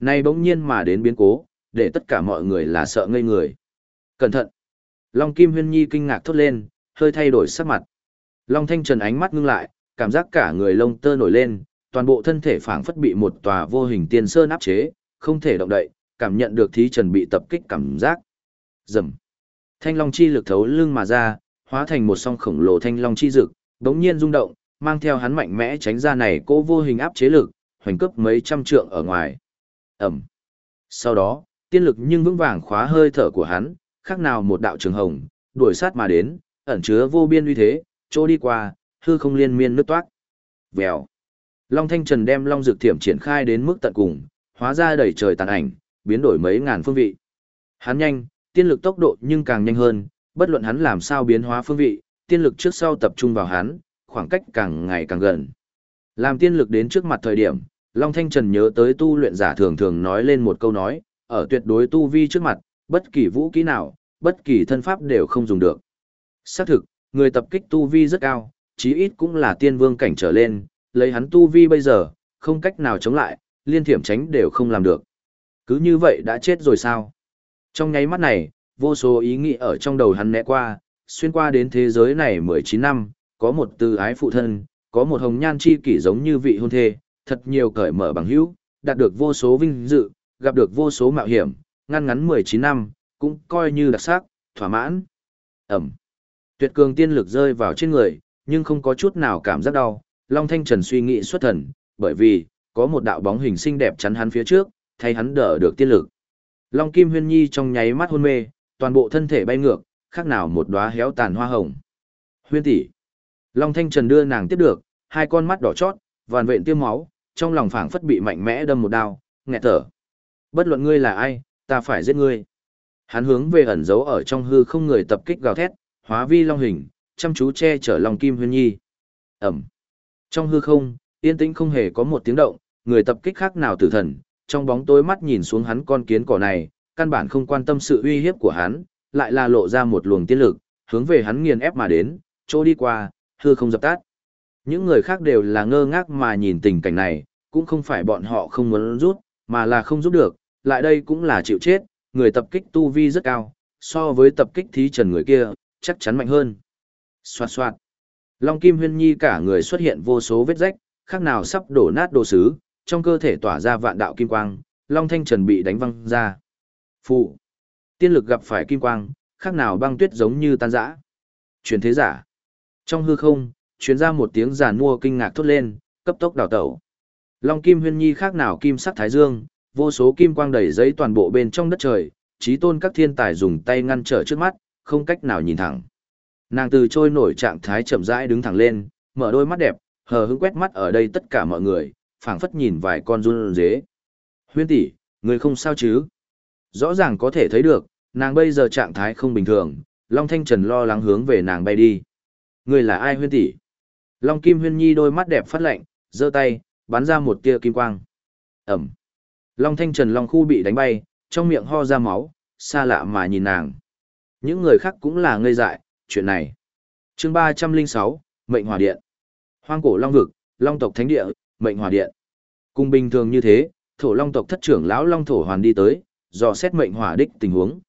Nay bỗng nhiên mà đến biến cố, để tất cả mọi người là sợ ngây người. Cẩn thận! Long Kim Huyên Nhi kinh ngạc thốt lên, hơi thay đổi sắc mặt. Long Thanh Trần ánh mắt ngưng lại, cảm giác cả người lông tơ nổi lên, toàn bộ thân thể phảng phất bị một tòa vô hình tiên sơn áp chế, không thể động đậy, cảm nhận được thí trần bị tập kích cảm giác. Dầm. Thanh long chi lực thấu lưng mà ra, hóa thành một song khổng lồ thanh long chi dực, đống nhiên rung động, mang theo hắn mạnh mẽ tránh ra này cố vô hình áp chế lực, hoành cấp mấy trăm trượng ở ngoài. Ẩm. Sau đó, tiên lực nhưng vững vàng khóa hơi thở của hắn, khác nào một đạo trường hồng, đuổi sát mà đến, ẩn chứa vô biên uy thế, chỗ đi qua, hư không liên miên nước toát. Vèo. Long Thanh Trần đem Long Dược Thiểm triển khai đến mức tận cùng, hóa ra đầy trời tàn ảnh, biến đổi mấy ngàn phương vị. Hắn nhanh, tiên lực tốc độ nhưng càng nhanh hơn, bất luận hắn làm sao biến hóa phương vị, tiên lực trước sau tập trung vào hắn, khoảng cách càng ngày càng gần. Làm tiên lực đến trước mặt thời điểm, Long Thanh Trần nhớ tới tu luyện giả thường thường nói lên một câu nói, ở tuyệt đối tu vi trước mặt, bất kỳ vũ kỹ nào, bất kỳ thân pháp đều không dùng được. Xác thực, người tập kích tu vi rất cao, chí ít cũng là tiên vương cảnh trở lên, lấy hắn tu vi bây giờ, không cách nào chống lại, liên thiểm tránh đều không làm được. Cứ như vậy đã chết rồi sao? Trong nháy mắt này, vô số ý nghĩ ở trong đầu hắn né qua, xuyên qua đến thế giới này 19 năm, có một từ ái phụ thân, có một hồng nhan chi kỷ giống như vị hôn thê, thật nhiều cởi mở bằng hữu, đạt được vô số vinh dự, gặp được vô số mạo hiểm, ngăn ngắn 19 năm, cũng coi như đặc sắc, thỏa mãn. Ẩm. Tuyệt cường tiên lực rơi vào trên người, nhưng không có chút nào cảm giác đau. Long Thanh Trần suy nghĩ xuất thần, bởi vì, có một đạo bóng hình xinh đẹp chắn hắn phía trước, thay hắn đỡ được tiên lực. Long Kim Huyên Nhi trong nháy mắt hôn mê, toàn bộ thân thể bay ngược, khác nào một đóa héo tàn hoa hồng. Huyên tỷ. Long Thanh Trần đưa nàng tiếp được, hai con mắt đỏ chót, vằn vện tiêm máu, trong lòng phảng phất bị mạnh mẽ đâm một đao, nghẹt thở. Bất luận ngươi là ai, ta phải giết ngươi. Hắn hướng về ẩn giấu ở trong hư không người tập kích gào thét, hóa vi long hình, chăm chú che chở Long kim huyên nhi. Ẩm. Trong hư không, yên tĩnh không hề có một tiếng động, người tập kích khác nào tử thần, trong bóng tối mắt nhìn xuống hắn con kiến cỏ này, căn bản không quan tâm sự uy hiếp của hắn, lại là lộ ra một luồng tiên lực, hướng về hắn nghiền ép mà đến, chỗ đi qua, hư không dập tắt. Những người khác đều là ngơ ngác mà nhìn tình cảnh này, cũng không phải bọn họ không muốn rút, mà là không giúp được, lại đây cũng là chịu chết, người tập kích tu vi rất cao, so với tập kích thí trần người kia, chắc chắn mạnh hơn. Xoạt xoạt. Long Kim Huyên Nhi cả người xuất hiện vô số vết rách, khác nào sắp đổ nát đồ sứ, trong cơ thể tỏa ra vạn đạo kim quang, Long Thanh Trần bị đánh văng ra. Phụ. Tiên lực gặp phải kim quang, khác nào băng tuyết giống như tan rã. chuyển thế giả. Trong hư không, truyền ra một tiếng giàn mua kinh ngạc thốt lên, cấp tốc đào tẩu. Long Kim Huyên Nhi khác nào kim sắc thái dương, vô số kim quang đầy giấy toàn bộ bên trong đất trời, trí tôn các thiên tài dùng tay ngăn trở trước mắt, không cách nào nhìn thẳng. Nàng từ trôi nổi trạng thái chậm rãi đứng thẳng lên, mở đôi mắt đẹp, hờ hững quét mắt ở đây tất cả mọi người, phảng phất nhìn vài con run dế. Huyên tỷ, người không sao chứ? Rõ ràng có thể thấy được, nàng bây giờ trạng thái không bình thường, Long Thanh Trần lo lắng hướng về nàng bay đi. Người là ai huyên tỷ? Long Kim Huyên Nhi đôi mắt đẹp phát lạnh, giơ tay, bắn ra một tia kim quang. Ẩm. Long Thanh Trần Long Khu bị đánh bay, trong miệng ho ra máu, xa lạ mà nhìn nàng. Những người khác cũng là ngây dại, chuyện này. chương 306, Mệnh Hỏa Điện. Hoang cổ Long Vực, Long tộc Thánh Địa, Mệnh Hỏa Điện. Cùng bình thường như thế, thổ Long tộc thất trưởng lão Long Thổ Hoàn đi tới, dò xét Mệnh Hỏa Đích tình huống.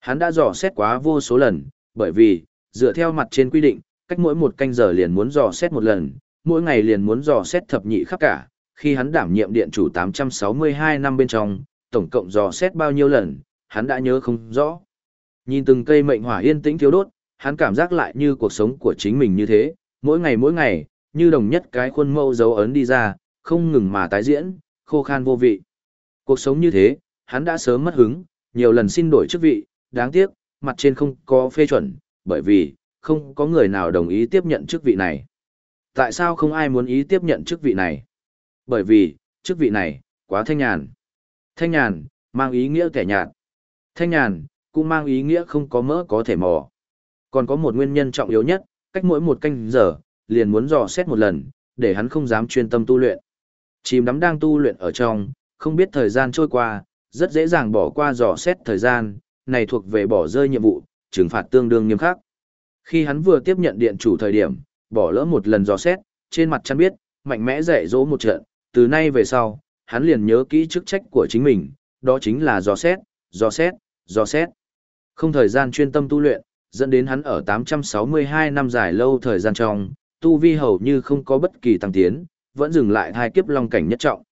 Hắn đã dò xét quá vô số lần, bởi vì, dựa theo mặt trên quy định, cách mỗi một canh giờ liền muốn dò xét một lần, mỗi ngày liền muốn dò xét thập nhị khắp cả, khi hắn đảm nhiệm điện chủ 862 năm bên trong, tổng cộng dò xét bao nhiêu lần, hắn đã nhớ không rõ. Nhìn từng cây mệnh hỏa yên tĩnh thiếu đốt, hắn cảm giác lại như cuộc sống của chính mình như thế, mỗi ngày mỗi ngày, như đồng nhất cái khuôn mẫu dấu ấn đi ra, không ngừng mà tái diễn, khô khan vô vị. Cuộc sống như thế, hắn đã sớm mất hứng, nhiều lần xin đổi chức vị, đáng tiếc, mặt trên không có phê chuẩn, bởi vì, không có người nào đồng ý tiếp nhận chức vị này. Tại sao không ai muốn ý tiếp nhận chức vị này? Bởi vì, chức vị này, quá thanh nhàn. Thanh nhàn, mang ý nghĩa kẻ nhạt. Thanh nhàn, cũng mang ý nghĩa không có mỡ có thể mò. Còn có một nguyên nhân trọng yếu nhất, cách mỗi một canh giờ, liền muốn dò xét một lần, để hắn không dám chuyên tâm tu luyện. Chìm đắm đang tu luyện ở trong, không biết thời gian trôi qua, rất dễ dàng bỏ qua dò xét thời gian, này thuộc về bỏ rơi nhiệm vụ, trừng phạt tương đương nghiêm khắc. Khi hắn vừa tiếp nhận điện chủ thời điểm, bỏ lỡ một lần dò xét, trên mặt chăn biết, mạnh mẽ dạy dỗ một trận, từ nay về sau, hắn liền nhớ kỹ chức trách của chính mình, đó chính là dò xét, dò xét, dò xét. Không thời gian chuyên tâm tu luyện, dẫn đến hắn ở 862 năm dài lâu thời gian trong, tu vi hầu như không có bất kỳ tăng tiến, vẫn dừng lại hai kiếp long cảnh nhất trọng.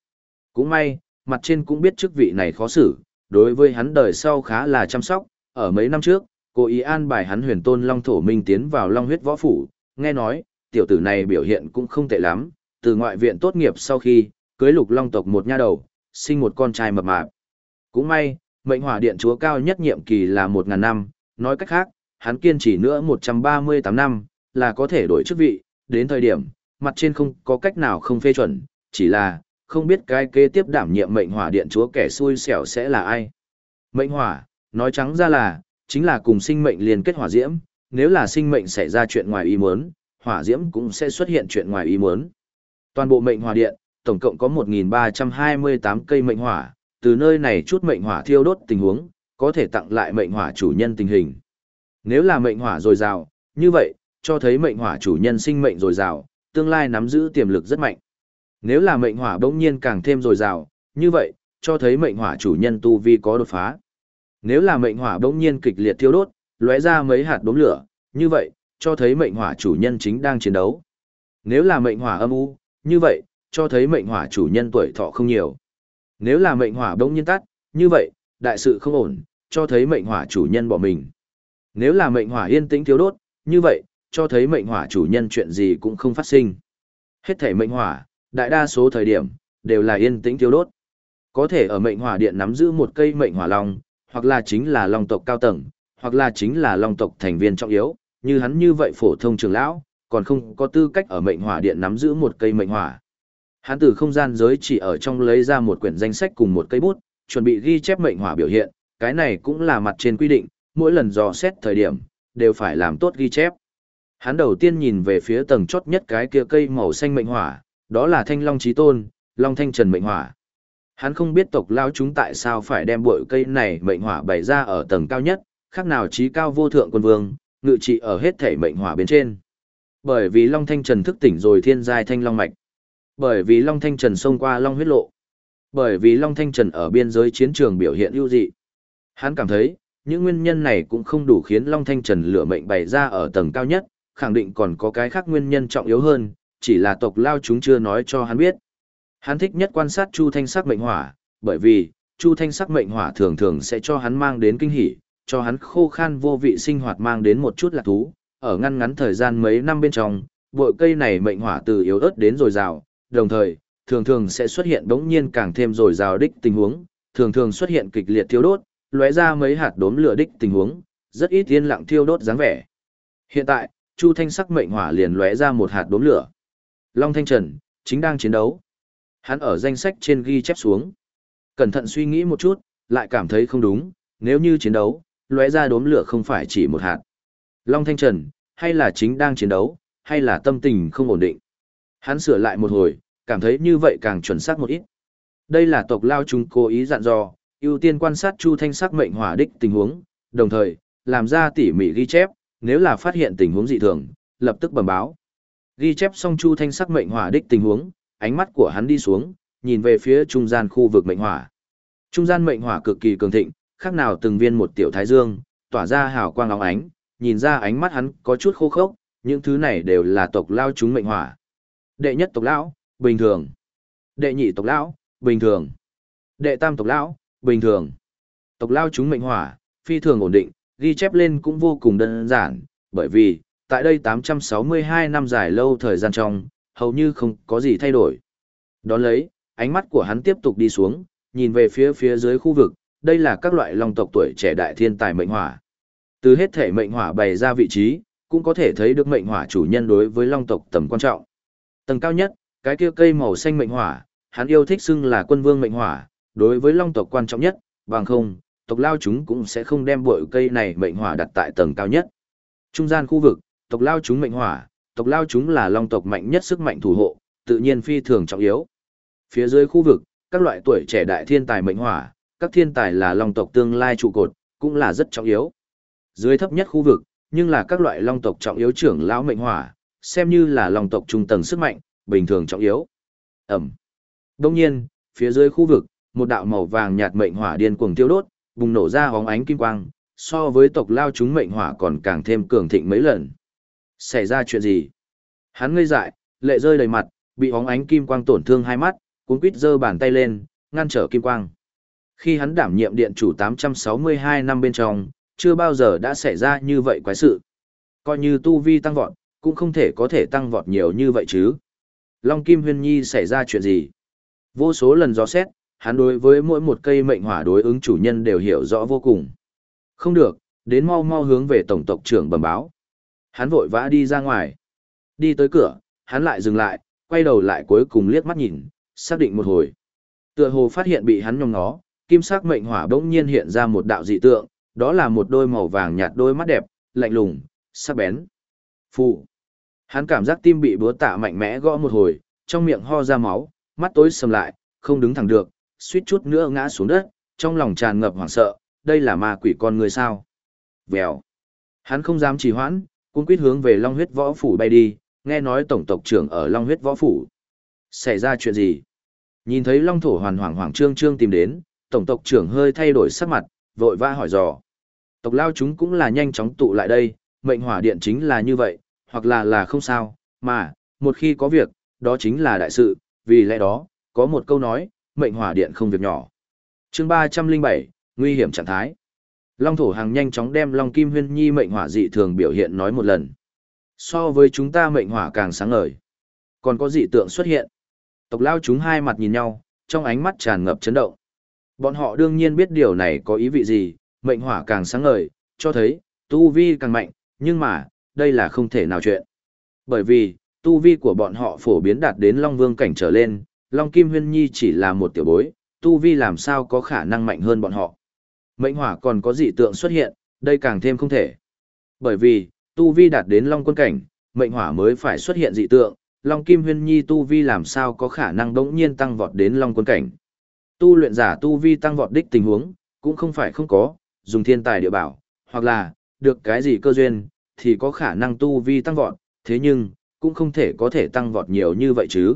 Cũng may, mặt trên cũng biết chức vị này khó xử, đối với hắn đời sau khá là chăm sóc, ở mấy năm trước, cố ý an bài hắn huyền tôn long thổ minh tiến vào long huyết võ phủ, nghe nói, tiểu tử này biểu hiện cũng không tệ lắm, từ ngoại viện tốt nghiệp sau khi, cưới lục long tộc một nha đầu, sinh một con trai mập mạp. Cũng may, mệnh hỏa điện chúa cao nhất nhiệm kỳ là 1.000 năm, nói cách khác, hắn kiên trì nữa 138 năm, là có thể đổi chức vị, đến thời điểm, mặt trên không có cách nào không phê chuẩn, chỉ là, không biết cái kế tiếp đảm nhiệm mệnh hỏa điện chúa kẻ xui xẻo sẽ là ai. Mệnh hỏa, nói trắng ra là, chính là cùng sinh mệnh liên kết hỏa diễm, nếu là sinh mệnh xảy ra chuyện ngoài ý muốn, hỏa diễm cũng sẽ xuất hiện chuyện ngoài ý muốn. Toàn bộ mệnh hỏa điện, tổng cộng có 1.328 cây mệnh hỏa, từ nơi này chút mệnh hỏa thiêu đốt tình huống, có thể tặng lại mệnh hỏa chủ nhân tình hình. Nếu là mệnh hỏa dồi dào, như vậy, cho thấy mệnh hỏa chủ nhân sinh mệnh dồi dào, tương lai nắm giữ tiềm lực rất mạnh. Nếu là mệnh hỏa bỗng nhiên càng thêm dồi dào, như vậy, cho thấy mệnh hỏa chủ nhân tu vi có đột phá. Nếu là mệnh hỏa bỗng nhiên kịch liệt thiêu đốt, lóe ra mấy hạt đốm lửa, như vậy, cho thấy mệnh hỏa chủ nhân chính đang chiến đấu. Nếu là mệnh hỏa âm u, như vậy, cho thấy mệnh hỏa chủ nhân tuổi thọ không nhiều. Nếu là mệnh hỏa bỗng nhiên tắt, như vậy, đại sự không ổn, cho thấy mệnh hỏa chủ nhân bỏ mình. Nếu là mệnh hỏa yên tĩnh thiếu đốt, như vậy, cho thấy mệnh hỏa chủ nhân chuyện gì cũng không phát sinh. Hết thể mệnh hỏa, đại đa số thời điểm, đều là yên tĩnh thiếu đốt. Có thể ở mệnh hỏa điện nắm giữ một cây mệnh hỏa long, hoặc là chính là long tộc cao tầng, hoặc là chính là long tộc thành viên trọng yếu, như hắn như vậy phổ thông trường lão, còn không có tư cách ở mệnh hỏa điện nắm giữ một cây mệnh hỏa. Hắn từ không gian giới chỉ ở trong lấy ra một quyển danh sách cùng một cây bút, chuẩn bị ghi chép mệnh hỏa biểu hiện, cái này cũng là mặt trên quy định, mỗi lần dò xét thời điểm, đều phải làm tốt ghi chép. Hắn đầu tiên nhìn về phía tầng chót nhất cái kia cây màu xanh mệnh hỏa, đó là thanh long trí tôn, long thanh trần mệnh hỏa. Hắn không biết tộc lao chúng tại sao phải đem bội cây này mệnh hỏa bày ra ở tầng cao nhất, khác nào trí cao vô thượng quân vương, ngự trị ở hết thể mệnh hỏa bên trên. Bởi vì long thanh trần thức tỉnh rồi thiên giai thanh long mạch. Bởi vì long thanh trần xông qua long huyết lộ. Bởi vì long thanh trần ở biên giới chiến trường biểu hiện ưu dị. Hắn cảm thấy, những nguyên nhân này cũng không đủ khiến Long Thanh Trần lửa mệnh bày ra ở tầng cao nhất, khẳng định còn có cái khác nguyên nhân trọng yếu hơn, chỉ là tộc lao chúng chưa nói cho hắn biết. Hắn thích nhất quan sát Chu Thanh sắc mệnh hỏa, bởi vì, Chu Thanh sắc mệnh hỏa thường thường sẽ cho hắn mang đến kinh hỉ, cho hắn khô khan vô vị sinh hoạt mang đến một chút lạc thú, ở ngăn ngắn thời gian mấy năm bên trong, bội cây này mệnh hỏa từ yếu ớt đến dồi dào, đồng thời, thường thường sẽ xuất hiện đống nhiên càng thêm dồi dào đích tình huống, thường thường xuất hiện kịch liệt thiêu đốt, lóe ra mấy hạt đốm lửa đích tình huống, rất ít yên lặng thiêu đốt dáng vẻ. Hiện tại, Chu Thanh sắc mệnh hỏa liền lóe ra một hạt đốm lửa. Long Thanh Trần chính đang chiến đấu. Hắn ở danh sách trên ghi chép xuống. Cẩn thận suy nghĩ một chút, lại cảm thấy không đúng, nếu như chiến đấu, lóe ra đốm lửa không phải chỉ một hạt. Long Thanh Trần, hay là chính đang chiến đấu, hay là tâm tình không ổn định. Hắn sửa lại một hồi, cảm thấy như vậy càng chuẩn xác một ít. Đây là tộc lao chúng cố ý dặn dò, ưu tiên quan sát Chu Thanh sắc mệnh hỏa đích tình huống, đồng thời, làm ra tỉ mỉ ghi chép, nếu là phát hiện tình huống dị thường, lập tức bẩm báo. Ghi chép xong Chu Thanh sắc mệnh hỏa đích tình huống, ánh mắt của hắn đi xuống, nhìn về phía trung gian khu vực mệnh hỏa. Trung gian mệnh hỏa cực kỳ cường thịnh, khác nào từng viên một tiểu thái dương, tỏa ra hào quang óng ánh, nhìn ra ánh mắt hắn có chút khô khốc, những thứ này đều là tộc lao chúng mệnh hỏa. Đệ nhất tộc lão, bình thường. Đệ nhị tộc lão, bình thường. Đệ tam tộc lão, bình thường. Tộc lao chúng mệnh hỏa, phi thường ổn định, ghi chép lên cũng vô cùng đơn giản, bởi vì, tại đây 862 năm dài lâu thời gian trong, hầu như không có gì thay đổi. Đón lấy, ánh mắt của hắn tiếp tục đi xuống, nhìn về phía phía dưới khu vực, đây là các loại long tộc tuổi trẻ đại thiên tài mệnh hỏa. Từ hết thể mệnh hỏa bày ra vị trí, cũng có thể thấy được mệnh hỏa chủ nhân đối với long tộc tầm quan trọng. Tầng cao nhất, cái kia cây màu xanh mệnh hỏa, hắn yêu thích xưng là quân vương mệnh hỏa, đối với long tộc quan trọng nhất, bằng không, tộc lao chúng cũng sẽ không đem bội cây này mệnh hỏa đặt tại tầng cao nhất. Trung gian khu vực, tộc lao chúng mệnh hỏa, tộc lao chúng là long tộc mạnh nhất sức mạnh thủ hộ, tự nhiên phi thường trọng yếu. Phía dưới khu vực, các loại tuổi trẻ đại thiên tài mệnh hỏa, các thiên tài là long tộc tương lai trụ cột, cũng là rất trọng yếu. Dưới thấp nhất khu vực, nhưng là các loại long tộc trọng yếu trưởng lão mệnh hỏa, xem như là long tộc trung tầng sức mạnh, bình thường trọng yếu. Ẩm. Đông nhiên, phía dưới khu vực, một đạo màu vàng nhạt mệnh hỏa điên cuồng tiêu đốt, bùng nổ ra hóng ánh kim quang, so với tộc lao chúng mệnh hỏa còn càng thêm cường thịnh mấy lần. Xảy ra chuyện gì? Hắn ngây dại, lệ rơi đầy mặt, bị hóng ánh kim quang tổn thương hai mắt, cuốn quýt giơ bàn tay lên, ngăn trở kim quang. Khi hắn đảm nhiệm điện chủ 862 năm bên trong, chưa bao giờ đã xảy ra như vậy quái sự. Coi như tu vi tăng vọt, cũng không thể có thể tăng vọt nhiều như vậy chứ. Long Kim Huyên Nhi xảy ra chuyện gì? Vô số lần gió xét, hắn đối với mỗi một cây mệnh hỏa đối ứng chủ nhân đều hiểu rõ vô cùng. Không được, đến mau mau hướng về tổng tộc trưởng bẩm báo. Hắn vội vã đi ra ngoài. Đi tới cửa, hắn lại dừng lại, quay đầu lại cuối cùng liếc mắt nhìn, xác định một hồi. Tựa hồ phát hiện bị hắn nhòm ngó, kim sắc mệnh hỏa bỗng nhiên hiện ra một đạo dị tượng, đó là một đôi màu vàng nhạt đôi mắt đẹp, lạnh lùng, sắc bén. Phụ. Hắn cảm giác tim bị búa tạ mạnh mẽ gõ một hồi, trong miệng ho ra máu, mắt tối sầm lại, không đứng thẳng được, suýt chút nữa ngã xuống đất, trong lòng tràn ngập hoảng sợ, đây là ma quỷ con người sao. Vèo. Hắn không dám trì hoãn, cuống quýt hướng về Long huyết võ phủ bay đi, nghe nói tổng tộc trưởng ở Long huyết võ phủ. Xảy ra chuyện gì? Nhìn thấy Long thổ hoàn hoảng hoảng trương trương tìm đến, tổng tộc trưởng hơi thay đổi sắc mặt, vội vã hỏi dò. Tộc lao chúng cũng là nhanh chóng tụ lại đây, mệnh hỏa điện chính là như vậy, hoặc là là không sao, mà, một khi có việc, đó chính là đại sự, vì lẽ đó, có một câu nói, mệnh hỏa điện không việc nhỏ. chương 307, nguy hiểm trạng thái. Long thổ hàng nhanh chóng đem Long Kim Huyên Nhi mệnh hỏa dị thường biểu hiện nói một lần. So với chúng ta mệnh hỏa càng sáng ngời. Còn có dị tượng xuất hiện. Tộc lao chúng hai mặt nhìn nhau, trong ánh mắt tràn ngập chấn động. Bọn họ đương nhiên biết điều này có ý vị gì, mệnh hỏa càng sáng ngời, cho thấy, tu vi càng mạnh, nhưng mà, đây là không thể nào chuyện. Bởi vì, tu vi của bọn họ phổ biến đạt đến Long Vương cảnh trở lên, Long Kim Huyên Nhi chỉ là một tiểu bối, tu vi làm sao có khả năng mạnh hơn bọn họ. Mệnh hỏa còn có dị tượng xuất hiện, đây càng thêm không thể. Bởi vì, tu vi đạt đến Long Quân cảnh, mệnh hỏa mới phải xuất hiện dị tượng, Long Kim Huyên Nhi tu vi làm sao có khả năng đống nhiên tăng vọt đến Long Quân cảnh. Tu luyện giả tu vi tăng vọt đích tình huống, cũng không phải không có, dùng thiên tài địa bảo, hoặc là, được cái gì cơ duyên, thì có khả năng tu vi tăng vọt, thế nhưng, cũng không thể có thể tăng vọt nhiều như vậy chứ.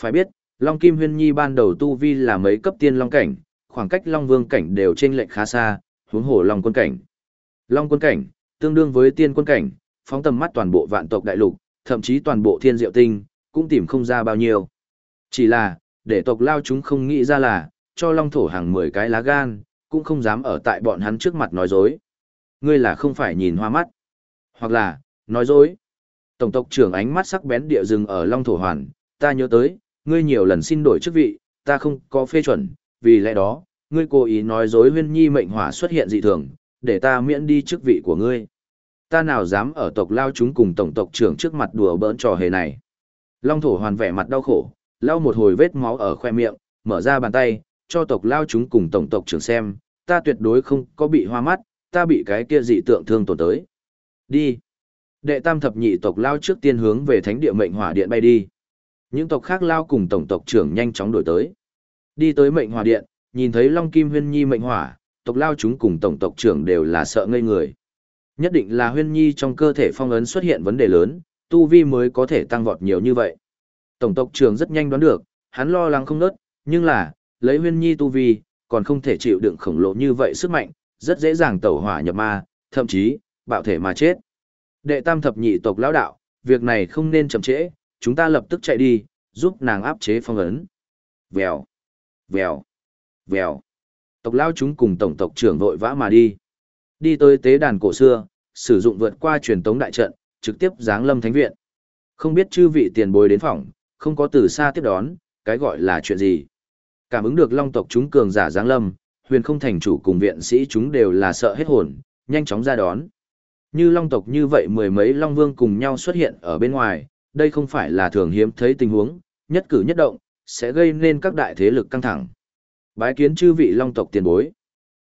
Phải biết, Long Kim Huyên Nhi ban đầu tu vi là mấy cấp tiên long cảnh, khoảng cách Long Vương cảnh đều trên lệnh khá xa, huống hồ Long quân cảnh. Long quân cảnh, tương đương với tiên quân cảnh, phóng tầm mắt toàn bộ vạn tộc đại lục, thậm chí toàn bộ thiên diệu tinh, cũng tìm không ra bao nhiêu. Chỉ là, để tộc lao chúng không nghĩ ra là, cho long thổ hàng 10 cái lá gan, cũng không dám ở tại bọn hắn trước mặt nói dối. Ngươi là không phải nhìn hoa mắt, hoặc là, nói dối. Tổng tộc trưởng ánh mắt sắc bén địa rừng ở long thổ hoàn, ta nhớ tới, ngươi nhiều lần xin đổi chức vị, ta không có phê chuẩn, vì lẽ đó, ngươi cố ý nói dối huyên nhi mệnh hỏa xuất hiện dị thường, để ta miễn đi chức vị của ngươi. Ta nào dám ở tộc lao chúng cùng tổng tộc trưởng trước mặt đùa bỡn trò hề này. Long thổ hoàn vẻ mặt đau khổ, lau một hồi vết máu ở khoe miệng, mở ra bàn tay, cho tộc lao chúng cùng tổng tộc trưởng xem, ta tuyệt đối không có bị hoa mắt, ta bị cái kia dị tượng thương tổn tới. Đi. Đệ tam thập nhị tộc lao trước tiên hướng về thánh địa mệnh hỏa điện bay đi. Những tộc khác lao cùng tổng tộc trưởng nhanh chóng đổi tới. Đi tới mệnh hỏa điện, nhìn thấy Long Kim Huyên Nhi mệnh hỏa, tộc lao chúng cùng tổng tộc trưởng đều là sợ ngây người. Nhất định là Huyên Nhi trong cơ thể phong ấn xuất hiện vấn đề lớn, tu vi mới có thể tăng vọt nhiều như vậy. Tổng tộc trưởng rất nhanh đoán được, hắn lo lắng không nớt, nhưng là, lấy Huyên Nhi tu vi, còn không thể chịu đựng khổng lồ như vậy sức mạnh, rất dễ dàng tẩu hỏa nhập ma, thậm chí, bạo thể mà chết. Đệ tam thập nhị tộc lão đạo, việc này không nên chậm trễ, chúng ta lập tức chạy đi, giúp nàng áp chế phong ấn. Vèo, vèo, vèo. Tộc lao chúng cùng tổng tộc trưởng vội vã mà đi. Đi tới tế đàn cổ xưa, sử dụng vượt qua truyền tống đại trận, trực tiếp giáng lâm thánh viện. Không biết chư vị tiền bối đến phòng, không có từ xa tiếp đón, cái gọi là chuyện gì. Cảm ứng được long tộc chúng cường giả giáng lâm, huyền không thành chủ cùng viện sĩ chúng đều là sợ hết hồn, nhanh chóng ra đón. Như long tộc như vậy mười mấy long vương cùng nhau xuất hiện ở bên ngoài, đây không phải là thường hiếm thấy tình huống, nhất cử nhất động, sẽ gây nên các đại thế lực căng thẳng. Bái kiến chư vị long tộc tiền bối.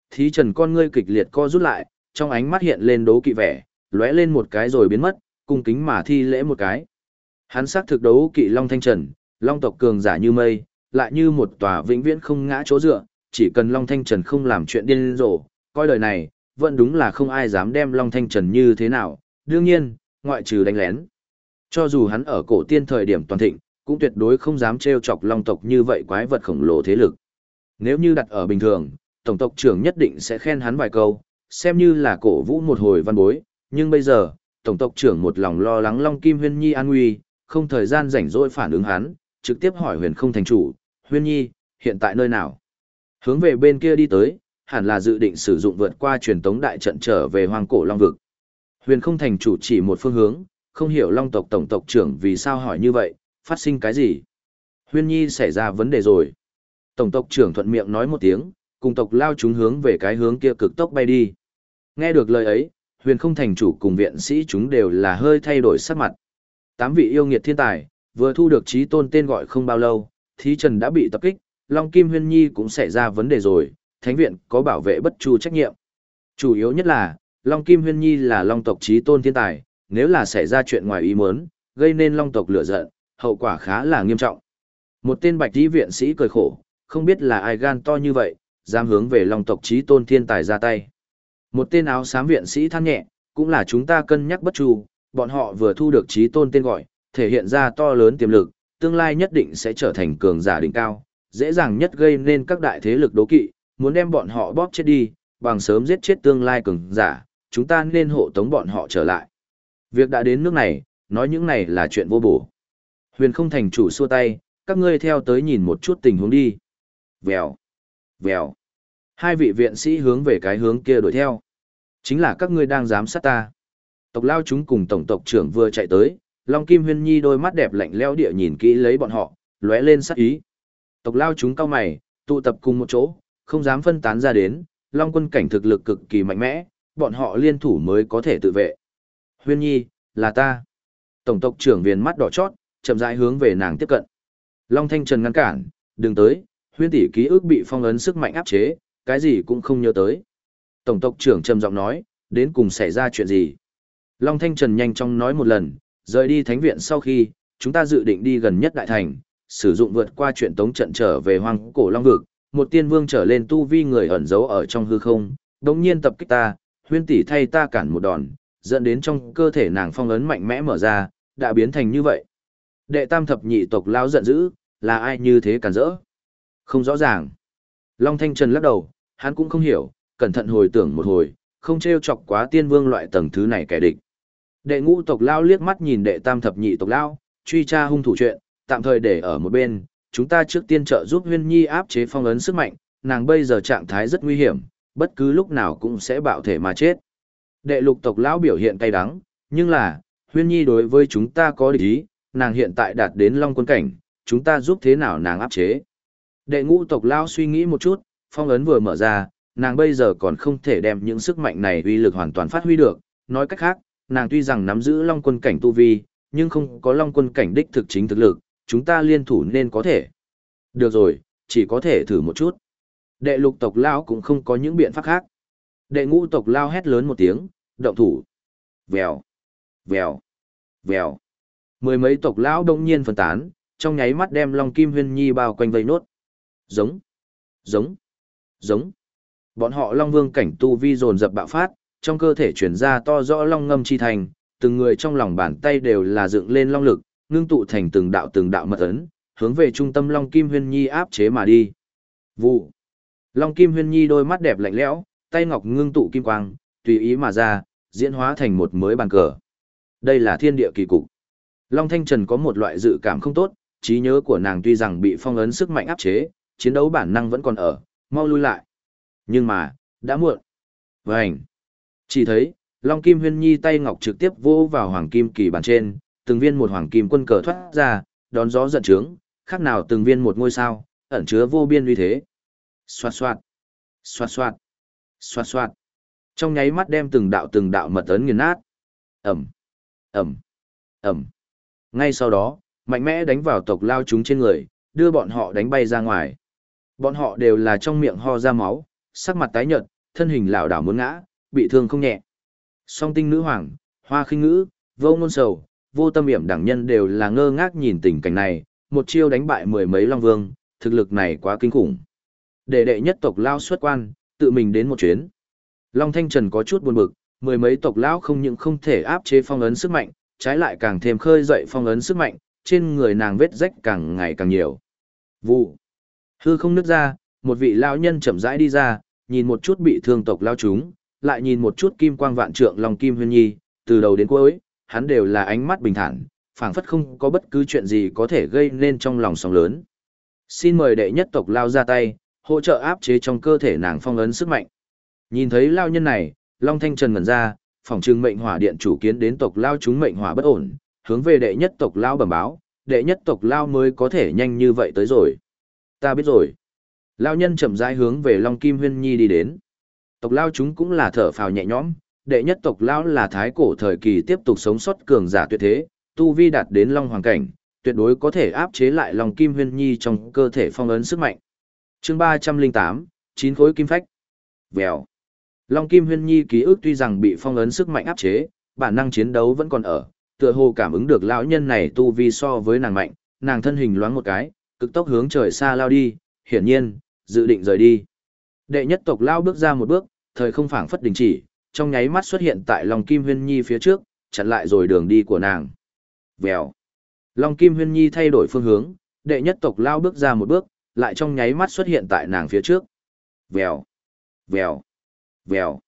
Thí trần con ngươi kịch liệt co rút lại, trong ánh mắt hiện lên đố kỵ vẻ, lóe lên một cái rồi biến mất, cung kính mà thi lễ một cái. Hắn xác thực đấu kỵ long thanh trần, long tộc cường giả như mây, lại như một tòa vĩnh viễn không ngã chỗ dựa, chỉ cần long thanh trần không làm chuyện điên rồ, coi đời này, vẫn đúng là không ai dám đem long thanh trần như thế nào, đương nhiên, ngoại trừ đánh lén. Cho dù hắn ở cổ tiên thời điểm toàn thịnh, cũng tuyệt đối không dám trêu chọc long tộc như vậy quái vật khổng lồ thế lực. Nếu như đặt ở bình thường, tổng tộc trưởng nhất định sẽ khen hắn vài câu, xem như là cổ vũ một hồi văn bối, nhưng bây giờ, tổng tộc trưởng một lòng lo lắng Long Kim Huyên Nhi an nguy, không thời gian rảnh rỗi phản ứng hắn, trực tiếp hỏi huyền không thành chủ, Huyên Nhi, hiện tại nơi nào? Hướng về bên kia đi tới, hẳn là dự định sử dụng vượt qua truyền tống đại trận trở về hoang cổ Long Vực. Huyền không thành chủ chỉ một phương hướng, không hiểu Long tộc tổng tộc trưởng vì sao hỏi như vậy, phát sinh cái gì? Huyên Nhi xảy ra vấn đề rồi. Tổng tộc trưởng thuận miệng nói một tiếng, cùng tộc lao chúng hướng về cái hướng kia cực tốc bay đi. Nghe được lời ấy, huyền không thành chủ cùng viện sĩ chúng đều là hơi thay đổi sắc mặt. Tám vị yêu nghiệt thiên tài, vừa thu được trí tôn tên gọi không bao lâu, thí trần đã bị tập kích, Long Kim Huyên Nhi cũng xảy ra vấn đề rồi, thánh viện có bảo vệ bất chu trách nhiệm. Chủ yếu nhất là, Long Kim Huyên Nhi là Long tộc trí tôn thiên tài, nếu là xảy ra chuyện ngoài ý muốn, gây nên Long tộc lửa giận, hậu quả khá là nghiêm trọng. Một tên bạch tí viện sĩ cười khổ, không biết là ai gan to như vậy, dám hướng về Long tộc trí tôn thiên tài ra tay. Một tên áo xám viện sĩ than nhẹ, cũng là chúng ta cân nhắc bất chu, bọn họ vừa thu được trí tôn tên gọi, thể hiện ra to lớn tiềm lực, tương lai nhất định sẽ trở thành cường giả đỉnh cao, dễ dàng nhất gây nên các đại thế lực đố kỵ, muốn đem bọn họ bóp chết đi, bằng sớm giết chết tương lai cường giả, chúng ta nên hộ tống bọn họ trở lại. Việc đã đến nước này, nói những này là chuyện vô bổ. Huyền không thành chủ xua tay, các ngươi theo tới nhìn một chút tình huống đi. Vèo, vèo. Hai vị viện sĩ hướng về cái hướng kia đuổi theo. Chính là các ngươi đang giám sát ta. Tộc lao chúng cùng tổng tộc trưởng vừa chạy tới, Long Kim Huyên Nhi đôi mắt đẹp lạnh lẽo địa nhìn kỹ lấy bọn họ, lóe lên sát ý. Tộc lao chúng cao mày, tụ tập cùng một chỗ, không dám phân tán ra đến, Long quân cảnh thực lực cực kỳ mạnh mẽ, bọn họ liên thủ mới có thể tự vệ. Huyên Nhi, là ta. Tổng tộc trưởng viền mắt đỏ chót, chậm rãi hướng về nàng tiếp cận. Long Thanh Trần ngăn cản, đừng tới, huyên tỷ ký ức bị phong ấn sức mạnh áp chế, cái gì cũng không nhớ tới. Tổng tộc trưởng trầm giọng nói, đến cùng xảy ra chuyện gì? Long Thanh Trần nhanh chóng nói một lần, rời đi thánh viện sau khi, chúng ta dự định đi gần nhất đại thành, sử dụng vượt qua chuyện tống trận trở về hoang cổ long vực, một tiên vương trở lên tu vi người ẩn giấu ở trong hư không, đống nhiên tập kích ta, huyên tỷ thay ta cản một đòn, dẫn đến trong cơ thể nàng phong ấn mạnh mẽ mở ra, đã biến thành như vậy. Đệ tam thập nhị tộc lao giận dữ, là ai như thế cản rỡ? Không rõ ràng. Long Thanh Trần lắc đầu, hắn cũng không hiểu, cẩn thận hồi tưởng một hồi, không treo chọc quá tiên vương loại tầng thứ này kẻ địch. Đệ ngũ tộc lao liếc mắt nhìn đệ tam thập nhị tộc lao, truy tra hung thủ chuyện, tạm thời để ở một bên, chúng ta trước tiên trợ giúp Huyên Nhi áp chế phong ấn sức mạnh, nàng bây giờ trạng thái rất nguy hiểm, bất cứ lúc nào cũng sẽ bạo thể mà chết. Đệ lục tộc lão biểu hiện cay đắng, nhưng là, Huyên Nhi đối với chúng ta có địch ý, nàng hiện tại đạt đến long quân cảnh, chúng ta giúp thế nào nàng áp chế. Đệ ngũ tộc lão suy nghĩ một chút, phong ấn vừa mở ra, nàng bây giờ còn không thể đem những sức mạnh này uy lực hoàn toàn phát huy được, nói cách khác, nàng tuy rằng nắm giữ long quân cảnh tu vi, nhưng không có long quân cảnh đích thực chính thực lực, chúng ta liên thủ nên có thể. Được rồi, chỉ có thể thử một chút. Đệ lục tộc lão cũng không có những biện pháp khác. Đệ ngũ tộc lao hét lớn một tiếng, động thủ. Vèo, vèo, vèo. Mười mấy tộc lão đông nhiên phân tán, trong nháy mắt đem Long Kim Huyên Nhi bao quanh vây nốt. Giống, giống, giống. Bọn họ Long Vương cảnh tu vi dồn dập bạo phát, trong cơ thể chuyển ra to rõ long ngâm chi thành, từng người trong lòng bàn tay đều là dựng lên long lực, ngưng tụ thành từng đạo từng đạo mật ấn, hướng về trung tâm Long Kim Huyên Nhi áp chế mà đi. Vụ. Long Kim Huyên Nhi đôi mắt đẹp lạnh lẽo, tay ngọc ngưng tụ kim quang, tùy ý mà ra, diễn hóa thành một mới bàn cờ. Đây là thiên địa kỳ cục. Long Thanh Trần có một loại dự cảm không tốt, trí nhớ của nàng tuy rằng bị phong ấn sức mạnh áp chế, chiến đấu bản năng vẫn còn ở, mau lui lại. Nhưng mà, đã muộn. Vành. Chỉ thấy, Long Kim Huyên Nhi tay ngọc trực tiếp vô vào hoàng kim kỳ bàn trên, từng viên một hoàng kim quân cờ thoát ra, đón gió giận trướng, khác nào từng viên một ngôi sao, ẩn chứa vô biên uy thế. Xoạt xoạt, xoạt xoạt, xoạt xoạt. Trong nháy mắt đem từng đạo từng đạo mật ấn nghiền nát. Ẩm, Ẩm, Ẩm. Ngay sau đó, mạnh mẽ đánh vào tộc lao chúng trên người, đưa bọn họ đánh bay ra ngoài. Bọn họ đều là trong miệng ho ra máu, sắc mặt tái nhợt, thân hình lảo đảo muốn ngã, bị thương không nhẹ. Song tinh nữ hoàng, hoa khinh ngữ, vô ngôn sầu, vô tâm hiểm đẳng nhân đều là ngơ ngác nhìn tình cảnh này, một chiêu đánh bại mười mấy long vương, thực lực này quá kinh khủng. Để đệ nhất tộc lao xuất quan, tự mình đến một chuyến. Long Thanh Trần có chút buồn bực, mười mấy tộc lão không những không thể áp chế phong ấn sức mạnh, trái lại càng thêm khơi dậy phong ấn sức mạnh, trên người nàng vết rách càng ngày càng nhiều. Vụ. Hư không nứt ra, một vị lão nhân chậm rãi đi ra, nhìn một chút bị thương tộc lao chúng, lại nhìn một chút kim quang vạn trượng long kim huyên nhi, từ đầu đến cuối, hắn đều là ánh mắt bình thản, phảng phất không có bất cứ chuyện gì có thể gây nên trong lòng sóng lớn. Xin mời đệ nhất tộc lao ra tay, hỗ trợ áp chế trong cơ thể nàng phong ấn sức mạnh. Nhìn thấy lao nhân này, Long Thanh Trần ngẩn ra, phòng trưng mệnh hỏa điện chủ kiến đến tộc lao chúng mệnh hỏa bất ổn, hướng về đệ nhất tộc lao bẩm báo, đệ nhất tộc lao mới có thể nhanh như vậy tới rồi. Ta biết rồi. Lao nhân chậm rãi hướng về Long Kim Huyên Nhi đi đến. Tộc lao chúng cũng là thở phào nhẹ nhõm, đệ nhất tộc lao là thái cổ thời kỳ tiếp tục sống sót cường giả tuyệt thế, tu vi đạt đến long hoàng cảnh, tuyệt đối có thể áp chế lại Long Kim Huyên Nhi trong cơ thể phong ấn sức mạnh. Chương ba trăm linh tám, chín khối kim phách. Vèo. Long Kim Huyên Nhi ký ức tuy rằng bị phong ấn sức mạnh áp chế, bản năng chiến đấu vẫn còn ở, tựa hồ cảm ứng được lão nhân này tu vi so với nàng mạnh, nàng thân hình loáng một cái, cực tốc hướng trời xa lao đi, hiển nhiên, dự định rời đi. Đệ nhất tộc lao bước ra một bước, thời không phảng phất đình chỉ, trong nháy mắt xuất hiện tại Long Kim Huyên Nhi phía trước, chặn lại rồi đường đi của nàng. Vèo. Long Kim Huyên Nhi thay đổi phương hướng, đệ nhất tộc lao bước ra một bước, lại trong nháy mắt xuất hiện tại nàng phía trước. Vèo. Vèo. Vèo.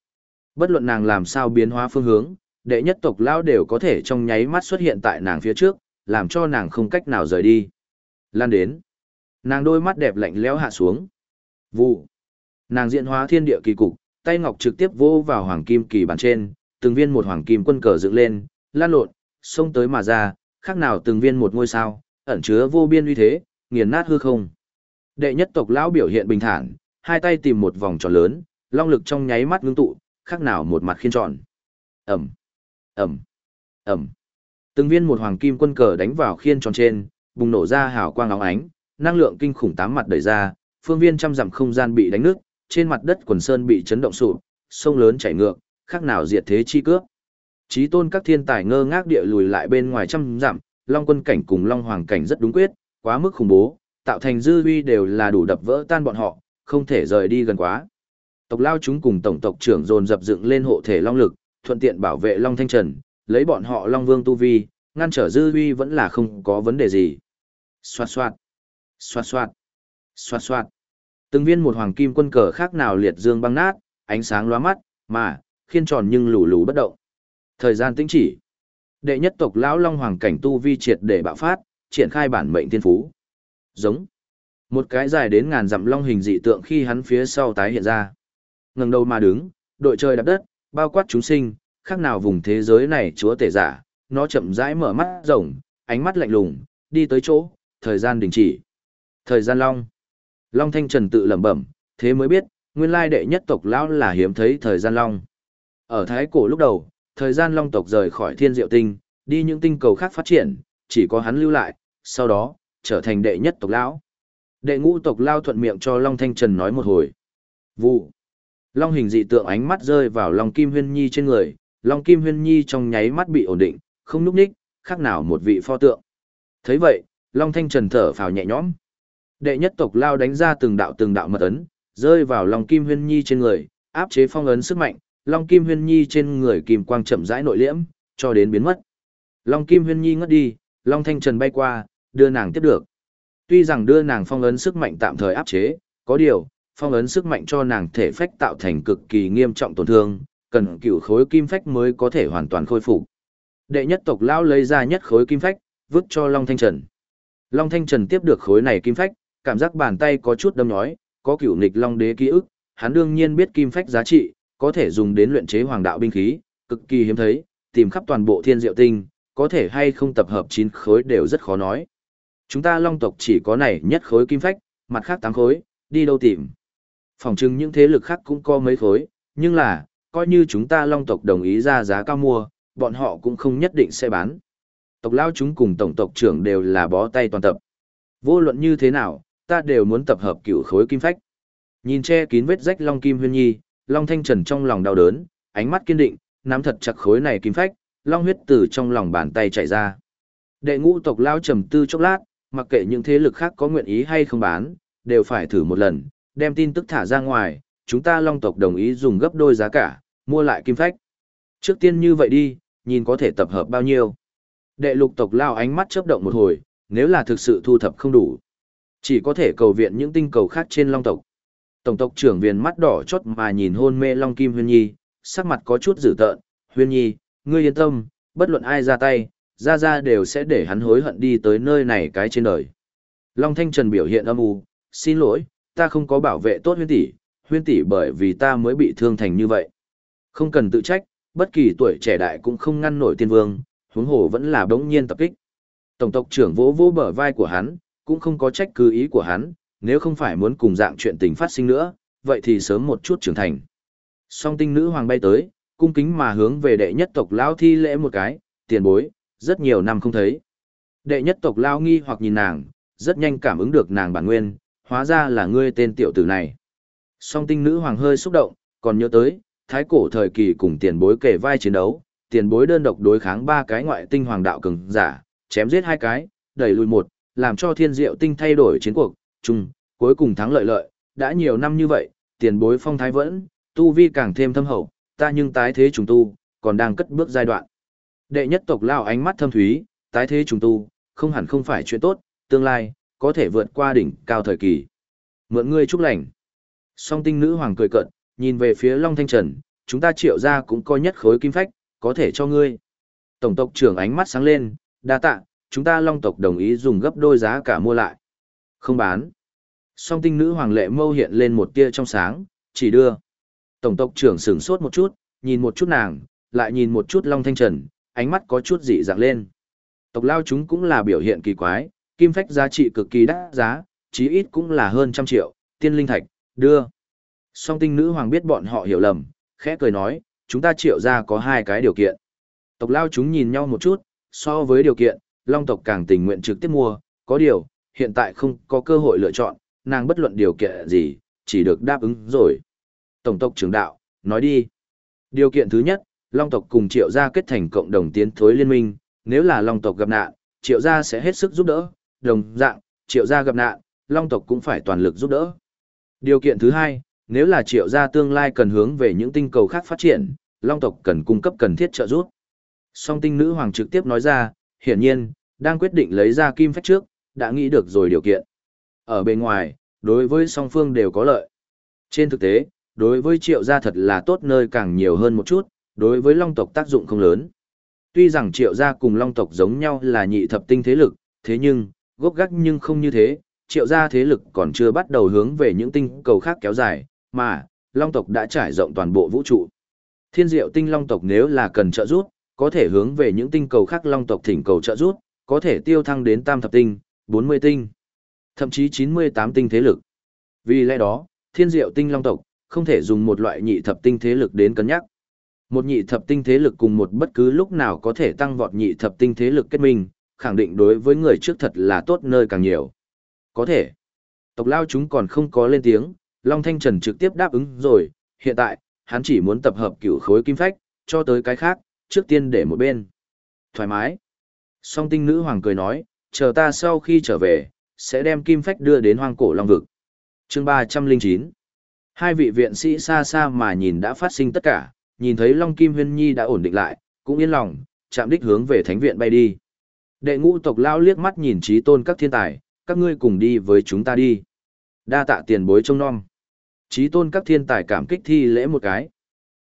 Bất luận nàng làm sao biến hóa phương hướng, đệ nhất tộc lao đều có thể trong nháy mắt xuất hiện tại nàng phía trước, làm cho nàng không cách nào rời đi. Lan đến. Nàng đôi mắt đẹp lạnh lẽo hạ xuống. Vụ. Nàng diện hóa thiên địa kỳ cục, tay ngọc trực tiếp vô vào hoàng kim kỳ bàn trên, từng viên một hoàng kim quân cờ dựng lên, lan lộn, xông tới mà ra, khác nào từng viên một ngôi sao, ẩn chứa vô biên uy thế, nghiền nát hư không. Đệ nhất tộc lão biểu hiện bình thản, hai tay tìm một vòng tròn lớn, long lực trong nháy mắt ngưng tụ, khác nào một mặt khiên tròn. Ẩm, Ẩm, Ẩm. Từng viên một hoàng kim quân cờ đánh vào khiên tròn trên, bùng nổ ra hào quang óng ánh, năng lượng kinh khủng tám mặt đẩy ra, phương viên trăm dặm không gian bị đánh nứt, trên mặt đất quần sơn bị chấn động sụp, sông lớn chảy ngược, khác nào diệt thế chi cướp. Chí tôn các thiên tài ngơ ngác địa lùi lại bên ngoài trăm dặm, Long quân cảnh cùng Long hoàng cảnh rất đúng quyết, quá mức khủng bố, tạo thành dư uy đều là đủ đập vỡ tan bọn họ, không thể rời đi gần quá. Tộc lao chúng cùng tổng tộc trưởng dồn dập dựng lên hộ thể long lực, thuận tiện bảo vệ Long Thanh Trần, lấy bọn họ Long Vương tu vi, ngăn trở dư uy vẫn là không có vấn đề gì. Xoạt xoạt, xoạt xoạt, xoạt xoạt. Từng viên một hoàng kim quân cờ khác nào liệt dương băng nát, ánh sáng lóa mắt, mà, khiên tròn nhưng lù lù bất động. Thời gian tĩnh chỉ. Đệ nhất tộc lão long hoàng cảnh tu vi triệt để bạo phát, triển khai bản mệnh thiên phú. Giống. Một cái dài đến ngàn dặm long hình dị tượng khi hắn phía sau tái hiện ra. Ngẩng đầu mà đứng, đội trời đạp đất, bao quát chúng sinh, khác nào vùng thế giới này chúa tể giả, nó chậm rãi mở mắt rồng, ánh mắt lạnh lùng, đi tới chỗ, thời gian đình chỉ. Thời gian long. Long Thanh Trần tự lẩm bẩm, thế mới biết, nguyên lai đệ nhất tộc lão là hiếm thấy thời gian long. Ở thái cổ lúc đầu, thời gian long tộc rời khỏi thiên diệu tinh, đi những tinh cầu khác phát triển, chỉ có hắn lưu lại, sau đó, trở thành đệ nhất tộc lão. Đệ ngũ tộc lao thuận miệng cho Long Thanh Trần nói một hồi. Vụ. Long hình dị tượng ánh mắt rơi vào Long Kim Huyên Nhi trên người, Long Kim Huyên Nhi trong nháy mắt bị ổn định, không núp ních, khác nào một vị pho tượng. thấy vậy, Long Thanh Trần thở phào nhẹ nhõm. Đệ nhất tộc lao đánh ra từng đạo từng đạo mật ấn, rơi vào Long Kim Huyên Nhi trên người, áp chế phong ấn sức mạnh, Long Kim Huyên Nhi trên người kim quang chậm rãi nội liễm, cho đến biến mất. Long Kim Huyên Nhi ngất đi, Long Thanh Trần bay qua, đưa nàng tiếp được. Tuy rằng đưa nàng phong ấn sức mạnh tạm thời áp chế, có điều, phong ấn sức mạnh cho nàng thể phách tạo thành cực kỳ nghiêm trọng tổn thương, cần cựu khối kim phách mới có thể hoàn toàn khôi phục. Đệ nhất tộc lão lấy ra nhất khối kim phách, vứt cho Long Thanh Trần. Long Thanh Trần tiếp được khối này kim phách, cảm giác bàn tay có chút đâm nhói, có cựu nghịch Long Đế ký ức, hắn đương nhiên biết kim phách giá trị, có thể dùng đến luyện chế hoàng đạo binh khí, cực kỳ hiếm thấy, tìm khắp toàn bộ thiên diệu tinh, có thể hay không tập hợp 9 khối đều rất khó nói. Chúng ta long tộc chỉ có này nhất khối kim phách, mặt khác tám khối, đi đâu tìm. Phòng chừng những thế lực khác cũng có mấy khối, nhưng là, coi như chúng ta long tộc đồng ý ra giá cao mua, bọn họ cũng không nhất định sẽ bán. Tộc lao chúng cùng tổng tộc trưởng đều là bó tay toàn tập. Vô luận như thế nào, ta đều muốn tập hợp cựu khối kim phách. Nhìn che kín vết rách long kim huyên nhi, long thanh trần trong lòng đau đớn, ánh mắt kiên định, nắm thật chặt khối này kim phách, long huyết từ trong lòng bàn tay chảy ra. Đệ ngũ tộc lao trầm tư chốc lát, mặc kệ những thế lực khác có nguyện ý hay không bán, đều phải thử một lần, đem tin tức thả ra ngoài, chúng ta long tộc đồng ý dùng gấp đôi giá cả, mua lại kim phách. Trước tiên như vậy đi, nhìn có thể tập hợp bao nhiêu. Đệ lục tộc lao ánh mắt chớp động một hồi, nếu là thực sự thu thập không đủ. Chỉ có thể cầu viện những tinh cầu khác trên long tộc. Tổng tộc trưởng viền mắt đỏ chót mà nhìn hôn mê long kim huyên nhi, sắc mặt có chút dữ tợn, huyên nhi, ngươi yên tâm, bất luận ai ra tay, ra ra đều sẽ để hắn hối hận đi tới nơi này cái trên đời. Long Thanh Trần biểu hiện âm u, xin lỗi, ta không có bảo vệ tốt huyên tỷ, huyên tỷ bởi vì ta mới bị thương thành như vậy. Không cần tự trách, bất kỳ tuổi trẻ đại cũng không ngăn nổi tiên vương, huống hồ vẫn là đống nhiên tập kích. Tổng tộc trưởng vỗ vỗ bờ vai của hắn, cũng không có trách cứ ý của hắn, nếu không phải muốn cùng dạng chuyện tình phát sinh nữa, vậy thì sớm một chút trưởng thành. Song tinh nữ hoàng bay tới, cung kính mà hướng về đệ nhất tộc lão thi lễ một cái, tiền bối, rất nhiều năm không thấy. Đệ nhất tộc lao nghi hoặc nhìn nàng, rất nhanh cảm ứng được nàng bản nguyên, hóa ra là ngươi tên tiểu tử này. Song tinh nữ hoàng hơi xúc động, còn nhớ tới, thái cổ thời kỳ cùng tiền bối kể vai chiến đấu, tiền bối đơn độc đối kháng ba cái ngoại tinh hoàng đạo cường giả, chém giết hai cái, đẩy lùi một, làm cho thiên diệu tinh thay đổi chiến cuộc, chung, cuối cùng thắng lợi lợi, đã nhiều năm như vậy, tiền bối phong thái vẫn, tu vi càng thêm thâm hậu, ta nhưng tái thế trùng tu, còn đang cất bước giai đoạn. Đệ nhất tộc lao ánh mắt thâm thúy, tái thế trùng tu, không hẳn không phải chuyện tốt, tương lai, có thể vượt qua đỉnh cao thời kỳ. Mượn ngươi chúc lành. Song tinh nữ hoàng cười cận, nhìn về phía Long Thanh Trần, chúng ta triệu ra cũng có nhất khối kim phách, có thể cho ngươi. Tổng tộc trưởng ánh mắt sáng lên, đa tạ, chúng ta Long tộc đồng ý dùng gấp đôi giá cả mua lại. Không bán. Song tinh nữ hoàng lệ mâu hiện lên một tia trong sáng, chỉ đưa. Tổng tộc trưởng sửng sốt một chút, nhìn một chút nàng, lại nhìn một chút Long Thanh Trần, ánh mắt có chút dị dạng lên. Tộc lao chúng cũng là biểu hiện kỳ quái, kim phách giá trị cực kỳ đắt giá, chí ít cũng là hơn trăm triệu, tiên linh thạch, đưa. Song tinh nữ hoàng biết bọn họ hiểu lầm, khẽ cười nói, chúng ta triệu ra có hai cái điều kiện. Tộc lao chúng nhìn nhau một chút, so với điều kiện, long tộc càng tình nguyện trực tiếp mua, có điều, hiện tại không có cơ hội lựa chọn, nàng bất luận điều kiện gì, chỉ được đáp ứng rồi. Tổng tộc trưởng đạo, nói đi. Điều kiện thứ nhất, Long tộc cùng Triệu gia kết thành cộng đồng tiến thối liên minh, nếu là Long tộc gặp nạn, Triệu gia sẽ hết sức giúp đỡ, đồng dạng, Triệu gia gặp nạn, Long tộc cũng phải toàn lực giúp đỡ. Điều kiện thứ hai, nếu là Triệu gia tương lai cần hướng về những tinh cầu khác phát triển, Long tộc cần cung cấp cần thiết trợ giúp. Song tinh nữ hoàng trực tiếp nói ra, hiển nhiên, đang quyết định lấy ra kim phách trước, đã nghĩ được rồi điều kiện. Ở bên ngoài, đối với song phương đều có lợi. Trên thực tế, đối với triệu gia thật là tốt nơi càng nhiều hơn một chút, đối với long tộc tác dụng không lớn. Tuy rằng triệu gia cùng long tộc giống nhau là nhị thập tinh thế lực, thế nhưng, gốc gác nhưng không như thế, triệu gia thế lực còn chưa bắt đầu hướng về những tinh cầu khác kéo dài, mà, long tộc đã trải rộng toàn bộ vũ trụ. Thiên diệu tinh long tộc nếu là cần trợ giúp, có thể hướng về những tinh cầu khác long tộc thỉnh cầu trợ giúp, có thể tiêu thăng đến tam thập tinh, 40 tinh, thậm chí 98 tinh thế lực. Vì lẽ đó, thiên diệu tinh long tộc, không thể dùng một loại nhị thập tinh thế lực đến cân nhắc. Một nhị thập tinh thế lực cùng một bất cứ lúc nào có thể tăng vọt nhị thập tinh thế lực kết minh, khẳng định đối với người trước thật là tốt nơi càng nhiều. Có thể. Tộc lao chúng còn không có lên tiếng, Long Thanh Trần trực tiếp đáp ứng rồi, hiện tại, hắn chỉ muốn tập hợp cửu khối kim phách, cho tới cái khác, trước tiên để một bên. Thoải mái. Song tinh nữ hoàng cười nói, chờ ta sau khi trở về, sẽ đem kim phách đưa đến hoang cổ long vực. chương 309. Hai vị viện sĩ xa xa mà nhìn đã phát sinh tất cả, nhìn thấy Long Kim Huyên Nhi đã ổn định lại, cũng yên lòng, chạm đích hướng về thánh viện bay đi. Đệ ngũ tộc lao liếc mắt nhìn trí tôn các thiên tài, các ngươi cùng đi với chúng ta đi. Đa tạ tiền bối trông non. Trí tôn các thiên tài cảm kích thi lễ một cái.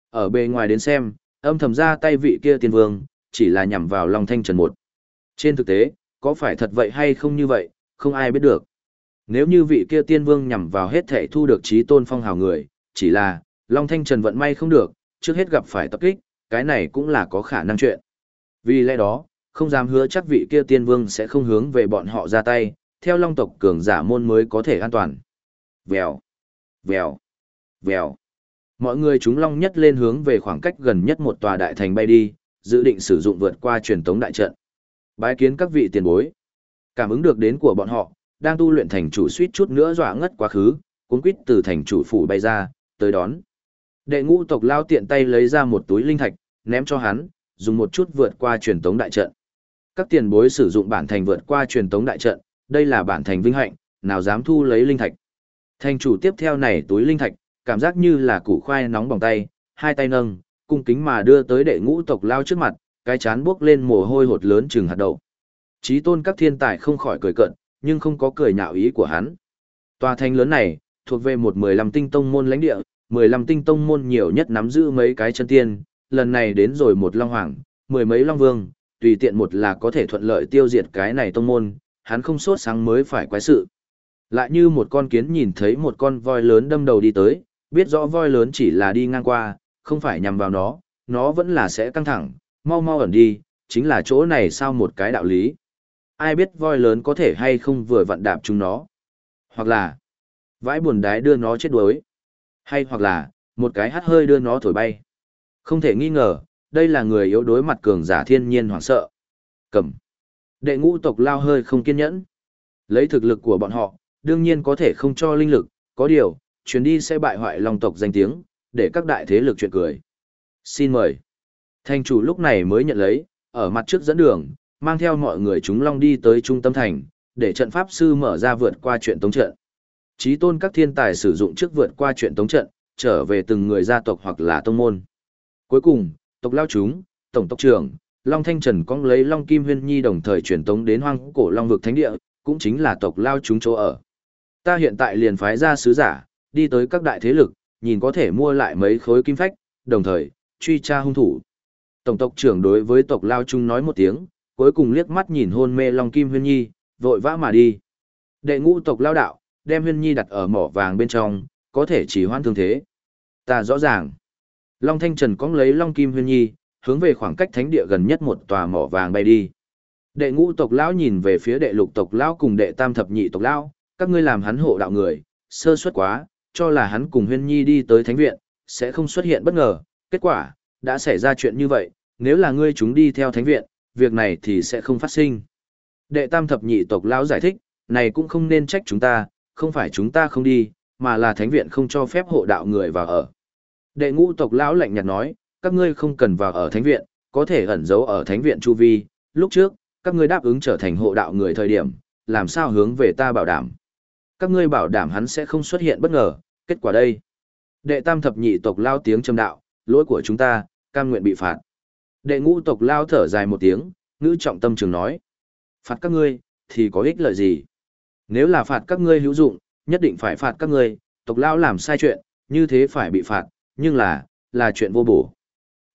Ở bề ngoài đến xem, âm thầm ra tay vị kia tiên vương, chỉ là nhằm vào Long Thanh Trần một. Trên thực tế, có phải thật vậy hay không như vậy, không ai biết được. Nếu như vị kia tiên vương nhằm vào hết thể thu được trí tôn phong hào người, chỉ là, Long Thanh Trần vận may không được, trước hết gặp phải tập kích, cái này cũng là có khả năng chuyện. Vì lẽ đó, không dám hứa chắc vị kia tiên vương sẽ không hướng về bọn họ ra tay, theo long tộc cường giả môn mới có thể an toàn. Vèo, vèo, vèo. Mọi người chúng long nhất lên hướng về khoảng cách gần nhất một tòa đại thành bay đi, dự định sử dụng vượt qua truyền tống đại trận. Bái kiến các vị tiền bối. Cảm ứng được đến của bọn họ, đang tu luyện thành chủ suýt chút nữa dọa ngất quá khứ, cuốn quýt từ thành chủ phủ bay ra, tới đón. Đệ ngũ tộc lao tiện tay lấy ra một túi linh thạch, ném cho hắn, dùng một chút vượt qua truyền tống đại trận. Các tiền bối sử dụng bản thành vượt qua truyền tống đại trận, đây là bản thành vinh hạnh, nào dám thu lấy linh thạch. Thành chủ tiếp theo này túi linh thạch, cảm giác như là củ khoai nóng bỏng tay, hai tay nâng, cung kính mà đưa tới đệ ngũ tộc lao trước mặt, cái chán bước lên mồ hôi hột lớn chừng hạt đậu. Chí tôn các thiên tài không khỏi cười cận, nhưng không có cười nhạo ý của hắn. Tòa thành lớn này, thuộc về một mười lăm tinh tông môn lãnh địa, mười lăm tinh tông môn nhiều nhất nắm giữ mấy cái chân tiên, lần này đến rồi một long hoàng, mười mấy long vương, tùy tiện một là có thể thuận lợi tiêu diệt cái này tông môn, hắn không sốt sáng mới phải quái sự. Lại như một con kiến nhìn thấy một con voi lớn đâm đầu đi tới, biết rõ voi lớn chỉ là đi ngang qua, không phải nhằm vào nó, nó vẫn là sẽ căng thẳng, mau mau ẩn đi, chính là chỗ này sao một cái đạo lý. Ai biết voi lớn có thể hay không vừa vặn đạp chúng nó. Hoặc là, vãi buồn đái đưa nó chết đuối. Hay hoặc là, một cái hắt hơi đưa nó thổi bay. Không thể nghi ngờ, đây là người yếu đối mặt cường giả thiên nhiên hoảng sợ. Cầm. Đệ ngũ tộc lao hơi không kiên nhẫn. Lấy thực lực của bọn họ, đương nhiên có thể không cho linh lực, có điều, chuyến đi sẽ bại hoại long tộc danh tiếng, để các đại thế lực chuyện cười. Xin mời. Thành chủ lúc này mới nhận lấy, ở mặt trước dẫn đường, mang theo mọi người chúng long đi tới trung tâm thành, để trận pháp sư mở ra vượt qua chuyện tống trận. Chí tôn các thiên tài sử dụng trước vượt qua chuyện tống trận, trở về từng người gia tộc hoặc là tông môn. Cuối cùng, tộc lao chúng, tổng tộc trưởng, Long Thanh Trần cong lấy Long Kim Huyên Nhi đồng thời truyền tống đến hoang cổ Long vực thánh địa, cũng chính là tộc lao chúng chỗ ở. Ta hiện tại liền phái ra sứ giả, đi tới các đại thế lực, nhìn có thể mua lại mấy khối kim phách, đồng thời, truy tra hung thủ. Tổng tộc trưởng đối với tộc lao chúng nói một tiếng, cuối cùng liếc mắt nhìn hôn mê Long Kim Huyên Nhi, vội vã mà đi. Đệ ngũ tộc lao đạo, đem Huyên Nhi đặt ở mỏ vàng bên trong, có thể chỉ hoan thương thế. Ta rõ ràng. Long Thanh Trần cóng lấy Long Kim Huyên Nhi, hướng về khoảng cách thánh địa gần nhất một tòa mỏ vàng bay đi. Đệ ngũ tộc lão nhìn về phía đệ lục tộc lão cùng đệ tam thập nhị tộc lão, các ngươi làm hắn hộ đạo người, sơ suất quá, cho là hắn cùng Huyên Nhi đi tới thánh viện, sẽ không xuất hiện bất ngờ, kết quả, đã xảy ra chuyện như vậy, nếu là ngươi chúng đi theo thánh viện, việc này thì sẽ không phát sinh. Đệ tam thập nhị tộc lão giải thích, này cũng không nên trách chúng ta, không phải chúng ta không đi, mà là thánh viện không cho phép hộ đạo người vào ở. Đệ ngũ tộc lão lạnh nhạt nói, các ngươi không cần vào ở thánh viện, có thể ẩn giấu ở thánh viện chu vi, lúc trước, các ngươi đáp ứng trở thành hộ đạo người thời điểm, làm sao hướng về ta bảo đảm. Các ngươi bảo đảm hắn sẽ không xuất hiện bất ngờ, kết quả đây. Đệ tam thập nhị tộc lao tiếng trầm đạo, lỗi của chúng ta, cam nguyện bị phạt. Đệ ngũ tộc lao thở dài một tiếng, ngữ trọng tâm trường nói. Phạt các ngươi, thì có ích lợi gì? Nếu là phạt các ngươi hữu dụng, nhất định phải phạt các ngươi, tộc lao làm sai chuyện, như thế phải bị phạt, nhưng là, là chuyện vô bổ.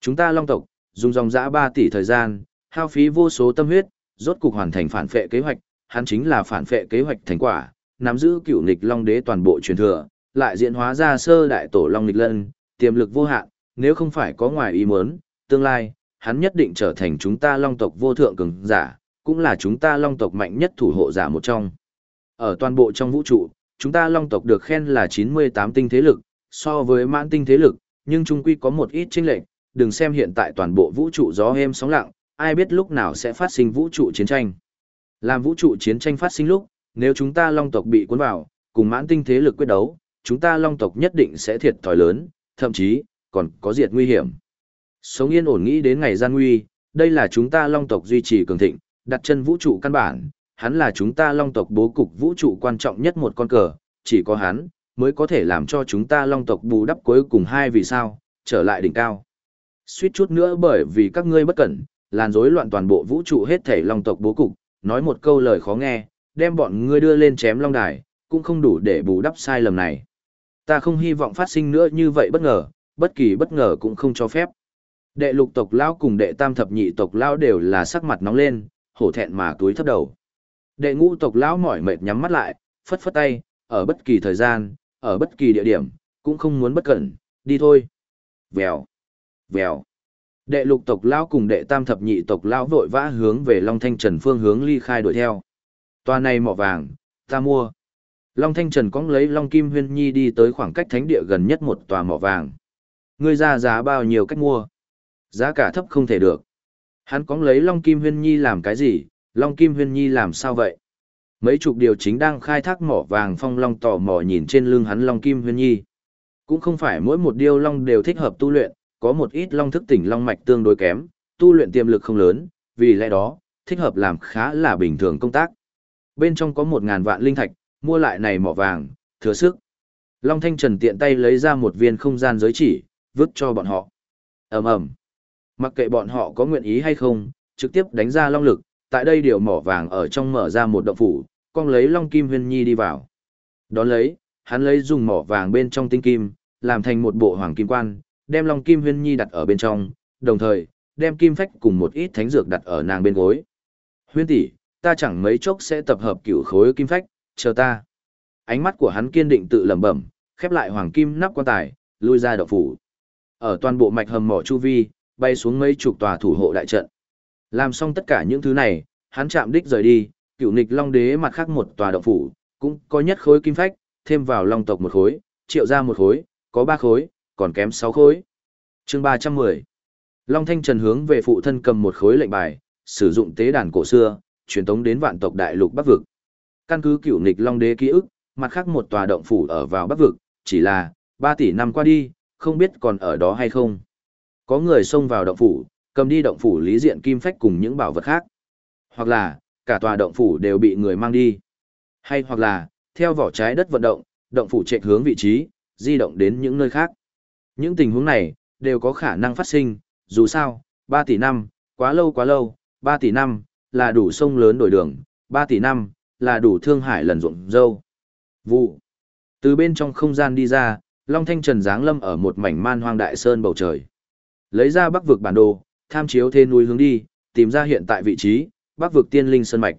Chúng ta long tộc, dùng dòng dã 3 tỷ thời gian, hao phí vô số tâm huyết, rốt cục hoàn thành phản phệ kế hoạch, hắn chính là phản phệ kế hoạch thành quả, nắm giữ cựu nghịch long đế toàn bộ truyền thừa, lại diễn hóa ra sơ đại tổ long nghịch lân, tiềm lực vô hạn, nếu không phải có ngoài ý muốn, tương lai, hắn nhất định trở thành chúng ta long tộc vô thượng cường giả, cũng là chúng ta long tộc mạnh nhất thủ hộ giả một trong. Ở toàn bộ trong vũ trụ, chúng ta long tộc được khen là 98 tinh thế lực, so với mãn tinh thế lực, nhưng chung quy có một ít chênh lệch, đừng xem hiện tại toàn bộ vũ trụ gió êm sóng lặng, ai biết lúc nào sẽ phát sinh vũ trụ chiến tranh. Làm vũ trụ chiến tranh phát sinh lúc, nếu chúng ta long tộc bị cuốn vào, cùng mãn tinh thế lực quyết đấu, chúng ta long tộc nhất định sẽ thiệt thòi lớn, thậm chí, còn có diệt nguy hiểm. Sống yên ổn nghĩ đến ngày gian nguy, đây là chúng ta long tộc duy trì cường thịnh, đặt chân vũ trụ căn bản, hắn là chúng ta long tộc bố cục vũ trụ quan trọng nhất một con cờ, chỉ có hắn, mới có thể làm cho chúng ta long tộc bù đắp cuối cùng hai vì sao, trở lại đỉnh cao. Suýt chút nữa bởi vì các ngươi bất cẩn, làn rối loạn toàn bộ vũ trụ hết thể long tộc bố cục, nói một câu lời khó nghe, đem bọn ngươi đưa lên chém long đài, cũng không đủ để bù đắp sai lầm này. Ta không hy vọng phát sinh nữa như vậy bất ngờ, bất kỳ bất ngờ cũng không cho phép. Đệ lục tộc lão cùng đệ tam thập nhị tộc lão đều là sắc mặt nóng lên, hổ thẹn mà túi thấp đầu. Đệ ngũ tộc lão mỏi mệt nhắm mắt lại, phất phất tay, ở bất kỳ thời gian, ở bất kỳ địa điểm, cũng không muốn bất cẩn, đi thôi. Vèo, vèo. Đệ lục tộc lão cùng đệ tam thập nhị tộc lão vội vã hướng về Long Thanh Trần phương hướng ly khai đuổi theo. Toa này mỏ vàng, ta mua. Long Thanh Trần cóng lấy Long Kim Huyên Nhi đi tới khoảng cách thánh địa gần nhất một tòa mỏ vàng. Ngươi ra giá bao nhiêu cách mua? Giá cả thấp không thể được. Hắn cóng lấy Long Kim Huyên Nhi làm cái gì? Long Kim Huyên Nhi làm sao vậy? Mấy chục điều chính đang khai thác mỏ vàng phong long tò mò nhìn trên lưng hắn Long Kim Huyên Nhi. Cũng không phải mỗi một điều long đều thích hợp tu luyện, có một ít long thức tỉnh long mạch tương đối kém, tu luyện tiềm lực không lớn, vì lẽ đó, thích hợp làm khá là bình thường công tác. Bên trong có một ngàn vạn linh thạch, mua lại này mỏ vàng, thừa sức. Long Thanh Trần tiện tay lấy ra một viên không gian giới chỉ, vứt cho bọn họ. ầm ầm Mặc kệ bọn họ có nguyện ý hay không, trực tiếp đánh ra long lực, tại đây điều mỏ vàng ở trong mở ra một động phủ, con lấy long kim huyên nhi đi vào. Đón lấy, hắn lấy dùng mỏ vàng bên trong tinh kim, làm thành một bộ hoàng kim quan, đem long kim huyên nhi đặt ở bên trong, đồng thời, đem kim phách cùng một ít thánh dược đặt ở nàng bên gối. Huyên tỷ, ta chẳng mấy chốc sẽ tập hợp cửu khối kim phách, chờ ta. Ánh mắt của hắn kiên định tự lẩm bẩm, khép lại hoàng kim nắp quan tài, lui ra động phủ. Ở toàn bộ mạch hầm mỏ chu vi, bay xuống mấy chục tòa thủ hộ đại trận. Làm xong tất cả những thứ này, hắn chạm đích rời đi, cựu nịch long đế mặt khác một tòa động phủ, cũng có nhất khối kim phách, thêm vào long tộc một khối, triệu ra một khối, có ba khối, còn kém sáu khối. chương ba trăm mười Long Thanh Trần hướng về phụ thân cầm một khối lệnh bài, sử dụng tế đàn cổ xưa, truyền tống đến vạn tộc đại lục Bắc Vực. Căn cứ cựu nịch long đế ký ức, mặt khác một tòa động phủ ở vào Bắc Vực, chỉ là, ba tỷ năm qua đi, không biết còn ở đó hay không. Có người xông vào động phủ, cầm đi động phủ lý diện kim phách cùng những bảo vật khác. Hoặc là, cả tòa động phủ đều bị người mang đi. Hay hoặc là, theo vỏ trái đất vận động, động phủ chạy hướng vị trí, di động đến những nơi khác. Những tình huống này, đều có khả năng phát sinh, dù sao, 3 tỷ năm, quá lâu quá lâu, 3 tỷ năm, là đủ sông lớn đổi đường, 3 tỷ năm, là đủ thương hải lần ruộng dâu. Vụ. Từ bên trong không gian đi ra, Long Thanh Trần giáng lâm ở một mảnh man hoang đại sơn bầu trời. Lấy ra bắc vực bản đồ, tham chiếu thế núi hướng đi, tìm ra hiện tại vị trí, bắc vực tiên linh sơn mạch.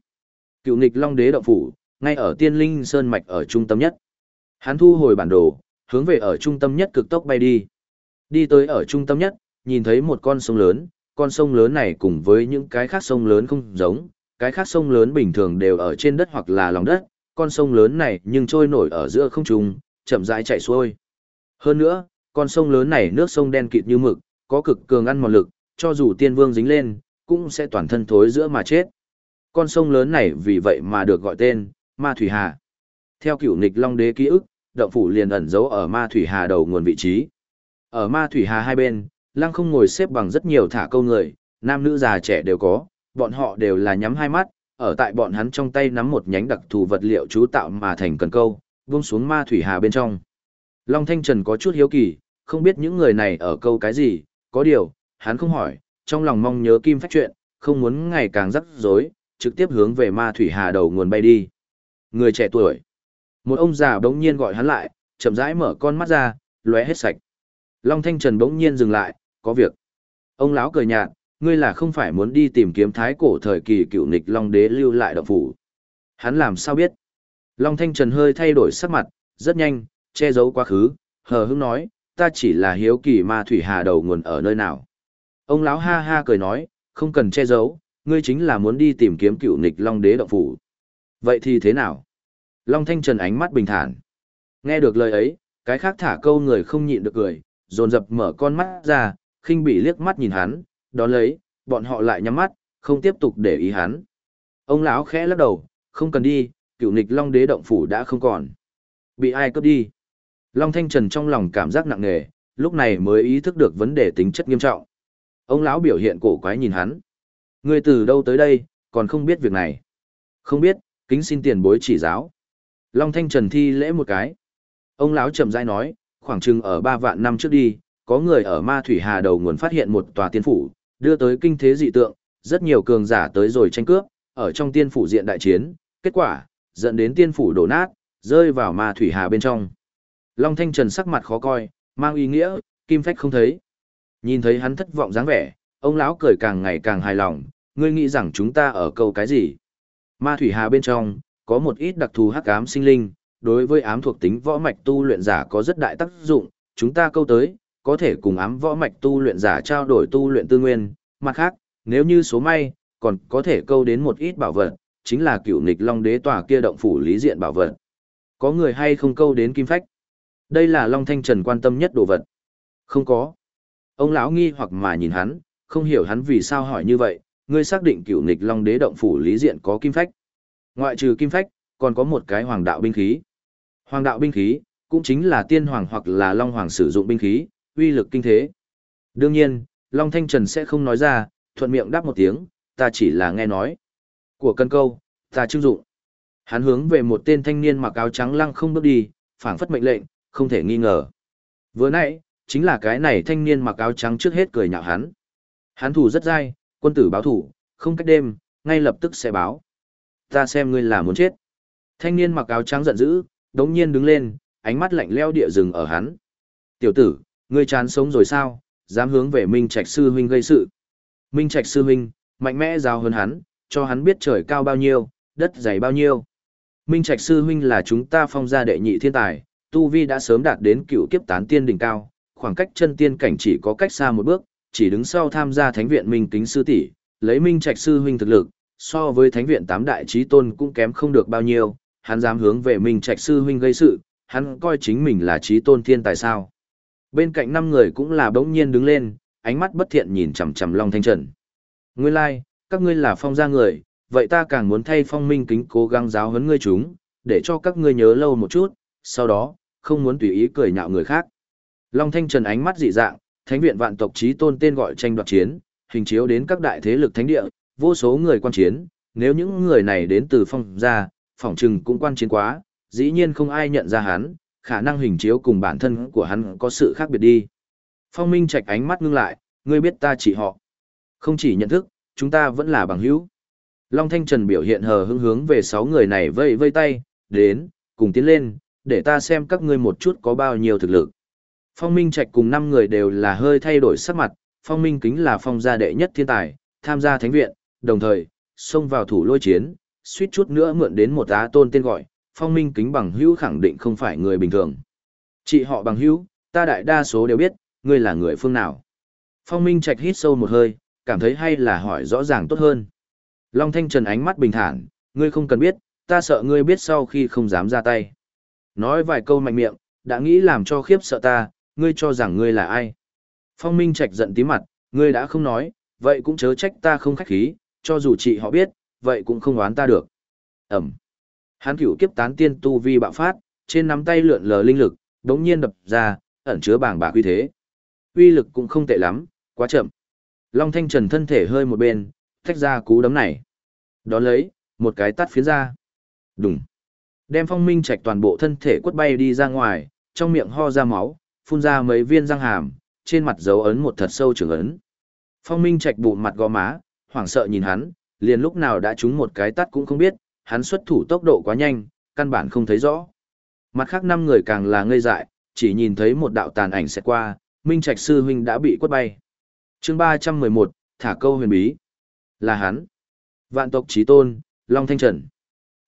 Cựu nghịch Long Đế động phủ, ngay ở tiên linh sơn mạch ở trung tâm nhất. Hắn thu hồi bản đồ, hướng về ở trung tâm nhất cực tốc bay đi. Đi tới ở trung tâm nhất, nhìn thấy một con sông lớn, con sông lớn này cùng với những cái khác sông lớn không giống, cái khác sông lớn bình thường đều ở trên đất hoặc là lòng đất, con sông lớn này nhưng trôi nổi ở giữa không trung, chậm rãi chạy xuôi. Hơn nữa, con sông lớn này nước sông đen kịt như mực, có cực cường ăn mòn lực, cho dù tiên vương dính lên, cũng sẽ toàn thân thối giữa mà chết. Con sông lớn này vì vậy mà được gọi tên, Ma Thủy Hà. Theo cửu nịch Long Đế ký ức, động phủ liền ẩn giấu ở Ma Thủy Hà đầu nguồn vị trí. Ở Ma Thủy Hà hai bên, lăng không ngồi xếp bằng rất nhiều thả câu người, nam nữ già trẻ đều có, bọn họ đều là nhắm hai mắt, ở tại bọn hắn trong tay nắm một nhánh đặc thù vật liệu chú tạo mà thành cần câu, vung xuống Ma Thủy Hà bên trong. Long Thanh Trần có chút hiếu kỳ, không biết những người này ở câu cái gì, có điều, hắn không hỏi, trong lòng mong nhớ kim phách chuyện, không muốn ngày càng rắc rối, trực tiếp hướng về ma thủy hà đầu nguồn bay đi. Người trẻ tuổi. Một ông già đống nhiên gọi hắn lại, chậm rãi mở con mắt ra, lóe hết sạch. Long Thanh Trần bỗng nhiên dừng lại, có việc. Ông lão cười nhạt, ngươi là không phải muốn đi tìm kiếm thái cổ thời kỳ cựu nịch Long Đế lưu lại động phủ. Hắn làm sao biết? Long Thanh Trần hơi thay đổi sắc mặt, rất nhanh, che giấu quá khứ, hờ hững nói, ta chỉ là hiếu kỳ ma thủy hà đầu nguồn ở nơi nào. Ông lão ha ha cười nói, không cần che giấu, ngươi chính là muốn đi tìm kiếm cựu nịch Long Đế động phủ. Vậy thì thế nào? Long Thanh Trần ánh mắt bình thản. Nghe được lời ấy, cái khác thả câu người không nhịn được cười, dồn dập mở con mắt ra, khinh bị liếc mắt nhìn hắn, đón lấy, bọn họ lại nhắm mắt, không tiếp tục để ý hắn. Ông lão khẽ lắc đầu, không cần đi, cựu nịch Long Đế động phủ đã không còn. Bị ai cướp đi? Long Thanh Trần trong lòng cảm giác nặng nề, lúc này mới ý thức được vấn đề tính chất nghiêm trọng. Ông lão biểu hiện cổ quái nhìn hắn. Ngươi từ đâu tới đây, còn không biết việc này. Không biết, kính xin tiền bối chỉ giáo. Long Thanh Trần thi lễ một cái. Ông lão chậm rãi nói, khoảng chừng ở ba vạn năm trước đi, có người ở Ma Thủy Hà đầu nguồn phát hiện một tòa tiên phủ, đưa tới kinh thế dị tượng, rất nhiều cường giả tới rồi tranh cướp, ở trong tiên phủ diện đại chiến, kết quả, dẫn đến tiên phủ đổ nát, rơi vào Ma Thủy Hà bên trong. Long Thanh Trần sắc mặt khó coi, mang ý nghĩa, kim phách không thấy. Nhìn thấy hắn thất vọng dáng vẻ, ông lão cười càng ngày càng hài lòng, ngươi nghĩ rằng chúng ta ở câu cái gì? Ma Thủy Hà bên trong, có một ít đặc thù hắc ám sinh linh, đối với ám thuộc tính võ mạch tu luyện giả có rất đại tác dụng, chúng ta câu tới, có thể cùng ám võ mạch tu luyện giả trao đổi tu luyện tư nguyên, mặt khác, nếu như số may, còn có thể câu đến một ít bảo vật, chính là cựu nghịch long đế tòa kia động phủ lý diện bảo vật. Có người hay không câu đến kim phách? Đây là Long Thanh Trần quan tâm nhất đồ vật. Không có. Ông lão nghi hoặc mà nhìn hắn, không hiểu hắn vì sao hỏi như vậy, ngươi xác định cựu nghịch long đế động phủ lý diện có kim phách. Ngoại trừ kim phách, còn có một cái hoàng đạo binh khí. Hoàng đạo binh khí, cũng chính là tiên hoàng hoặc là long hoàng sử dụng binh khí, uy lực kinh thế. Đương nhiên, Long Thanh Trần sẽ không nói ra, thuận miệng đáp một tiếng, ta chỉ là nghe nói. Của cân câu, ta chưng dụng. Hắn hướng về một tên thanh niên mặc áo trắng lăng không bước đi, phảng phất mệnh lệnh, không thể nghi ngờ. Vừa nãy, chính là cái này thanh niên mặc áo trắng trước hết cười nhạo hắn. Hắn thủ rất dai, quân tử báo thủ, không cách đêm, ngay lập tức sẽ báo. Ta xem ngươi là muốn chết. Thanh niên mặc áo trắng giận dữ, đống nhiên đứng lên, ánh mắt lạnh leo địa rừng ở hắn. Tiểu tử, ngươi chán sống rồi sao, dám hướng về Minh Trạch Sư Huynh gây sự. Minh Trạch Sư Huynh, mạnh mẽ giao hơn hắn, cho hắn biết trời cao bao nhiêu, đất dày bao nhiêu. Minh Trạch Sư Huynh là chúng ta phong gia đệ nhị thiên tài, Tu Vi đã sớm đạt đến cựu kiếp tán tiên đỉnh cao, khoảng cách chân tiên cảnh chỉ có cách xa một bước, chỉ đứng sau tham gia thánh viện Minh Kính Sư tỷ lấy Minh Trạch Sư Huynh thực lực, so với thánh viện tám đại chí tôn cũng kém không được bao nhiêu, hắn dám hướng về Minh Trạch Sư Huynh gây sự, hắn coi chính mình là chí tôn thiên tài sao. Bên cạnh năm người cũng là bỗng nhiên đứng lên, ánh mắt bất thiện nhìn chằm chằm Long Thanh Trần. Nguyên lai, like, các ngươi là phong gia người, vậy ta càng muốn thay phong minh kính cố gắng giáo huấn ngươi chúng, để cho các ngươi nhớ lâu một chút, sau đó, không muốn tùy ý cười nhạo người khác. Long Thanh Trần ánh mắt dị dạng, thánh viện vạn tộc chí tôn tên gọi tranh đoạt chiến, hình chiếu đến các đại thế lực thánh địa, vô số người quan chiến, nếu những người này đến từ phong gia, phỏng trừng cũng quan chiến quá, dĩ nhiên không ai nhận ra hắn, khả năng hình chiếu cùng bản thân của hắn có sự khác biệt đi. Phong Minh Trạch ánh mắt ngưng lại, ngươi biết ta chỉ họ. Không chỉ nhận thức, chúng ta vẫn là bằng hữu. Long Thanh Trần biểu hiện hờ hững hướng về sáu người này vây vây tay, đến, cùng tiến lên, để ta xem các ngươi một chút có bao nhiêu thực lực. Phong Minh Trạch cùng năm người đều là hơi thay đổi sắc mặt, Phong Minh Kính là phong gia đệ nhất thiên tài, tham gia thánh viện, đồng thời, xông vào thủ lôi chiến, suýt chút nữa mượn đến một á tôn tên gọi, Phong Minh Kính bằng hữu khẳng định không phải người bình thường. Chị họ bằng hữu, ta đại đa số đều biết, ngươi là người phương nào. Phong Minh Trạch hít sâu một hơi, cảm thấy hay là hỏi rõ ràng tốt hơn. Long Thanh Trần ánh mắt bình thản, ngươi không cần biết, ta sợ ngươi biết sau khi không dám ra tay. Nói vài câu mạnh miệng, đã nghĩ làm cho khiếp sợ ta, ngươi cho rằng ngươi là ai. Phong Minh Trạch giận tí mặt, ngươi đã không nói, vậy cũng chớ trách ta không khách khí, cho dù chị họ biết, vậy cũng không oán ta được. Ẩm. Hán cửu kiếp tán tiên tu vi bạo phát, trên nắm tay lượn lờ linh lực, đống nhiên đập ra, ẩn chứa bảng bạc uy thế. Uy lực cũng không tệ lắm, quá chậm. Long Thanh Trần thân thể hơi một bên, thách ra cú đấm này. Đón lấy, một cái tắt phiến ra. Đùng. Đem phong minh trạch toàn bộ thân thể quất bay đi ra ngoài, trong miệng ho ra máu, phun ra mấy viên răng hàm, trên mặt dấu ấn một thật sâu trường ấn. Phong minh trạch bụng mặt gò má, hoảng sợ nhìn hắn, liền lúc nào đã trúng một cái tắt cũng không biết, hắn xuất thủ tốc độ quá nhanh, căn bản không thấy rõ. Mặt khác năm người càng là ngây dại, chỉ nhìn thấy một đạo tàn ảnh sẽ qua, Minh Trạch sư huynh đã bị quất bay. Chương 311, thả câu huyền bí. Là hắn. Vạn tộc chí tôn, Long Thanh Trần.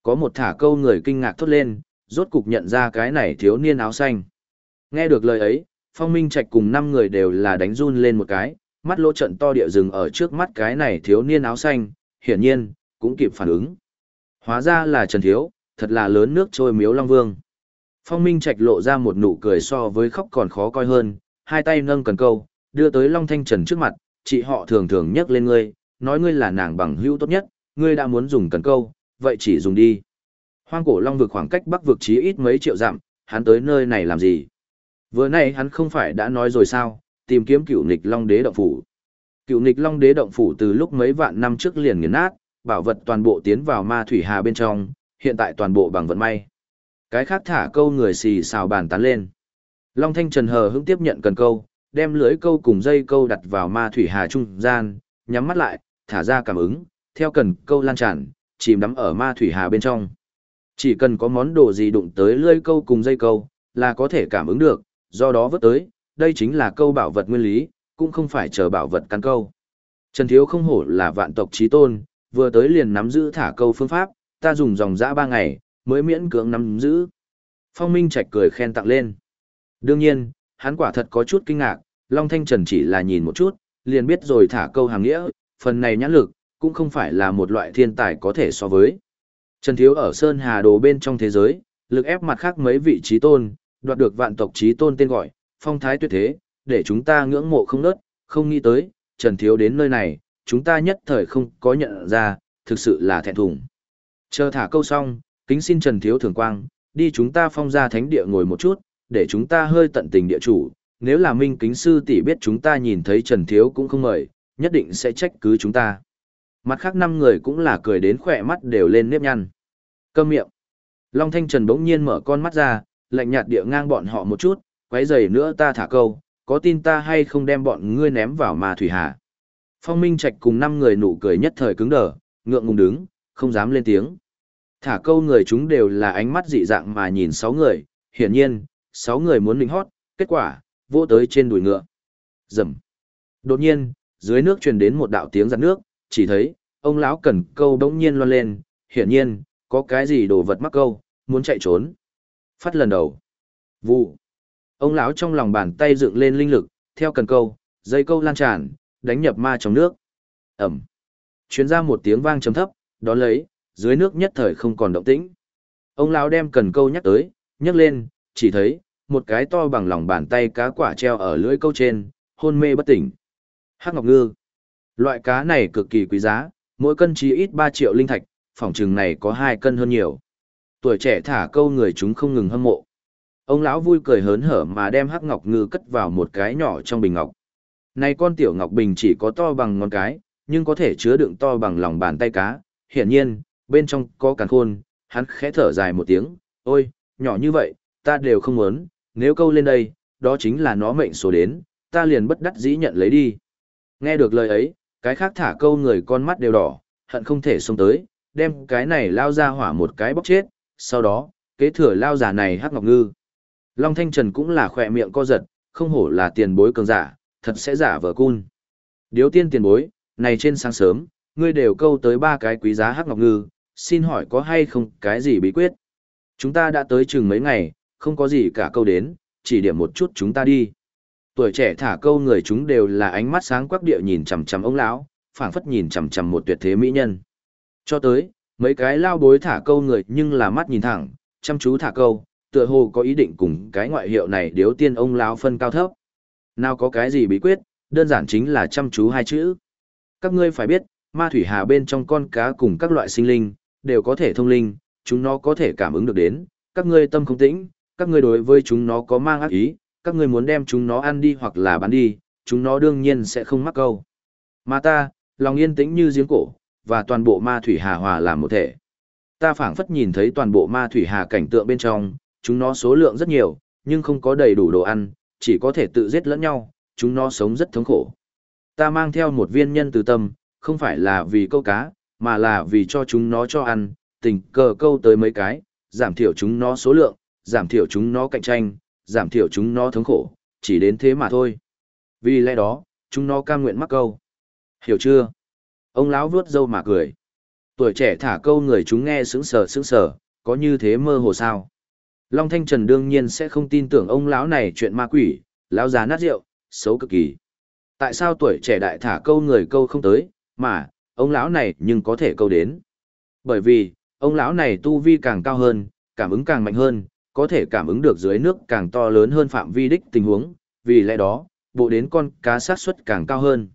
Có một thả câu người kinh ngạc thốt lên, rốt cục nhận ra cái này thiếu niên áo xanh. Nghe được lời ấy, Phong Minh Trạch cùng năm người đều là đánh run lên một cái, mắt lỗ trận to địa rừng ở trước mắt cái này thiếu niên áo xanh, hiển nhiên, cũng kịp phản ứng. Hóa ra là Trần Thiếu, thật là lớn nước trôi miếu Long Vương. Phong Minh Trạch lộ ra một nụ cười so với khóc còn khó coi hơn, hai tay nâng cần câu, đưa tới Long Thanh Trần trước mặt, chị họ thường thường nhắc lên ngươi, nói ngươi là nàng bằng hữu tốt nhất, ngươi đã muốn dùng cần câu, vậy chỉ dùng đi. Hoang cổ Long vực khoảng cách Bắc vực chí ít mấy triệu dặm, hắn tới nơi này làm gì? Vừa nay hắn không phải đã nói rồi sao, tìm kiếm cựu nịch Long Đế Động Phủ. Cựu nịch Long Đế Động Phủ từ lúc mấy vạn năm trước liền nghiền nát, bảo vật toàn bộ tiến vào ma thủy hà bên trong, hiện tại toàn bộ bằng vận may. Cái khác thả câu người xì xào bàn tán lên. Long Thanh Trần hờ hững tiếp nhận cần câu, đem lưới câu cùng dây câu đặt vào ma thủy hà trung gian, nhắm mắt lại, thả ra cảm ứng, theo cần câu lan tràn, chìm đắm ở ma thủy hà bên trong. Chỉ cần có món đồ gì đụng tới lưới câu cùng dây câu, là có thể cảm ứng được, do đó vớt tới, đây chính là câu bảo vật nguyên lý, cũng không phải chờ bảo vật căn câu. Trần Thiếu không hổ là vạn tộc trí tôn, vừa tới liền nắm giữ thả câu phương pháp, ta dùng dòng dã ba ngày, mới miễn cưỡng nắm giữ. Phong Minh Trạch cười khen tặng lên. Đương nhiên, hắn quả thật có chút kinh ngạc, Long Thanh Trần chỉ là nhìn một chút, liền biết rồi thả câu hàng nghĩa, phần này nhãn lực, cũng không phải là một loại thiên tài có thể so với. Trần Thiếu ở Sơn Hà Đồ bên trong thế giới, lực ép mặt khác mấy vị trí tôn, đoạt được vạn tộc trí tôn tên gọi, phong thái tuyệt thế, để chúng ta ngưỡng mộ không nớt, không nghĩ tới, Trần Thiếu đến nơi này, chúng ta nhất thời không có nhận ra, thực sự là thẹn thùng. Chờ thả câu xong, kính xin Trần Thiếu Thường Quang, đi chúng ta phong ra thánh địa ngồi một chút, để chúng ta hơi tận tình địa chủ, nếu là minh kính sư tỷ biết chúng ta nhìn thấy Trần Thiếu cũng không mời, nhất định sẽ trách cứ chúng ta. Mặt khác năm người cũng là cười đến khỏe mắt đều lên nếp nhăn. Câm miệng. Long Thanh Trần bỗng nhiên mở con mắt ra, lạnh nhạt địa ngang bọn họ một chút, quấy giày nữa ta thả câu, có tin ta hay không đem bọn ngươi ném vào mà thủy hạ. Phong Minh Trạch cùng năm người nụ cười nhất thời cứng đờ, ngượng ngùng đứng, không dám lên tiếng. Thả câu người chúng đều là ánh mắt dị dạng mà nhìn sáu người, hiển nhiên, sáu người muốn lĩnh hót, kết quả, vô tới trên đùi ngựa. Rầm. Đột nhiên, dưới nước truyền đến một đạo tiếng giặt nước, chỉ thấy, ông lão cần câu đống nhiên loan lên, hiển nhiên, có cái gì đồ vật mắc câu, muốn chạy trốn. Phát lần đầu. Vụ. Ông lão trong lòng bàn tay dựng lên linh lực, theo cần câu, dây câu lan tràn, đánh nhập ma trong nước. Ẩm. Chuyến ra một tiếng vang trầm thấp, Đón lấy, dưới nước nhất thời không còn động tĩnh. Ông lão đem cần câu nhắc tới, nhấc lên, chỉ thấy, một cái to bằng lòng bàn tay cá quả treo ở lưỡi câu trên, hôn mê bất tỉnh. Hắc ngọc ngư. Loại cá này cực kỳ quý giá, mỗi cân chỉ ít 3 triệu linh thạch, phòng trừng này có 2 cân hơn nhiều. Tuổi trẻ thả câu người chúng không ngừng hâm mộ. Ông lão vui cười hớn hở mà đem hắc ngọc ngư cất vào một cái nhỏ trong bình ngọc. Này con tiểu ngọc bình chỉ có to bằng ngón cái, nhưng có thể chứa đựng to bằng lòng bàn tay cá. Hiển nhiên, bên trong có càn khôn, hắn khẽ thở dài một tiếng, ôi, nhỏ như vậy, ta đều không muốn, nếu câu lên đây, đó chính là nó mệnh số đến, ta liền bất đắc dĩ nhận lấy đi. Nghe được lời ấy, cái khác thả câu người con mắt đều đỏ, hận không thể xông tới, đem cái này lao ra hỏa một cái bóc chết, sau đó, kế thừa lao giả này hắc ngọc ngư. Long Thanh Trần cũng là khỏe miệng co giật, không hổ là tiền bối cường giả, thật sẽ giả vờ cun. Điếu tiên tiền bối, này trên sáng sớm, ngươi đều câu tới ba cái quý giá hắc ngọc ngư, xin hỏi có hay không cái gì bí quyết? Chúng ta đã tới chừng mấy ngày, không có gì cả câu đến, chỉ điểm một chút chúng ta đi. Tuổi trẻ thả câu người chúng đều là ánh mắt sáng quắc địa nhìn chằm chằm ông lão, phảng phất nhìn chằm chằm một tuyệt thế mỹ nhân. Cho tới, mấy cái lao bối thả câu người nhưng là mắt nhìn thẳng, chăm chú thả câu, tựa hồ có ý định cùng cái ngoại hiệu này điếu tiên ông lão phân cao thấp. Nào có cái gì bí quyết, đơn giản chính là chăm chú hai chữ. Các ngươi phải biết, ma thủy hà bên trong con cá cùng các loại sinh linh, đều có thể thông linh, chúng nó có thể cảm ứng được đến, các ngươi tâm không tĩnh, các ngươi đối với chúng nó có mang ác ý, các ngươi muốn đem chúng nó ăn đi hoặc là bán đi, chúng nó đương nhiên sẽ không mắc câu. Mà ta, lòng yên tĩnh như giếng cổ, và toàn bộ ma thủy hà hòa làm một thể. Ta phảng phất nhìn thấy toàn bộ ma thủy hà cảnh tượng bên trong, chúng nó số lượng rất nhiều, nhưng không có đầy đủ đồ ăn, chỉ có thể tự giết lẫn nhau, chúng nó sống rất thống khổ. Ta mang theo một viên nhân từ tâm, không phải là vì câu cá, mà là vì cho chúng nó cho ăn, tình cờ câu tới mấy cái, giảm thiểu chúng nó số lượng, giảm thiểu chúng nó cạnh tranh, giảm thiểu chúng nó thống khổ, chỉ đến thế mà thôi. Vì lẽ đó, chúng nó cam nguyện mắc câu. Hiểu chưa? Ông lão vuốt râu mà cười. Tuổi trẻ thả câu người chúng nghe sững sờ sững sờ, có như thế mơ hồ sao? Long Thanh Trần đương nhiên sẽ không tin tưởng ông lão này chuyện ma quỷ, lão già nát rượu, xấu cực kỳ. Tại sao tuổi trẻ đại thả câu người câu không tới, mà, ông lão này nhưng có thể câu đến? Bởi vì, ông lão này tu vi càng cao hơn, cảm ứng càng mạnh hơn, có thể cảm ứng được dưới nước càng to lớn hơn phạm vi đích tình huống, vì lẽ đó, bộ đến con cá sát suất càng cao hơn.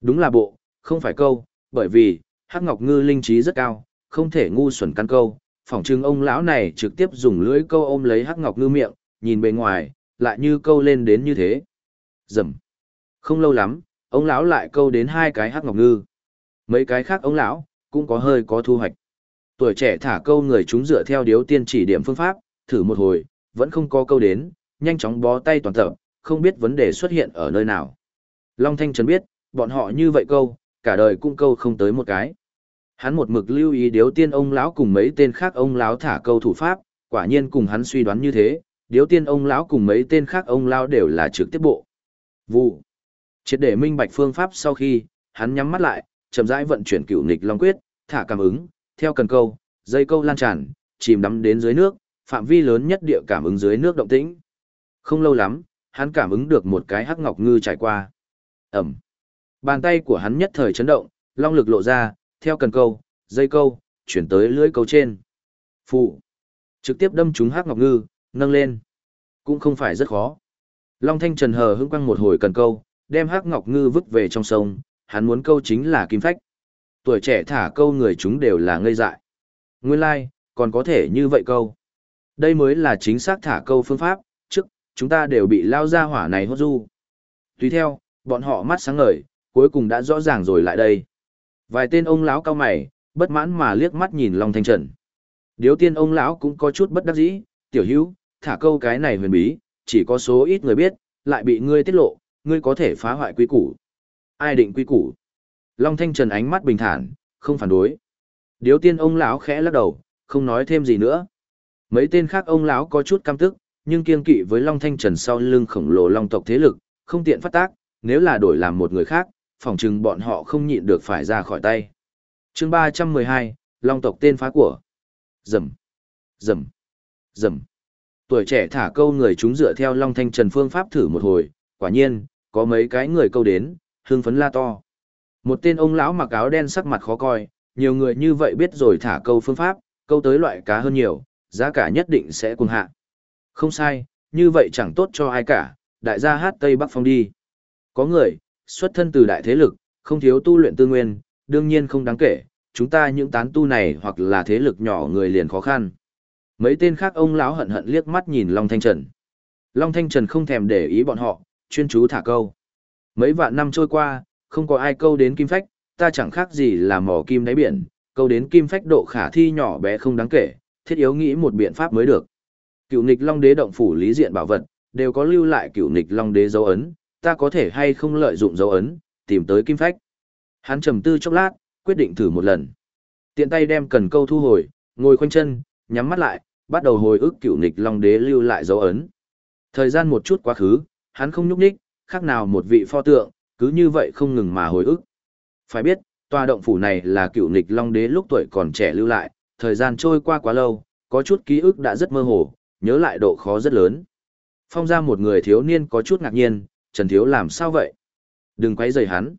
Đúng là bộ, không phải câu, bởi vì, Hắc Ngọc Ngư linh trí rất cao, không thể ngu xuẩn căn câu, phỏng chừng ông lão này trực tiếp dùng lưỡi câu ôm lấy Hắc Ngọc Ngư miệng, nhìn bề ngoài, lại như câu lên đến như thế. Dầm. Không lâu lắm, ông lão lại câu đến hai cái Hắc Ngọc Ngư. Mấy cái khác ông lão cũng có hơi có thu hoạch. Tuổi trẻ thả câu người chúng dựa theo điếu tiên chỉ điểm phương pháp, thử một hồi, vẫn không có câu đến, nhanh chóng bó tay toàn tập, không biết vấn đề xuất hiện ở nơi nào. Long Thanh Trần biết, bọn họ như vậy câu, cả đời cũng câu không tới một cái. Hắn một mực lưu ý điếu tiên ông lão cùng mấy tên khác ông lão thả câu thủ pháp, quả nhiên cùng hắn suy đoán như thế, điếu tiên ông lão cùng mấy tên khác ông lão đều là trực tiếp bộ. Vụ. Triệt để minh bạch phương pháp sau khi, hắn nhắm mắt lại, chậm rãi vận chuyển cựu nghịch long quyết, thả cảm ứng, theo cần câu, dây câu lan tràn, chìm đắm đến dưới nước, phạm vi lớn nhất địa cảm ứng dưới nước động tĩnh. Không lâu lắm, hắn cảm ứng được một cái hắc ngọc ngư trải qua. Ẩm. Bàn tay của hắn nhất thời chấn động, long lực lộ ra, theo cần câu, dây câu, chuyển tới lưới câu trên. Phụ. Trực tiếp đâm trúng hắc ngọc ngư, nâng lên. Cũng không phải rất khó. Long thanh trần hờ hững quăng một hồi cần câu, đem hắc ngọc ngư vứt về trong sông, hắn muốn câu chính là kim phách. Tuổi trẻ thả câu người chúng đều là ngây dại. Nguyên lai, like, còn có thể như vậy câu. Đây mới là chính xác thả câu phương pháp, trước, chúng ta đều bị lao ra hỏa này hốt du. Tùy theo, bọn họ mắt sáng ngời, cuối cùng đã rõ ràng rồi lại đây. Vài tên ông lão cao mày, bất mãn mà liếc mắt nhìn Long Thanh Trần. Điếu tiên ông lão cũng có chút bất đắc dĩ, tiểu hữu, thả câu cái này huyền bí, chỉ có số ít người biết, lại bị ngươi tiết lộ, ngươi có thể phá hoại quy củ. Ai định quy củ? Long Thanh Trần ánh mắt bình thản, không phản đối. Điếu tiên ông lão khẽ lắc đầu, không nói thêm gì nữa. Mấy tên khác ông lão có chút căm tức, nhưng kiên kỵ với Long Thanh Trần sau lưng khổng lồ long tộc thế lực, không tiện phát tác, nếu là đổi làm một người khác, phỏng chừng bọn họ không nhịn được phải ra khỏi tay. chương 312, long tộc tên phá của. Rầm, rầm, rầm. Tuổi trẻ thả câu người chúng dựa theo Long Thanh Trần phương pháp thử một hồi, quả nhiên, có mấy cái người câu đến, hương phấn la to. Một tên ông lão mặc áo đen sắc mặt khó coi, nhiều người như vậy biết rồi thả câu phương pháp, câu tới loại cá hơn nhiều, giá cả nhất định sẽ cuồng hạ. Không sai, như vậy chẳng tốt cho ai cả, đại gia hát Tây Bắc Phong đi. Có người, xuất thân từ đại thế lực, không thiếu tu luyện tư nguyên, đương nhiên không đáng kể, chúng ta những tán tu này hoặc là thế lực nhỏ người liền khó khăn. Mấy tên khác ông lão hận hận liếc mắt nhìn Long Thanh Trần. Long Thanh Trần không thèm để ý bọn họ, chuyên chú thả câu. Mấy vạn năm trôi qua, không có ai câu đến kim phách, ta chẳng khác gì là mỏ kim đáy biển, câu đến kim phách độ khả thi nhỏ bé không đáng kể, thiết yếu nghĩ một biện pháp mới được. Cựu nịch Long Đế động phủ lý diện bảo vật, đều có lưu lại cựu nịch Long Đế dấu ấn, ta có thể hay không lợi dụng dấu ấn, tìm tới kim phách. Hắn trầm tư chốc lát, quyết định thử một lần. Tiện tay đem cần câu thu hồi, ngồi khoanh chân, nhắm mắt lại, bắt đầu hồi ức cựu nịch long đế lưu lại dấu ấn. Thời gian một chút quá khứ, hắn không nhúc nhích, khác nào một vị pho tượng, cứ như vậy không ngừng mà hồi ức. Phải biết, tòa động phủ này là cựu nịch long đế lúc tuổi còn trẻ lưu lại, thời gian trôi qua quá lâu, có chút ký ức đã rất mơ hồ, nhớ lại độ khó rất lớn. Phong ra một người thiếu niên có chút ngạc nhiên, Trần Thiếu làm sao vậy? Đừng quấy rầy hắn.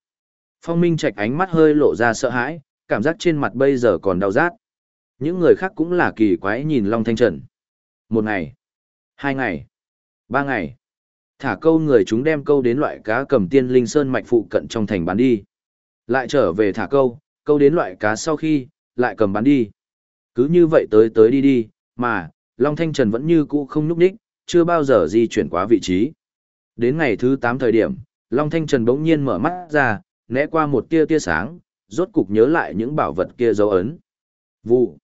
Phong Minh Trạch ánh mắt hơi lộ ra sợ hãi, cảm giác trên mặt bây giờ còn đau rát. Những người khác cũng là kỳ quái nhìn Long Thanh Trần. Một ngày, hai ngày, ba ngày. Thả câu người chúng đem câu đến loại cá cầm tiên linh sơn mạch phụ cận trong thành bán đi. Lại trở về thả câu, câu đến loại cá sau khi, lại cầm bán đi. Cứ như vậy tới tới đi đi, mà, Long Thanh Trần vẫn như cũ không núp đích, chưa bao giờ di chuyển quá vị trí. Đến ngày thứ 8 thời điểm, Long Thanh Trần bỗng nhiên mở mắt ra, né qua một tia tia sáng, rốt cục nhớ lại những bảo vật kia dấu ấn. Vụ.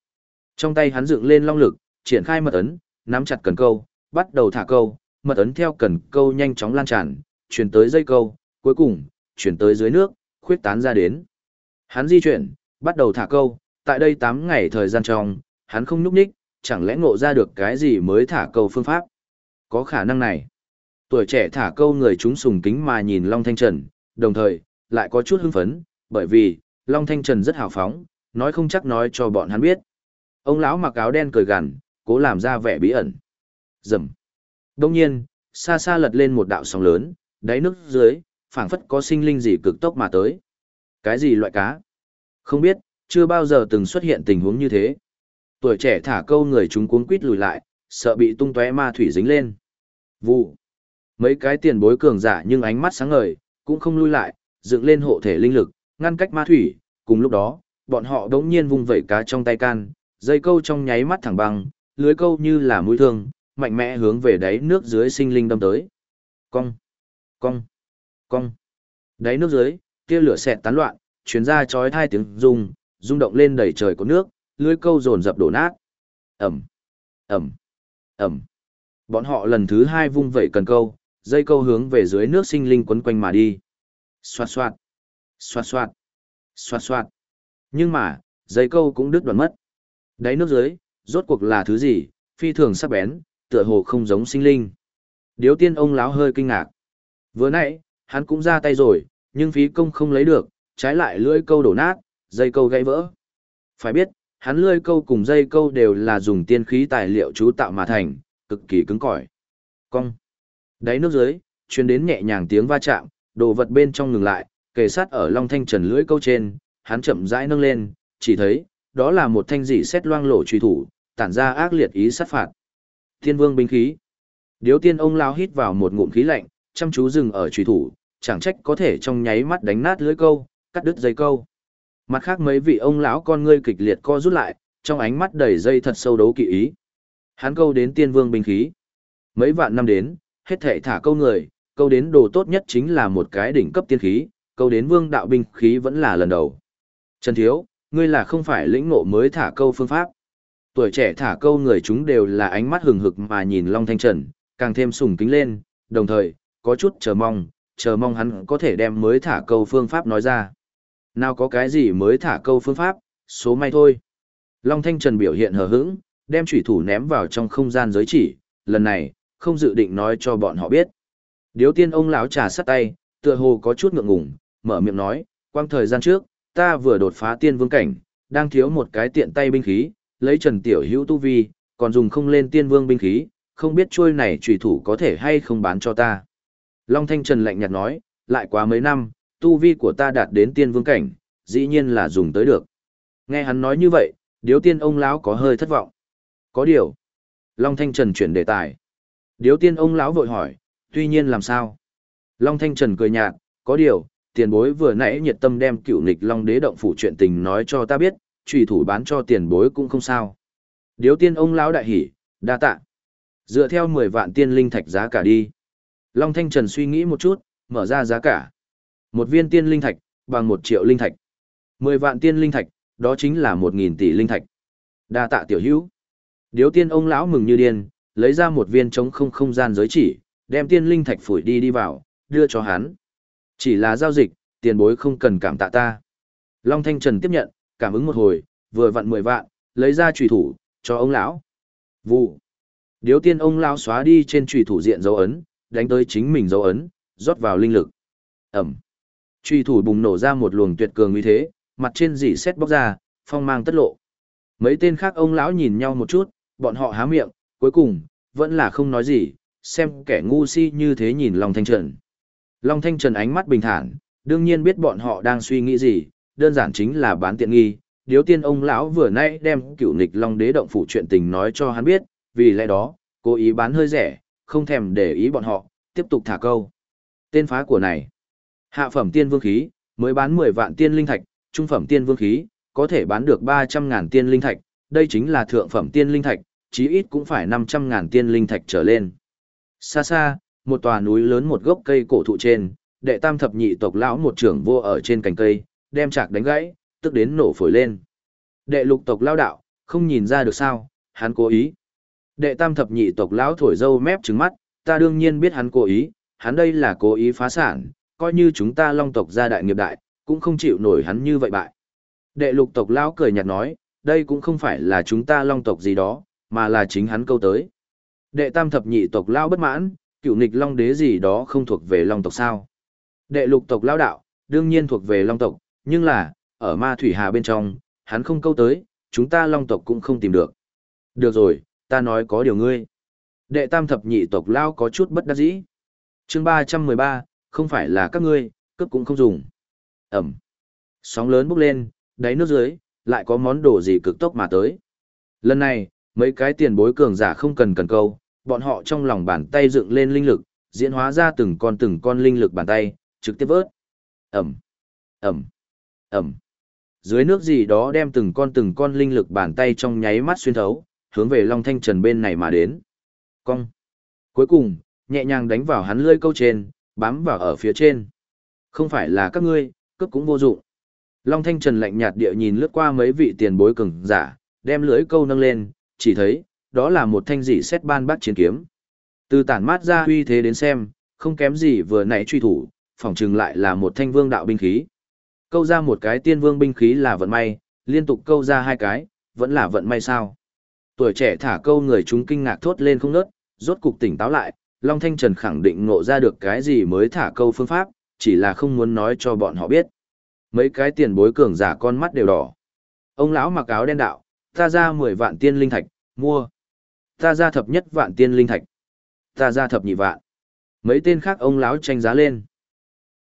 Trong tay hắn dựng lên long lực, triển khai mật ấn, nắm chặt cần câu, bắt đầu thả câu, mật ấn theo cần câu nhanh chóng lan tràn, chuyển tới dây câu, cuối cùng, chuyển tới dưới nước, khuyết tán ra đến. Hắn di chuyển, bắt đầu thả câu, tại đây 8 ngày thời gian trong, hắn không núp ních, chẳng lẽ ngộ ra được cái gì mới thả câu phương pháp. có khả năng này. Tuổi trẻ thả câu người chúng sùng kính mà nhìn Long Thanh Trần, đồng thời, lại có chút hưng phấn, bởi vì, Long Thanh Trần rất hào phóng, nói không chắc nói cho bọn hắn biết. Ông lão mặc áo đen cười gằn, cố làm ra vẻ bí ẩn. Rầm. Đông nhiên, xa xa lật lên một đạo sóng lớn, đáy nước dưới, phảng phất có sinh linh gì cực tốc mà tới. Cái gì loại cá? Không biết, chưa bao giờ từng xuất hiện tình huống như thế. Tuổi trẻ thả câu người chúng cuống quít lùi lại, sợ bị tung tóe ma thủy dính lên. Vụ. Mấy cái tiền bối cường giả nhưng ánh mắt sáng ngời, cũng không lui lại, dựng lên hộ thể linh lực, ngăn cách ma thủy, cùng lúc đó, bọn họ đống nhiên vung vẩy cá trong tay can, dây câu trong nháy mắt thẳng băng, lưới câu như là mũi thương, mạnh mẽ hướng về đáy nước dưới sinh linh đâm tới. Cong, cong, cong. Đáy nước dưới, tia lửa xẹt tán loạn, chuyến ra chói thai tiếng rung, rung động lên đầy trời có nước, lưới câu dồn dập đổ nát. Ẩm, Ẩm, Ẩm. Bọn họ lần thứ hai vung vẩy cần câu, dây câu hướng về dưới nước sinh linh quấn quanh mà đi. Xoạt xoạt, xoạt xoạt, xoạt xoạt. Nhưng mà, dây câu cũng đứt đoạn mất. Đáy nước dưới, rốt cuộc là thứ gì, phi thường sắc bén, tựa hồ không giống sinh linh. Điếu tiên ông láo hơi kinh ngạc. Vừa nãy, hắn cũng ra tay rồi, nhưng phí công không lấy được, trái lại lưỡi câu đổ nát, dây câu gãy vỡ. Phải biết, hắn lưỡi câu cùng dây câu đều là dùng tiên khí tài liệu chú tạo mà thành, cực kỳ cứng cỏi. Cong. Đáy nước dưới, truyền đến nhẹ nhàng tiếng va chạm, đồ vật bên trong ngừng lại, kề sát ở long thanh trần lưỡi câu trên, hắn chậm rãi nâng lên, chỉ thấy, đó là một thanh dị xét loang lổ truy thủ, tản ra ác liệt ý sát phạt. Thiên vương binh khí. Điếu tiên ông lao hít vào một ngụm khí lạnh, chăm chú dừng ở truy thủ, chẳng trách có thể trong nháy mắt đánh nát lưỡi câu, cắt đứt dây câu. Mặt khác mấy vị ông lão con ngươi kịch liệt co rút lại, trong ánh mắt đầy dây thật sâu đấu kỵ ý. Hắn câu đến tiên vương binh khí. Mấy vạn năm đến, hết thể thả câu người, câu đến đồ tốt nhất chính là một cái đỉnh cấp tiên khí, câu đến vương đạo binh khí vẫn là lần đầu. Trần Thiếu, ngươi là không phải lĩnh ngộ mới thả câu phương pháp. Tuổi trẻ thả câu người chúng đều là ánh mắt hừng hực mà nhìn Long Thanh Trần, càng thêm sùng kính lên, đồng thời, có chút chờ mong, chờ mong hắn có thể đem mới thả câu phương pháp nói ra. Nào có cái gì mới thả câu phương pháp, số may thôi. Long Thanh Trần biểu hiện hờ hững, đem chủy thủ ném vào trong không gian giới chỉ, lần này, không dự định nói cho bọn họ biết. Điếu tiên ông lão trà sắt tay, tựa hồ có chút ngượng ngùng, mở miệng nói, quang thời gian trước, ta vừa đột phá tiên vương cảnh, đang thiếu một cái tiện tay binh khí, lấy Trần Tiểu Hữu tu vi, còn dùng không lên tiên vương binh khí, không biết chuôi này trùy thủ có thể hay không bán cho ta. Long Thanh Trần lạnh nhạt nói, lại quá mấy năm, tu vi của ta đạt đến tiên vương cảnh, dĩ nhiên là dùng tới được. Nghe hắn nói như vậy, điếu tiên ông lão có hơi thất vọng. Có điều. Long Thanh Trần chuyển đề tài. Điếu tiên ông lão vội hỏi, tuy nhiên làm sao? Long Thanh Trần cười nhạt, có điều, tiền bối vừa nãy nhiệt tâm đem cựu nghịch Long Đế động phủ chuyện tình nói cho ta biết, trùy thủ bán cho tiền bối cũng không sao. Điếu tiên ông lão đại hỉ, đa tạ. Dựa theo 10 vạn tiên linh thạch giá cả đi. Long Thanh Trần suy nghĩ một chút, mở ra giá cả. Một viên tiên linh thạch, bằng 1 triệu linh thạch. 10 vạn tiên linh thạch, đó chính là 1.000 tỷ linh thạch. Đa tạ tiểu hữu. Điếu tiên ông lão mừng như điên, lấy ra một viên trống không không gian giới chỉ, đem tiên linh thạch phủi đi đi vào, đưa cho hắn. Chỉ là giao dịch, tiền bối không cần cảm tạ ta. Long Thanh Trần tiếp nhận, cảm ứng một hồi, vừa vặn 10 vạn, lấy ra trùy thủ, cho ông lão. Vụ. Điếu tiên ông lão xóa đi trên trùy thủ diện dấu ấn, đánh tới chính mình dấu ấn, rót vào linh lực. Ẩm. Trùy thủ bùng nổ ra một luồng tuyệt cường uy thế, mặt trên dỉ xét bóc ra, phong mang tất lộ. Mấy tên khác ông lão nhìn nhau một chút, bọn họ há miệng, cuối cùng, vẫn là không nói gì, xem kẻ ngu si như thế nhìn Long Thanh Trần. Long Thanh Trần ánh mắt bình thản, đương nhiên biết bọn họ đang suy nghĩ gì, đơn giản chính là bán tiện nghi. Điếu tiên ông lão vừa nãy đem cựu nịch Long Đế động phủ chuyện tình nói cho hắn biết, vì lẽ đó, cố ý bán hơi rẻ, không thèm để ý bọn họ, tiếp tục thả câu. Tên phá của này, hạ phẩm tiên vương khí, mới bán 10 vạn tiên linh thạch, trung phẩm tiên vương khí, có thể bán được 300 ngàn tiên linh thạch, đây chính là thượng phẩm tiên linh thạch, chí ít cũng phải 500 ngàn tiên linh thạch trở lên. Xa xa, một tòa núi lớn một gốc cây cổ thụ trên, đệ tam thập nhị tộc lão một trưởng vô ở trên cành cây, đem chạc đánh gãy, tức đến nổ phổi lên. Đệ lục tộc lao đạo, không nhìn ra được sao, hắn cố ý. Đệ tam thập nhị tộc lão thổi dâu mép trứng mắt, ta đương nhiên biết hắn cố ý, hắn đây là cố ý phá sản, coi như chúng ta long tộc gia đại nghiệp đại, cũng không chịu nổi hắn như vậy bại. Đệ lục tộc lão cười nhạt nói, đây cũng không phải là chúng ta long tộc gì đó, mà là chính hắn câu tới. Đệ tam thập nhị tộc lao bất mãn, cựu nghịch long đế gì đó không thuộc về long tộc sao. Đệ lục tộc lao đạo, đương nhiên thuộc về long tộc, nhưng là, ở ma thủy hà bên trong, hắn không câu tới, chúng ta long tộc cũng không tìm được. Được rồi, ta nói có điều ngươi. Đệ tam thập nhị tộc lao có chút bất đắc dĩ. chương ba trăm mười ba, không phải là các ngươi, cấp cũng không dùng. Ẩm. Sóng lớn bốc lên, đáy nước dưới, lại có món đồ gì cực tốc mà tới. Lần này, mấy cái tiền bối cường giả không cần cần câu, bọn họ trong lòng bàn tay dựng lên linh lực, diễn hóa ra từng con từng con linh lực bàn tay, trực tiếp vớt. Ẩm, Ẩm, Ẩm. Dưới nước gì đó đem từng con từng con linh lực bàn tay trong nháy mắt xuyên thấu, hướng về Long Thanh Trần bên này mà đến. Cong. Cuối cùng, nhẹ nhàng đánh vào hắn lưỡi câu trên, bám vào ở phía trên. Không phải là các ngươi, cướp cũng vô dụng. Long Thanh Trần lạnh nhạt địa nhìn lướt qua mấy vị tiền bối cường giả, đem lưỡi câu nâng lên, chỉ thấy, đó là một thanh dị xét ban bắt chiến kiếm. Từ tản mát ra uy thế đến xem, không kém gì vừa nãy truy thủ, phỏng chừng lại là một thanh vương đạo binh khí. Câu ra một cái tiên vương binh khí là vận may, liên tục câu ra hai cái, vẫn là vận may sao. Tuổi trẻ thả câu người chúng kinh ngạc thốt lên không nớt, rốt cục tỉnh táo lại, Long Thanh Trần khẳng định ngộ ra được cái gì mới thả câu phương pháp, chỉ là không muốn nói cho bọn họ biết. Mấy cái tiền bối cường giả con mắt đều đỏ. Ông lão mặc áo đen đạo, ta ra 10 vạn tiên linh thạch, mua. Ta ra thập nhất vạn tiên linh thạch. Ta ra thập nhị vạn. Mấy tên khác ông lão tranh giá lên.